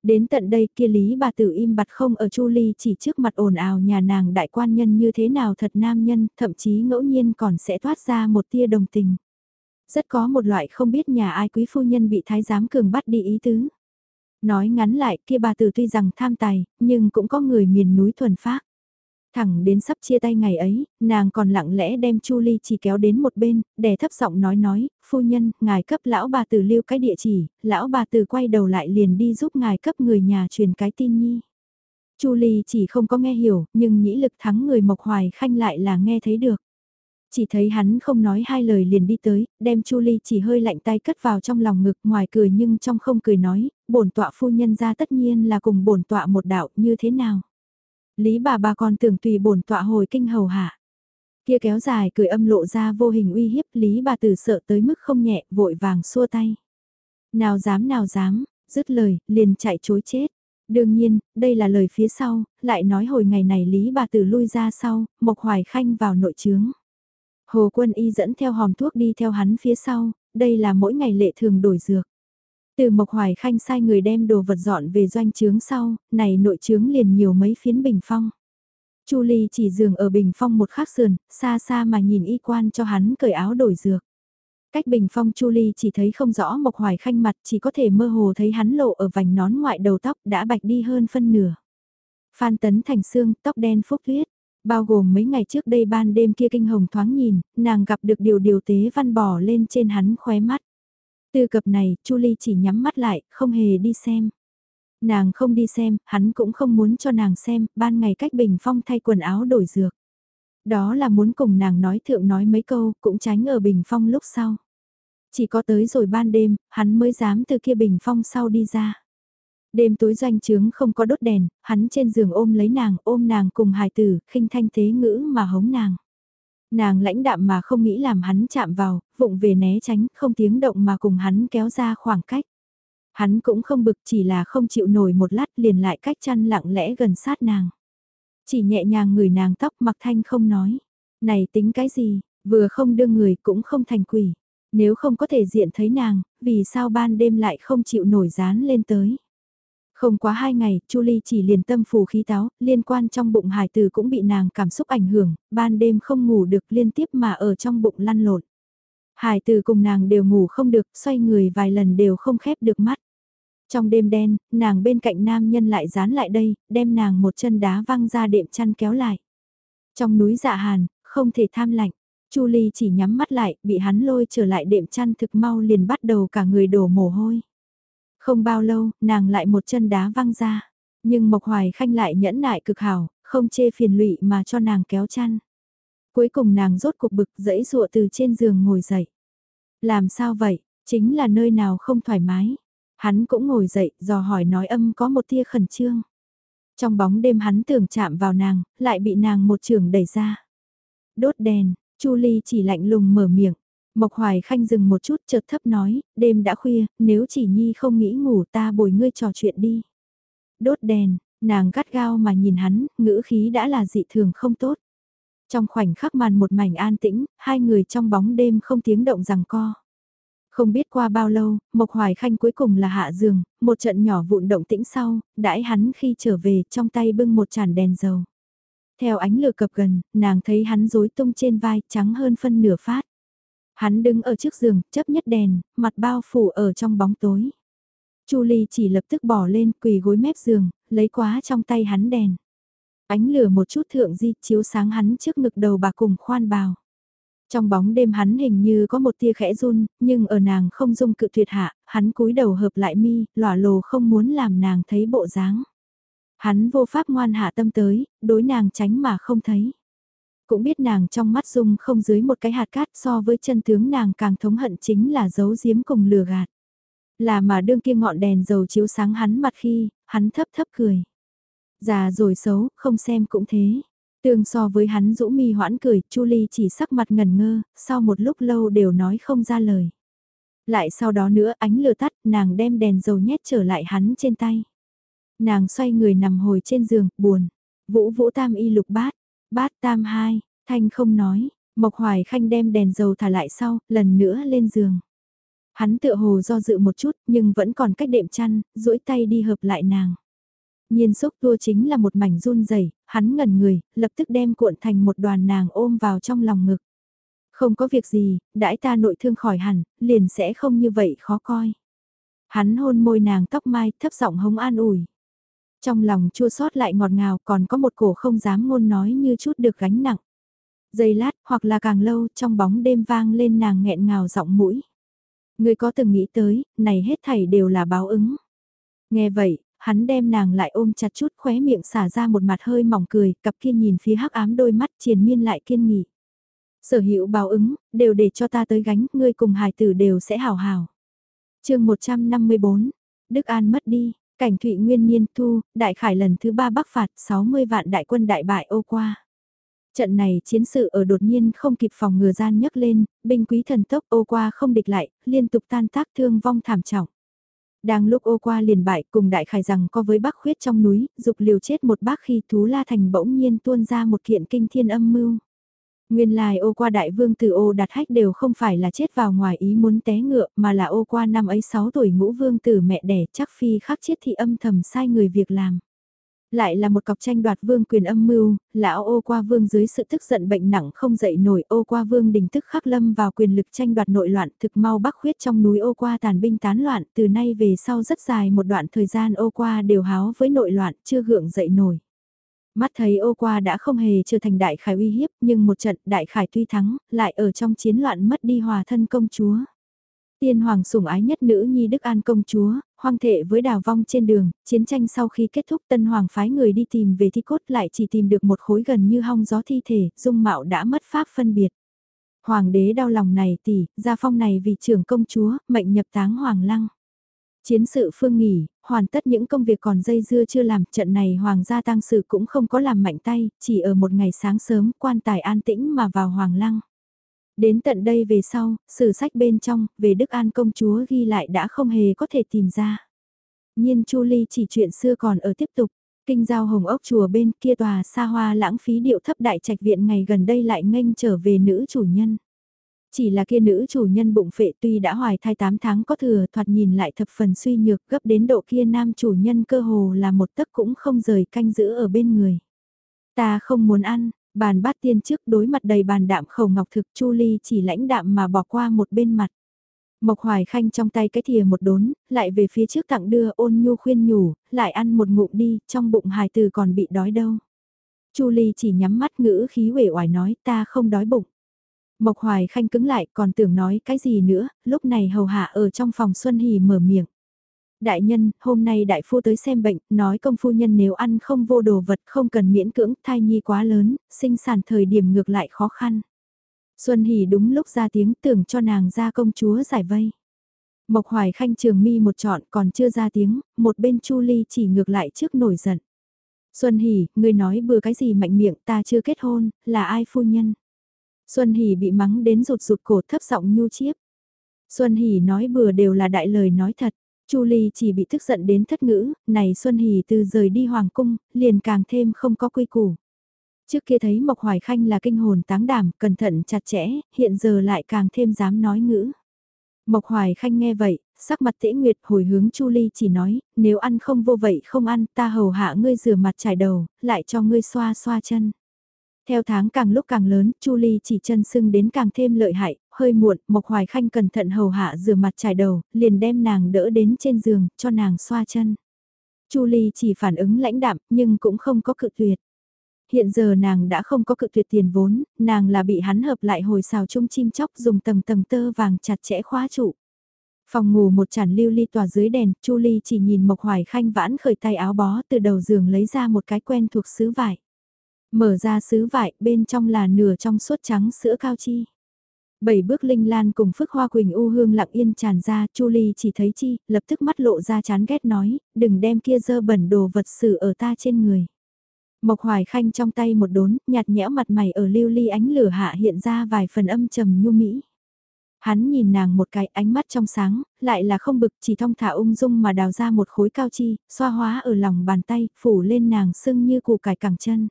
Đến tận đây kia lý bà tử im bặt không ở chu ly chỉ trước mặt ồn ào nhà nàng đại quan nhân như thế nào thật nam nhân, thậm chí ngẫu nhiên còn sẽ thoát ra một tia đồng tình. Rất có một loại không biết nhà ai quý phu nhân bị thái giám cường bắt đi ý tứ. Nói ngắn lại kia bà tử tuy rằng tham tài, nhưng cũng có người miền núi thuần phác. Thẳng đến sắp chia tay ngày ấy, nàng còn lặng lẽ đem Chu Ly chỉ kéo đến một bên, đè thấp giọng nói nói, phu nhân, ngài cấp lão bà tử lưu cái địa chỉ, lão bà tử quay đầu lại liền đi giúp ngài cấp người nhà truyền cái tin nhi. Chu Ly chỉ không có nghe hiểu, nhưng nhĩ lực thắng người Mộc Hoài Khanh lại là nghe thấy được. Chỉ thấy hắn không nói hai lời liền đi tới, đem Chu Ly chỉ hơi lạnh tay cất vào trong lòng ngực ngoài cười nhưng trong không cười nói, bổn tọa phu nhân ra tất nhiên là cùng bổn tọa một đạo như thế nào. Lý bà bà còn tưởng tùy bổn tọa hồi kinh hầu hạ. Kia kéo dài cười âm lộ ra vô hình uy hiếp Lý bà tử sợ tới mức không nhẹ vội vàng xua tay. Nào dám nào dám, dứt lời, liền chạy chối chết. Đương nhiên, đây là lời phía sau, lại nói hồi ngày này Lý bà tử lui ra sau, Mộc Hoài Khanh vào nội trướng. Hồ Quân Y dẫn theo hòm thuốc đi theo hắn phía sau, đây là mỗi ngày lệ thường đổi dược. Từ Mộc Hoài Khanh sai người đem đồ vật dọn về doanh trướng sau, này nội trướng liền nhiều mấy phiến bình phong. Chu Ly chỉ giường ở bình phong một khắc sườn, xa xa mà nhìn y quan cho hắn cởi áo đổi dược. Cách bình phong Chu Ly chỉ thấy không rõ Mộc Hoài Khanh mặt chỉ có thể mơ hồ thấy hắn lộ ở vành nón ngoại đầu tóc đã bạch đi hơn phân nửa. Phan Tấn Thành xương tóc đen phúc tuyết, bao gồm mấy ngày trước đây ban đêm kia kinh hồng thoáng nhìn, nàng gặp được điều điều tế văn bỏ lên trên hắn khóe mắt. Từ cập này, Chu Ly chỉ nhắm mắt lại, không hề đi xem. Nàng không đi xem, hắn cũng không muốn cho nàng xem, ban ngày cách bình phong thay quần áo đổi dược. Đó là muốn cùng nàng nói thượng nói mấy câu, cũng tránh ở bình phong lúc sau. Chỉ có tới rồi ban đêm, hắn mới dám từ kia bình phong sau đi ra. Đêm tối doanh trướng không có đốt đèn, hắn trên giường ôm lấy nàng, ôm nàng cùng hài tử, khinh thanh thế ngữ mà hống nàng. Nàng lãnh đạm mà không nghĩ làm hắn chạm vào, vụng về né tránh, không tiếng động mà cùng hắn kéo ra khoảng cách. Hắn cũng không bực chỉ là không chịu nổi một lát liền lại cách chăn lặng lẽ gần sát nàng. Chỉ nhẹ nhàng người nàng tóc mặc thanh không nói. Này tính cái gì, vừa không đưa người cũng không thành quỷ. Nếu không có thể diện thấy nàng, vì sao ban đêm lại không chịu nổi dán lên tới. Không quá hai ngày, Chu Ly chỉ liền tâm phù khí táo, liên quan trong bụng hải tử cũng bị nàng cảm xúc ảnh hưởng, ban đêm không ngủ được liên tiếp mà ở trong bụng lăn lộn. Hải tử cùng nàng đều ngủ không được, xoay người vài lần đều không khép được mắt. Trong đêm đen, nàng bên cạnh nam nhân lại dán lại đây, đem nàng một chân đá văng ra đệm chăn kéo lại. Trong núi dạ hàn, không thể tham lạnh. Chu Ly chỉ nhắm mắt lại, bị hắn lôi trở lại đệm chăn thực mau liền bắt đầu cả người đổ mồ hôi. Không bao lâu, nàng lại một chân đá văng ra. Nhưng Mộc Hoài Khanh lại nhẫn nại cực hảo, không chê phiền lụy mà cho nàng kéo chăn. Cuối cùng nàng rốt cuộc bực dẫy dụa từ trên giường ngồi dậy. Làm sao vậy, chính là nơi nào không thoải mái. Hắn cũng ngồi dậy, dò hỏi nói âm có một tia khẩn trương. Trong bóng đêm hắn tưởng chạm vào nàng, lại bị nàng một trường đẩy ra. Đốt đèn, Chu Ly chỉ lạnh lùng mở miệng. Mộc Hoài Khanh dừng một chút chợt thấp nói, đêm đã khuya, nếu chỉ nhi không nghĩ ngủ ta bồi ngươi trò chuyện đi. Đốt đèn, nàng gắt gao mà nhìn hắn, ngữ khí đã là dị thường không tốt. Trong khoảnh khắc màn một mảnh an tĩnh, hai người trong bóng đêm không tiếng động rằng co. Không biết qua bao lâu, Mộc Hoài Khanh cuối cùng là hạ giường, một trận nhỏ vụn động tĩnh sau, đãi hắn khi trở về trong tay bưng một chản đèn dầu. Theo ánh lửa cập gần, nàng thấy hắn rối tung trên vai trắng hơn phân nửa phát. Hắn đứng ở trước giường, chấp nhất đèn, mặt bao phủ ở trong bóng tối. Chu Ly chỉ lập tức bỏ lên quỳ gối mép giường, lấy quá trong tay hắn đèn. Ánh lửa một chút thượng di chiếu sáng hắn trước ngực đầu bà cùng khoan bào. Trong bóng đêm hắn hình như có một tia khẽ run, nhưng ở nàng không dung cự tuyệt hạ, hắn cúi đầu hợp lại mi, lỏa lồ không muốn làm nàng thấy bộ dáng. Hắn vô pháp ngoan hạ tâm tới, đối nàng tránh mà không thấy. Cũng biết nàng trong mắt dung không dưới một cái hạt cát so với chân tướng nàng càng thống hận chính là giấu giếm cùng lừa gạt. Là mà đương kia ngọn đèn dầu chiếu sáng hắn mặt khi, hắn thấp thấp cười. Già rồi xấu, không xem cũng thế. Tương so với hắn rũ mi hoãn cười, Chu Ly chỉ sắc mặt ngần ngơ, sau một lúc lâu đều nói không ra lời. Lại sau đó nữa ánh lửa tắt, nàng đem đèn dầu nhét trở lại hắn trên tay. Nàng xoay người nằm hồi trên giường, buồn. Vũ vũ tam y lục bát, bát tam hai, thanh không nói, Mộc Hoài Khanh đem đèn dầu thả lại sau, lần nữa lên giường. Hắn tựa hồ do dự một chút, nhưng vẫn còn cách đệm chăn, duỗi tay đi hợp lại nàng. Nhiên xúc tua chính là một mảnh run rẩy, hắn ngẩn người, lập tức đem cuộn thành một đoàn nàng ôm vào trong lòng ngực. Không có việc gì, đãi ta nội thương khỏi hẳn, liền sẽ không như vậy khó coi. Hắn hôn môi nàng tóc mai, thấp giọng hống an ủi. Trong lòng chua xót lại ngọt ngào còn có một cổ không dám ngôn nói như chút được gánh nặng. Giây lát, hoặc là càng lâu, trong bóng đêm vang lên nàng nghẹn ngào giọng mũi. Người có từng nghĩ tới, này hết thảy đều là báo ứng. Nghe vậy, hắn đem nàng lại ôm chặt chút khóe miệng xả ra một mặt hơi mỏng cười, cặp kia nhìn phía hắc ám đôi mắt triền miên lại kiên nghị. Sở hữu báo ứng, đều để cho ta tới gánh, ngươi cùng hài tử đều sẽ hào hào. chương 154, Đức An mất đi, cảnh thụy nguyên niên thu, đại khải lần thứ ba bắc phạt 60 vạn đại quân đại bại ô qua. Trận này chiến sự ở đột nhiên không kịp phòng ngừa gian nhấc lên, binh quý thần tốc ô qua không địch lại, liên tục tan tác thương vong thảm trọng. Đang lúc ô qua liền bại cùng đại khải rằng có với bác khuyết trong núi, dục liều chết một bác khi thú la thành bỗng nhiên tuôn ra một kiện kinh thiên âm mưu. Nguyên lai ô qua đại vương từ ô đặt hách đều không phải là chết vào ngoài ý muốn té ngựa mà là ô qua năm ấy 6 tuổi ngũ vương tử mẹ đẻ chắc phi khắc chết thì âm thầm sai người việc làm. Lại là một cọc tranh đoạt vương quyền âm mưu, lão ô qua vương dưới sự tức giận bệnh nặng không dậy nổi ô qua vương đình tức khắc lâm vào quyền lực tranh đoạt nội loạn thực mau bắc khuyết trong núi ô qua tàn binh tán loạn từ nay về sau rất dài một đoạn thời gian ô qua đều háo với nội loạn chưa gượng dậy nổi. Mắt thấy ô qua đã không hề trở thành đại khải uy hiếp nhưng một trận đại khải tuy thắng lại ở trong chiến loạn mất đi hòa thân công chúa. Tiên hoàng sủng ái nhất nữ nhi Đức An công chúa, hoang thệ với đào vong trên đường, chiến tranh sau khi kết thúc tân hoàng phái người đi tìm về thi cốt lại chỉ tìm được một khối gần như hong gió thi thể, dung mạo đã mất pháp phân biệt. Hoàng đế đau lòng này tỷ, gia phong này vì trưởng công chúa, mệnh nhập táng hoàng lăng. Chiến sự phương nghỉ, hoàn tất những công việc còn dây dưa chưa làm, trận này hoàng gia tăng sự cũng không có làm mạnh tay, chỉ ở một ngày sáng sớm quan tài an tĩnh mà vào hoàng lăng. Đến tận đây về sau, sử sách bên trong, về Đức An công chúa ghi lại đã không hề có thể tìm ra. Nhiên Chu Ly chỉ chuyện xưa còn ở tiếp tục, kinh giao hồng ốc chùa bên kia tòa xa hoa lãng phí điệu thấp đại trạch viện ngày gần đây lại nghênh trở về nữ chủ nhân. Chỉ là kia nữ chủ nhân bụng phệ tuy đã hoài thai 8 tháng có thừa thoạt nhìn lại thập phần suy nhược gấp đến độ kia nam chủ nhân cơ hồ là một tấc cũng không rời canh giữ ở bên người. Ta không muốn ăn, Bàn bát tiên trước đối mặt đầy bàn đạm khẩu ngọc thực Chu Ly chỉ lãnh đạm mà bỏ qua một bên mặt. Mộc Hoài Khanh trong tay cái thìa một đốn, lại về phía trước tặng đưa ôn nhu khuyên nhủ, lại ăn một ngụm đi, trong bụng hài từ còn bị đói đâu. Chu Ly chỉ nhắm mắt ngữ khí uể oải nói ta không đói bụng. Mộc Hoài Khanh cứng lại còn tưởng nói cái gì nữa, lúc này hầu hạ ở trong phòng Xuân Hỷ mở miệng. Đại nhân, hôm nay đại phu tới xem bệnh, nói công phu nhân nếu ăn không vô đồ vật không cần miễn cưỡng, thai nhi quá lớn, sinh sản thời điểm ngược lại khó khăn. Xuân Hỷ đúng lúc ra tiếng tưởng cho nàng ra công chúa giải vây. Mộc Hoài Khanh trường mi một trọn còn chưa ra tiếng, một bên Chu Ly chỉ ngược lại trước nổi giận. Xuân Hỷ, ngươi nói bừa cái gì mạnh miệng ta chưa kết hôn, là ai phu nhân? Xuân Hỷ bị mắng đến rụt rụt cổ thấp giọng nhu chiếp. Xuân Hỷ nói bừa đều là đại lời nói thật. Chu Ly chỉ bị tức giận đến thất ngữ, này Xuân Hỷ từ rời đi hoàng cung, liền càng thêm không có quy củ. Trước kia thấy Mộc Hoài Khanh là kinh hồn táng đảm, cẩn thận chặt chẽ, hiện giờ lại càng thêm dám nói ngữ. Mộc Hoài Khanh nghe vậy, sắc mặt tễ nguyệt hồi hướng Chu Ly chỉ nói, nếu ăn không vô vậy không ăn, ta hầu hạ ngươi rửa mặt trải đầu, lại cho ngươi xoa xoa chân. Theo tháng càng lúc càng lớn, Chu Ly chỉ chân sưng đến càng thêm lợi hại, hơi muộn, Mộc Hoài Khanh cẩn thận hầu hạ rửa mặt trải đầu, liền đem nàng đỡ đến trên giường, cho nàng xoa chân. Chu Ly chỉ phản ứng lãnh đạm, nhưng cũng không có cự tuyệt. Hiện giờ nàng đã không có cự tuyệt tiền vốn, nàng là bị hắn hợp lại hồi xào chung chim chóc dùng tầng tầng tơ vàng chặt chẽ khóa trụ. Phòng ngủ một chản lưu ly tỏa dưới đèn, Chu Ly chỉ nhìn Mộc Hoài Khanh vãn khởi tay áo bó từ đầu giường lấy ra một cái quen thuộc sứ vải. Mở ra sứ vải, bên trong là nửa trong suốt trắng sữa cao chi. Bảy bước linh lan cùng phức hoa quỳnh u hương lặng yên tràn ra, Chu Ly chỉ thấy chi, lập tức mắt lộ ra chán ghét nói, đừng đem kia dơ bẩn đồ vật sử ở ta trên người. Mộc Hoài Khanh trong tay một đốn, nhạt nhẽo mặt mày ở lưu ly ánh lửa hạ hiện ra vài phần âm trầm nhu mỹ. Hắn nhìn nàng một cái ánh mắt trong sáng, lại là không bực chỉ thong thả ung dung mà đào ra một khối cao chi, xoa hóa ở lòng bàn tay, phủ lên nàng sưng như củ cải cẳng chân.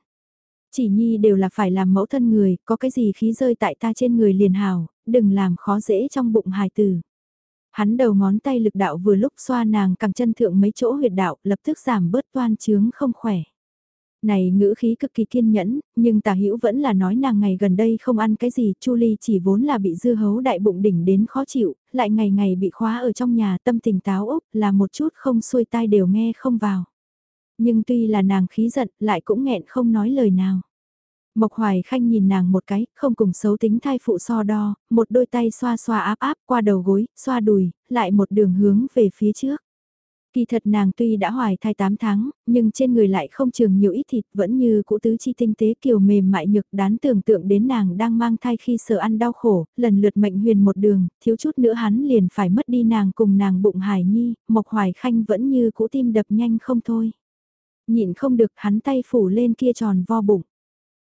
Chỉ nhi đều là phải làm mẫu thân người, có cái gì khí rơi tại ta trên người liền hào, đừng làm khó dễ trong bụng hài tử. Hắn đầu ngón tay lực đạo vừa lúc xoa nàng cẳng chân thượng mấy chỗ huyệt đạo, lập tức giảm bớt toan chướng không khỏe. Này ngữ khí cực kỳ kiên nhẫn, nhưng tà hữu vẫn là nói nàng ngày gần đây không ăn cái gì, Chu Ly chỉ vốn là bị dư hấu đại bụng đỉnh đến khó chịu, lại ngày ngày bị khóa ở trong nhà tâm tình táo ốc là một chút không xuôi tai đều nghe không vào. Nhưng tuy là nàng khí giận lại cũng nghẹn không nói lời nào. Mộc Hoài Khanh nhìn nàng một cái, không cùng xấu tính thai phụ so đo, một đôi tay xoa xoa áp áp qua đầu gối, xoa đùi, lại một đường hướng về phía trước. Kỳ thật nàng tuy đã hoài thai 8 tháng, nhưng trên người lại không trường nhiều ít thịt vẫn như cũ tứ chi tinh tế kiều mềm mại nhược đán tưởng tượng đến nàng đang mang thai khi sợ ăn đau khổ, lần lượt mệnh huyền một đường, thiếu chút nữa hắn liền phải mất đi nàng cùng nàng bụng hải nhi, mộc hoài khanh vẫn như cũ tim đập nhanh không thôi. Nhịn không được hắn tay phủ lên kia tròn vo bụng.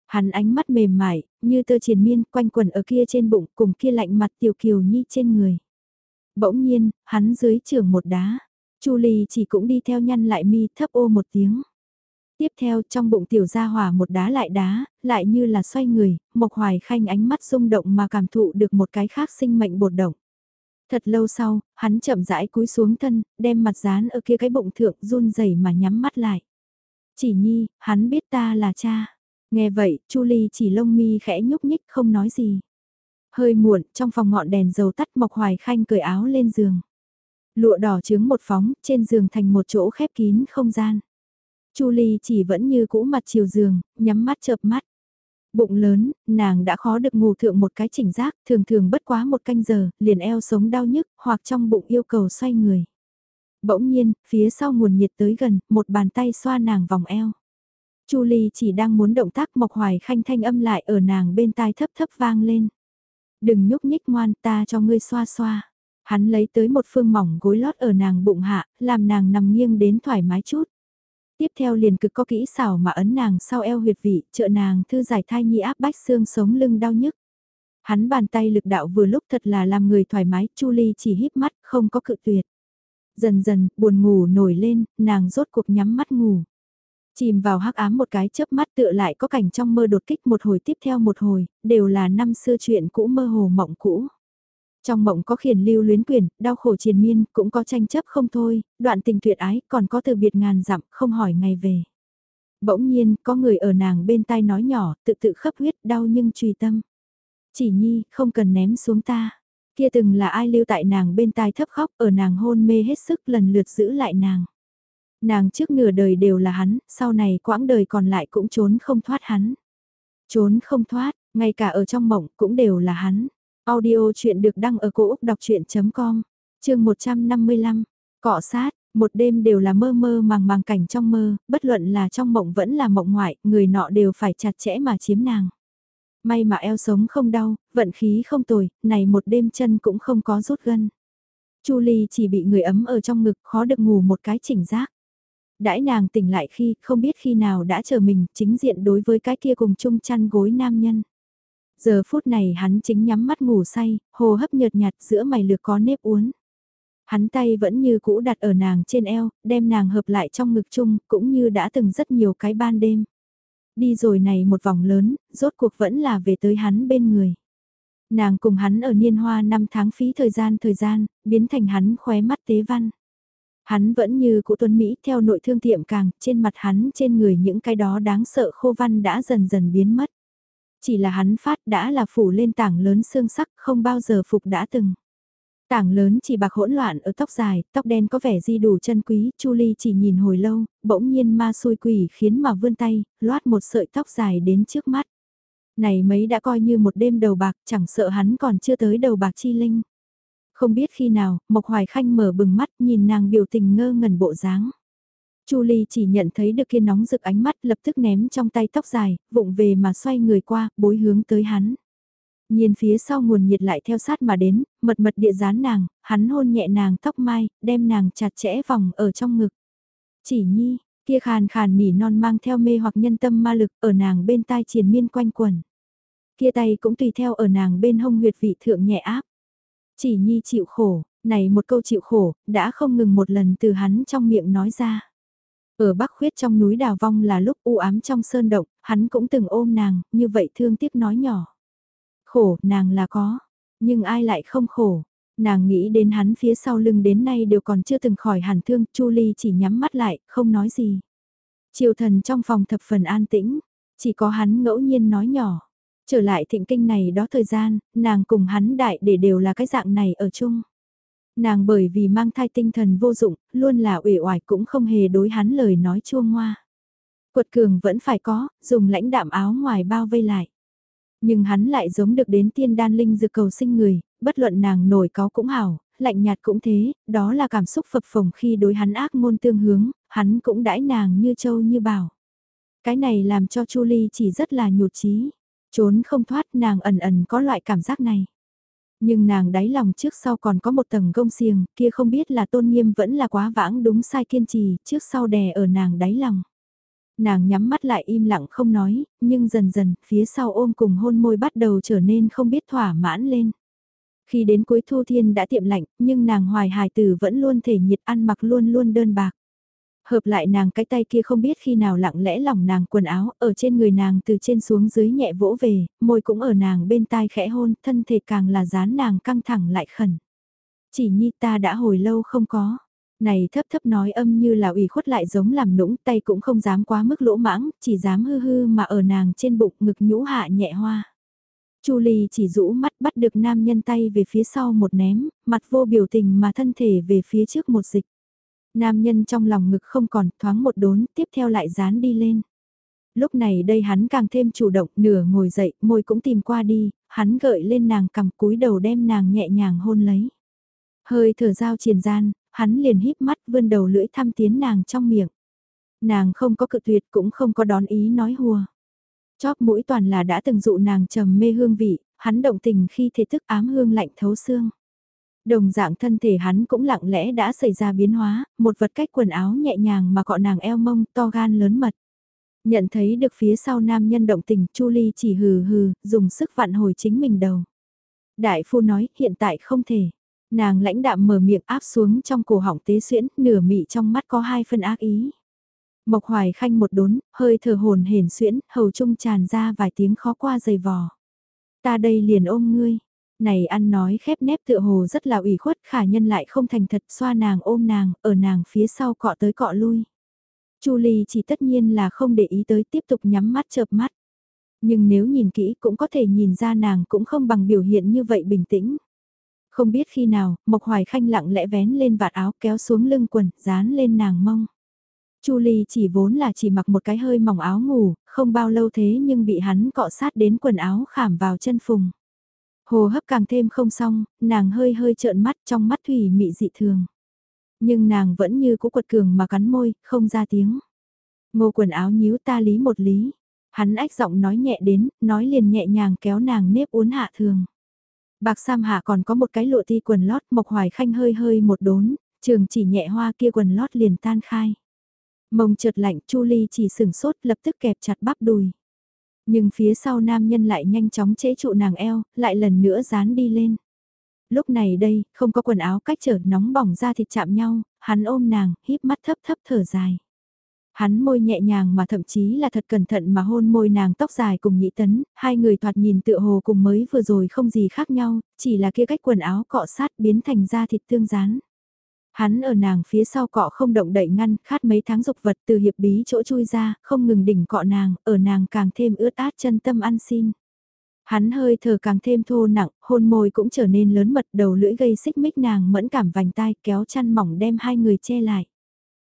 Hắn ánh mắt mềm mại, như tơ triền miên quanh quần ở kia trên bụng cùng kia lạnh mặt tiểu kiều nhi trên người. Bỗng nhiên, hắn dưới trường một đá Chu Ly chỉ cũng đi theo nhăn lại mi thấp ô một tiếng. Tiếp theo trong bụng tiểu gia hỏa một đá lại đá, lại như là xoay người, Mộc Hoài Khanh ánh mắt rung động mà cảm thụ được một cái khác sinh mệnh bột động. Thật lâu sau, hắn chậm rãi cúi xuống thân, đem mặt dán ở kia cái bụng thượng run rẩy mà nhắm mắt lại. Chỉ nhi, hắn biết ta là cha. Nghe vậy, Chu Ly chỉ lông mi khẽ nhúc nhích không nói gì. Hơi muộn, trong phòng ngọn đèn dầu tắt Mộc Hoài Khanh cởi áo lên giường. Lụa đỏ trướng một phóng, trên giường thành một chỗ khép kín không gian. Chu Ly chỉ vẫn như cũ mặt chiều giường, nhắm mắt chợp mắt. Bụng lớn, nàng đã khó được ngủ thượng một cái chỉnh giác, thường thường bất quá một canh giờ, liền eo sống đau nhức, hoặc trong bụng yêu cầu xoay người. Bỗng nhiên, phía sau nguồn nhiệt tới gần, một bàn tay xoa nàng vòng eo. Chu Ly chỉ đang muốn động tác mộc hoài khanh thanh âm lại ở nàng bên tai thấp thấp vang lên. Đừng nhúc nhích ngoan ta cho ngươi xoa xoa. Hắn lấy tới một phương mỏng gối lót ở nàng bụng hạ, làm nàng nằm nghiêng đến thoải mái chút. Tiếp theo liền cực có kỹ xảo mà ấn nàng sau eo huyệt vị, trợ nàng thư giải thai nhi áp bách xương sống lưng đau nhức. Hắn bàn tay lực đạo vừa lúc thật là làm người thoải mái, Chu Ly chỉ híp mắt, không có cự tuyệt. Dần dần, buồn ngủ nổi lên, nàng rốt cuộc nhắm mắt ngủ. Chìm vào hắc ám một cái chớp mắt tựa lại có cảnh trong mơ đột kích một hồi tiếp theo một hồi, đều là năm xưa chuyện cũ mơ hồ mộng cũ. Trong mộng có khiển lưu luyến quyền, đau khổ triền miên, cũng có tranh chấp không thôi, đoạn tình tuyệt ái, còn có từ biệt ngàn dặm, không hỏi ngày về. Bỗng nhiên, có người ở nàng bên tai nói nhỏ, tự tự khấp huyết, đau nhưng trùy tâm. Chỉ nhi, không cần ném xuống ta. Kia từng là ai lưu tại nàng bên tai thấp khóc, ở nàng hôn mê hết sức lần lượt giữ lại nàng. Nàng trước nửa đời đều là hắn, sau này quãng đời còn lại cũng trốn không thoát hắn. Trốn không thoát, ngay cả ở trong mộng cũng đều là hắn. Audio chuyện được đăng ở cổ Úc đọc chuyện.com, chương 155, cọ sát, Một đêm đều là mơ mơ màng màng cảnh trong mơ, bất luận là trong mộng vẫn là mộng ngoại, người nọ đều phải chặt chẽ mà chiếm nàng. May mà eo sống không đau, vận khí không tồi, này một đêm chân cũng không có rút gân. Chu Ly chỉ bị người ấm ở trong ngực khó được ngủ một cái chỉnh giác. Đãi nàng tỉnh lại khi không biết khi nào đã chờ mình chính diện đối với cái kia cùng chung chăn gối nam nhân. Giờ phút này hắn chính nhắm mắt ngủ say, hồ hấp nhợt nhạt giữa mày lược có nếp uốn. Hắn tay vẫn như cũ đặt ở nàng trên eo, đem nàng hợp lại trong ngực chung, cũng như đã từng rất nhiều cái ban đêm. Đi rồi này một vòng lớn, rốt cuộc vẫn là về tới hắn bên người. Nàng cùng hắn ở niên hoa năm tháng phí thời gian thời gian, biến thành hắn khóe mắt tế văn. Hắn vẫn như cụ tuấn Mỹ theo nội thương tiệm càng, trên mặt hắn trên người những cái đó đáng sợ khô văn đã dần dần biến mất. Chỉ là hắn phát đã là phủ lên tảng lớn xương sắc không bao giờ phục đã từng. Tảng lớn chỉ bạc hỗn loạn ở tóc dài, tóc đen có vẻ di đủ chân quý, Chu Ly chỉ nhìn hồi lâu, bỗng nhiên ma xui quỷ khiến mà vươn tay, loát một sợi tóc dài đến trước mắt. Này mấy đã coi như một đêm đầu bạc, chẳng sợ hắn còn chưa tới đầu bạc chi linh. Không biết khi nào, Mộc Hoài Khanh mở bừng mắt nhìn nàng biểu tình ngơ ngẩn bộ dáng. Chu Ly chỉ nhận thấy được kia nóng rực ánh mắt lập tức ném trong tay tóc dài, vụng về mà xoay người qua, bối hướng tới hắn. Nhìn phía sau nguồn nhiệt lại theo sát mà đến, mật mật địa dán nàng, hắn hôn nhẹ nàng tóc mai, đem nàng chặt chẽ vòng ở trong ngực. Chỉ nhi, kia khàn khàn nỉ non mang theo mê hoặc nhân tâm ma lực ở nàng bên tai triền miên quanh quần. Kia tay cũng tùy theo ở nàng bên hông huyệt vị thượng nhẹ áp. Chỉ nhi chịu khổ, này một câu chịu khổ, đã không ngừng một lần từ hắn trong miệng nói ra. Ở Bắc Khuyết trong núi Đào Vong là lúc u ám trong sơn động, hắn cũng từng ôm nàng, như vậy thương tiếc nói nhỏ. Khổ, nàng là có, nhưng ai lại không khổ. Nàng nghĩ đến hắn phía sau lưng đến nay đều còn chưa từng khỏi hàn thương, Chu Ly chỉ nhắm mắt lại, không nói gì. Triều thần trong phòng thập phần an tĩnh, chỉ có hắn ngẫu nhiên nói nhỏ. Trở lại thịnh kinh này đó thời gian, nàng cùng hắn đại để đều là cái dạng này ở chung. Nàng bởi vì mang thai tinh thần vô dụng, luôn là ủy oải cũng không hề đối hắn lời nói chua ngoa. Quật cường vẫn phải có, dùng lãnh đạm áo ngoài bao vây lại. Nhưng hắn lại giống được đến tiên đan linh dược cầu sinh người, bất luận nàng nổi có cũng hảo, lạnh nhạt cũng thế, đó là cảm xúc phập phồng khi đối hắn ác ngôn tương hướng, hắn cũng đãi nàng như châu như bảo. Cái này làm cho Chu Ly chỉ rất là nhụt chí trốn không thoát nàng ẩn ẩn có loại cảm giác này. Nhưng nàng đáy lòng trước sau còn có một tầng gông xiềng, kia không biết là tôn nghiêm vẫn là quá vãng đúng sai kiên trì, trước sau đè ở nàng đáy lòng. Nàng nhắm mắt lại im lặng không nói, nhưng dần dần, phía sau ôm cùng hôn môi bắt đầu trở nên không biết thỏa mãn lên. Khi đến cuối thu thiên đã tiệm lạnh, nhưng nàng hoài hài tử vẫn luôn thể nhiệt ăn mặc luôn luôn đơn bạc. Hợp lại nàng cái tay kia không biết khi nào lặng lẽ lỏng nàng quần áo, ở trên người nàng từ trên xuống dưới nhẹ vỗ về, môi cũng ở nàng bên tai khẽ hôn, thân thể càng là dán nàng căng thẳng lại khẩn. Chỉ nhi ta đã hồi lâu không có. Này thấp thấp nói âm như là ủy khuất lại giống làm nũng tay cũng không dám quá mức lỗ mãng, chỉ dám hư hư mà ở nàng trên bụng ngực nhũ hạ nhẹ hoa. Chu Ly chỉ rũ mắt bắt được nam nhân tay về phía sau một ném, mặt vô biểu tình mà thân thể về phía trước một dịch. Nam nhân trong lòng ngực không còn, thoáng một đốn, tiếp theo lại dán đi lên. Lúc này đây hắn càng thêm chủ động, nửa ngồi dậy, môi cũng tìm qua đi, hắn gợi lên nàng cầm cúi đầu đem nàng nhẹ nhàng hôn lấy. Hơi thở dao triền gian, hắn liền híp mắt vươn đầu lưỡi thăm tiến nàng trong miệng. Nàng không có cự tuyệt cũng không có đón ý nói hùa. Chóp mũi toàn là đã từng dụ nàng trầm mê hương vị, hắn động tình khi thể thức ám hương lạnh thấu xương. Đồng dạng thân thể hắn cũng lặng lẽ đã xảy ra biến hóa, một vật cách quần áo nhẹ nhàng mà cọ nàng eo mông to gan lớn mật. Nhận thấy được phía sau nam nhân động tình, Chu Ly chỉ hừ hừ, dùng sức vặn hồi chính mình đầu. Đại phu nói, hiện tại không thể. Nàng lãnh đạm mở miệng áp xuống trong cổ họng tế xuyễn, nửa mị trong mắt có hai phân ác ý. Mộc hoài khanh một đốn, hơi thở hồn hển xuyễn, hầu trung tràn ra vài tiếng khó qua dày vò. Ta đây liền ôm ngươi, này ăn nói khép nép tựa hồ rất là ủy khuất khả nhân lại không thành thật xoa nàng ôm nàng, ở nàng phía sau cọ tới cọ lui. Chu Ly chỉ tất nhiên là không để ý tới tiếp tục nhắm mắt chợp mắt. Nhưng nếu nhìn kỹ cũng có thể nhìn ra nàng cũng không bằng biểu hiện như vậy bình tĩnh. Không biết khi nào, Mộc Hoài Khanh lặng lẽ vén lên vạt áo kéo xuống lưng quần, dán lên nàng mông. Chu Ly chỉ vốn là chỉ mặc một cái hơi mỏng áo ngủ, không bao lâu thế nhưng bị hắn cọ sát đến quần áo khảm vào chân phùng. Hồ hấp càng thêm không xong, nàng hơi hơi trợn mắt trong mắt thủy mị dị thường. Nhưng nàng vẫn như cũ quật cường mà cắn môi, không ra tiếng. Ngô quần áo nhíu ta lý một lý. Hắn ách giọng nói nhẹ đến, nói liền nhẹ nhàng kéo nàng nếp uốn hạ thường. Bạc Sam hạ còn có một cái lụa ti quần lót mộc hoài khanh hơi hơi một đốn, trường chỉ nhẹ hoa kia quần lót liền tan khai. Mông trượt lạnh Chu Ly chỉ sừng sốt lập tức kẹp chặt bắp đùi. Nhưng phía sau nam nhân lại nhanh chóng chế trụ nàng eo, lại lần nữa dán đi lên. Lúc này đây, không có quần áo cách trở nóng bỏng ra thịt chạm nhau, hắn ôm nàng, híp mắt thấp thấp thở dài. Hắn môi nhẹ nhàng mà thậm chí là thật cẩn thận mà hôn môi nàng tóc dài cùng nhị tấn, hai người thoạt nhìn tựa hồ cùng mới vừa rồi không gì khác nhau, chỉ là kia cách quần áo cọ sát biến thành da thịt tương rán. Hắn ở nàng phía sau cọ không động đậy ngăn, khát mấy tháng dục vật từ hiệp bí chỗ chui ra, không ngừng đỉnh cọ nàng, ở nàng càng thêm ướt át chân tâm ăn xin. Hắn hơi thở càng thêm thô nặng, hôn môi cũng trở nên lớn mật đầu lưỡi gây xích mích nàng mẫn cảm vành tai kéo chăn mỏng đem hai người che lại.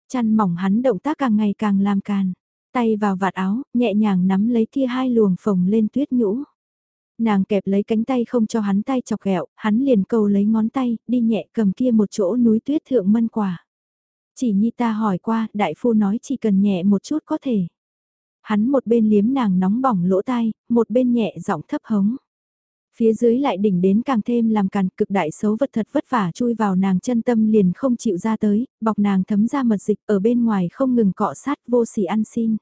Chăn mỏng hắn động tác càng ngày càng làm càn. Tay vào vạt áo, nhẹ nhàng nắm lấy kia hai luồng phồng lên tuyết nhũ. Nàng kẹp lấy cánh tay không cho hắn tay chọc ghẹo, hắn liền cầu lấy ngón tay, đi nhẹ cầm kia một chỗ núi tuyết thượng mân quả. Chỉ nhi ta hỏi qua, đại phu nói chỉ cần nhẹ một chút có thể. Hắn một bên liếm nàng nóng bỏng lỗ tai, một bên nhẹ giọng thấp hống. Phía dưới lại đỉnh đến càng thêm làm càn cực đại xấu vật thật vất vả chui vào nàng chân tâm liền không chịu ra tới, bọc nàng thấm ra mật dịch ở bên ngoài không ngừng cọ sát vô sỉ ăn xin.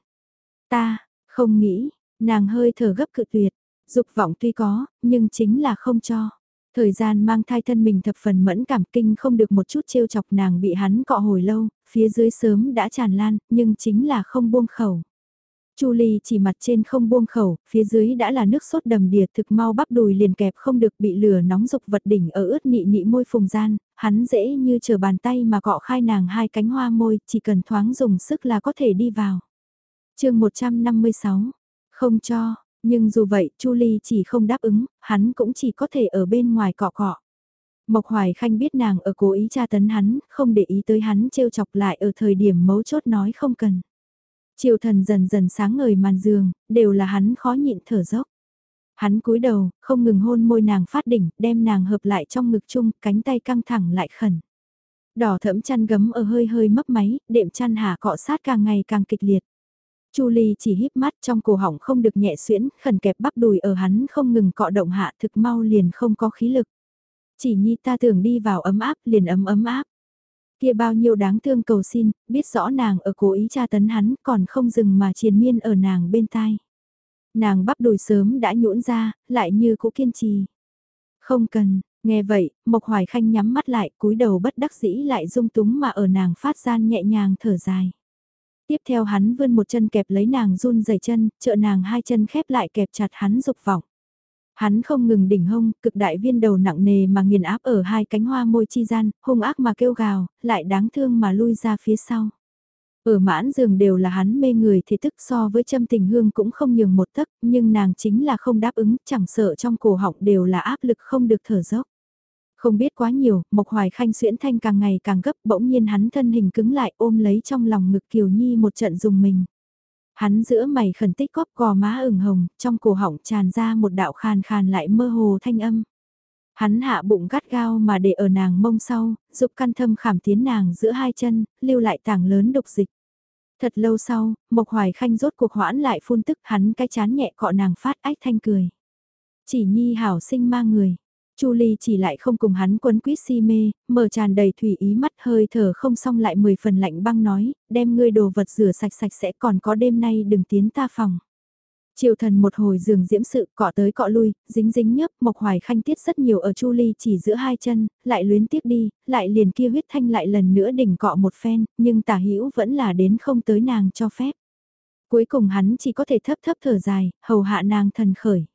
Ta, không nghĩ, nàng hơi thở gấp cự tuyệt, dục vọng tuy có, nhưng chính là không cho. Thời gian mang thai thân mình thập phần mẫn cảm kinh không được một chút trêu chọc nàng bị hắn cọ hồi lâu, phía dưới sớm đã tràn lan, nhưng chính là không buông khẩu. Chu Ly chỉ mặt trên không buông khẩu, phía dưới đã là nước sốt đầm đìa thực mau bắp đùi liền kẹp không được bị lửa nóng dục vật đỉnh ở ướt nị nị môi phùng gian, hắn dễ như chờ bàn tay mà cọ khai nàng hai cánh hoa môi, chỉ cần thoáng dùng sức là có thể đi vào. chương 156, không cho, nhưng dù vậy Chu Ly chỉ không đáp ứng, hắn cũng chỉ có thể ở bên ngoài cọ cọ. Mộc Hoài Khanh biết nàng ở cố ý tra tấn hắn, không để ý tới hắn trêu chọc lại ở thời điểm mấu chốt nói không cần. Triều thần dần dần sáng ngời màn giường, đều là hắn khó nhịn thở dốc. Hắn cúi đầu, không ngừng hôn môi nàng phát đỉnh, đem nàng hợp lại trong ngực chung, cánh tay căng thẳng lại khẩn. Đỏ thẫm chăn gấm ở hơi hơi mấp máy, đệm chăn hà cọ sát càng ngày càng kịch liệt. Chu Ly chỉ híp mắt trong cổ họng không được nhẹ xuyễn, khẩn kẹp bắp đùi ở hắn không ngừng cọ động hạ thực mau liền không có khí lực. Chỉ nhi ta tưởng đi vào ấm áp liền ấm ấm áp. Kia bao nhiêu đáng thương cầu xin, biết rõ nàng ở cố ý tra tấn hắn còn không dừng mà triền miên ở nàng bên tai. Nàng bắp đùi sớm đã nhũn ra, lại như cũ kiên trì. Không cần, nghe vậy, Mộc Hoài Khanh nhắm mắt lại cúi đầu bất đắc dĩ lại dung túng mà ở nàng phát gian nhẹ nhàng thở dài. Tiếp theo hắn vươn một chân kẹp lấy nàng run rẩy chân, trợ nàng hai chân khép lại kẹp chặt hắn dục vọng. Hắn không ngừng đỉnh hông, cực đại viên đầu nặng nề mà nghiền áp ở hai cánh hoa môi chi gian, hung ác mà kêu gào, lại đáng thương mà lui ra phía sau. Ở mãn giường đều là hắn mê người thì tức so với châm tình hương cũng không nhường một tấc, nhưng nàng chính là không đáp ứng, chẳng sợ trong cổ họng đều là áp lực không được thở dốc. Không biết quá nhiều, Mộc Hoài Khanh xuyễn thanh càng ngày càng gấp bỗng nhiên hắn thân hình cứng lại ôm lấy trong lòng ngực Kiều Nhi một trận dùng mình. Hắn giữa mày khẩn tích cóp gò má ửng hồng, trong cổ họng tràn ra một đạo khàn khàn lại mơ hồ thanh âm. Hắn hạ bụng gắt gao mà để ở nàng mông sau, dục căn thâm khảm tiến nàng giữa hai chân, lưu lại tảng lớn độc dịch. Thật lâu sau, Mộc Hoài Khanh rốt cuộc hoãn lại phun tức hắn cái chán nhẹ cọ nàng phát ách thanh cười. Chỉ nhi hảo sinh ma người, Chu Ly chỉ lại không cùng hắn quấn quýt si mê, mở tràn đầy thủy ý mắt hơi thở không xong lại mười phần lạnh băng nói, đem ngươi đồ vật rửa sạch sạch sẽ còn có đêm nay đừng tiến ta phòng. Triệu thần một hồi giường diễm sự cọ tới cọ lui, dính dính nhấp, mộc hoài khanh tiết rất nhiều ở Chu Ly chỉ giữa hai chân, lại luyến tiếc đi, lại liền kia huyết thanh lại lần nữa đỉnh cọ một phen, nhưng tả hữu vẫn là đến không tới nàng cho phép. Cuối cùng hắn chỉ có thể thấp thấp thở dài, hầu hạ nàng thần khởi.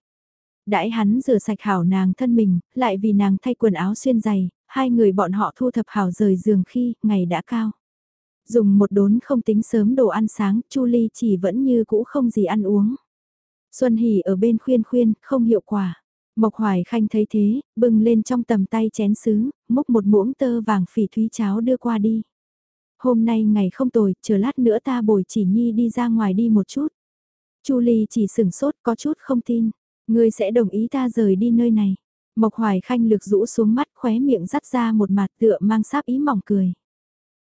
Đãi hắn rửa sạch hảo nàng thân mình, lại vì nàng thay quần áo xuyên giày, hai người bọn họ thu thập hảo rời giường khi ngày đã cao. Dùng một đốn không tính sớm đồ ăn sáng, Chu Ly chỉ vẫn như cũ không gì ăn uống. Xuân Hỷ ở bên khuyên khuyên, không hiệu quả. Mộc Hoài Khanh thấy thế, bưng lên trong tầm tay chén sứ, múc một muỗng tơ vàng phỉ thúy cháo đưa qua đi. Hôm nay ngày không tồi, chờ lát nữa ta bồi chỉ nhi đi ra ngoài đi một chút. Chu Ly chỉ sửng sốt có chút không tin. Ngươi sẽ đồng ý ta rời đi nơi này. Mộc Hoài Khanh lược rũ xuống mắt khóe miệng dắt ra một mặt tựa mang sáp ý mỏng cười.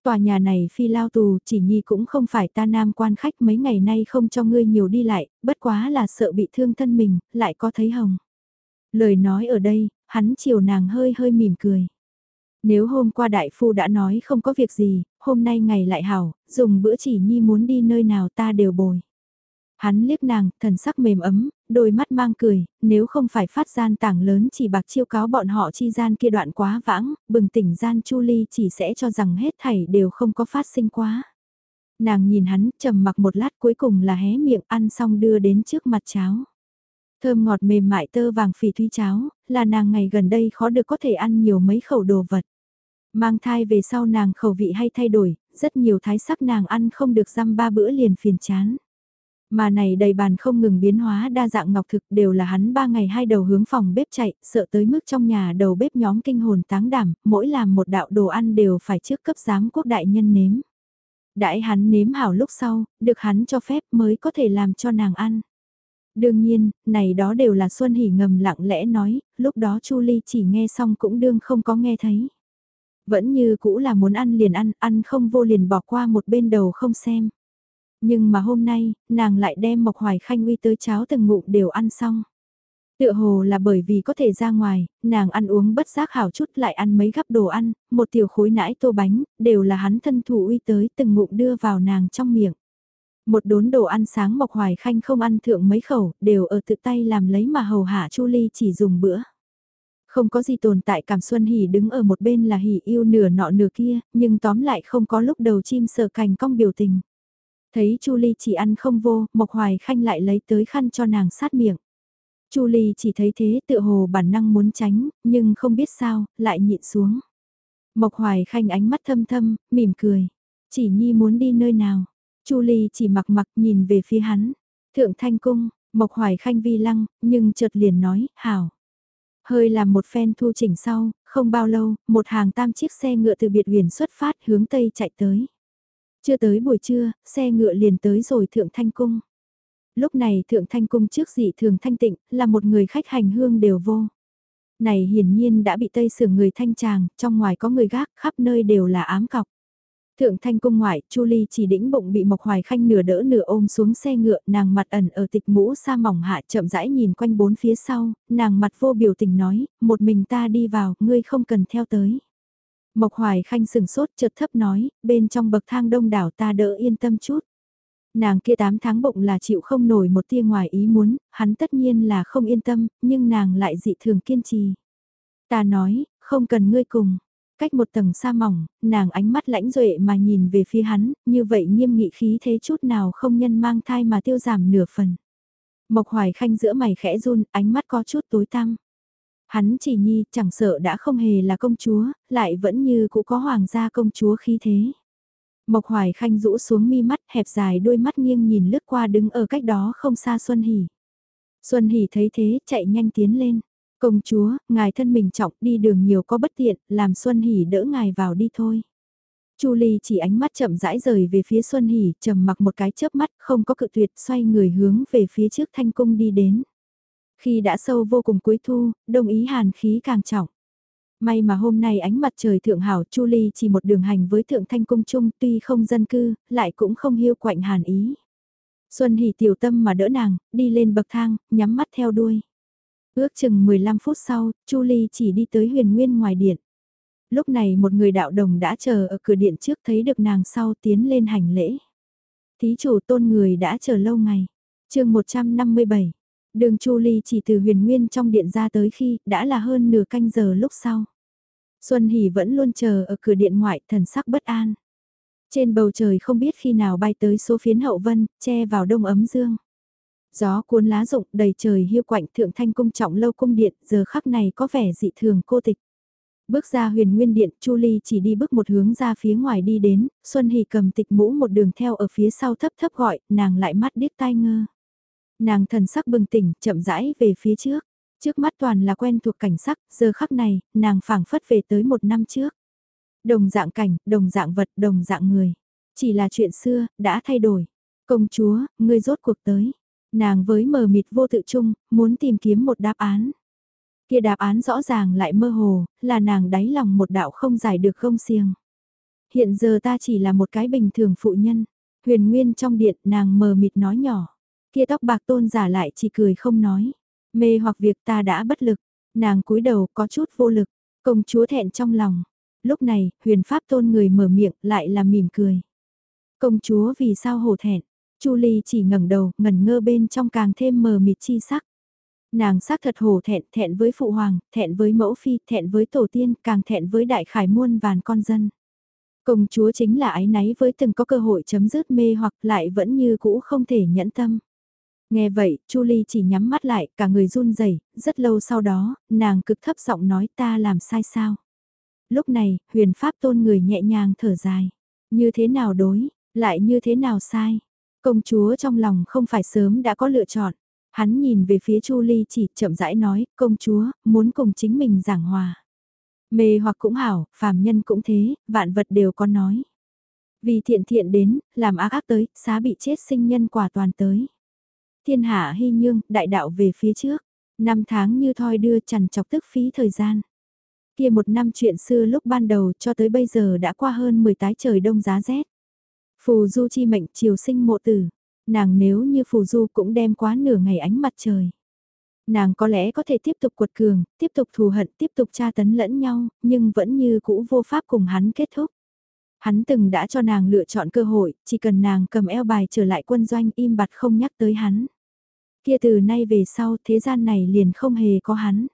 Tòa nhà này phi lao tù, chỉ nhi cũng không phải ta nam quan khách mấy ngày nay không cho ngươi nhiều đi lại, bất quá là sợ bị thương thân mình, lại có thấy hồng. Lời nói ở đây, hắn chiều nàng hơi hơi mỉm cười. Nếu hôm qua đại phu đã nói không có việc gì, hôm nay ngày lại hảo, dùng bữa chỉ nhi muốn đi nơi nào ta đều bồi. Hắn liếc nàng, thần sắc mềm ấm, đôi mắt mang cười, nếu không phải phát gian tảng lớn chỉ bạc chiêu cáo bọn họ chi gian kia đoạn quá vãng, bừng tỉnh gian Chu Ly chỉ sẽ cho rằng hết thảy đều không có phát sinh quá. Nàng nhìn hắn, trầm mặc một lát cuối cùng là hé miệng ăn xong đưa đến trước mặt cháo. Thơm ngọt mềm mại tơ vàng phỉ thúy cháo, là nàng ngày gần đây khó được có thể ăn nhiều mấy khẩu đồ vật. Mang thai về sau nàng khẩu vị hay thay đổi, rất nhiều thái sắc nàng ăn không được răm ba bữa liền phiền chán. Mà này đầy bàn không ngừng biến hóa đa dạng ngọc thực đều là hắn ba ngày hai đầu hướng phòng bếp chạy, sợ tới mức trong nhà đầu bếp nhóm kinh hồn táng đảm, mỗi làm một đạo đồ ăn đều phải trước cấp giám quốc đại nhân nếm. Đãi hắn nếm hảo lúc sau, được hắn cho phép mới có thể làm cho nàng ăn. Đương nhiên, này đó đều là Xuân Hỷ ngầm lặng lẽ nói, lúc đó Chu Ly chỉ nghe xong cũng đương không có nghe thấy. Vẫn như cũ là muốn ăn liền ăn, ăn không vô liền bỏ qua một bên đầu không xem. Nhưng mà hôm nay, nàng lại đem Mộc Hoài Khanh uy tới cháo từng ngụm đều ăn xong. Tựa hồ là bởi vì có thể ra ngoài, nàng ăn uống bất giác hảo chút lại ăn mấy gắp đồ ăn, một tiểu khối nãi tô bánh, đều là hắn thân thủ uy tới từng ngụm đưa vào nàng trong miệng. Một đốn đồ ăn sáng Mộc Hoài Khanh không ăn thượng mấy khẩu, đều ở tự tay làm lấy mà hầu hạ Chu Ly chỉ dùng bữa. Không có gì tồn tại cảm Xuân Hỷ đứng ở một bên là Hỷ yêu nửa nọ nửa kia, nhưng tóm lại không có lúc đầu chim sờ cành cong biểu tình. Thấy Chu Ly chỉ ăn không vô, Mộc Hoài Khanh lại lấy tới khăn cho nàng sát miệng. Chu Ly chỉ thấy thế tựa hồ bản năng muốn tránh, nhưng không biết sao, lại nhịn xuống. Mộc Hoài Khanh ánh mắt thâm thâm, mỉm cười. Chỉ Nhi muốn đi nơi nào? Chu Ly chỉ mặc mặc nhìn về phía hắn. Thượng Thanh Cung, Mộc Hoài Khanh vi lăng, nhưng chợt liền nói, hảo. Hơi làm một phen thu chỉnh sau, không bao lâu, một hàng tam chiếc xe ngựa từ biệt huyền xuất phát hướng Tây chạy tới. Chưa tới buổi trưa, xe ngựa liền tới rồi Thượng Thanh Cung. Lúc này Thượng Thanh Cung trước dị thường thanh tịnh, là một người khách hành hương đều vô. Này hiển nhiên đã bị tây sửa người thanh tràng, trong ngoài có người gác, khắp nơi đều là ám cọc. Thượng thanh cung ngoại, Chu Ly chỉ đĩnh bụng bị Mộc Hoài Khanh nửa đỡ nửa ôm xuống xe ngựa, nàng mặt ẩn ở tịch mũ sa mỏng hạ chậm rãi nhìn quanh bốn phía sau, nàng mặt vô biểu tình nói, một mình ta đi vào, ngươi không cần theo tới. Mộc Hoài Khanh sừng sốt chợt thấp nói, bên trong bậc thang đông đảo ta đỡ yên tâm chút. Nàng kia 8 tháng bụng là chịu không nổi một tia ngoài ý muốn, hắn tất nhiên là không yên tâm, nhưng nàng lại dị thường kiên trì. Ta nói, không cần ngươi cùng. Cách một tầng xa mỏng, nàng ánh mắt lãnh duệ mà nhìn về phía hắn, như vậy nghiêm nghị khí thế chút nào không nhân mang thai mà tiêu giảm nửa phần. Mộc Hoài Khanh giữa mày khẽ run, ánh mắt có chút tối tăm. Hắn chỉ nhi chẳng sợ đã không hề là công chúa, lại vẫn như cũ có hoàng gia công chúa khí thế. Mộc Hoài Khanh rũ xuống mi mắt hẹp dài đôi mắt nghiêng nhìn lướt qua đứng ở cách đó không xa Xuân Hỷ. Xuân Hỷ thấy thế chạy nhanh tiến lên. Công chúa, ngài thân mình trọng đi đường nhiều có bất tiện, làm Xuân Hỷ đỡ ngài vào đi thôi. Chu Ly chỉ ánh mắt chậm rãi rời về phía Xuân Hỷ, trầm mặc một cái chớp mắt, không có cự tuyệt, xoay người hướng về phía trước thanh cung đi đến. Khi đã sâu vô cùng cuối thu, đồng ý hàn khí càng trọng. May mà hôm nay ánh mặt trời thượng hảo Chu Ly chỉ một đường hành với thượng thanh cung chung tuy không dân cư, lại cũng không hiu quạnh hàn ý. Xuân hỉ tiểu tâm mà đỡ nàng, đi lên bậc thang, nhắm mắt theo đuôi. Ước chừng 15 phút sau, Chu Ly chỉ đi tới huyền nguyên ngoài điện. Lúc này một người đạo đồng đã chờ ở cửa điện trước thấy được nàng sau tiến lên hành lễ. Thí chủ tôn người đã chờ lâu ngày. chương 157, Đường Chu Ly chỉ từ huyền nguyên trong điện ra tới khi đã là hơn nửa canh giờ lúc sau. Xuân Hỷ vẫn luôn chờ ở cửa điện ngoại thần sắc bất an. Trên bầu trời không biết khi nào bay tới số phiến hậu vân, che vào đông ấm dương. Gió cuốn lá rụng đầy trời hiu quạnh thượng thanh cung trọng lâu cung điện, giờ khắc này có vẻ dị thường cô tịch. Bước ra huyền nguyên điện, Chu Ly chỉ đi bước một hướng ra phía ngoài đi đến, Xuân Hỷ cầm tịch mũ một đường theo ở phía sau thấp thấp gọi, nàng lại mắt điếc tai ngơ. Nàng thần sắc bừng tỉnh, chậm rãi về phía trước. Trước mắt toàn là quen thuộc cảnh sắc, giờ khắc này, nàng phảng phất về tới một năm trước. Đồng dạng cảnh, đồng dạng vật, đồng dạng người. Chỉ là chuyện xưa, đã thay đổi. Công chúa, ngươi rốt cuộc tới. Nàng với mờ mịt vô tự chung, muốn tìm kiếm một đáp án. Kia đáp án rõ ràng lại mơ hồ, là nàng đáy lòng một đạo không giải được không xiềng. Hiện giờ ta chỉ là một cái bình thường phụ nhân. Huyền Nguyên trong điện nàng mờ mịt nói nhỏ. Kia tóc bạc tôn giả lại chỉ cười không nói. Mê hoặc việc ta đã bất lực. Nàng cúi đầu có chút vô lực. Công chúa thẹn trong lòng. Lúc này, huyền pháp tôn người mở miệng lại là mỉm cười. Công chúa vì sao hổ thẹn? Chu Ly chỉ ngẩng đầu, ngẩn ngơ bên trong càng thêm mờ mịt chi sắc. Nàng xác thật hổ thẹn, thẹn với phụ hoàng, thẹn với mẫu phi, thẹn với tổ tiên, càng thẹn với đại khải muôn vàn con dân. Công chúa chính là ái náy với từng có cơ hội chấm dứt mê hoặc lại vẫn như cũ không thể nhẫn tâm. Nghe vậy, Chu Ly chỉ nhắm mắt lại, cả người run rẩy. rất lâu sau đó, nàng cực thấp giọng nói ta làm sai sao. Lúc này, huyền pháp tôn người nhẹ nhàng thở dài. Như thế nào đối, lại như thế nào sai. Công chúa trong lòng không phải sớm đã có lựa chọn. Hắn nhìn về phía Chu Ly chỉ chậm rãi nói, công chúa, muốn cùng chính mình giảng hòa. Mê hoặc cũng hảo, phàm nhân cũng thế, vạn vật đều có nói. Vì thiện thiện đến, làm ác ác tới, xá bị chết sinh nhân quả toàn tới. Thiên hạ hy nhương, đại đạo về phía trước. Năm tháng như thoi đưa chằn chọc tức phí thời gian. Kia một năm chuyện xưa lúc ban đầu cho tới bây giờ đã qua hơn 10 tái trời đông giá rét. Phù du chi mệnh chiều sinh mộ tử. Nàng nếu như phù du cũng đem quá nửa ngày ánh mặt trời. Nàng có lẽ có thể tiếp tục quật cường, tiếp tục thù hận, tiếp tục tra tấn lẫn nhau, nhưng vẫn như cũ vô pháp cùng hắn kết thúc. Hắn từng đã cho nàng lựa chọn cơ hội, chỉ cần nàng cầm eo bài trở lại quân doanh im bặt không nhắc tới hắn. Kia từ nay về sau thế gian này liền không hề có hắn.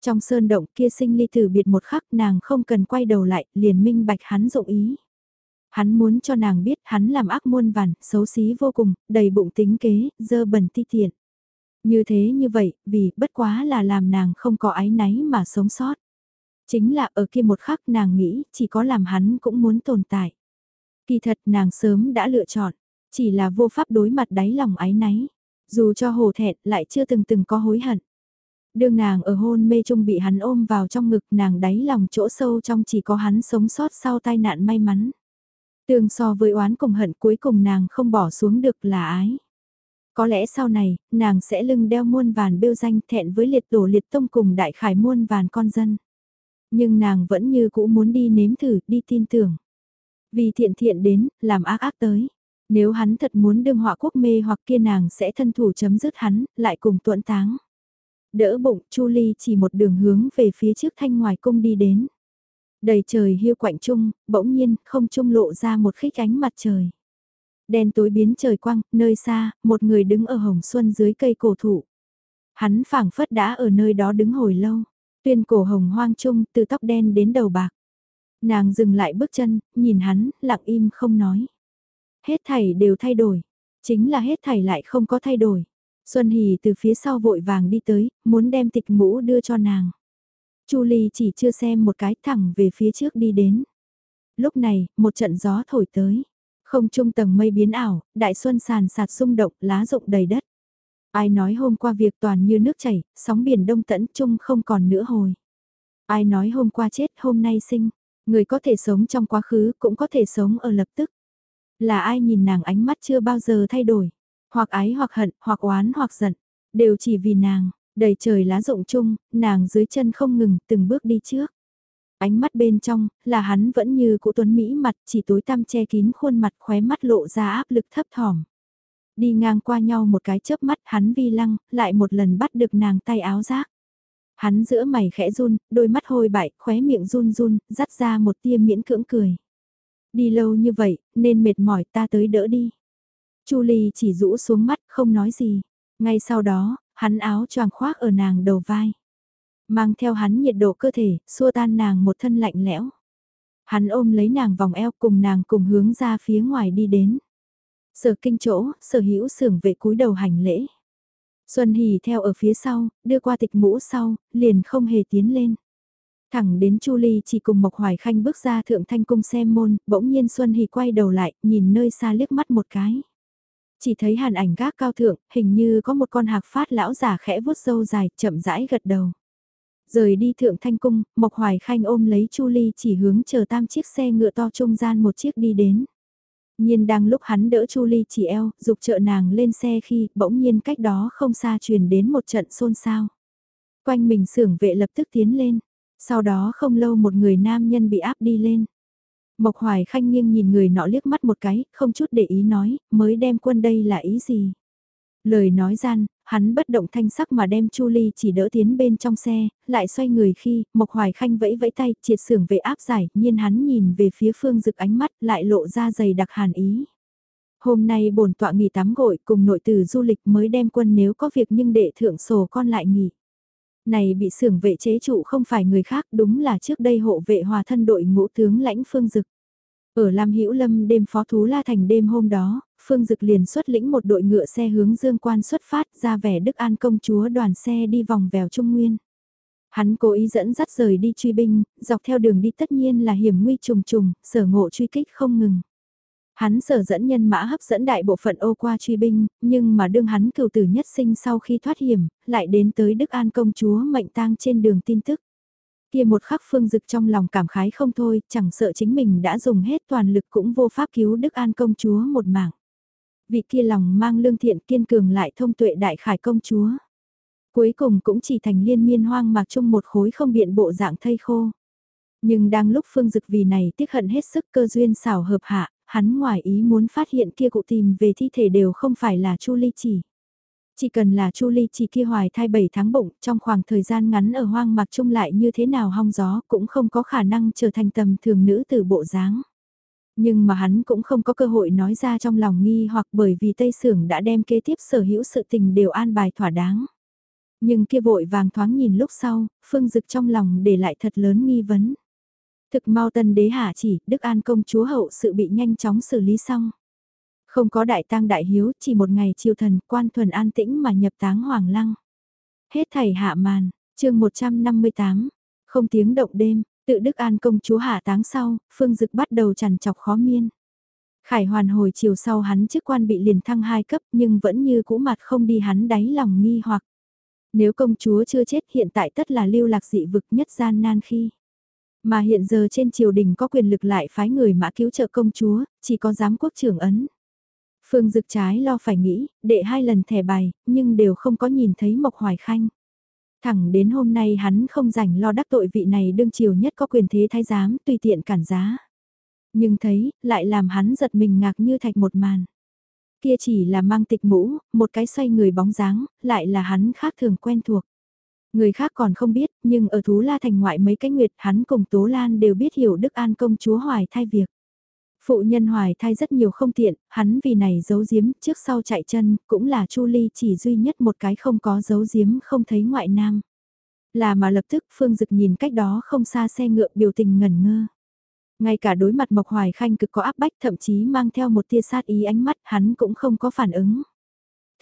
Trong sơn động kia sinh ly tử biệt một khắc nàng không cần quay đầu lại, liền minh bạch hắn dụng ý. Hắn muốn cho nàng biết hắn làm ác muôn vàn, xấu xí vô cùng, đầy bụng tính kế, dơ bẩn ti tiện. Như thế như vậy, vì bất quá là làm nàng không có ái náy mà sống sót. Chính là ở kia một khắc nàng nghĩ chỉ có làm hắn cũng muốn tồn tại. Kỳ thật nàng sớm đã lựa chọn, chỉ là vô pháp đối mặt đáy lòng ái náy. Dù cho hồ thẹn lại chưa từng từng có hối hận. đường nàng ở hôn mê chung bị hắn ôm vào trong ngực nàng đáy lòng chỗ sâu trong chỉ có hắn sống sót sau tai nạn may mắn. Tương so với oán cùng hận cuối cùng nàng không bỏ xuống được là ái. Có lẽ sau này, nàng sẽ lưng đeo muôn vàn bêu danh thẹn với liệt tổ liệt tông cùng đại khải muôn vàn con dân. Nhưng nàng vẫn như cũ muốn đi nếm thử, đi tin tưởng. Vì thiện thiện đến, làm ác ác tới. Nếu hắn thật muốn đương họa quốc mê hoặc kia nàng sẽ thân thủ chấm dứt hắn, lại cùng tuẫn táng. Đỡ bụng, Chu Ly chỉ một đường hướng về phía trước thanh ngoài cung đi đến. Đầy trời hiu quạnh trung, bỗng nhiên, không trung lộ ra một khích ánh mặt trời. Đen tối biến trời quang, nơi xa, một người đứng ở hồng xuân dưới cây cổ thụ. Hắn phảng phất đã ở nơi đó đứng hồi lâu, tuyên cổ hồng hoang trung, từ tóc đen đến đầu bạc. Nàng dừng lại bước chân, nhìn hắn, lặng im không nói. Hết thảy đều thay đổi, chính là hết thảy lại không có thay đổi. Xuân Hỷ từ phía sau vội vàng đi tới, muốn đem tịch mũ đưa cho nàng. Chu Ly chỉ chưa xem một cái thẳng về phía trước đi đến. Lúc này, một trận gió thổi tới. Không trung tầng mây biến ảo, đại xuân sàn sạt xung động, lá rụng đầy đất. Ai nói hôm qua việc toàn như nước chảy, sóng biển đông tẫn chung không còn nữa hồi. Ai nói hôm qua chết, hôm nay sinh. Người có thể sống trong quá khứ, cũng có thể sống ở lập tức. Là ai nhìn nàng ánh mắt chưa bao giờ thay đổi. Hoặc ái hoặc hận, hoặc oán hoặc giận. Đều chỉ vì nàng, đầy trời lá rộng chung, nàng dưới chân không ngừng, từng bước đi trước. Ánh mắt bên trong, là hắn vẫn như cũ tuấn Mỹ mặt, chỉ tối tăm che kín khuôn mặt khóe mắt lộ ra áp lực thấp thỏm. Đi ngang qua nhau một cái chớp mắt hắn vi lăng, lại một lần bắt được nàng tay áo giác. Hắn giữa mày khẽ run, đôi mắt hôi bại, khóe miệng run run, dắt ra một tia miễn cưỡng cười. Đi lâu như vậy, nên mệt mỏi ta tới đỡ đi. Chu Ly chỉ rũ xuống mắt, không nói gì. Ngay sau đó, hắn áo choàng khoác ở nàng đầu vai. Mang theo hắn nhiệt độ cơ thể, xua tan nàng một thân lạnh lẽo. Hắn ôm lấy nàng vòng eo cùng nàng cùng hướng ra phía ngoài đi đến. Sở kinh chỗ, sở hữu sưởng vệ cúi đầu hành lễ. Xuân Hỷ theo ở phía sau, đưa qua tịch mũ sau, liền không hề tiến lên. Thẳng đến Chu Ly chỉ cùng Mộc Hoài Khanh bước ra thượng thanh cung xem môn, bỗng nhiên Xuân Hỷ quay đầu lại, nhìn nơi xa liếc mắt một cái. Chỉ thấy hàn ảnh gác cao thượng, hình như có một con hạc phát lão giả khẽ vuốt râu dài, chậm rãi gật đầu. Rời đi thượng thanh cung, Mộc Hoài Khanh ôm lấy Chu Ly chỉ hướng chờ tam chiếc xe ngựa to trung gian một chiếc đi đến. Nhiên đang lúc hắn đỡ Chu Ly chỉ eo, dục trợ nàng lên xe khi bỗng nhiên cách đó không xa truyền đến một trận xôn xao. Quanh mình sưởng vệ lập tức tiến lên, sau đó không lâu một người nam nhân bị áp đi lên. Mộc Hoài Khanh nghiêng nhìn người nọ liếc mắt một cái, không chút để ý nói, mới đem quân đây là ý gì. Lời nói gian, hắn bất động thanh sắc mà đem Chu Ly chỉ đỡ tiến bên trong xe, lại xoay người khi, Mộc Hoài Khanh vẫy vẫy tay, triệt sưởng về áp giải, nhiên hắn nhìn về phía phương rực ánh mắt, lại lộ ra dày đặc hàn ý. Hôm nay bổn tọa nghỉ tắm gội cùng nội tử du lịch mới đem quân nếu có việc nhưng đệ thượng sổ con lại nghỉ. Này bị sưởng vệ chế trụ không phải người khác đúng là trước đây hộ vệ hòa thân đội ngũ tướng lãnh phương dực. Ở Lam Hữu Lâm đêm phó thú la thành đêm hôm đó, Phương Dực liền xuất lĩnh một đội ngựa xe hướng Dương Quan xuất phát ra vẻ Đức An công chúa đoàn xe đi vòng vèo Trung Nguyên. Hắn cố ý dẫn dắt rời đi truy binh, dọc theo đường đi tất nhiên là hiểm nguy trùng trùng, sở ngộ truy kích không ngừng. Hắn sở dẫn nhân mã hấp dẫn đại bộ phận ô qua truy binh, nhưng mà đương hắn cửu tử nhất sinh sau khi thoát hiểm, lại đến tới Đức An công chúa mệnh tang trên đường tin tức. Kia một khắc phương dực trong lòng cảm khái không thôi, chẳng sợ chính mình đã dùng hết toàn lực cũng vô pháp cứu Đức An công chúa một mạng. Vị kia lòng mang lương thiện kiên cường lại thông tuệ đại khải công chúa. Cuối cùng cũng chỉ thành liên miên hoang mạc chung một khối không biện bộ dạng thây khô. Nhưng đang lúc phương dực vì này tiếc hận hết sức cơ duyên xảo hợp hạ, hắn ngoài ý muốn phát hiện kia cụ tìm về thi thể đều không phải là Chu Ly Chỉ. Chỉ cần là Chu Ly Chỉ kia hoài thai 7 tháng bụng, trong khoảng thời gian ngắn ở hoang mạc chung lại như thế nào hong gió cũng không có khả năng trở thành tầm thường nữ từ bộ dáng. Nhưng mà hắn cũng không có cơ hội nói ra trong lòng nghi hoặc bởi vì Tây Sưởng đã đem kế tiếp sở hữu sự tình đều an bài thỏa đáng. Nhưng kia vội vàng thoáng nhìn lúc sau, Phương Dực trong lòng để lại thật lớn nghi vấn. Thực mau tân đế hạ chỉ, Đức An công chúa hậu sự bị nhanh chóng xử lý xong. Không có đại tang đại hiếu, chỉ một ngày chiều thần quan thuần an tĩnh mà nhập táng hoàng lăng. Hết thầy hạ màn, chương 158, không tiếng động đêm, tự Đức An công chúa hạ táng sau, Phương Dực bắt đầu chằn chọc khó miên. Khải hoàn hồi chiều sau hắn chức quan bị liền thăng hai cấp nhưng vẫn như cũ mặt không đi hắn đáy lòng nghi hoặc. Nếu công chúa chưa chết hiện tại tất là lưu lạc dị vực nhất gian nan khi. Mà hiện giờ trên triều đình có quyền lực lại phái người mã cứu trợ công chúa, chỉ có giám quốc trưởng ấn. Phương Dực trái lo phải nghĩ, đệ hai lần thẻ bài, nhưng đều không có nhìn thấy Mộc Hoài Khanh. Thẳng đến hôm nay hắn không rảnh lo đắc tội vị này đương triều nhất có quyền thế thái giám tùy tiện cản giá. Nhưng thấy, lại làm hắn giật mình ngạc như thạch một màn. Kia chỉ là mang tịch mũ, một cái xoay người bóng dáng, lại là hắn khác thường quen thuộc. Người khác còn không biết, nhưng ở Thú La Thành ngoại mấy cái nguyệt hắn cùng Tố Lan đều biết hiểu Đức An công chúa hoài thai việc. Phụ nhân hoài thai rất nhiều không tiện, hắn vì này giấu giếm trước sau chạy chân, cũng là Chu Ly chỉ duy nhất một cái không có giấu giếm không thấy ngoại nam. Là mà lập tức Phương Dực nhìn cách đó không xa xe ngựa biểu tình ngẩn ngơ. Ngay cả đối mặt Mộc Hoài Khanh cực có áp bách thậm chí mang theo một tia sát ý ánh mắt hắn cũng không có phản ứng.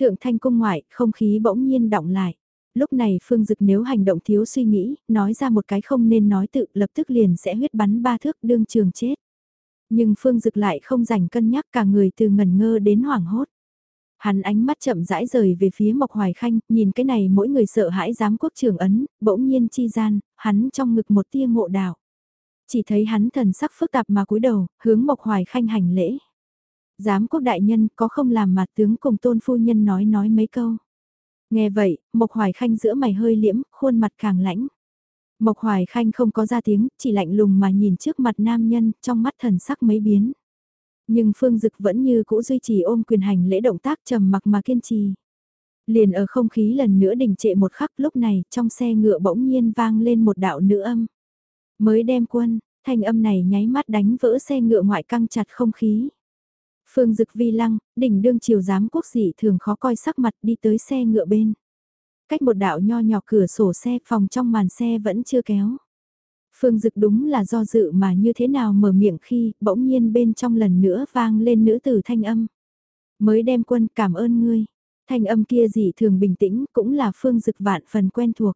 Thượng thanh cung ngoại, không khí bỗng nhiên động lại lúc này Phương Dực nếu hành động thiếu suy nghĩ, nói ra một cái không nên nói tự lập tức liền sẽ huyết bắn ba thước đương trường chết. Nhưng Phương Dực lại không rảnh cân nhắc cả người từ ngần ngơ đến hoảng hốt. Hắn ánh mắt chậm rãi rời về phía Mộc Hoài Khanh, nhìn cái này mỗi người sợ hãi giám quốc trường ấn, bỗng nhiên chi gian, hắn trong ngực một tia ngộ đạo. Chỉ thấy hắn thần sắc phức tạp mà cúi đầu, hướng Mộc Hoài Khanh hành lễ. Giám quốc đại nhân có không làm mặt tướng cùng tôn phu nhân nói nói mấy câu. Nghe vậy, Mộc Hoài Khanh giữa mày hơi liễm, khuôn mặt càng lãnh. Mộc Hoài Khanh không có ra tiếng, chỉ lạnh lùng mà nhìn trước mặt nam nhân, trong mắt thần sắc mấy biến. Nhưng Phương Dực vẫn như cũ duy trì ôm quyền hành lễ động tác trầm mặc mà kiên trì. Liền ở không khí lần nữa đình trệ một khắc lúc này, trong xe ngựa bỗng nhiên vang lên một đạo nữ âm. Mới đem quân, thanh âm này nháy mắt đánh vỡ xe ngựa ngoại căng chặt không khí. Phương Dực vi lăng, đỉnh đương triều giám quốc dị thường khó coi sắc mặt đi tới xe ngựa bên. Cách một đạo nho nhỏ cửa sổ xe phòng trong màn xe vẫn chưa kéo. Phương Dực đúng là do dự mà như thế nào mở miệng khi bỗng nhiên bên trong lần nữa vang lên nữ tử thanh âm. Mới đem quân cảm ơn ngươi. Thanh âm kia dị thường bình tĩnh cũng là Phương Dực vạn phần quen thuộc.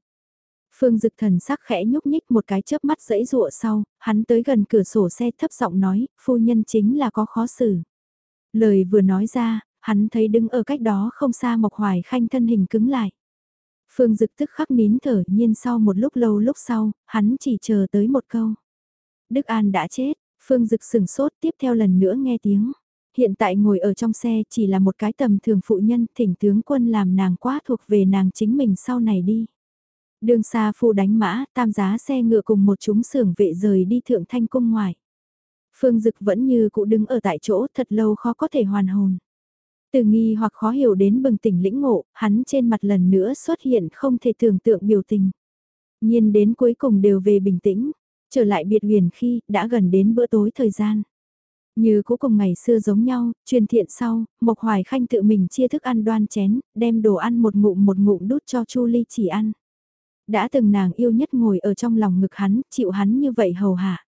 Phương Dực thần sắc khẽ nhúc nhích một cái chớp mắt dẫy dụa sau, hắn tới gần cửa sổ xe thấp giọng nói, phu nhân chính là có khó xử. Lời vừa nói ra, hắn thấy đứng ở cách đó không xa Mộc Hoài Khanh thân hình cứng lại. Phương Dực tức khắc nín thở nhiên sau một lúc lâu lúc sau, hắn chỉ chờ tới một câu. Đức An đã chết, Phương Dực sửng sốt tiếp theo lần nữa nghe tiếng. Hiện tại ngồi ở trong xe chỉ là một cái tầm thường phụ nhân thỉnh tướng quân làm nàng quá thuộc về nàng chính mình sau này đi. Đường xa phu đánh mã, tam giá xe ngựa cùng một chúng sưởng vệ rời đi thượng thanh cung ngoài. Phương Dực vẫn như cũ đứng ở tại chỗ thật lâu khó có thể hoàn hồn. Từ nghi hoặc khó hiểu đến bừng tỉnh lĩnh ngộ, hắn trên mặt lần nữa xuất hiện không thể tưởng tượng biểu tình. Nhiên đến cuối cùng đều về bình tĩnh, trở lại biệt huyền khi đã gần đến bữa tối thời gian. Như cũ cùng ngày xưa giống nhau, truyền thiện sau, Mộc Hoài Khanh tự mình chia thức ăn đoan chén, đem đồ ăn một ngụm một ngụm đút cho Chu Ly chỉ ăn. Đã từng nàng yêu nhất ngồi ở trong lòng ngực hắn, chịu hắn như vậy hầu hạ.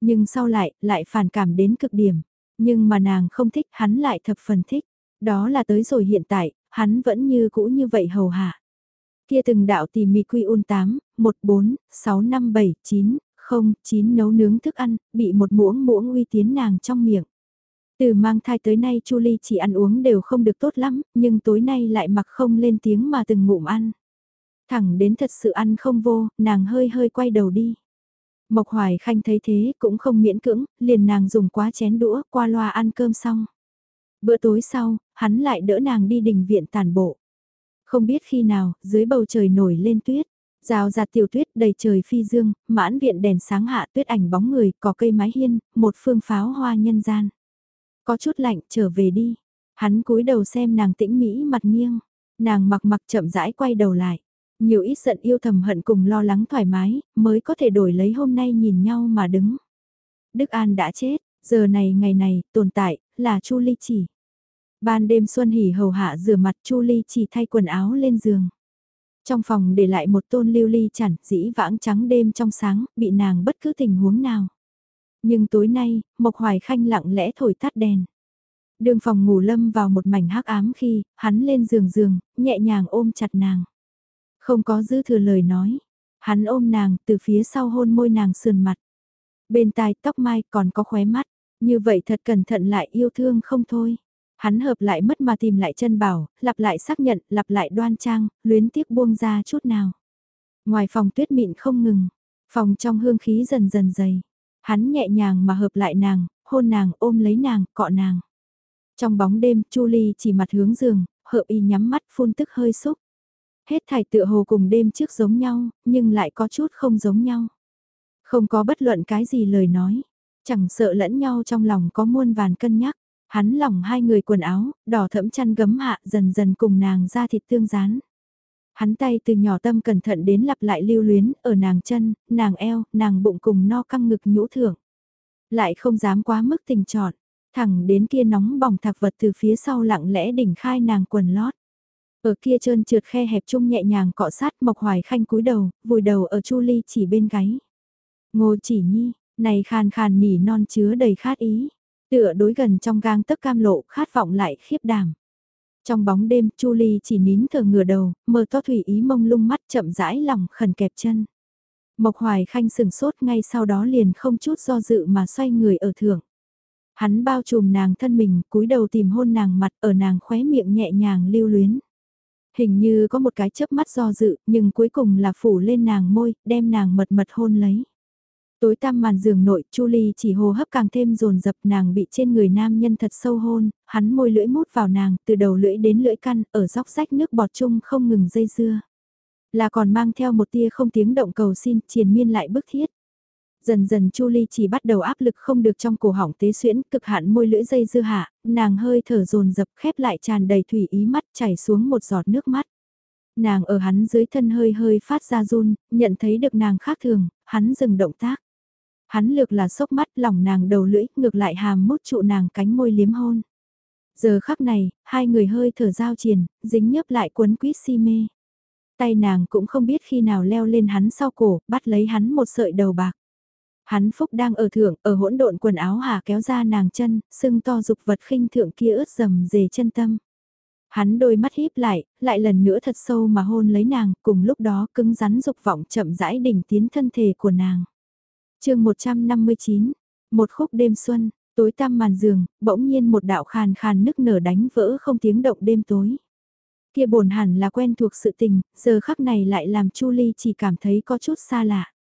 Nhưng sau lại, lại phản cảm đến cực điểm. Nhưng mà nàng không thích, hắn lại thập phần thích. Đó là tới rồi hiện tại, hắn vẫn như cũ như vậy hầu hạ. Kia từng đạo tỉ mì quy un 8, 1, 4, 6, 5, 7, 9, không, chín nấu nướng thức ăn, bị một muỗng muỗng uy tiến nàng trong miệng. Từ mang thai tới nay Chu Ly chỉ ăn uống đều không được tốt lắm, nhưng tối nay lại mặc không lên tiếng mà từng ngụm ăn. Thẳng đến thật sự ăn không vô, nàng hơi hơi quay đầu đi. Mộc Hoài Khanh thấy thế cũng không miễn cưỡng, liền nàng dùng quá chén đũa qua loa ăn cơm xong. Bữa tối sau, hắn lại đỡ nàng đi đình viện tàn bộ. Không biết khi nào, dưới bầu trời nổi lên tuyết. Rào rạt tiểu tuyết đầy trời phi dương, mãn viện đèn sáng hạ tuyết ảnh bóng người, có cây mái hiên, một phương pháo hoa nhân gian. Có chút lạnh, trở về đi. Hắn cúi đầu xem nàng tĩnh mỹ mặt nghiêng. Nàng mặc mặc chậm rãi quay đầu lại. Nhiều ít giận yêu thầm hận cùng lo lắng thoải mái, mới có thể đổi lấy hôm nay nhìn nhau mà đứng. Đức An đã chết, giờ này ngày này, tồn tại, là Chu Ly chỉ. Ban đêm Xuân Hỉ hầu hạ rửa mặt Chu Ly chỉ thay quần áo lên giường. Trong phòng để lại một tôn lưu ly chản, dĩ vãng trắng đêm trong sáng, bị nàng bất cứ tình huống nào. Nhưng tối nay, Mộc Hoài Khanh lặng lẽ thổi tắt đèn. Đường phòng ngủ lâm vào một mảnh hắc ám khi, hắn lên giường giường, nhẹ nhàng ôm chặt nàng. Không có dư thừa lời nói. Hắn ôm nàng, từ phía sau hôn môi nàng sườn mặt. Bên tai tóc mai còn có khóe mắt. Như vậy thật cẩn thận lại yêu thương không thôi. Hắn hợp lại mất mà tìm lại chân bảo, lặp lại xác nhận, lặp lại đoan trang, luyến tiếc buông ra chút nào. Ngoài phòng tuyết mịn không ngừng, phòng trong hương khí dần dần dày. Hắn nhẹ nhàng mà hợp lại nàng, hôn nàng, ôm lấy nàng, cọ nàng. Trong bóng đêm, Chu Ly chỉ mặt hướng giường, hợp y nhắm mắt phun tức hơi xúc. Hết thải tựa hồ cùng đêm trước giống nhau, nhưng lại có chút không giống nhau. Không có bất luận cái gì lời nói, chẳng sợ lẫn nhau trong lòng có muôn vàn cân nhắc. Hắn lỏng hai người quần áo, đỏ thẫm chăn gấm hạ dần dần cùng nàng ra thịt tương rán. Hắn tay từ nhỏ tâm cẩn thận đến lặp lại lưu luyến, ở nàng chân, nàng eo, nàng bụng cùng no căng ngực nhũ thưởng. Lại không dám quá mức tình trọn, thẳng đến kia nóng bỏng thạc vật từ phía sau lặng lẽ đỉnh khai nàng quần lót. Ở kia trơn trượt khe hẹp chung nhẹ nhàng cọ sát Mộc Hoài Khanh cúi đầu, vùi đầu ở Chu Ly chỉ bên gáy. Ngô chỉ nhi, này khàn khàn nỉ non chứa đầy khát ý. Tựa đối gần trong gang tấc cam lộ khát vọng lại khiếp đảm. Trong bóng đêm, Chu Ly chỉ nín thở ngửa đầu, mờ to thủy ý mông lung mắt chậm rãi lòng khẩn kẹp chân. Mộc Hoài Khanh sừng sốt ngay sau đó liền không chút do dự mà xoay người ở thượng. Hắn bao trùm nàng thân mình, cúi đầu tìm hôn nàng mặt ở nàng khóe miệng nhẹ nhàng lưu luyến. Hình như có một cái chớp mắt do dự, nhưng cuối cùng là phủ lên nàng môi, đem nàng mật mật hôn lấy. Tối tăm màn giường nội, Chu Ly chỉ hô hấp càng thêm dồn dập nàng bị trên người nam nhân thật sâu hôn, hắn môi lưỡi mút vào nàng, từ đầu lưỡi đến lưỡi căn, ở dốc rách nước bọt chung không ngừng dây dưa. Là còn mang theo một tia không tiếng động cầu xin, triền miên lại bức thiết. Dần dần Chu Ly chỉ bắt đầu áp lực không được trong cổ họng tế xuyễn, cực hạn môi lưỡi dây dưa hạ, nàng hơi thở dồn dập khép lại tràn đầy thủy ý mắt chảy xuống một giọt nước mắt. Nàng ở hắn dưới thân hơi hơi phát ra run, nhận thấy được nàng khác thường, hắn dừng động tác. Hắn lược là sốc mắt lòng nàng đầu lưỡi, ngược lại hàm mút trụ nàng cánh môi liếm hôn. Giờ khắc này, hai người hơi thở giao triền, dính nhấp lại cuốn quýt si mê. Tay nàng cũng không biết khi nào leo lên hắn sau cổ, bắt lấy hắn một sợi đầu bạc. Hắn phúc đang ở thượng, ở hỗn độn quần áo hà kéo ra nàng chân, sưng to dục vật khinh thượng kia ướt dầm dề chân tâm. Hắn đôi mắt híp lại, lại lần nữa thật sâu mà hôn lấy nàng, cùng lúc đó cứng rắn dục vọng chậm rãi đỉnh tiến thân thể của nàng chương 159, một khúc đêm xuân, tối tăm màn giường, bỗng nhiên một đạo khàn khàn nức nở đánh vỡ không tiếng động đêm tối. Kia bổn hẳn là quen thuộc sự tình, giờ khắc này lại làm Chu Ly chỉ cảm thấy có chút xa lạ.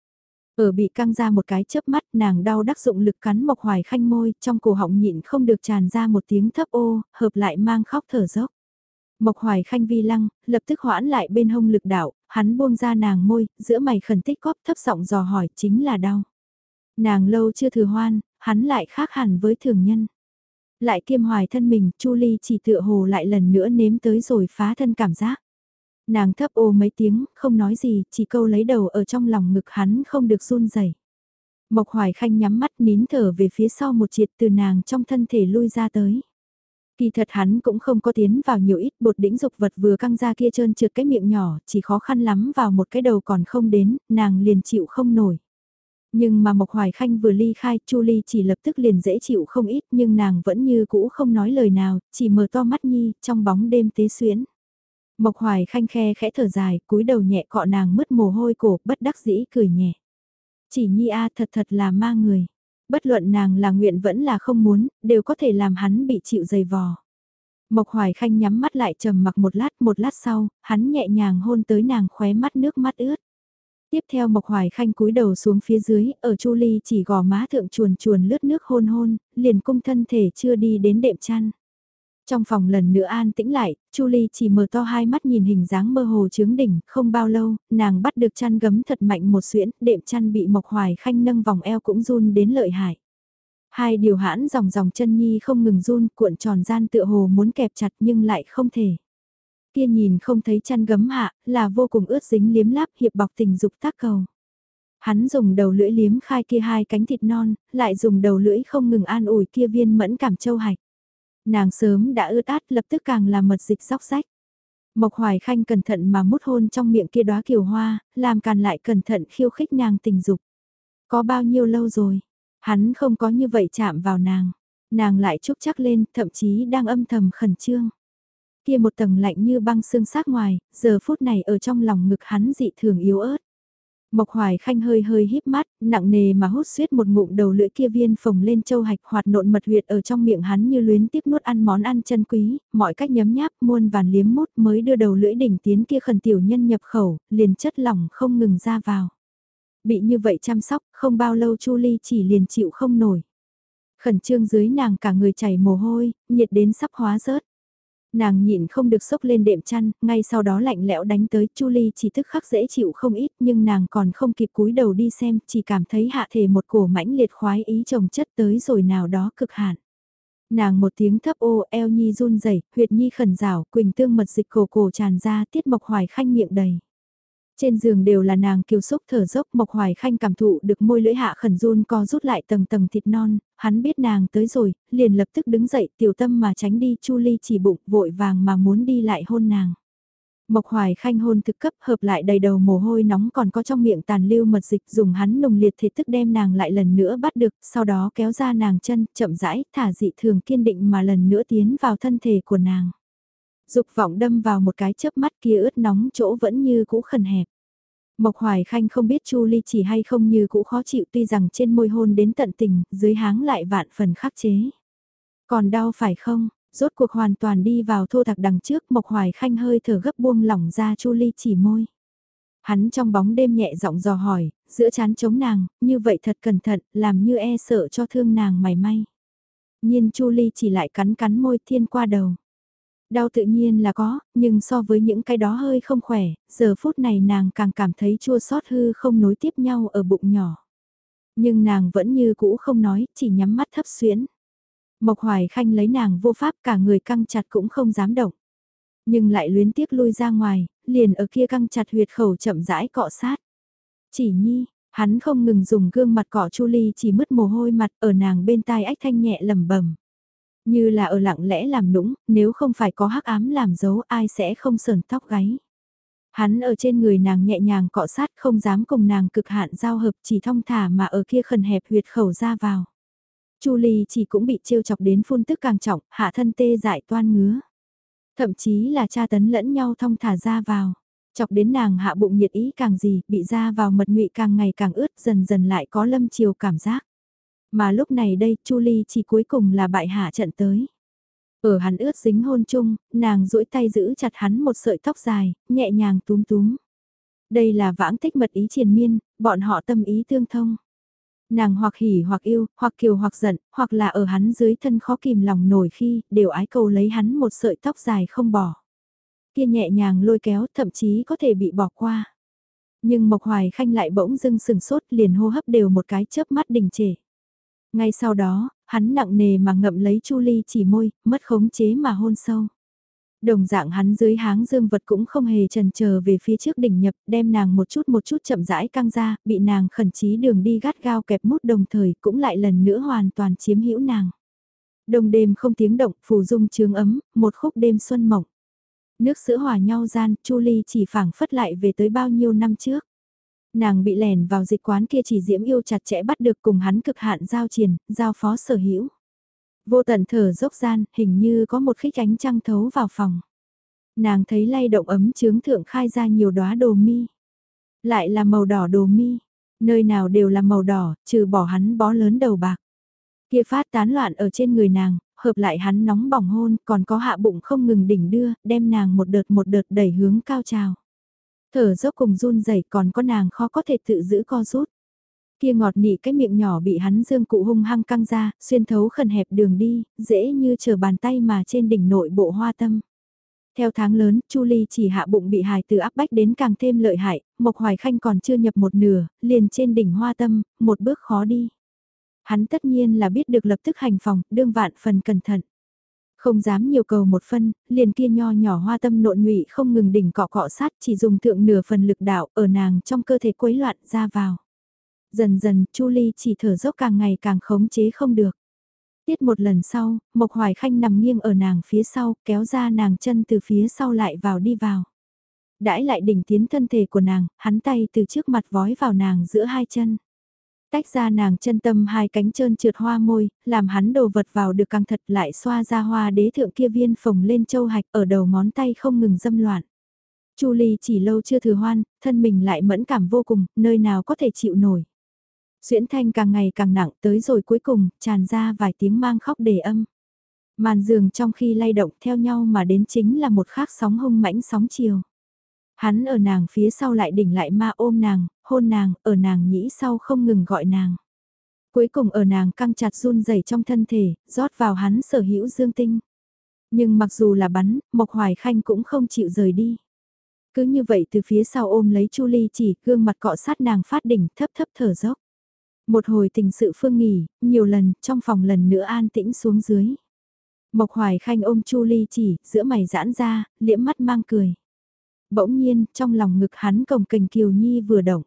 Ở bị căng ra một cái chớp mắt nàng đau đắc dụng lực cắn mộc hoài khanh môi, trong cổ họng nhịn không được tràn ra một tiếng thấp ô, hợp lại mang khóc thở dốc. Mộc hoài khanh vi lăng, lập tức hoãn lại bên hông lực đạo, hắn buông ra nàng môi, giữa mày khẩn tích cóp thấp giọng dò hỏi chính là đau. Nàng lâu chưa thừa hoan, hắn lại khác hẳn với thường nhân. Lại kiêm hoài thân mình, Chu Ly chỉ tựa hồ lại lần nữa nếm tới rồi phá thân cảm giác. Nàng thấp ô mấy tiếng, không nói gì, chỉ câu lấy đầu ở trong lòng ngực hắn không được run rẩy. Mộc Hoài Khanh nhắm mắt nín thở về phía sau một triệt từ nàng trong thân thể lui ra tới. Kỳ thật hắn cũng không có tiến vào nhiều ít bột đĩnh dục vật vừa căng ra kia trơn trượt cái miệng nhỏ, chỉ khó khăn lắm vào một cái đầu còn không đến, nàng liền chịu không nổi. Nhưng mà Mộc Hoài Khanh vừa ly khai, Chu Ly chỉ lập tức liền dễ chịu không ít nhưng nàng vẫn như cũ không nói lời nào, chỉ mở to mắt nhi, trong bóng đêm tế xuyến. Mộc Hoài Khanh khe khẽ thở dài, cúi đầu nhẹ cọ nàng mất mồ hôi cổ, bất đắc dĩ cười nhẹ. Chỉ nhi a thật thật là ma người. Bất luận nàng là nguyện vẫn là không muốn, đều có thể làm hắn bị chịu dày vò. Mộc Hoài Khanh nhắm mắt lại trầm mặc một lát, một lát sau, hắn nhẹ nhàng hôn tới nàng khóe mắt nước mắt ướt. Tiếp theo Mộc Hoài Khanh cúi đầu xuống phía dưới, ở Chu Ly chỉ gò má thượng chuồn chuồn lướt nước hôn hôn, liền cung thân thể chưa đi đến đệm chăn. Trong phòng lần nữa an tĩnh lại, Chu Ly chỉ mở to hai mắt nhìn hình dáng mơ hồ trướng đỉnh, không bao lâu, nàng bắt được chăn gấm thật mạnh một xuyễn, đệm chăn bị Mộc Hoài Khanh nâng vòng eo cũng run đến lợi hại. Hai điều hãn dòng dòng chân nhi không ngừng run, cuộn tròn gian tựa hồ muốn kẹp chặt nhưng lại không thể. Kia nhìn không thấy chăn gấm hạ, là vô cùng ướt dính liếm láp hiệp bọc tình dục tác cầu. Hắn dùng đầu lưỡi liếm khai kia hai cánh thịt non, lại dùng đầu lưỡi không ngừng an ủi kia viên mẫn cảm châu hạch. Nàng sớm đã ướt át lập tức càng là mật dịch sóc sách. Mộc Hoài Khanh cẩn thận mà mút hôn trong miệng kia đóa kiều hoa, làm càn lại cẩn thận khiêu khích nàng tình dục. Có bao nhiêu lâu rồi, hắn không có như vậy chạm vào nàng. Nàng lại chúc chắc lên, thậm chí đang âm thầm khẩn trương. Kia một tầng lạnh như băng xương sát ngoài, giờ phút này ở trong lòng ngực hắn dị thường yếu ớt. Mộc Hoài Khanh hơi hơi híp mắt, nặng nề mà hút suýt một ngụm đầu lưỡi kia viên phồng lên châu hạch hoạt nộn mật huyệt ở trong miệng hắn như luyến tiếp nuốt ăn món ăn chân quý, mọi cách nhấm nháp muôn vàn liếm mút mới đưa đầu lưỡi đỉnh tiến kia khẩn tiểu nhân nhập khẩu, liền chất lỏng không ngừng ra vào. Bị như vậy chăm sóc, không bao lâu Chu Ly chỉ liền chịu không nổi. Khẩn trương dưới nàng cả người chảy mồ hôi, nhiệt đến sắp hóa rớt nàng nhịn không được sốc lên đệm chăn, ngay sau đó lạnh lẽo đánh tới, Chu Ly chỉ thức khắc dễ chịu không ít, nhưng nàng còn không kịp cúi đầu đi xem, chỉ cảm thấy hạ thể một cổ mãnh liệt khoái ý chồng chất tới rồi nào đó cực hạn. Nàng một tiếng thấp ô, eo nhi run rẩy, huyệt nhi khẩn rảo, quỳnh tương mật dịch cổ cổ tràn ra, tiết mộc hoài khanh miệng đầy. Trên giường đều là nàng kiều xúc thở dốc Mộc Hoài Khanh cảm thụ được môi lưỡi hạ khẩn run co rút lại tầng tầng thịt non, hắn biết nàng tới rồi, liền lập tức đứng dậy tiểu tâm mà tránh đi Chu Ly chỉ bụng vội vàng mà muốn đi lại hôn nàng. Mộc Hoài Khanh hôn thực cấp hợp lại đầy đầu mồ hôi nóng còn có trong miệng tàn lưu mật dịch dùng hắn nồng liệt thể thức đem nàng lại lần nữa bắt được, sau đó kéo ra nàng chân, chậm rãi, thả dị thường kiên định mà lần nữa tiến vào thân thể của nàng. Dục vọng đâm vào một cái chớp mắt kia ướt nóng chỗ vẫn như cũ khẩn hẹp. Mộc Hoài Khanh không biết Chu Ly chỉ hay không như cũ khó chịu tuy rằng trên môi hôn đến tận tình, dưới háng lại vạn phần khắc chế. Còn đau phải không? Rốt cuộc hoàn toàn đi vào thô thạc đằng trước Mộc Hoài Khanh hơi thở gấp buông lỏng ra Chu Ly chỉ môi. Hắn trong bóng đêm nhẹ giọng dò hỏi, giữa chán chống nàng, như vậy thật cẩn thận, làm như e sợ cho thương nàng mày may. Nhiên Chu Ly chỉ lại cắn cắn môi thiên qua đầu. Đau tự nhiên là có, nhưng so với những cái đó hơi không khỏe, giờ phút này nàng càng cảm thấy chua xót hư không nối tiếp nhau ở bụng nhỏ. Nhưng nàng vẫn như cũ không nói, chỉ nhắm mắt thấp xuyến. Mộc Hoài Khanh lấy nàng vô pháp cả người căng chặt cũng không dám động. Nhưng lại luyến tiếc lui ra ngoài, liền ở kia căng chặt huyệt khẩu chậm rãi cọ sát. Chỉ nhi, hắn không ngừng dùng gương mặt cọ Chu Ly chỉ mất mồ hôi mặt ở nàng bên tai ách thanh nhẹ lầm bẩm như là ở lặng lẽ làm nũng, nếu không phải có hắc ám làm dấu ai sẽ không sờn tóc gáy. Hắn ở trên người nàng nhẹ nhàng cọ sát không dám cùng nàng cực hạn giao hợp chỉ thong thả mà ở kia khẩn hẹp huyệt khẩu ra vào. Chu Ly chỉ cũng bị trêu chọc đến phun tức càng trọng, hạ thân tê dại toan ngứa. Thậm chí là cha tấn lẫn nhau thong thả ra vào. Chọc đến nàng hạ bụng nhiệt ý càng gì, bị ra vào mật ngụy càng ngày càng ướt dần dần lại có lâm chiều cảm giác. Mà lúc này đây, Chu Ly chỉ cuối cùng là bại hạ trận tới. Ở hắn ướt dính hôn chung, nàng duỗi tay giữ chặt hắn một sợi tóc dài, nhẹ nhàng túm túm. Đây là vãng tích mật ý triền miên, bọn họ tâm ý tương thông. Nàng hoặc hỉ hoặc yêu, hoặc kiều hoặc giận, hoặc là ở hắn dưới thân khó kìm lòng nổi khi, đều ái cầu lấy hắn một sợi tóc dài không bỏ. Kia nhẹ nhàng lôi kéo, thậm chí có thể bị bỏ qua. Nhưng Mộc Hoài Khanh lại bỗng dưng sừng sốt liền hô hấp đều một cái chớp mắt đình trệ. Ngay sau đó, hắn nặng nề mà ngậm lấy Chu Ly chỉ môi, mất khống chế mà hôn sâu. Đồng dạng hắn dưới háng dương vật cũng không hề trần chờ về phía trước đỉnh nhập, đem nàng một chút một chút chậm rãi căng ra, bị nàng khẩn chí đường đi gắt gao kẹp mút đồng thời cũng lại lần nữa hoàn toàn chiếm hữu nàng. Đồng đêm không tiếng động, phù dung trướng ấm, một khúc đêm xuân mộng. Nước sữa hòa nhau gian, Chu Ly chỉ phảng phất lại về tới bao nhiêu năm trước. Nàng bị lẻn vào dịch quán kia chỉ diễm yêu chặt chẽ bắt được cùng hắn cực hạn giao triền, giao phó sở hữu. Vô tận thở dốc gian, hình như có một khích ánh trăng thấu vào phòng. Nàng thấy lay động ấm chướng thượng khai ra nhiều đóa đồ mi. Lại là màu đỏ đồ mi, nơi nào đều là màu đỏ, trừ bỏ hắn bó lớn đầu bạc. Kia phát tán loạn ở trên người nàng, hợp lại hắn nóng bỏng hôn, còn có hạ bụng không ngừng đỉnh đưa, đem nàng một đợt một đợt đẩy hướng cao trào. Thở dốc cùng run rẩy còn có nàng khó có thể tự giữ co rút. Kia ngọt nị cái miệng nhỏ bị hắn dương cụ hung hăng căng ra, xuyên thấu khẩn hẹp đường đi, dễ như chờ bàn tay mà trên đỉnh nội bộ hoa tâm. Theo tháng lớn, Chu Ly chỉ hạ bụng bị hài từ áp bách đến càng thêm lợi hại, Mộc Hoài Khanh còn chưa nhập một nửa, liền trên đỉnh hoa tâm, một bước khó đi. Hắn tất nhiên là biết được lập tức hành phòng, đương vạn phần cẩn thận. Không dám nhiều cầu một phân, liền kia nho nhỏ hoa tâm nộn nhụy không ngừng đỉnh cọ cọ sát chỉ dùng thượng nửa phần lực đạo ở nàng trong cơ thể quấy loạn ra vào. Dần dần, Chu Ly chỉ thở dốc càng ngày càng khống chế không được. Tiết một lần sau, Mộc Hoài Khanh nằm nghiêng ở nàng phía sau, kéo ra nàng chân từ phía sau lại vào đi vào. Đãi lại đỉnh tiến thân thể của nàng, hắn tay từ trước mặt vói vào nàng giữa hai chân. Tách ra nàng chân tâm hai cánh trơn trượt hoa môi, làm hắn đồ vật vào được càng thật lại xoa ra hoa đế thượng kia viên phồng lên châu hạch ở đầu ngón tay không ngừng dâm loạn. Chu Ly chỉ lâu chưa thừa hoan, thân mình lại mẫn cảm vô cùng, nơi nào có thể chịu nổi. Xuyễn thanh càng ngày càng nặng tới rồi cuối cùng, tràn ra vài tiếng mang khóc đề âm. Màn giường trong khi lay động theo nhau mà đến chính là một khác sóng hung mãnh sóng chiều. Hắn ở nàng phía sau lại đỉnh lại ma ôm nàng, hôn nàng, ở nàng nhĩ sau không ngừng gọi nàng. Cuối cùng ở nàng căng chặt run rẩy trong thân thể, rót vào hắn sở hữu dương tinh. Nhưng mặc dù là bắn, Mộc Hoài Khanh cũng không chịu rời đi. Cứ như vậy từ phía sau ôm lấy Chu Ly chỉ gương mặt cọ sát nàng phát đỉnh thấp thấp thở dốc. Một hồi tình sự phương nghỉ, nhiều lần, trong phòng lần nữa an tĩnh xuống dưới. Mộc Hoài Khanh ôm Chu Ly chỉ, giữa mày giãn ra, liễm mắt mang cười. Bỗng nhiên, trong lòng ngực hắn cồng kềnh Kiều Nhi vừa động.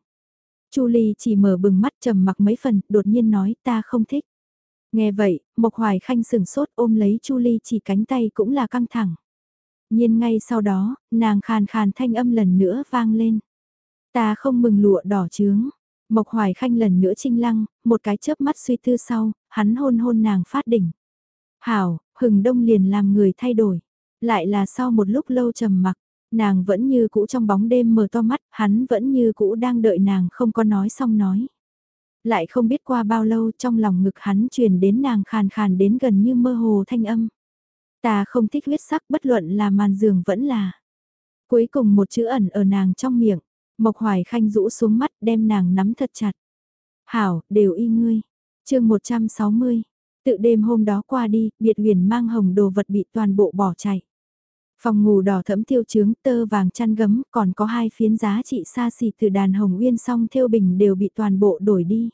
Chu Ly chỉ mở bừng mắt trầm mặc mấy phần, đột nhiên nói ta không thích. Nghe vậy, Mộc Hoài Khanh sừng sốt ôm lấy Chu Ly chỉ cánh tay cũng là căng thẳng. Nhiên ngay sau đó, nàng khàn khàn thanh âm lần nữa vang lên. Ta không mừng lụa đỏ trướng. Mộc Hoài Khanh lần nữa trinh lăng, một cái chớp mắt suy tư sau, hắn hôn hôn nàng phát đỉnh. Hảo, hừng đông liền làm người thay đổi. Lại là sau một lúc lâu trầm mặc, nàng vẫn như cũ trong bóng đêm mở to mắt, hắn vẫn như cũ đang đợi nàng không có nói xong nói. Lại không biết qua bao lâu trong lòng ngực hắn truyền đến nàng khàn khàn đến gần như mơ hồ thanh âm. Ta không thích huyết sắc bất luận là màn giường vẫn là. Cuối cùng một chữ ẩn ở nàng trong miệng. Mộc Hoài Khanh rũ xuống mắt đem nàng nắm thật chặt. Hảo, đều y ngươi. chương 160. Tự đêm hôm đó qua đi, biệt huyền mang hồng đồ vật bị toàn bộ bỏ chạy. Phòng ngủ đỏ thẫm tiêu trướng tơ vàng chăn gấm, còn có hai phiến giá trị xa xỉ từ đàn hồng uyên song theo bình đều bị toàn bộ đổi đi.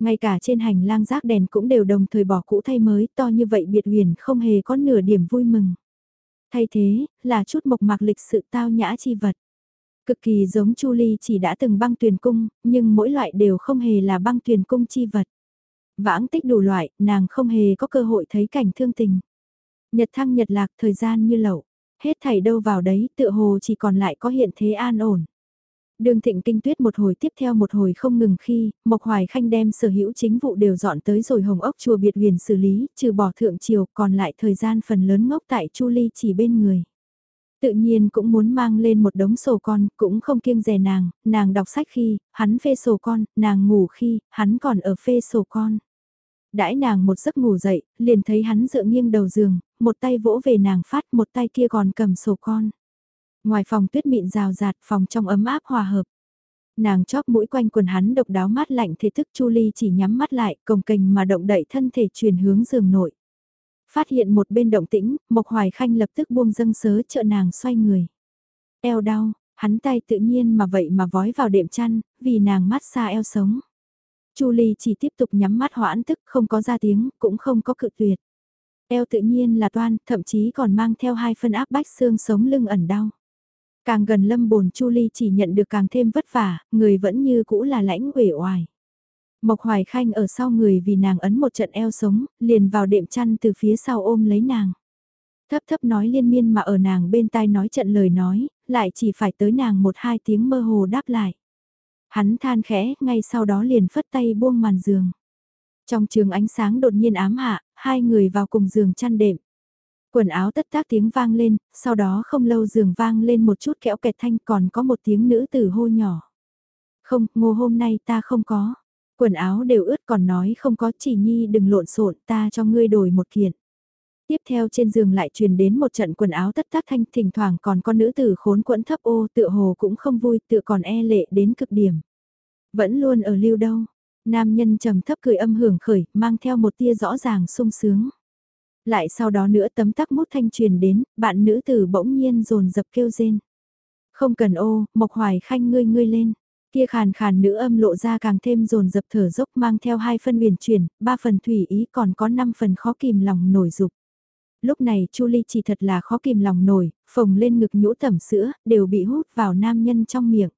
Ngay cả trên hành lang rác đèn cũng đều đồng thời bỏ cũ thay mới, to như vậy biệt huyền không hề có nửa điểm vui mừng. Thay thế, là chút mộc mạc lịch sự tao nhã chi vật. Cực kỳ giống Chu Ly chỉ đã từng băng tuyền cung, nhưng mỗi loại đều không hề là băng tuyền cung chi vật. Vãng tích đủ loại, nàng không hề có cơ hội thấy cảnh thương tình. Nhật thăng nhật lạc thời gian như lậu, hết thảy đâu vào đấy tựa hồ chỉ còn lại có hiện thế an ổn. Đường thịnh kinh tuyết một hồi tiếp theo một hồi không ngừng khi, Mộc Hoài Khanh đem sở hữu chính vụ đều dọn tới rồi hồng ốc chùa biệt huyền xử lý, trừ bỏ thượng triều còn lại thời gian phần lớn ngốc tại Chu Ly chỉ bên người. Tự nhiên cũng muốn mang lên một đống sổ con, cũng không kiêng rè nàng, nàng đọc sách khi, hắn phê sổ con, nàng ngủ khi, hắn còn ở phê sổ con. Đãi nàng một giấc ngủ dậy, liền thấy hắn dựa nghiêng đầu giường, một tay vỗ về nàng phát, một tay kia còn cầm sổ con. Ngoài phòng tuyết mịn rào rạt, phòng trong ấm áp hòa hợp. Nàng chóp mũi quanh quần hắn độc đáo mát lạnh thế thức Chu Ly chỉ nhắm mắt lại, cồng kềnh mà động đậy thân thể truyền hướng giường nội. Phát hiện một bên động tĩnh, Mộc Hoài Khanh lập tức buông dâng sớ trợ nàng xoay người. Eo đau, hắn tay tự nhiên mà vậy mà vói vào đệm chăn, vì nàng mát xa eo sống. Chu Ly chỉ tiếp tục nhắm mắt hoãn tức không có ra tiếng, cũng không có cự tuyệt. Eo tự nhiên là toan, thậm chí còn mang theo hai phân áp bách xương sống lưng ẩn đau. Càng gần lâm bồn Chu Ly chỉ nhận được càng thêm vất vả, người vẫn như cũ là lãnh uể oải. Mộc Hoài Khanh ở sau người vì nàng ấn một trận eo sống, liền vào đệm chăn từ phía sau ôm lấy nàng. Thấp thấp nói liên miên mà ở nàng bên tai nói trận lời nói, lại chỉ phải tới nàng một hai tiếng mơ hồ đáp lại. Hắn than khẽ, ngay sau đó liền phất tay buông màn giường. Trong trường ánh sáng đột nhiên ám hạ, hai người vào cùng giường chăn đệm. Quần áo tất tác tiếng vang lên, sau đó không lâu giường vang lên một chút kẽo kẹt thanh còn có một tiếng nữ tử hô nhỏ. Không, ngô hôm nay ta không có. Quần áo đều ướt còn nói không có chỉ nhi đừng lộn xộn ta cho ngươi đổi một kiện. Tiếp theo trên giường lại truyền đến một trận quần áo tất tác thanh thỉnh thoảng còn có nữ tử khốn quẫn thấp ô tựa hồ cũng không vui tựa còn e lệ đến cực điểm. Vẫn luôn ở lưu đâu. Nam nhân trầm thấp cười âm hưởng khởi mang theo một tia rõ ràng sung sướng. Lại sau đó nữa tấm tắc mút thanh truyền đến, bạn nữ tử bỗng nhiên rồn dập kêu rên. Không cần ô, mộc hoài khanh ngươi ngươi lên. Kia khàn khàn nữ âm lộ ra càng thêm rồn dập thở dốc mang theo hai phân huyền chuyển, ba phần thủy ý còn có năm phần khó kìm lòng nổi dục. Lúc này Chu Ly chỉ thật là khó kìm lòng nổi, phồng lên ngực nhũ tẩm sữa, đều bị hút vào nam nhân trong miệng.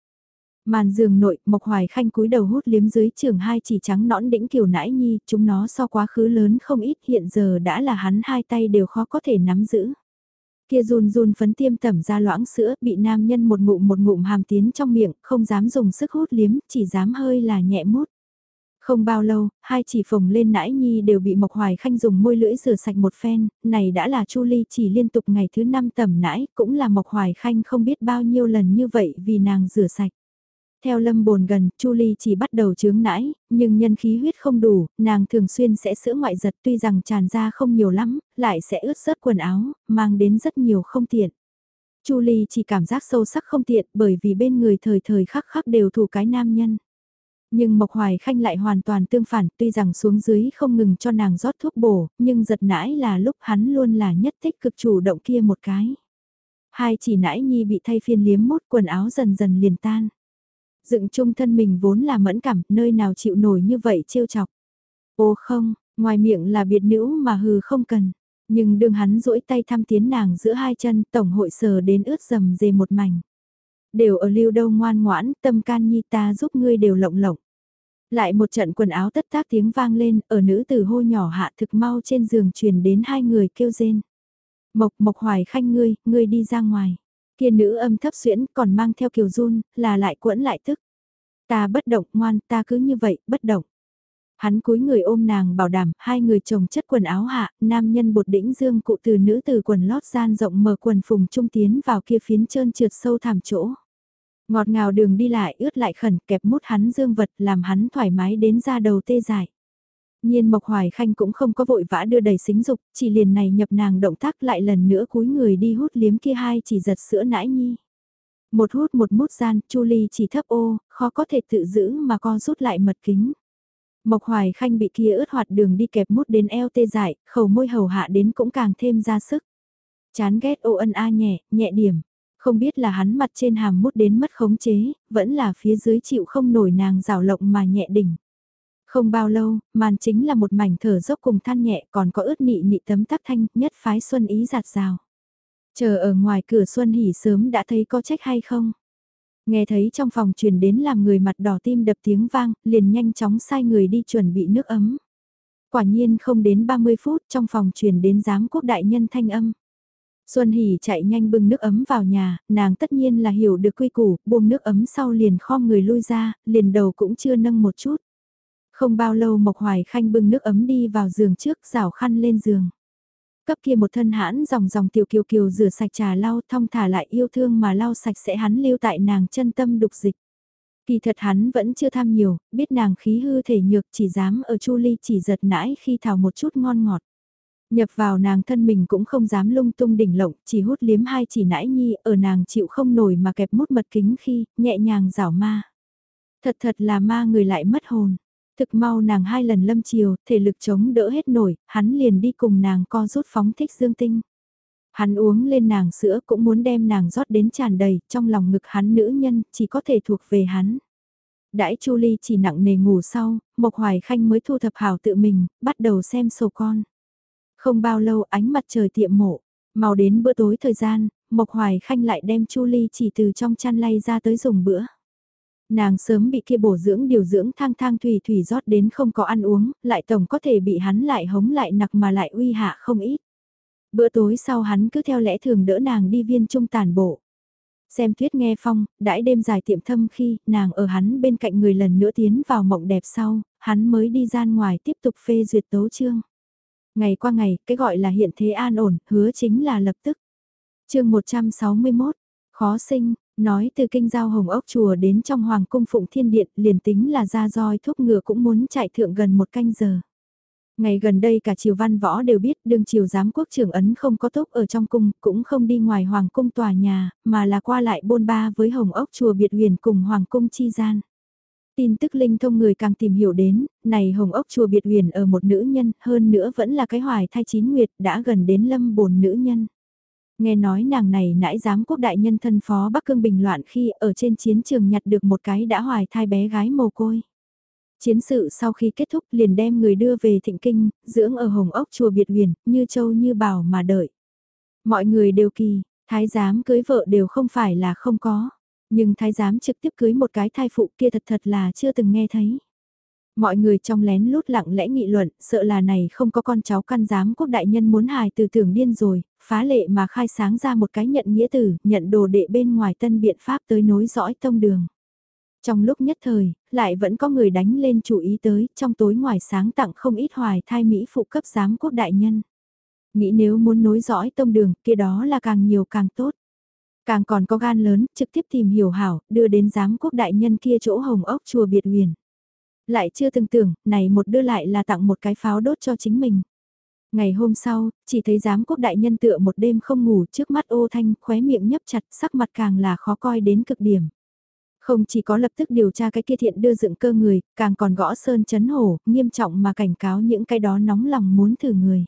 Màn giường nội, Mộc Hoài Khanh cúi đầu hút liếm dưới trường hai chỉ trắng nõn đĩnh kiều nãi nhi, chúng nó so quá khứ lớn không ít hiện giờ đã là hắn hai tay đều khó có thể nắm giữ. Kia run run phấn tiêm tẩm ra loãng sữa, bị nam nhân một ngụm một ngụm hàm tiến trong miệng, không dám dùng sức hút liếm, chỉ dám hơi là nhẹ mút. Không bao lâu, hai chỉ phồng lên nãi nhi đều bị Mộc Hoài Khanh dùng môi lưỡi rửa sạch một phen, này đã là Chu Ly chỉ liên tục ngày thứ năm tẩm nãi, cũng là Mộc Hoài Khanh không biết bao nhiêu lần như vậy vì nàng rửa sạch. Theo lâm bồn gần, Chu Ly chỉ bắt đầu chướng nãi, nhưng nhân khí huyết không đủ, nàng thường xuyên sẽ sữa ngoại giật tuy rằng tràn ra không nhiều lắm, lại sẽ ướt rớt quần áo, mang đến rất nhiều không tiện. Chu Ly chỉ cảm giác sâu sắc không tiện bởi vì bên người thời thời khắc khắc đều thủ cái nam nhân. Nhưng Mộc Hoài Khanh lại hoàn toàn tương phản, tuy rằng xuống dưới không ngừng cho nàng rót thuốc bổ, nhưng giật nãi là lúc hắn luôn là nhất thích cực chủ động kia một cái. Hai chỉ nãi nhi bị thay phiên liếm mốt quần áo dần dần liền tan. Dựng chung thân mình vốn là mẫn cảm, nơi nào chịu nổi như vậy trêu chọc. Ô không, ngoài miệng là biệt nữ mà hừ không cần. Nhưng đường hắn duỗi tay thăm tiến nàng giữa hai chân, tổng hội sờ đến ướt dầm dề một mảnh. Đều ở lưu đâu ngoan ngoãn, tâm can nhi ta giúp ngươi đều lộng lộng. Lại một trận quần áo tất tác tiếng vang lên, ở nữ tử hô nhỏ hạ thực mau trên giường truyền đến hai người kêu rên. Mộc mộc hoài khanh ngươi, ngươi đi ra ngoài. Kia nữ âm thấp xuyễn còn mang theo kiều run, là lại quẫn lại tức. Ta bất động ngoan, ta cứ như vậy, bất động. Hắn cúi người ôm nàng bảo đảm, hai người chồng chất quần áo hạ, nam nhân bột đĩnh dương cụ từ nữ từ quần lót gian rộng mở quần phùng trung tiến vào kia phiến trơn trượt sâu thảm chỗ. Ngọt ngào đường đi lại ướt lại khẩn kẹp mút hắn dương vật làm hắn thoải mái đến ra đầu tê dại. Nhiên Mộc Hoài Khanh cũng không có vội vã đưa đầy xính dục, chỉ liền này nhập nàng động tác lại lần nữa cúi người đi hút liếm kia hai chỉ giật sữa nãi nhi. Một hút một mút gian, Chu Ly chỉ thấp ô, khó có thể tự giữ mà co rút lại mật kính. Mộc Hoài Khanh bị kia ướt hoạt đường đi kẹp mút đến eo tê dại, khẩu môi hầu hạ đến cũng càng thêm ra sức. Chán ghét ô ân a nhẹ, nhẹ điểm. Không biết là hắn mặt trên hàm mút đến mất khống chế, vẫn là phía dưới chịu không nổi nàng rào lộng mà nhẹ đỉnh. Không bao lâu, màn chính là một mảnh thở dốc cùng than nhẹ còn có ướt nị nị tấm tắc thanh nhất phái xuân ý giạt rào. Chờ ở ngoài cửa xuân hỉ sớm đã thấy có trách hay không? Nghe thấy trong phòng truyền đến làm người mặt đỏ tim đập tiếng vang, liền nhanh chóng sai người đi chuẩn bị nước ấm. Quả nhiên không đến 30 phút trong phòng truyền đến giám quốc đại nhân thanh âm. Xuân Hỷ chạy nhanh bưng nước ấm vào nhà, nàng tất nhiên là hiểu được quy củ, buông nước ấm sau liền kho người lui ra, liền đầu cũng chưa nâng một chút. Không bao lâu Mộc Hoài Khanh bưng nước ấm đi vào giường trước rào khăn lên giường. Cấp kia một thân hãn dòng dòng tiểu kiều kiều rửa sạch trà lau thong thả lại yêu thương mà lau sạch sẽ hắn lưu tại nàng chân tâm đục dịch. Kỳ thật hắn vẫn chưa tham nhiều, biết nàng khí hư thể nhược chỉ dám ở chu ly chỉ giật nãi khi thảo một chút ngon ngọt. Nhập vào nàng thân mình cũng không dám lung tung đỉnh lộng, chỉ hút liếm hai chỉ nãi nhi ở nàng chịu không nổi mà kẹp mút mật kính khi, nhẹ nhàng rảo ma. Thật thật là ma người lại mất hồn. Thực mau nàng hai lần lâm chiều, thể lực chống đỡ hết nổi, hắn liền đi cùng nàng co rút phóng thích dương tinh. Hắn uống lên nàng sữa cũng muốn đem nàng rót đến tràn đầy, trong lòng ngực hắn nữ nhân, chỉ có thể thuộc về hắn. Đãi Chu Ly chỉ nặng nề ngủ sau, Mộc Hoài Khanh mới thu thập hảo tự mình, bắt đầu xem sổ con. Không bao lâu ánh mặt trời tiệm mộ, mau đến bữa tối thời gian, Mộc Hoài Khanh lại đem Chu Ly chỉ từ trong chăn lay ra tới dùng bữa. Nàng sớm bị kia bổ dưỡng điều dưỡng thang thang thủy thủy rót đến không có ăn uống, lại tổng có thể bị hắn lại hống lại nặc mà lại uy hạ không ít. Bữa tối sau hắn cứ theo lẽ thường đỡ nàng đi viên trung tàn bộ. Xem tuyết nghe phong, đãi đêm dài tiệm thâm khi nàng ở hắn bên cạnh người lần nữa tiến vào mộng đẹp sau, hắn mới đi ra ngoài tiếp tục phê duyệt tấu chương. Ngày qua ngày, cái gọi là hiện thế an ổn, hứa chính là lập tức. chương 161, khó sinh, nói từ kinh giao hồng ốc chùa đến trong hoàng cung phụng thiên điện liền tính là ra roi thuốc ngựa cũng muốn chạy thượng gần một canh giờ. Ngày gần đây cả triều văn võ đều biết đương triều giám quốc trưởng ấn không có tốt ở trong cung, cũng không đi ngoài hoàng cung tòa nhà, mà là qua lại bôn ba với hồng ốc chùa biệt huyền cùng hoàng cung chi gian. Tin tức linh thông người càng tìm hiểu đến, này hồng ốc chùa biệt huyền ở một nữ nhân, hơn nữa vẫn là cái hoài thai chín nguyệt đã gần đến lâm bồn nữ nhân. Nghe nói nàng này nãi giám quốc đại nhân thân phó Bắc Cương bình loạn khi ở trên chiến trường nhặt được một cái đã hoài thai bé gái mồ côi. Chiến sự sau khi kết thúc liền đem người đưa về thịnh kinh, dưỡng ở hồng ốc chùa biệt huyền, như châu như bảo mà đợi. Mọi người đều kỳ, thái giám cưới vợ đều không phải là không có, nhưng thái giám trực tiếp cưới một cái thai phụ kia thật thật là chưa từng nghe thấy. Mọi người trong lén lút lặng lẽ nghị luận, sợ là này không có con cháu căn giám quốc đại nhân muốn hài từ tưởng điên rồi, phá lệ mà khai sáng ra một cái nhận nghĩa tử, nhận đồ đệ bên ngoài tân biện pháp tới nối dõi tông đường. Trong lúc nhất thời, lại vẫn có người đánh lên chủ ý tới, trong tối ngoài sáng tặng không ít hoài thai Mỹ phụ cấp giám quốc đại nhân. Nghĩ nếu muốn nối dõi tông đường, kia đó là càng nhiều càng tốt. Càng còn có gan lớn, trực tiếp tìm hiểu hảo, đưa đến giám quốc đại nhân kia chỗ hồng ốc chùa biệt huyền. Lại chưa từng tưởng, này một đưa lại là tặng một cái pháo đốt cho chính mình. Ngày hôm sau, chỉ thấy giám quốc đại nhân tựa một đêm không ngủ trước mắt ô thanh, khóe miệng nhấp chặt, sắc mặt càng là khó coi đến cực điểm. Không chỉ có lập tức điều tra cái kia thiện đưa dựng cơ người, càng còn gõ sơn chấn hổ, nghiêm trọng mà cảnh cáo những cái đó nóng lòng muốn thử người.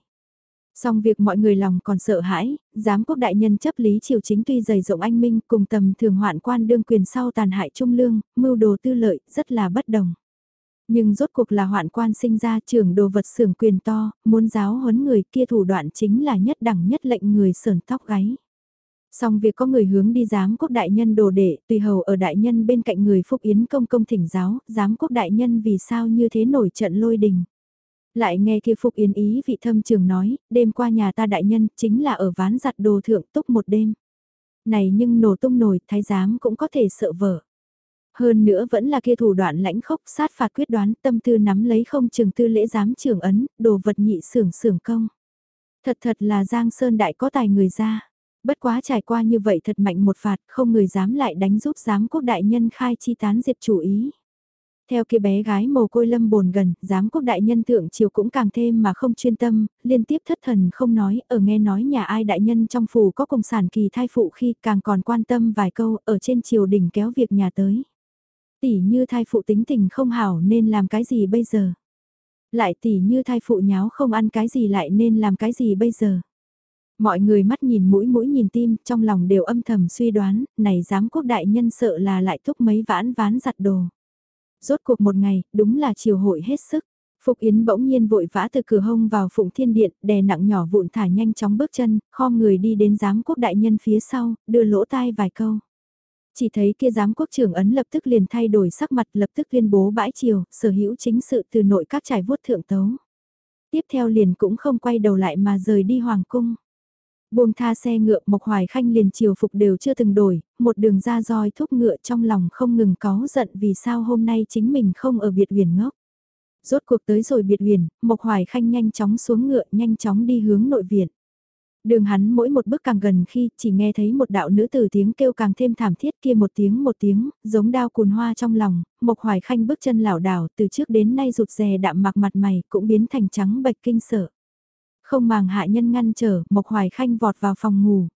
Song việc mọi người lòng còn sợ hãi, giám quốc đại nhân chấp lý triều chính tuy dày rộng anh minh cùng tầm thường hoạn quan đương quyền sau tàn hại trung lương, mưu đồ tư lợi, rất là bất đồng. Nhưng rốt cuộc là hoạn quan sinh ra trưởng đồ vật xưởng quyền to, muốn giáo huấn người kia thủ đoạn chính là nhất đẳng nhất lệnh người sờn tóc gáy. Song việc có người hướng đi giám quốc đại nhân đồ đệ, tùy hầu ở đại nhân bên cạnh người phúc yến công công thỉnh giáo, giám quốc đại nhân vì sao như thế nổi trận lôi đình. Lại nghe kia phúc yến ý vị thâm trường nói, đêm qua nhà ta đại nhân chính là ở ván giặt đồ thượng túc một đêm. Này nhưng nổ tung nổi, thái giám cũng có thể sợ vợ. Hơn nữa vẫn là kia thủ đoạn lãnh khốc sát phạt quyết đoán tâm tư nắm lấy không trường tư lễ giám trưởng ấn, đồ vật nhị sưởng sưởng công. Thật thật là Giang Sơn Đại có tài người ra. Bất quá trải qua như vậy thật mạnh một phạt, không người dám lại đánh giúp giám quốc đại nhân khai chi tán diệp chủ ý. Theo kia bé gái mồ côi lâm bồn gần, giám quốc đại nhân thượng triều cũng càng thêm mà không chuyên tâm, liên tiếp thất thần không nói, ở nghe nói nhà ai đại nhân trong phủ có cùng sản kỳ thai phụ khi càng còn quan tâm vài câu, ở trên triều đình kéo việc nhà tới. Tỷ như thai phụ tính tình không hảo nên làm cái gì bây giờ? Lại tỷ như thai phụ nháo không ăn cái gì lại nên làm cái gì bây giờ? Mọi người mắt nhìn mũi mũi nhìn tim, trong lòng đều âm thầm suy đoán, này giám quốc đại nhân sợ là lại thúc mấy vãn ván giặt đồ. Rốt cuộc một ngày, đúng là chiều hội hết sức. Phục Yến bỗng nhiên vội vã từ cửa hông vào phụng thiên điện, đè nặng nhỏ vụn thả nhanh chóng bước chân, kho người đi đến giám quốc đại nhân phía sau, đưa lỗ tai vài câu. Chỉ thấy kia giám quốc trưởng ấn lập tức liền thay đổi sắc mặt lập tức tuyên bố bãi chiều, sở hữu chính sự từ nội các trải vuốt thượng tấu. Tiếp theo liền cũng không quay đầu lại mà rời đi hoàng cung. Buông tha xe ngựa Mộc Hoài Khanh liền chiều phục đều chưa từng đổi, một đường ra roi thúc ngựa trong lòng không ngừng có giận vì sao hôm nay chính mình không ở biệt huyền ngốc. Rốt cuộc tới rồi biệt huyền, Mộc Hoài Khanh nhanh chóng xuống ngựa nhanh chóng đi hướng nội viện. Đường hắn mỗi một bước càng gần khi chỉ nghe thấy một đạo nữ tử tiếng kêu càng thêm thảm thiết kia một tiếng một tiếng, giống đao cùn hoa trong lòng, Mộc Hoài Khanh bước chân lảo đảo từ trước đến nay rụt rè đạm mặc mặt mày cũng biến thành trắng bạch kinh sợ. Không màng hạ nhân ngăn trở, Mộc Hoài Khanh vọt vào phòng ngủ.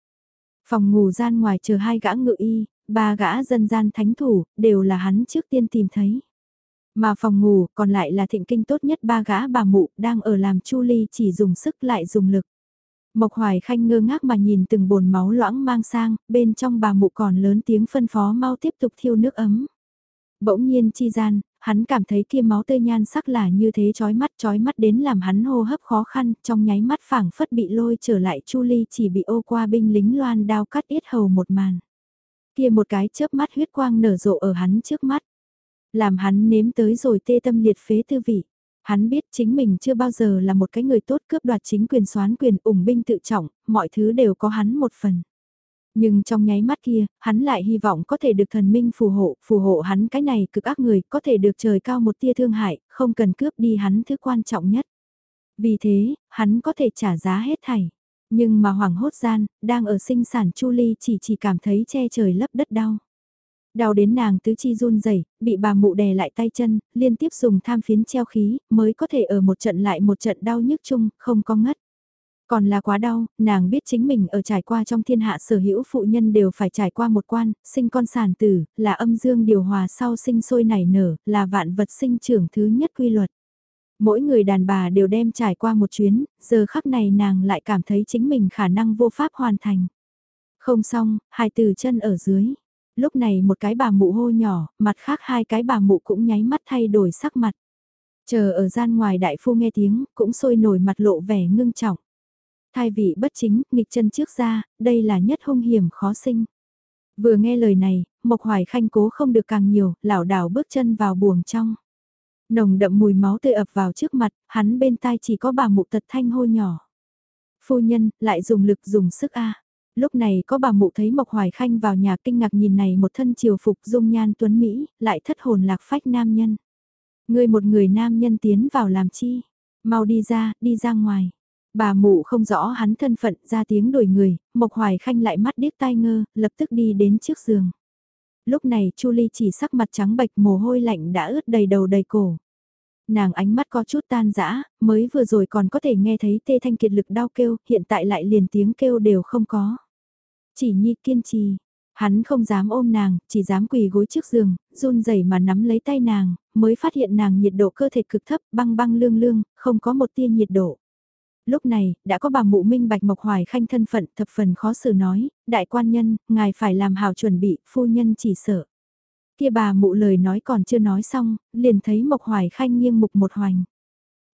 Phòng ngủ gian ngoài chờ hai gã ngự y, ba gã dân gian thánh thủ, đều là hắn trước tiên tìm thấy. Mà phòng ngủ còn lại là thịnh kinh tốt nhất ba gã bà mụ đang ở làm chu ly chỉ dùng sức lại dùng lực. Mộc Hoài Khanh ngơ ngác mà nhìn từng bồn máu loãng mang sang, bên trong bà mụ còn lớn tiếng phân phó mau tiếp tục thiêu nước ấm. Bỗng nhiên chi gian, hắn cảm thấy kia máu tươi nhan sắc là như thế chói mắt chói mắt đến làm hắn hô hấp khó khăn, trong nháy mắt phảng phất bị lôi trở lại Chu Ly chỉ bị ô qua binh lính loan đao cắt yết hầu một màn. Kia một cái chớp mắt huyết quang nở rộ ở hắn trước mắt, làm hắn nếm tới rồi tê tâm liệt phế tư vị. Hắn biết chính mình chưa bao giờ là một cái người tốt cướp đoạt chính quyền soán quyền ủng binh tự trọng, mọi thứ đều có hắn một phần. Nhưng trong nháy mắt kia, hắn lại hy vọng có thể được thần minh phù hộ, phù hộ hắn cái này cực ác người, có thể được trời cao một tia thương hại, không cần cướp đi hắn thứ quan trọng nhất. Vì thế, hắn có thể trả giá hết thảy. Nhưng mà hoàng hốt gian, đang ở sinh sản Chu Ly chỉ chỉ cảm thấy che trời lấp đất đau. Đau đến nàng tứ chi run rẩy, bị bà mụ đè lại tay chân, liên tiếp dùng tham phiến treo khí, mới có thể ở một trận lại một trận đau nhức chung, không có ngất. Còn là quá đau, nàng biết chính mình ở trải qua trong thiên hạ sở hữu phụ nhân đều phải trải qua một quan, sinh con sản tử, là âm dương điều hòa sau sinh sôi nảy nở, là vạn vật sinh trưởng thứ nhất quy luật. Mỗi người đàn bà đều đem trải qua một chuyến, giờ khắc này nàng lại cảm thấy chính mình khả năng vô pháp hoàn thành. Không xong, hai từ chân ở dưới. Lúc này một cái bà mụ hô nhỏ, mặt khác hai cái bà mụ cũng nháy mắt thay đổi sắc mặt. Chờ ở gian ngoài đại phu nghe tiếng, cũng sôi nổi mặt lộ vẻ ngưng trọng. Thai vị bất chính, nghịch chân trước ra, đây là nhất hung hiểm khó sinh. Vừa nghe lời này, Mộc Hoài Khanh cố không được càng nhiều, lảo đảo bước chân vào buồng trong. Nồng đậm mùi máu tươi ập vào trước mặt, hắn bên tai chỉ có bà mụ tật thanh hô nhỏ. Phu nhân, lại dùng lực dùng sức a. Lúc này có bà mụ thấy Mộc Hoài Khanh vào nhà kinh ngạc nhìn này một thân triều phục dung nhan tuấn Mỹ, lại thất hồn lạc phách nam nhân. Người một người nam nhân tiến vào làm chi? Mau đi ra, đi ra ngoài. Bà mụ không rõ hắn thân phận ra tiếng đuổi người, Mộc Hoài Khanh lại mắt điếc tai ngơ, lập tức đi đến trước giường. Lúc này Chu Ly chỉ sắc mặt trắng bệch mồ hôi lạnh đã ướt đầy đầu đầy cổ. Nàng ánh mắt có chút tan dã mới vừa rồi còn có thể nghe thấy tê thanh kiệt lực đau kêu, hiện tại lại liền tiếng kêu đều không có. Chỉ nhi kiên trì, hắn không dám ôm nàng, chỉ dám quỳ gối trước giường, run rẩy mà nắm lấy tay nàng, mới phát hiện nàng nhiệt độ cơ thể cực thấp, băng băng lương lương, không có một tia nhiệt độ. Lúc này, đã có bà mụ minh bạch Mộc Hoài Khanh thân phận thập phần khó xử nói, đại quan nhân, ngài phải làm hào chuẩn bị, phu nhân chỉ sợ. Kia bà mụ lời nói còn chưa nói xong, liền thấy Mộc Hoài Khanh nghiêng mục một hoành.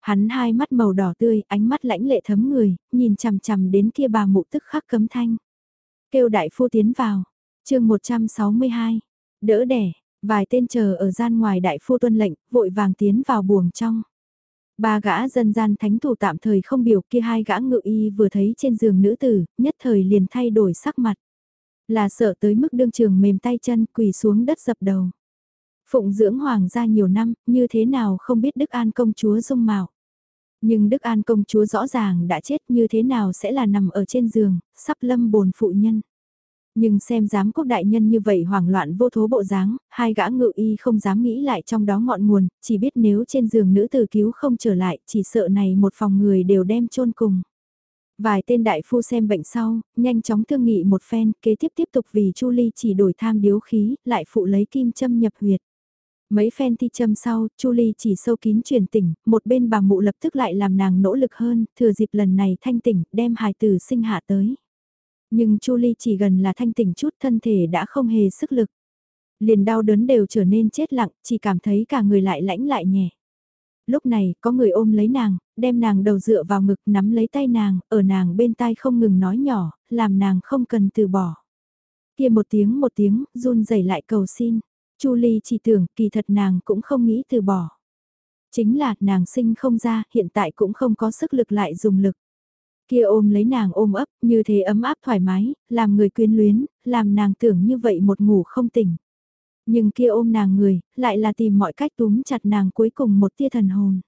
Hắn hai mắt màu đỏ tươi, ánh mắt lãnh lệ thấm người, nhìn chằm chằm đến kia bà mụ tức khắc cấm thanh. Kêu đại phu tiến vào, chương 162, đỡ đẻ, vài tên chờ ở gian ngoài đại phu tuân lệnh, vội vàng tiến vào buồng trong. Ba gã dân gian thánh thủ tạm thời không biểu kia hai gã ngự y vừa thấy trên giường nữ tử, nhất thời liền thay đổi sắc mặt. Là sợ tới mức đương trường mềm tay chân quỳ xuống đất dập đầu. Phụng dưỡng hoàng gia nhiều năm, như thế nào không biết Đức An công chúa dung mạo. Nhưng Đức An công chúa rõ ràng đã chết như thế nào sẽ là nằm ở trên giường, sắp lâm bồn phụ nhân. Nhưng xem giám quốc đại nhân như vậy hoảng loạn vô thố bộ dáng, hai gã ngự y không dám nghĩ lại trong đó ngọn nguồn, chỉ biết nếu trên giường nữ tử cứu không trở lại, chỉ sợ này một phòng người đều đem chôn cùng. Vài tên đại phu xem bệnh sau, nhanh chóng thương nghị một phen, kế tiếp tiếp tục vì Chu Ly chỉ đổi tham điếu khí, lại phụ lấy kim châm nhập huyệt. Mấy phen thi châm sau, Chu Ly chỉ sâu kín truyền tỉnh, một bên bà mụ lập tức lại làm nàng nỗ lực hơn, thừa dịp lần này thanh tỉnh, đem hài tử sinh hạ tới. Nhưng Chu Ly chỉ gần là thanh tỉnh chút thân thể đã không hề sức lực. Liền đau đớn đều trở nên chết lặng, chỉ cảm thấy cả người lại lãnh lại nhẹ. Lúc này, có người ôm lấy nàng, đem nàng đầu dựa vào ngực nắm lấy tay nàng, ở nàng bên tai không ngừng nói nhỏ, làm nàng không cần từ bỏ. Kia một tiếng một tiếng, run rẩy lại cầu xin. Chu Ly chỉ tưởng kỳ thật nàng cũng không nghĩ từ bỏ. Chính là nàng sinh không ra, hiện tại cũng không có sức lực lại dùng lực. Kia ôm lấy nàng ôm ấp, như thế ấm áp thoải mái, làm người quyến luyến, làm nàng tưởng như vậy một ngủ không tỉnh. Nhưng kia ôm nàng người, lại là tìm mọi cách túm chặt nàng cuối cùng một tia thần hồn.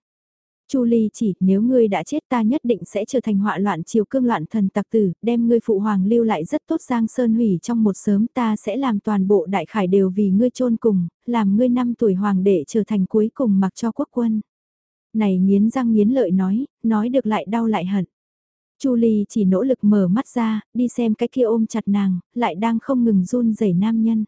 Chu Ly chỉ, nếu ngươi đã chết ta nhất định sẽ trở thành họa loạn chiều cương loạn thần tặc tử, đem ngươi phụ hoàng lưu lại rất tốt giang sơn hủy trong một sớm ta sẽ làm toàn bộ đại khải đều vì ngươi chôn cùng, làm ngươi năm tuổi hoàng đệ trở thành cuối cùng mặc cho quốc quân. Này nghiến răng nghiến lợi nói, nói được lại đau lại hận. Chu Ly chỉ nỗ lực mở mắt ra, đi xem cái kia ôm chặt nàng, lại đang không ngừng run rẩy nam nhân.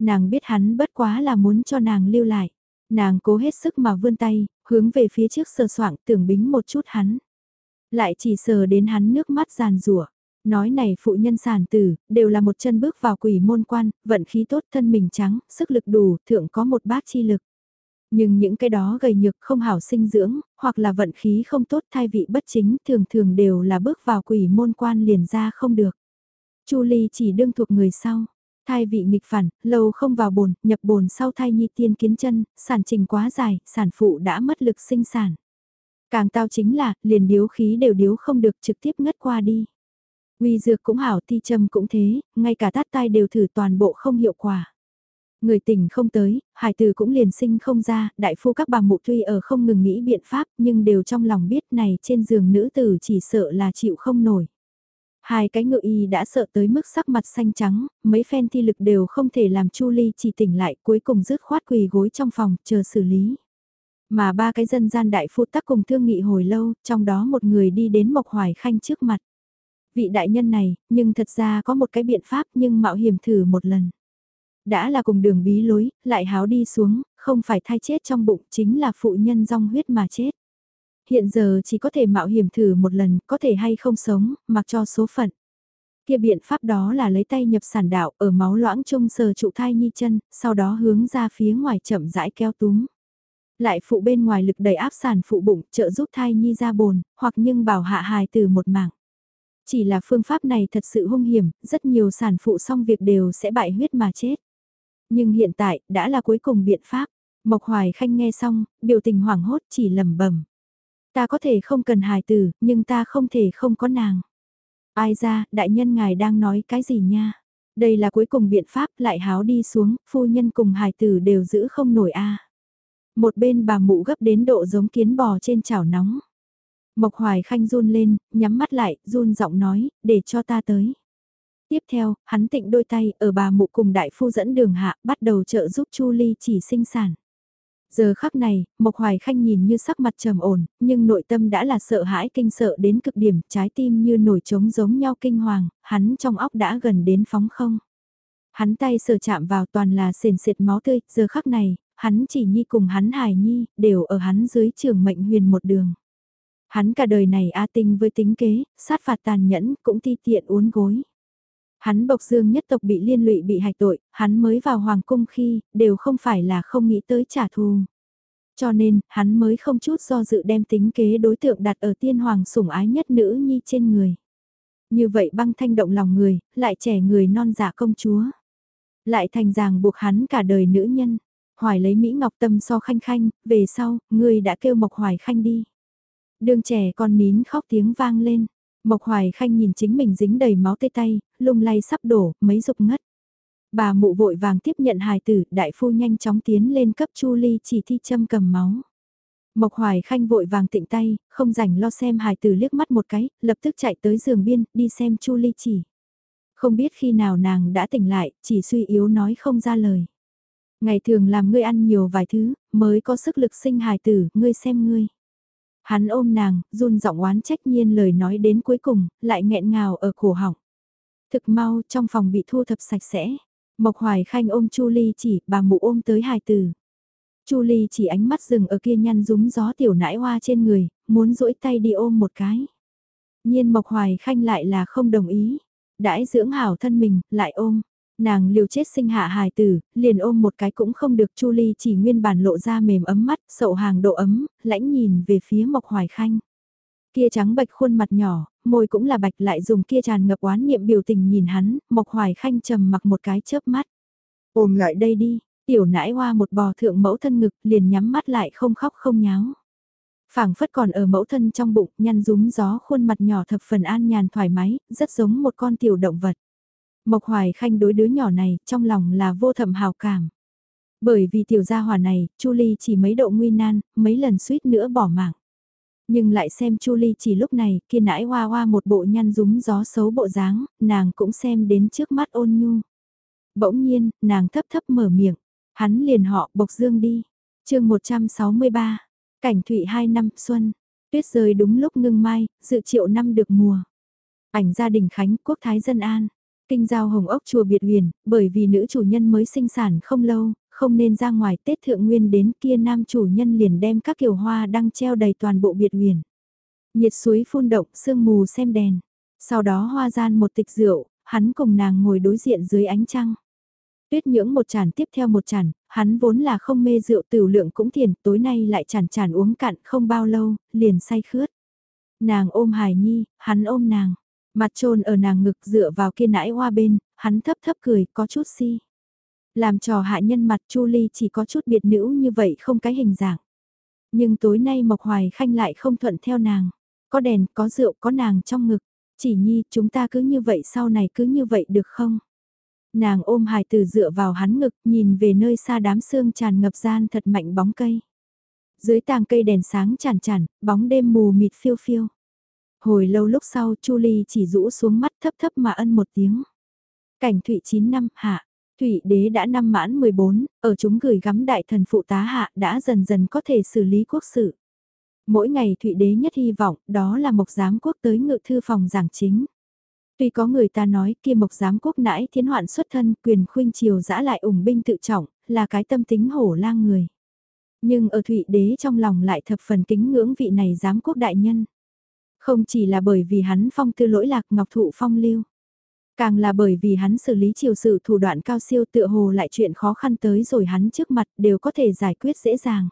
Nàng biết hắn bất quá là muốn cho nàng lưu lại. Nàng cố hết sức mà vươn tay, hướng về phía trước sờ soạng tưởng bính một chút hắn. Lại chỉ sờ đến hắn nước mắt giàn rủa Nói này phụ nhân sản tử, đều là một chân bước vào quỷ môn quan, vận khí tốt thân mình trắng, sức lực đủ, thượng có một bát chi lực. Nhưng những cái đó gầy nhược không hảo sinh dưỡng, hoặc là vận khí không tốt thai vị bất chính thường thường đều là bước vào quỷ môn quan liền ra không được. Chu Ly chỉ đương thuộc người sau. Thai vị nghịch phản, lâu không vào bồn, nhập bồn sau thai nhi tiên kiến chân, sản trình quá dài, sản phụ đã mất lực sinh sản. Càng tao chính là, liền điếu khí đều điếu không được trực tiếp ngất qua đi. Uy dược cũng hảo ti châm cũng thế, ngay cả tát tai đều thử toàn bộ không hiệu quả. Người tỉnh không tới, hải tử cũng liền sinh không ra, đại phu các bà mụ tuy ở không ngừng nghĩ biện pháp nhưng đều trong lòng biết này trên giường nữ tử chỉ sợ là chịu không nổi. Hai cái ngự y đã sợ tới mức sắc mặt xanh trắng, mấy phen thi lực đều không thể làm Chu Ly chỉ tỉnh lại cuối cùng rứt khoát quỳ gối trong phòng chờ xử lý. Mà ba cái dân gian đại phu tắc cùng thương nghị hồi lâu, trong đó một người đi đến Mộc Hoài Khanh trước mặt. Vị đại nhân này, nhưng thật ra có một cái biện pháp nhưng mạo hiểm thử một lần. Đã là cùng đường bí lối, lại háo đi xuống, không phải thai chết trong bụng chính là phụ nhân rong huyết mà chết. Hiện giờ chỉ có thể mạo hiểm thử một lần, có thể hay không sống, mặc cho số phận. Kia biện pháp đó là lấy tay nhập sản đạo ở máu loãng trung sờ trụ thai nhi chân, sau đó hướng ra phía ngoài chậm rãi kéo túm. Lại phụ bên ngoài lực đầy áp sản phụ bụng trợ giúp thai nhi ra bồn, hoặc nhưng bảo hạ hài từ một mảng. Chỉ là phương pháp này thật sự hung hiểm, rất nhiều sản phụ xong việc đều sẽ bại huyết mà chết. Nhưng hiện tại, đã là cuối cùng biện pháp. Mộc Hoài Khanh nghe xong, biểu tình hoảng hốt chỉ lầm bẩm Ta có thể không cần hài tử, nhưng ta không thể không có nàng. Ai ra, đại nhân ngài đang nói cái gì nha? Đây là cuối cùng biện pháp lại háo đi xuống, phu nhân cùng hài tử đều giữ không nổi a. Một bên bà mụ gấp đến độ giống kiến bò trên chảo nóng. Mộc Hoài Khanh run lên, nhắm mắt lại, run giọng nói, để cho ta tới. Tiếp theo, hắn tịnh đôi tay ở bà mụ cùng đại phu dẫn đường hạ bắt đầu trợ giúp Chu Ly chỉ sinh sản. Giờ khắc này, Mộc Hoài Khanh nhìn như sắc mặt trầm ổn, nhưng nội tâm đã là sợ hãi kinh sợ đến cực điểm, trái tim như nổi trống giống nhau kinh hoàng, hắn trong óc đã gần đến phóng không. Hắn tay sờ chạm vào toàn là sền sệt máu tươi, giờ khắc này, hắn chỉ nhi cùng hắn hài nhi, đều ở hắn dưới trường mệnh huyền một đường. Hắn cả đời này a tinh với tính kế, sát phạt tàn nhẫn, cũng ti tiện uốn gối. Hắn bộc dương nhất tộc bị liên lụy bị hạch tội, hắn mới vào hoàng cung khi, đều không phải là không nghĩ tới trả thù. Cho nên, hắn mới không chút do dự đem tính kế đối tượng đặt ở tiên hoàng sủng ái nhất nữ nhi trên người. Như vậy băng thanh động lòng người, lại trẻ người non giả công chúa. Lại thành ràng buộc hắn cả đời nữ nhân. Hoài lấy Mỹ Ngọc Tâm so khanh khanh, về sau, người đã kêu Mộc Hoài khanh đi. Đường trẻ con nín khóc tiếng vang lên. Mộc Hoài Khanh nhìn chính mình dính đầy máu tê tay, lung lay sắp đổ, mấy dục ngất. Bà mụ vội vàng tiếp nhận hài tử, đại phu nhanh chóng tiến lên cấp Chu Ly chỉ thi châm cầm máu. Mộc Hoài Khanh vội vàng tịnh tay, không rảnh lo xem hài tử liếc mắt một cái, lập tức chạy tới giường biên, đi xem Chu Ly chỉ. Không biết khi nào nàng đã tỉnh lại, chỉ suy yếu nói không ra lời. Ngày thường làm ngươi ăn nhiều vài thứ, mới có sức lực sinh hài tử, ngươi xem ngươi. Hắn ôm nàng, run giọng oán trách nhiên lời nói đến cuối cùng, lại nghẹn ngào ở cổ họng. Thực mau trong phòng bị thu thập sạch sẽ. Mộc Hoài Khanh ôm Chu Ly chỉ, bà mụ ôm tới hài tử. Chu Ly chỉ ánh mắt dừng ở kia nhăn rúng gió tiểu nãi hoa trên người, muốn duỗi tay đi ôm một cái. Nhiên Mộc Hoài Khanh lại là không đồng ý. Đãi dưỡng hảo thân mình, lại ôm. Nàng liều chết sinh hạ hài tử, liền ôm một cái cũng không được Chu Ly chỉ nguyên bản lộ ra mềm ấm mắt, sậu hàng độ ấm, lãnh nhìn về phía Mộc Hoài Khanh. Kia trắng bạch khuôn mặt nhỏ, môi cũng là bạch lại dùng kia tràn ngập oán niệm biểu tình nhìn hắn, Mộc Hoài Khanh trầm mặc một cái chớp mắt. Ôm lại đây đi, tiểu nãi hoa một bò thượng mẫu thân ngực liền nhắm mắt lại không khóc không nháo. phảng phất còn ở mẫu thân trong bụng, nhăn rúm gió khuôn mặt nhỏ thập phần an nhàn thoải mái, rất giống một con tiểu động vật. Mộc Hoài Khanh đối đứa nhỏ này, trong lòng là vô thầm hào cảm. Bởi vì tiểu gia hòa này, Chu Ly chỉ mấy độ nguy nan, mấy lần suýt nữa bỏ mạng. Nhưng lại xem Chu Ly chỉ lúc này, kia nãi hoa hoa một bộ nhăn rúng gió xấu bộ dáng, nàng cũng xem đến trước mắt ôn nhu. Bỗng nhiên, nàng thấp thấp mở miệng, hắn liền họ bộc dương đi. chương 163, cảnh thụy 2 năm xuân, tuyết rơi đúng lúc ngưng mai, dự triệu năm được mùa. Ảnh gia đình Khánh quốc thái dân an. Kinh giao hồng ốc chùa biệt huyền, bởi vì nữ chủ nhân mới sinh sản không lâu, không nên ra ngoài Tết Thượng Nguyên đến kia nam chủ nhân liền đem các kiểu hoa đăng treo đầy toàn bộ biệt huyền. Nhiệt suối phun động, sương mù xem đèn. Sau đó hoa gian một tịch rượu, hắn cùng nàng ngồi đối diện dưới ánh trăng. Tuyết nhưỡng một chản tiếp theo một chản, hắn vốn là không mê rượu tiểu lượng cũng thiền, tối nay lại chản chản uống cạn không bao lâu, liền say khướt. Nàng ôm hài nhi, hắn ôm nàng, mặt trôn ở nàng ngực dựa vào kia nãi hoa bên, hắn thấp thấp cười, có chút si. Làm trò hạ nhân mặt Chu Ly chỉ có chút biệt nữ như vậy không cái hình dạng. Nhưng tối nay Mộc Hoài Khanh lại không thuận theo nàng. Có đèn, có rượu, có nàng trong ngực. Chỉ nhi, chúng ta cứ như vậy sau này cứ như vậy được không? Nàng ôm hài tử dựa vào hắn ngực, nhìn về nơi xa đám sương tràn ngập gian thật mạnh bóng cây. Dưới tàng cây đèn sáng tràn tràn bóng đêm mù mịt phiêu phiêu. Hồi lâu lúc sau Chu Ly chỉ rũ xuống mắt thấp thấp mà ân một tiếng. Cảnh Thụy 9 năm, hạ. Thụy đế đã năm mãn 14, ở chúng gửi gắm đại thần phụ tá hạ đã dần dần có thể xử lý quốc sự. Mỗi ngày Thụy đế nhất hy vọng đó là Mộc Giám Quốc tới ngự thư phòng giảng chính. Tuy có người ta nói kia Mộc Giám Quốc nãi thiên hoạn xuất thân quyền khuynh triều dã lại ủng binh tự trọng, là cái tâm tính hổ lang người. Nhưng ở Thụy đế trong lòng lại thập phần kính ngưỡng vị này giám quốc đại nhân. Không chỉ là bởi vì hắn phong tư lỗi lạc ngọc thụ phong lưu. Càng là bởi vì hắn xử lý triều sự thủ đoạn cao siêu tựa hồ lại chuyện khó khăn tới rồi hắn trước mặt đều có thể giải quyết dễ dàng.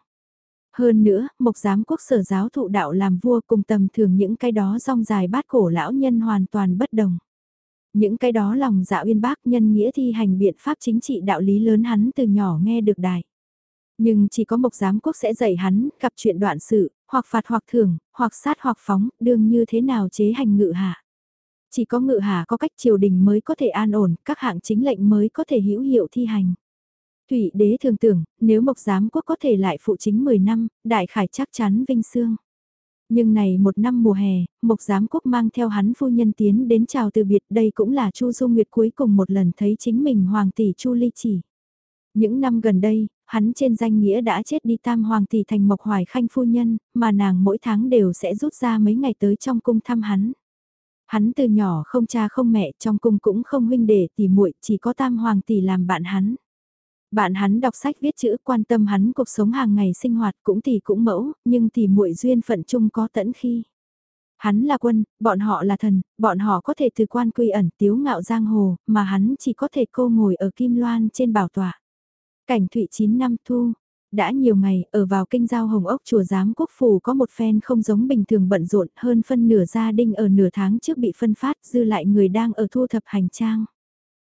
Hơn nữa, mộc giám quốc sở giáo thụ đạo làm vua cùng tầm thường những cái đó rong dài bát cổ lão nhân hoàn toàn bất đồng. Những cái đó lòng dạ uyên bác nhân nghĩa thi hành biện pháp chính trị đạo lý lớn hắn từ nhỏ nghe được đài. Nhưng chỉ có mộc giám quốc sẽ dạy hắn gặp chuyện đoạn sự, hoặc phạt hoặc thưởng, hoặc sát hoặc phóng, đương như thế nào chế hành ngự hạ. Chỉ có ngự hạ có cách triều đình mới có thể an ổn, các hạng chính lệnh mới có thể hữu hiệu thi hành. Thủy đế thường tưởng, nếu Mộc Giám Quốc có thể lại phụ chính 10 năm, đại khải chắc chắn vinh xương. Nhưng này một năm mùa hè, Mộc Giám Quốc mang theo hắn phu nhân tiến đến chào từ biệt đây cũng là Chu Du Nguyệt cuối cùng một lần thấy chính mình Hoàng tỷ Chu Ly chỉ. Những năm gần đây, hắn trên danh nghĩa đã chết đi tam hoàng tỷ thành Mộc Hoài Khanh phu nhân, mà nàng mỗi tháng đều sẽ rút ra mấy ngày tới trong cung thăm hắn. Hắn từ nhỏ không cha không mẹ, trong cung cũng không huynh đệ tỷ muội, chỉ có tam hoàng tỷ làm bạn hắn. Bạn hắn đọc sách viết chữ quan tâm hắn cuộc sống hàng ngày sinh hoạt cũng tỷ cũng mẫu, nhưng tỷ muội duyên phận chung có tẫn khi. Hắn là quân, bọn họ là thần, bọn họ có thể từ quan quy ẩn tiếu ngạo giang hồ, mà hắn chỉ có thể cô ngồi ở kim loan trên bảo tọa. Cảnh thụy 9 năm thu, đã nhiều ngày, ở vào kinh giao Hồng Ốc chùa giám quốc phủ có một phen không giống bình thường bận rộn hơn phân nửa gia đình ở nửa tháng trước bị phân phát dư lại người đang ở thu thập hành trang.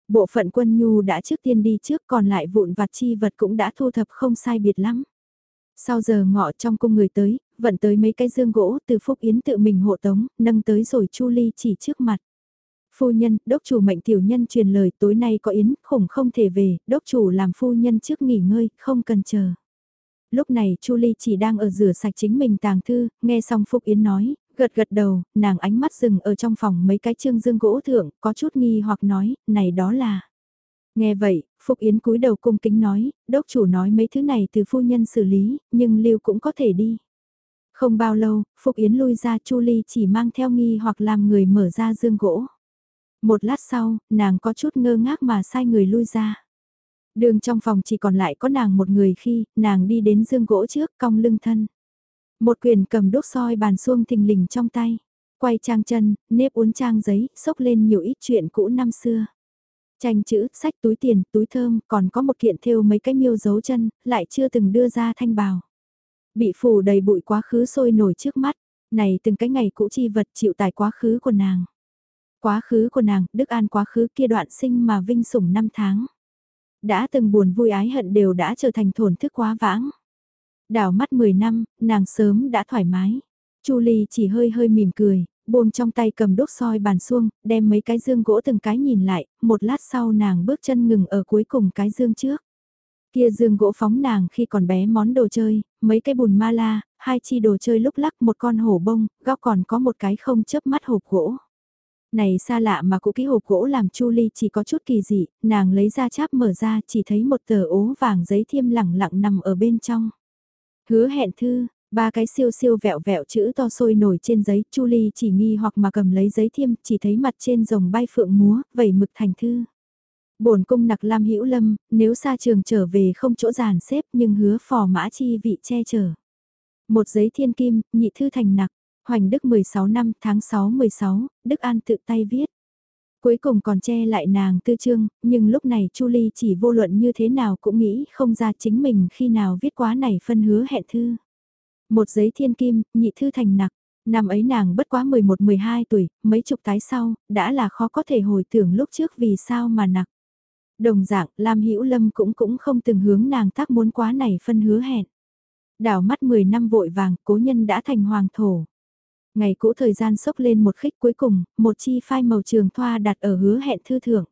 Bộ phận quân nhu đã trước tiên đi trước còn lại vụn vặt chi vật cũng đã thu thập không sai biệt lắm. Sau giờ ngọ trong cung người tới, vận tới mấy cái dương gỗ từ Phúc Yến tự mình hộ tống, nâng tới rồi Chu Ly chỉ trước mặt. Phu nhân, đốc chủ mệnh tiểu nhân truyền lời tối nay có Yến, khủng không thể về, đốc chủ làm phu nhân trước nghỉ ngơi, không cần chờ. Lúc này Chu Ly chỉ đang ở rửa sạch chính mình tàng thư, nghe xong Phúc Yến nói, gật gật đầu, nàng ánh mắt dừng ở trong phòng mấy cái chương dương gỗ thượng, có chút nghi hoặc nói, này đó là... Nghe vậy, Phúc Yến cúi đầu cung kính nói, đốc chủ nói mấy thứ này từ phu nhân xử lý, nhưng lưu cũng có thể đi. Không bao lâu, Phúc Yến lui ra Chu Ly chỉ mang theo nghi hoặc làm người mở ra dương gỗ. Một lát sau, nàng có chút ngơ ngác mà sai người lui ra. Đường trong phòng chỉ còn lại có nàng một người khi, nàng đi đến dương gỗ trước cong lưng thân. Một quyền cầm đốt soi bàn xuông thình lình trong tay. Quay trang chân, nếp uốn trang giấy, xốc lên nhiều ít chuyện cũ năm xưa. Tranh chữ, sách túi tiền, túi thơm, còn có một kiện thêu mấy cái miêu dấu chân, lại chưa từng đưa ra thanh bào. Bị phủ đầy bụi quá khứ sôi nổi trước mắt, này từng cái ngày cũ chi vật chịu tài quá khứ của nàng. Quá khứ của nàng, Đức An quá khứ kia đoạn sinh mà vinh sủng năm tháng. Đã từng buồn vui ái hận đều đã trở thành thổn thức quá vãng. Đảo mắt 10 năm, nàng sớm đã thoải mái. Chu Ly chỉ hơi hơi mỉm cười, buông trong tay cầm đốt soi bàn xuông, đem mấy cái dương gỗ từng cái nhìn lại, một lát sau nàng bước chân ngừng ở cuối cùng cái dương trước. Kia dương gỗ phóng nàng khi còn bé món đồ chơi, mấy cái bùn ma la, hai chi đồ chơi lúc lắc một con hổ bông, góc còn có một cái không chớp mắt hộp gỗ. Này xa lạ mà cũ kỹ hộp gỗ làm Chu Ly chỉ có chút kỳ dị, nàng lấy ra cháp mở ra chỉ thấy một tờ ố vàng giấy thiêm lẳng lặng nằm ở bên trong. Hứa hẹn thư, ba cái siêu siêu vẹo vẹo chữ to sôi nổi trên giấy, Chu Ly chỉ nghi hoặc mà cầm lấy giấy thiêm, chỉ thấy mặt trên rồng bay phượng múa, vẩy mực thành thư. Bổn cung nặc Lam Hữu Lâm, nếu xa trường trở về không chỗ giàn xếp nhưng hứa phò mã chi vị che chở. Một giấy thiên kim, nhị thư thành nặc, Hoành Đức 16 năm tháng 6 16, Đức An tự tay viết. Cuối cùng còn che lại nàng tư chương, nhưng lúc này Chu Ly chỉ vô luận như thế nào cũng nghĩ không ra chính mình khi nào viết quá này phân hứa hẹn thư. Một giấy thiên kim, nhị thư thành nặc. Năm ấy nàng bất quá 11-12 tuổi, mấy chục tái sau, đã là khó có thể hồi tưởng lúc trước vì sao mà nặc. Đồng dạng, Lam Hữu Lâm cũng cũng không từng hướng nàng tác muốn quá này phân hứa hẹn. Đảo mắt 10 năm vội vàng, cố nhân đã thành hoàng thổ. Ngày cũ thời gian sốc lên một khích cuối cùng, một chi phai màu trường thoa đặt ở hứa hẹn thư thưởng.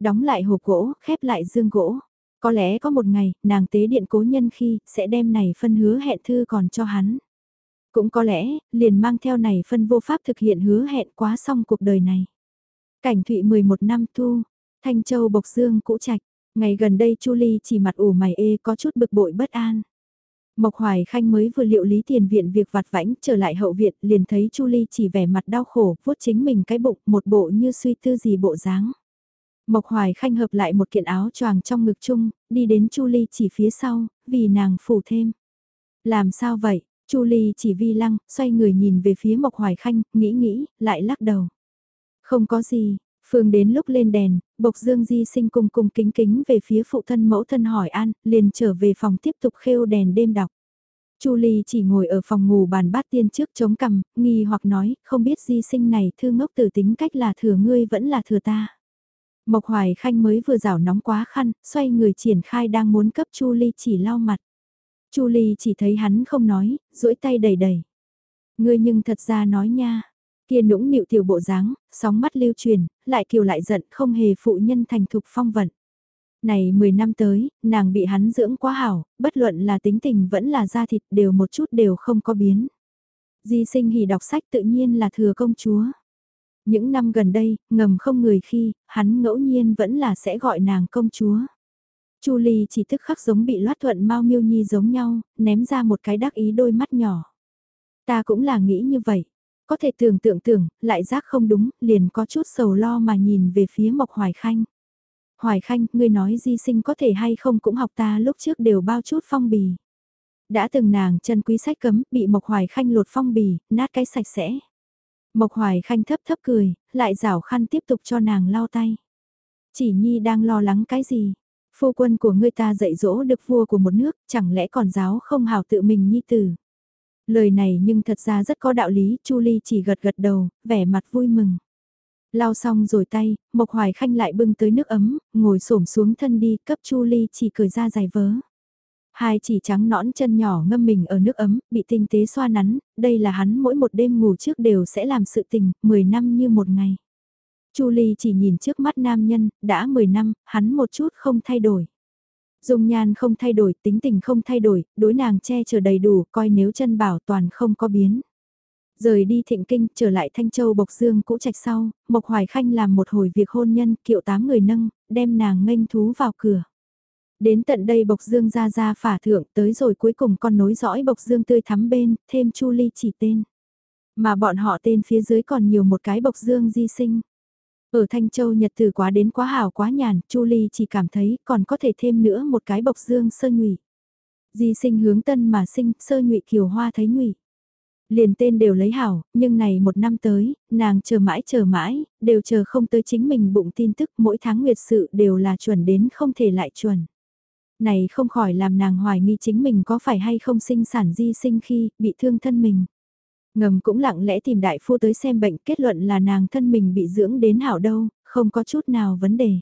Đóng lại hộp gỗ, khép lại dương gỗ. Có lẽ có một ngày, nàng tế điện cố nhân khi, sẽ đem này phân hứa hẹn thư còn cho hắn. Cũng có lẽ, liền mang theo này phân vô pháp thực hiện hứa hẹn quá xong cuộc đời này. Cảnh thụy 11 năm thu, Thanh Châu Bộc Dương cũ trạch, ngày gần đây Chu Ly chỉ mặt ủ mày ê có chút bực bội bất an. Mộc Hoài Khanh mới vừa liệu lý tiền viện việc vặt vãnh trở lại hậu viện liền thấy Chu Ly chỉ vẻ mặt đau khổ vuốt chính mình cái bụng một bộ như suy tư gì bộ dáng. Mộc Hoài Khanh hợp lại một kiện áo choàng trong ngực chung, đi đến Chu Ly chỉ phía sau, vì nàng phủ thêm. Làm sao vậy? Chu Ly chỉ vi lăng, xoay người nhìn về phía Mộc Hoài Khanh, nghĩ nghĩ, lại lắc đầu. Không có gì, Phương đến lúc lên đèn, Bộc Dương Di sinh cùng cùng kính kính về phía phụ thân mẫu thân hỏi an, liền trở về phòng tiếp tục khêu đèn đêm đọc. Chu Ly chỉ ngồi ở phòng ngủ bàn bát tiên trước chống cằm, nghi hoặc nói, không biết di sinh này thư ngốc tử tính cách là thừa ngươi vẫn là thừa ta. Mộc Hoài Khanh mới vừa rảo nóng quá khăn, xoay người triển khai đang muốn cấp Chu Ly chỉ lau mặt. Chu Ly chỉ thấy hắn không nói, duỗi tay đầy đầy. Ngươi nhưng thật ra nói nha, Kia nũng nịu tiểu bộ dáng, sóng mắt lưu truyền, lại kiều lại giận không hề phụ nhân thành thục phong vận. Này 10 năm tới, nàng bị hắn dưỡng quá hảo, bất luận là tính tình vẫn là da thịt đều một chút đều không có biến. Di sinh hỉ đọc sách tự nhiên là thừa công chúa. Những năm gần đây, ngầm không người khi, hắn ngẫu nhiên vẫn là sẽ gọi nàng công chúa. Chu Ly chỉ tức khắc giống bị loát thuận mau miêu nhi giống nhau, ném ra một cái đắc ý đôi mắt nhỏ. Ta cũng là nghĩ như vậy. Có thể tưởng tượng tưởng, lại giác không đúng, liền có chút sầu lo mà nhìn về phía Mộc Hoài Khanh. Hoài Khanh, ngươi nói di sinh có thể hay không cũng học ta lúc trước đều bao chút phong bì. Đã từng nàng chân quý sách cấm, bị Mộc Hoài Khanh lột phong bì, nát cái sạch sẽ. Mộc Hoài Khanh thấp thấp cười, lại rảo khăn tiếp tục cho nàng lau tay. Chỉ Nhi đang lo lắng cái gì? Phu quân của ngươi ta dạy dỗ được vua của một nước, chẳng lẽ còn giáo không hào tự mình Nhi tử? Lời này nhưng thật ra rất có đạo lý, Chu Ly chỉ gật gật đầu, vẻ mặt vui mừng. Lau xong rồi tay, Mộc Hoài Khanh lại bưng tới nước ấm, ngồi xổm xuống thân đi, cấp Chu Ly chỉ cởi ra dài vớ. Hai chỉ trắng nõn chân nhỏ ngâm mình ở nước ấm, bị tinh tế xoa nắn, đây là hắn mỗi một đêm ngủ trước đều sẽ làm sự tình, 10 năm như một ngày. Chu Ly chỉ nhìn trước mắt nam nhân, đã 10 năm, hắn một chút không thay đổi. Dung nhan không thay đổi, tính tình không thay đổi, đối nàng che chở đầy đủ, coi nếu chân bảo toàn không có biến. Rời đi thịnh kinh, trở lại Thanh Châu Bộc Dương cũ trạch sau, Mộc Hoài Khanh làm một hồi việc hôn nhân, kiệu tám người nâng, đem nàng nghênh thú vào cửa. Đến tận đây Bộc Dương ra ra phả thượng, tới rồi cuối cùng con nối dõi Bộc Dương tươi thắm bên, thêm Chu Ly chỉ tên. Mà bọn họ tên phía dưới còn nhiều một cái Bộc Dương di sinh. Ở Thanh Châu Nhật từ quá đến quá hảo quá nhàn, Chu Ly chỉ cảm thấy còn có thể thêm nữa một cái bộc dương sơ nhụy. Di sinh hướng tân mà sinh, sơ nhụy kiều hoa thấy nhụy. Liền tên đều lấy hảo, nhưng này một năm tới, nàng chờ mãi chờ mãi, đều chờ không tới chính mình bụng tin tức mỗi tháng nguyệt sự đều là chuẩn đến không thể lại chuẩn. Này không khỏi làm nàng hoài nghi chính mình có phải hay không sinh sản di sinh khi bị thương thân mình. Ngầm cũng lặng lẽ tìm đại phu tới xem bệnh kết luận là nàng thân mình bị dưỡng đến hảo đâu, không có chút nào vấn đề.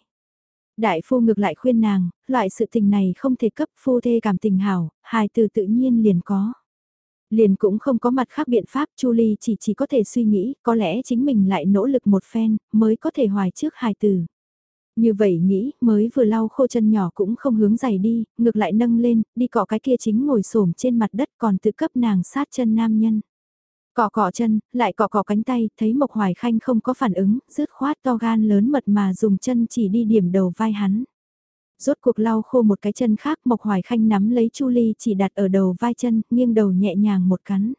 Đại phu ngược lại khuyên nàng, loại sự tình này không thể cấp phu thê cảm tình hảo, hài từ tự nhiên liền có. Liền cũng không có mặt khác biện pháp, Chu Ly chỉ chỉ có thể suy nghĩ, có lẽ chính mình lại nỗ lực một phen, mới có thể hoài trước hài từ. Như vậy nghĩ, mới vừa lau khô chân nhỏ cũng không hướng giày đi, ngược lại nâng lên, đi cọ cái kia chính ngồi xổm trên mặt đất còn tự cấp nàng sát chân nam nhân. Cọ cọ chân, lại cọ cọ cánh tay, thấy Mộc Hoài Khanh không có phản ứng, rứt khoát to gan lớn mật mà dùng chân chỉ đi điểm đầu vai hắn. Rốt cuộc lau khô một cái chân khác Mộc Hoài Khanh nắm lấy Chu Ly chỉ đặt ở đầu vai chân, nghiêng đầu nhẹ nhàng một cắn.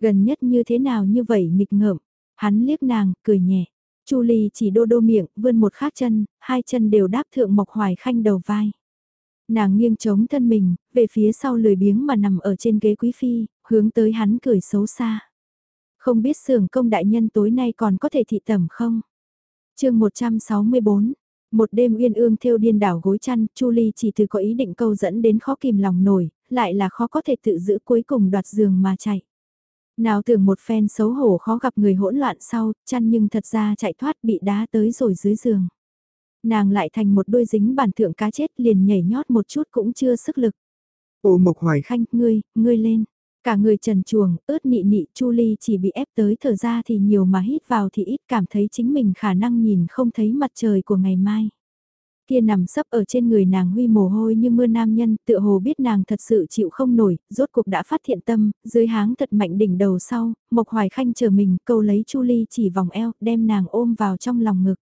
Gần nhất như thế nào như vậy nghịch ngợm, hắn liếc nàng, cười nhẹ. Chu Ly chỉ đô đô miệng, vươn một khác chân, hai chân đều đáp thượng Mộc Hoài Khanh đầu vai. Nàng nghiêng chống thân mình, về phía sau lười biếng mà nằm ở trên ghế quý phi, hướng tới hắn cười xấu xa. Không biết xưởng công đại nhân tối nay còn có thể thị tẩm không? chương 164 một đêm uyên ương theo điên đảo gối chăn, Chu Ly chỉ từ có ý định câu dẫn đến khó kìm lòng nổi, lại là khó có thể tự giữ cuối cùng đoạt giường mà chạy. Nào tưởng một phen xấu hổ khó gặp người hỗn loạn sau, chăn nhưng thật ra chạy thoát bị đá tới rồi dưới giường. Nàng lại thành một đôi dính bản thượng cá chết liền nhảy nhót một chút cũng chưa sức lực. Ô Mộc Hoài Khanh, ngươi, ngươi lên. Cả người trần chuồng, ướt nị nị, Chu Ly chỉ bị ép tới thở ra thì nhiều mà hít vào thì ít cảm thấy chính mình khả năng nhìn không thấy mặt trời của ngày mai. Kia nằm sấp ở trên người nàng huy mồ hôi như mưa nam nhân, tựa hồ biết nàng thật sự chịu không nổi, rốt cuộc đã phát hiện tâm, dưới háng thật mạnh đỉnh đầu sau, Mộc Hoài Khanh chờ mình, câu lấy Chu Ly chỉ vòng eo, đem nàng ôm vào trong lòng ngực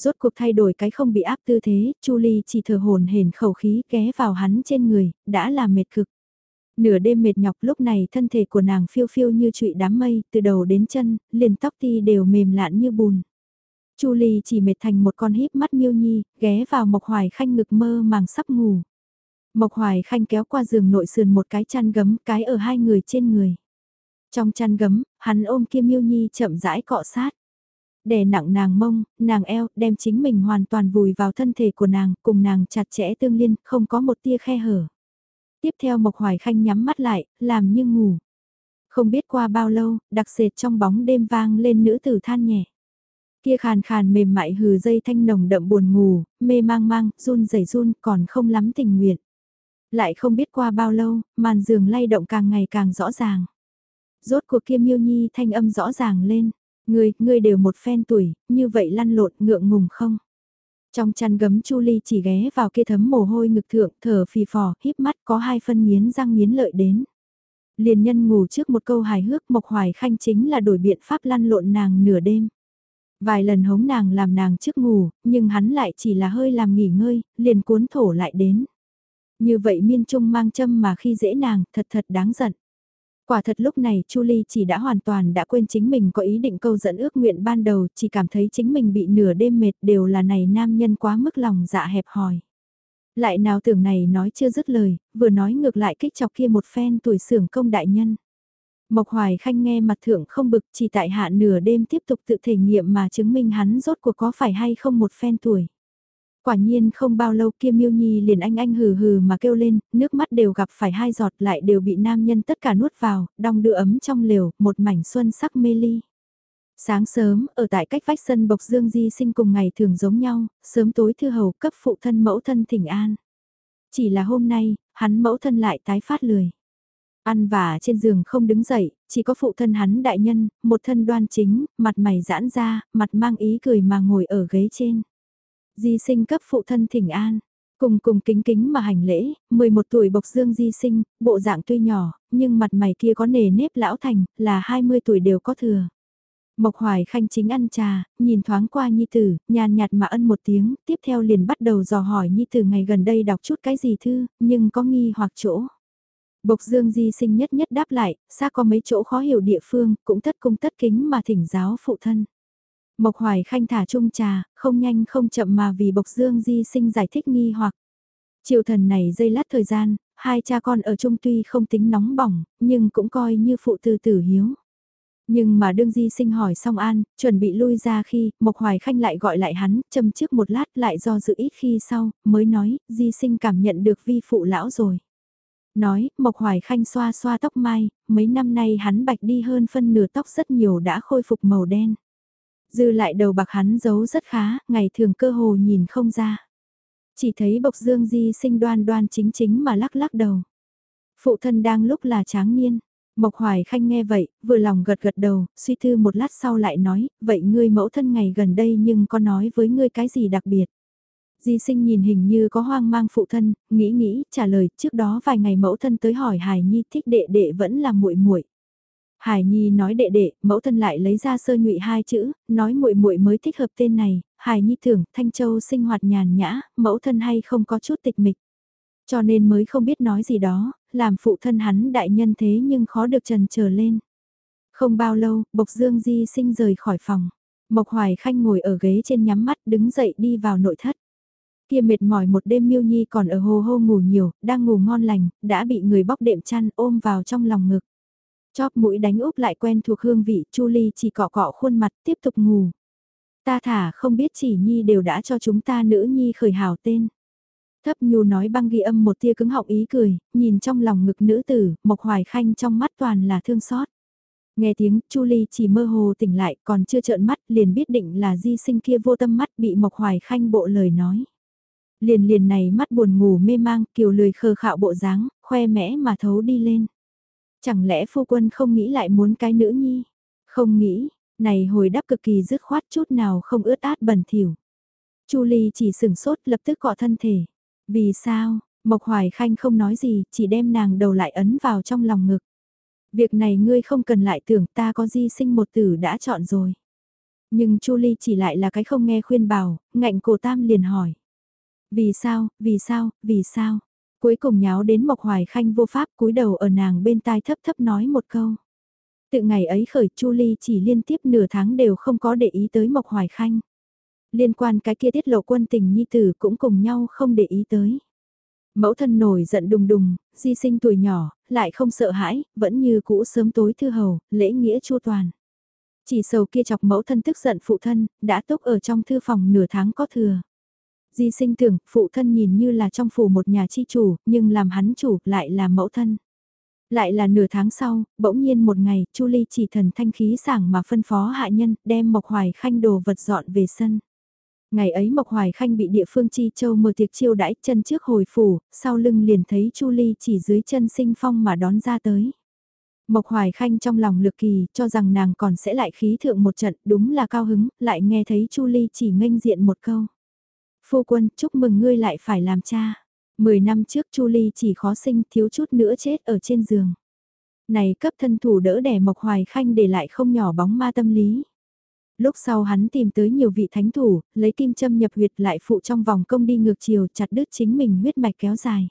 rốt cuộc thay đổi cái không bị áp tư thế, Chu Ly chỉ thở hồn hển khẩu khí ghé vào hắn trên người, đã là mệt cực. Nửa đêm mệt nhọc lúc này thân thể của nàng phiêu phiêu như trụy đám mây, từ đầu đến chân, liền tóc ti đều mềm lạn như bùn. Chu Ly chỉ mệt thành một con híp mắt miêu nhi, ghé vào Mộc Hoài Khanh ngực mơ màng sắp ngủ. Mộc Hoài Khanh kéo qua giường nội sườn một cái chăn gấm cái ở hai người trên người. Trong chăn gấm, hắn ôm kia miêu nhi chậm rãi cọ sát. Đè nặng nàng mông, nàng eo, đem chính mình hoàn toàn vùi vào thân thể của nàng, cùng nàng chặt chẽ tương liên, không có một tia khe hở. Tiếp theo Mộc Hoài Khanh nhắm mắt lại, làm như ngủ. Không biết qua bao lâu, đặc sệt trong bóng đêm vang lên nữ tử than nhẹ. Kia khàn khàn mềm mại hừ dây thanh nồng đậm buồn ngủ, mê mang mang, run rẩy run, còn không lắm tình nguyện. Lại không biết qua bao lâu, màn giường lay động càng ngày càng rõ ràng. Rốt cuộc kia miêu nhi thanh âm rõ ràng lên. Ngươi, ngươi đều một phen tuổi, như vậy lăn lộn ngượng ngùng không? Trong chăn gấm Chu Ly chỉ ghé vào kia thấm mồ hôi ngực thượng, thở phì phò, híp mắt có hai phân miến răng miến lợi đến. Liền nhân ngủ trước một câu hài hước Mộc Hoài Khanh chính là đổi biện pháp lăn lộn nàng nửa đêm. Vài lần hống nàng làm nàng trước ngủ, nhưng hắn lại chỉ là hơi làm nghỉ ngơi, liền cuốn thổ lại đến. Như vậy miên trung mang châm mà khi dễ nàng, thật thật đáng giận. Quả thật lúc này Chu Ly chỉ đã hoàn toàn đã quên chính mình có ý định câu dẫn ước nguyện ban đầu, chỉ cảm thấy chính mình bị nửa đêm mệt đều là này nam nhân quá mức lòng dạ hẹp hòi. Lại nào tưởng này nói chưa dứt lời, vừa nói ngược lại kích chọc kia một phen tuổi sưởng công đại nhân. Mộc Hoài Khanh nghe mặt thượng không bực chỉ tại hạ nửa đêm tiếp tục tự thể nghiệm mà chứng minh hắn rốt cuộc có phải hay không một phen tuổi. Quả nhiên không bao lâu kia miêu nhi liền anh anh hừ hừ mà kêu lên, nước mắt đều gặp phải hai giọt lại đều bị nam nhân tất cả nuốt vào, đong đưa ấm trong lều, một mảnh xuân sắc mê ly. Sáng sớm, ở tại cách vách sân bộc dương di sinh cùng ngày thường giống nhau, sớm tối thư hầu cấp phụ thân mẫu thân thỉnh an. Chỉ là hôm nay, hắn mẫu thân lại tái phát lười. Ăn và trên giường không đứng dậy, chỉ có phụ thân hắn đại nhân, một thân đoan chính, mặt mày giãn ra, mặt mang ý cười mà ngồi ở ghế trên. Di sinh cấp phụ thân thỉnh an. Cùng cùng kính kính mà hành lễ, 11 tuổi bộc dương di sinh, bộ dạng tuy nhỏ, nhưng mặt mày kia có nề nếp lão thành, là 20 tuổi đều có thừa. Mộc Hoài Khanh chính ăn trà, nhìn thoáng qua Nhi Tử, nhàn nhạt mà ân một tiếng, tiếp theo liền bắt đầu dò hỏi Nhi Tử ngày gần đây đọc chút cái gì thư, nhưng có nghi hoặc chỗ. Bộc Dương Di sinh nhất nhất đáp lại, xa có mấy chỗ khó hiểu địa phương, cũng tất cung tất kính mà thỉnh giáo phụ thân. Mộc Hoài Khanh thả chung trà, không nhanh không chậm mà vì Bộc Dương Di sinh giải thích nghi hoặc. Triều thần này dây lát thời gian, hai cha con ở chung tuy không tính nóng bỏng, nhưng cũng coi như phụ tư tử hiếu. Nhưng mà đương di sinh hỏi xong an, chuẩn bị lui ra khi, Mộc Hoài Khanh lại gọi lại hắn, châm trước một lát lại do dự ít khi sau, mới nói, di sinh cảm nhận được vi phụ lão rồi. Nói, Mộc Hoài Khanh xoa xoa tóc mai, mấy năm nay hắn bạch đi hơn phân nửa tóc rất nhiều đã khôi phục màu đen. Dư lại đầu bạc hắn giấu rất khá, ngày thường cơ hồ nhìn không ra. Chỉ thấy bộc dương di sinh đoan đoan chính chính mà lắc lắc đầu. Phụ thân đang lúc là tráng niên. Mộc Hoài Khanh nghe vậy, vừa lòng gật gật đầu, suy tư một lát sau lại nói, vậy ngươi mẫu thân ngày gần đây nhưng có nói với ngươi cái gì đặc biệt? Di sinh nhìn hình như có hoang mang phụ thân, nghĩ nghĩ, trả lời, trước đó vài ngày mẫu thân tới hỏi Hải Nhi thích đệ đệ vẫn là muội muội. Hải Nhi nói đệ đệ, mẫu thân lại lấy ra sơ nhụy hai chữ, nói muội muội mới thích hợp tên này, Hải Nhi tưởng Thanh Châu sinh hoạt nhàn nhã, mẫu thân hay không có chút tịch mịch. Cho nên mới không biết nói gì đó, làm phụ thân hắn đại nhân thế nhưng khó được trần trở lên. Không bao lâu, Bộc Dương Di sinh rời khỏi phòng. Mộc Hoài Khanh ngồi ở ghế trên nhắm mắt đứng dậy đi vào nội thất. Kia mệt mỏi một đêm miêu nhi còn ở hồ hô ngủ nhiều, đang ngủ ngon lành, đã bị người bóc đệm chăn ôm vào trong lòng ngực. Chóp mũi đánh úp lại quen thuộc hương vị, Chu Ly chỉ cọ cọ khuôn mặt tiếp tục ngủ. Ta thả không biết chỉ nhi đều đã cho chúng ta nữ nhi khởi hào tên. Thấp nhu nói băng ghi âm một tia cứng họng ý cười, nhìn trong lòng ngực nữ tử, Mộc Hoài Khanh trong mắt toàn là thương xót. Nghe tiếng, Chu Ly chỉ mơ hồ tỉnh lại, còn chưa trợn mắt, liền biết định là di sinh kia vô tâm mắt bị Mộc Hoài Khanh bộ lời nói. Liền liền này mắt buồn ngủ mê mang, kiều lười khờ khạo bộ dáng, khoe mẽ mà thấu đi lên. Chẳng lẽ phu quân không nghĩ lại muốn cái nữ nhi? Không nghĩ, này hồi đáp cực kỳ dứt khoát chút nào không ướt át bẩn thỉu. Chu Ly chỉ sửng sốt lập tức cọ thân thể. Vì sao, Mộc Hoài Khanh không nói gì, chỉ đem nàng đầu lại ấn vào trong lòng ngực. Việc này ngươi không cần lại tưởng ta có di sinh một tử đã chọn rồi. Nhưng Chu Ly chỉ lại là cái không nghe khuyên bảo, ngạnh cổ tam liền hỏi. Vì sao, vì sao, vì sao? Cuối cùng nháo đến Mộc Hoài Khanh vô pháp cúi đầu ở nàng bên tai thấp thấp nói một câu. từ ngày ấy khởi Chu Ly chỉ liên tiếp nửa tháng đều không có để ý tới Mộc Hoài Khanh. Liên quan cái kia tiết lộ quân tình nhi tử cũng cùng nhau không để ý tới. Mẫu thân nổi giận đùng đùng, di sinh tuổi nhỏ, lại không sợ hãi, vẫn như cũ sớm tối thư hầu, lễ nghĩa chu toàn. Chỉ sầu kia chọc mẫu thân tức giận phụ thân, đã túc ở trong thư phòng nửa tháng có thừa. Di sinh tưởng, phụ thân nhìn như là trong phủ một nhà chi chủ, nhưng làm hắn chủ lại là mẫu thân. Lại là nửa tháng sau, bỗng nhiên một ngày, Chu Ly chỉ thần thanh khí sảng mà phân phó hạ nhân, đem Mộc Hoài Khanh đồ vật dọn về sân. Ngày ấy Mộc Hoài Khanh bị địa phương Chi Châu mở tiệc chiêu đãi chân trước hồi phủ, sau lưng liền thấy Chu Ly chỉ dưới chân sinh phong mà đón ra tới. Mộc Hoài Khanh trong lòng lực kỳ cho rằng nàng còn sẽ lại khí thượng một trận đúng là cao hứng, lại nghe thấy Chu Ly chỉ nghênh diện một câu. Phu quân, chúc mừng ngươi lại phải làm cha. Mười năm trước Chu Ly chỉ khó sinh thiếu chút nữa chết ở trên giường. Này cấp thân thủ đỡ đẻ Mộc Hoài Khanh để lại không nhỏ bóng ma tâm lý. Lúc sau hắn tìm tới nhiều vị thánh thủ, lấy kim châm nhập huyệt lại phụ trong vòng công đi ngược chiều chặt đứt chính mình huyết mạch kéo dài.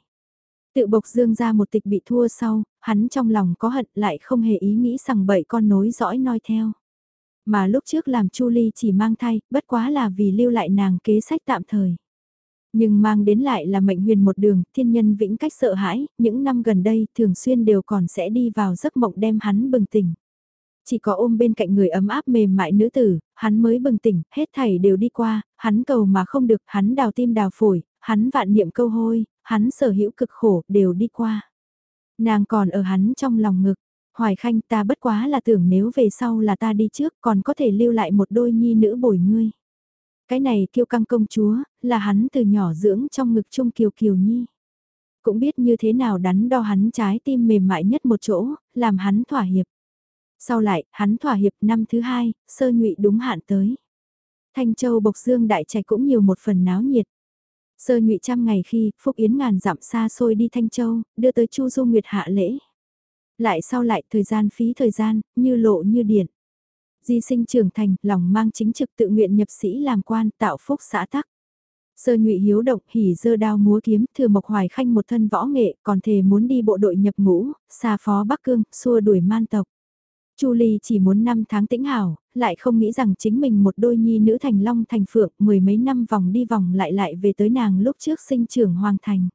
Tự bộc dương ra một tịch bị thua sau, hắn trong lòng có hận lại không hề ý nghĩ rằng bậy con nối dõi noi theo. Mà lúc trước làm Chu Ly chỉ mang thai, bất quá là vì lưu lại nàng kế sách tạm thời. Nhưng mang đến lại là mệnh huyền một đường, thiên nhân vĩnh cách sợ hãi, những năm gần đây thường xuyên đều còn sẽ đi vào giấc mộng đem hắn bừng tỉnh. Chỉ có ôm bên cạnh người ấm áp mềm mại nữ tử, hắn mới bừng tỉnh, hết thảy đều đi qua, hắn cầu mà không được, hắn đào tim đào phổi, hắn vạn niệm câu hôi, hắn sở hữu cực khổ, đều đi qua. Nàng còn ở hắn trong lòng ngực, Hoài Khanh ta bất quá là tưởng nếu về sau là ta đi trước còn có thể lưu lại một đôi nhi nữ bồi ngươi. Cái này kiêu căng công chúa, là hắn từ nhỏ dưỡng trong ngực Trung kiều kiều nhi. Cũng biết như thế nào đắn đo hắn trái tim mềm mại nhất một chỗ, làm hắn thỏa hiệp. Sau lại, hắn thỏa hiệp năm thứ hai, sơ nhụy đúng hạn tới. Thanh Châu Bộc Dương Đại Trạch cũng nhiều một phần náo nhiệt. Sơ nhụy trăm ngày khi, Phúc Yến ngàn dặm xa xôi đi Thanh Châu, đưa tới Chu Du Nguyệt hạ lễ. Lại sau lại, thời gian phí thời gian, như lộ như điện. Di sinh trưởng thành, lòng mang chính trực tự nguyện nhập sĩ làm quan, tạo phúc xã tắc. Sơ nhụy hiếu động, hỉ dơ đao múa kiếm, thừa mộc hoài khanh một thân võ nghệ, còn thề muốn đi bộ đội nhập ngũ, xa phó Bắc Cương, xua đuổi man tộc. Chu Ly chỉ muốn năm tháng tĩnh hảo, lại không nghĩ rằng chính mình một đôi nhi nữ thành long thành phượng, mười mấy năm vòng đi vòng lại lại về tới nàng lúc trước sinh trưởng hoàng thành.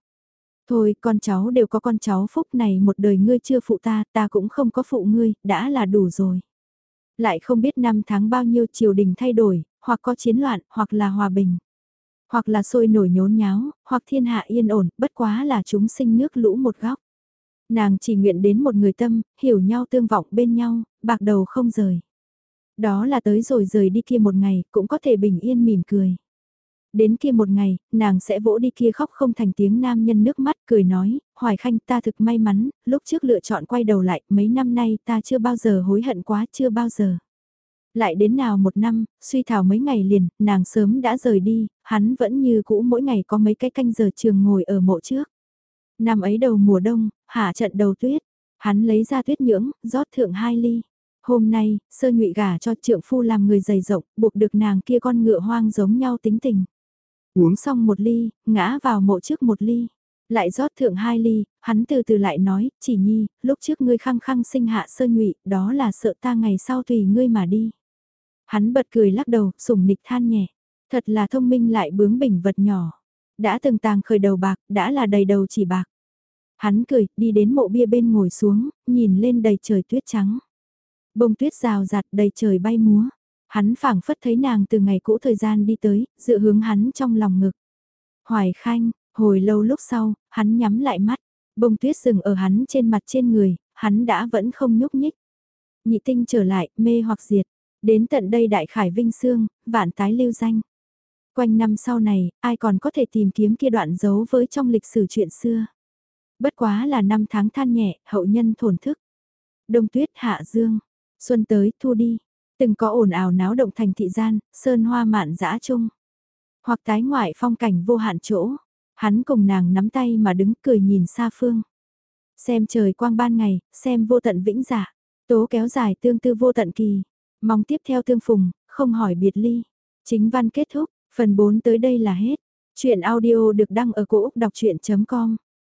Thôi, con cháu đều có con cháu phúc này một đời ngươi chưa phụ ta, ta cũng không có phụ ngươi, đã là đủ rồi. Lại không biết năm tháng bao nhiêu triều đình thay đổi, hoặc có chiến loạn, hoặc là hòa bình. Hoặc là sôi nổi nhốn nháo, hoặc thiên hạ yên ổn, bất quá là chúng sinh nước lũ một góc. Nàng chỉ nguyện đến một người tâm, hiểu nhau tương vọng bên nhau, bạc đầu không rời. Đó là tới rồi rời đi kia một ngày, cũng có thể bình yên mỉm cười. Đến kia một ngày, nàng sẽ vỗ đi kia khóc không thành tiếng nam nhân nước mắt cười nói, Hoài Khanh ta thực may mắn, lúc trước lựa chọn quay đầu lại, mấy năm nay ta chưa bao giờ hối hận quá chưa bao giờ. Lại đến nào một năm, suy thảo mấy ngày liền, nàng sớm đã rời đi, hắn vẫn như cũ mỗi ngày có mấy cái canh giờ trường ngồi ở mộ trước. Năm ấy đầu mùa đông, hạ trận đầu tuyết, hắn lấy ra tuyết nhưỡng, rót thượng hai ly. Hôm nay, sơ nhụy gả cho trượng phu làm người dày rộng, buộc được nàng kia con ngựa hoang giống nhau tính tình. Uống xong một ly, ngã vào mộ trước một ly. Lại rót thượng hai ly, hắn từ từ lại nói, chỉ nhi, lúc trước ngươi khăng khăng sinh hạ sơ nhụy, đó là sợ ta ngày sau tùy ngươi mà đi. Hắn bật cười lắc đầu, sủng nịch than nhẹ. Thật là thông minh lại bướng bỉnh vật nhỏ. Đã từng tàng khởi đầu bạc, đã là đầy đầu chỉ bạc. Hắn cười, đi đến mộ bia bên ngồi xuống, nhìn lên đầy trời tuyết trắng. Bông tuyết rào rạt đầy trời bay múa. Hắn phảng phất thấy nàng từ ngày cũ thời gian đi tới, dựa hướng hắn trong lòng ngực. Hoài khanh, hồi lâu lúc sau, hắn nhắm lại mắt. Bông tuyết rừng ở hắn trên mặt trên người, hắn đã vẫn không nhúc nhích. Nhị tinh trở lại, mê hoặc diệt. Đến tận đây đại khải vinh xương, vạn tái lưu danh. Quanh năm sau này, ai còn có thể tìm kiếm kia đoạn dấu với trong lịch sử chuyện xưa. Bất quá là năm tháng than nhẹ, hậu nhân thổn thức. Đông tuyết hạ dương, xuân tới, thu đi. Từng có ồn ào náo động thành thị gian, sơn hoa mạn dã chung. Hoặc tái ngoại phong cảnh vô hạn chỗ. Hắn cùng nàng nắm tay mà đứng cười nhìn xa phương. Xem trời quang ban ngày, xem vô tận vĩnh giả. Tố kéo dài tương tư vô tận kỳ. Mong tiếp theo tương phùng, không hỏi biệt ly. Chính văn kết thúc, phần 4 tới đây là hết. Chuyện audio được đăng ở cổ Úc đọc chuyện.com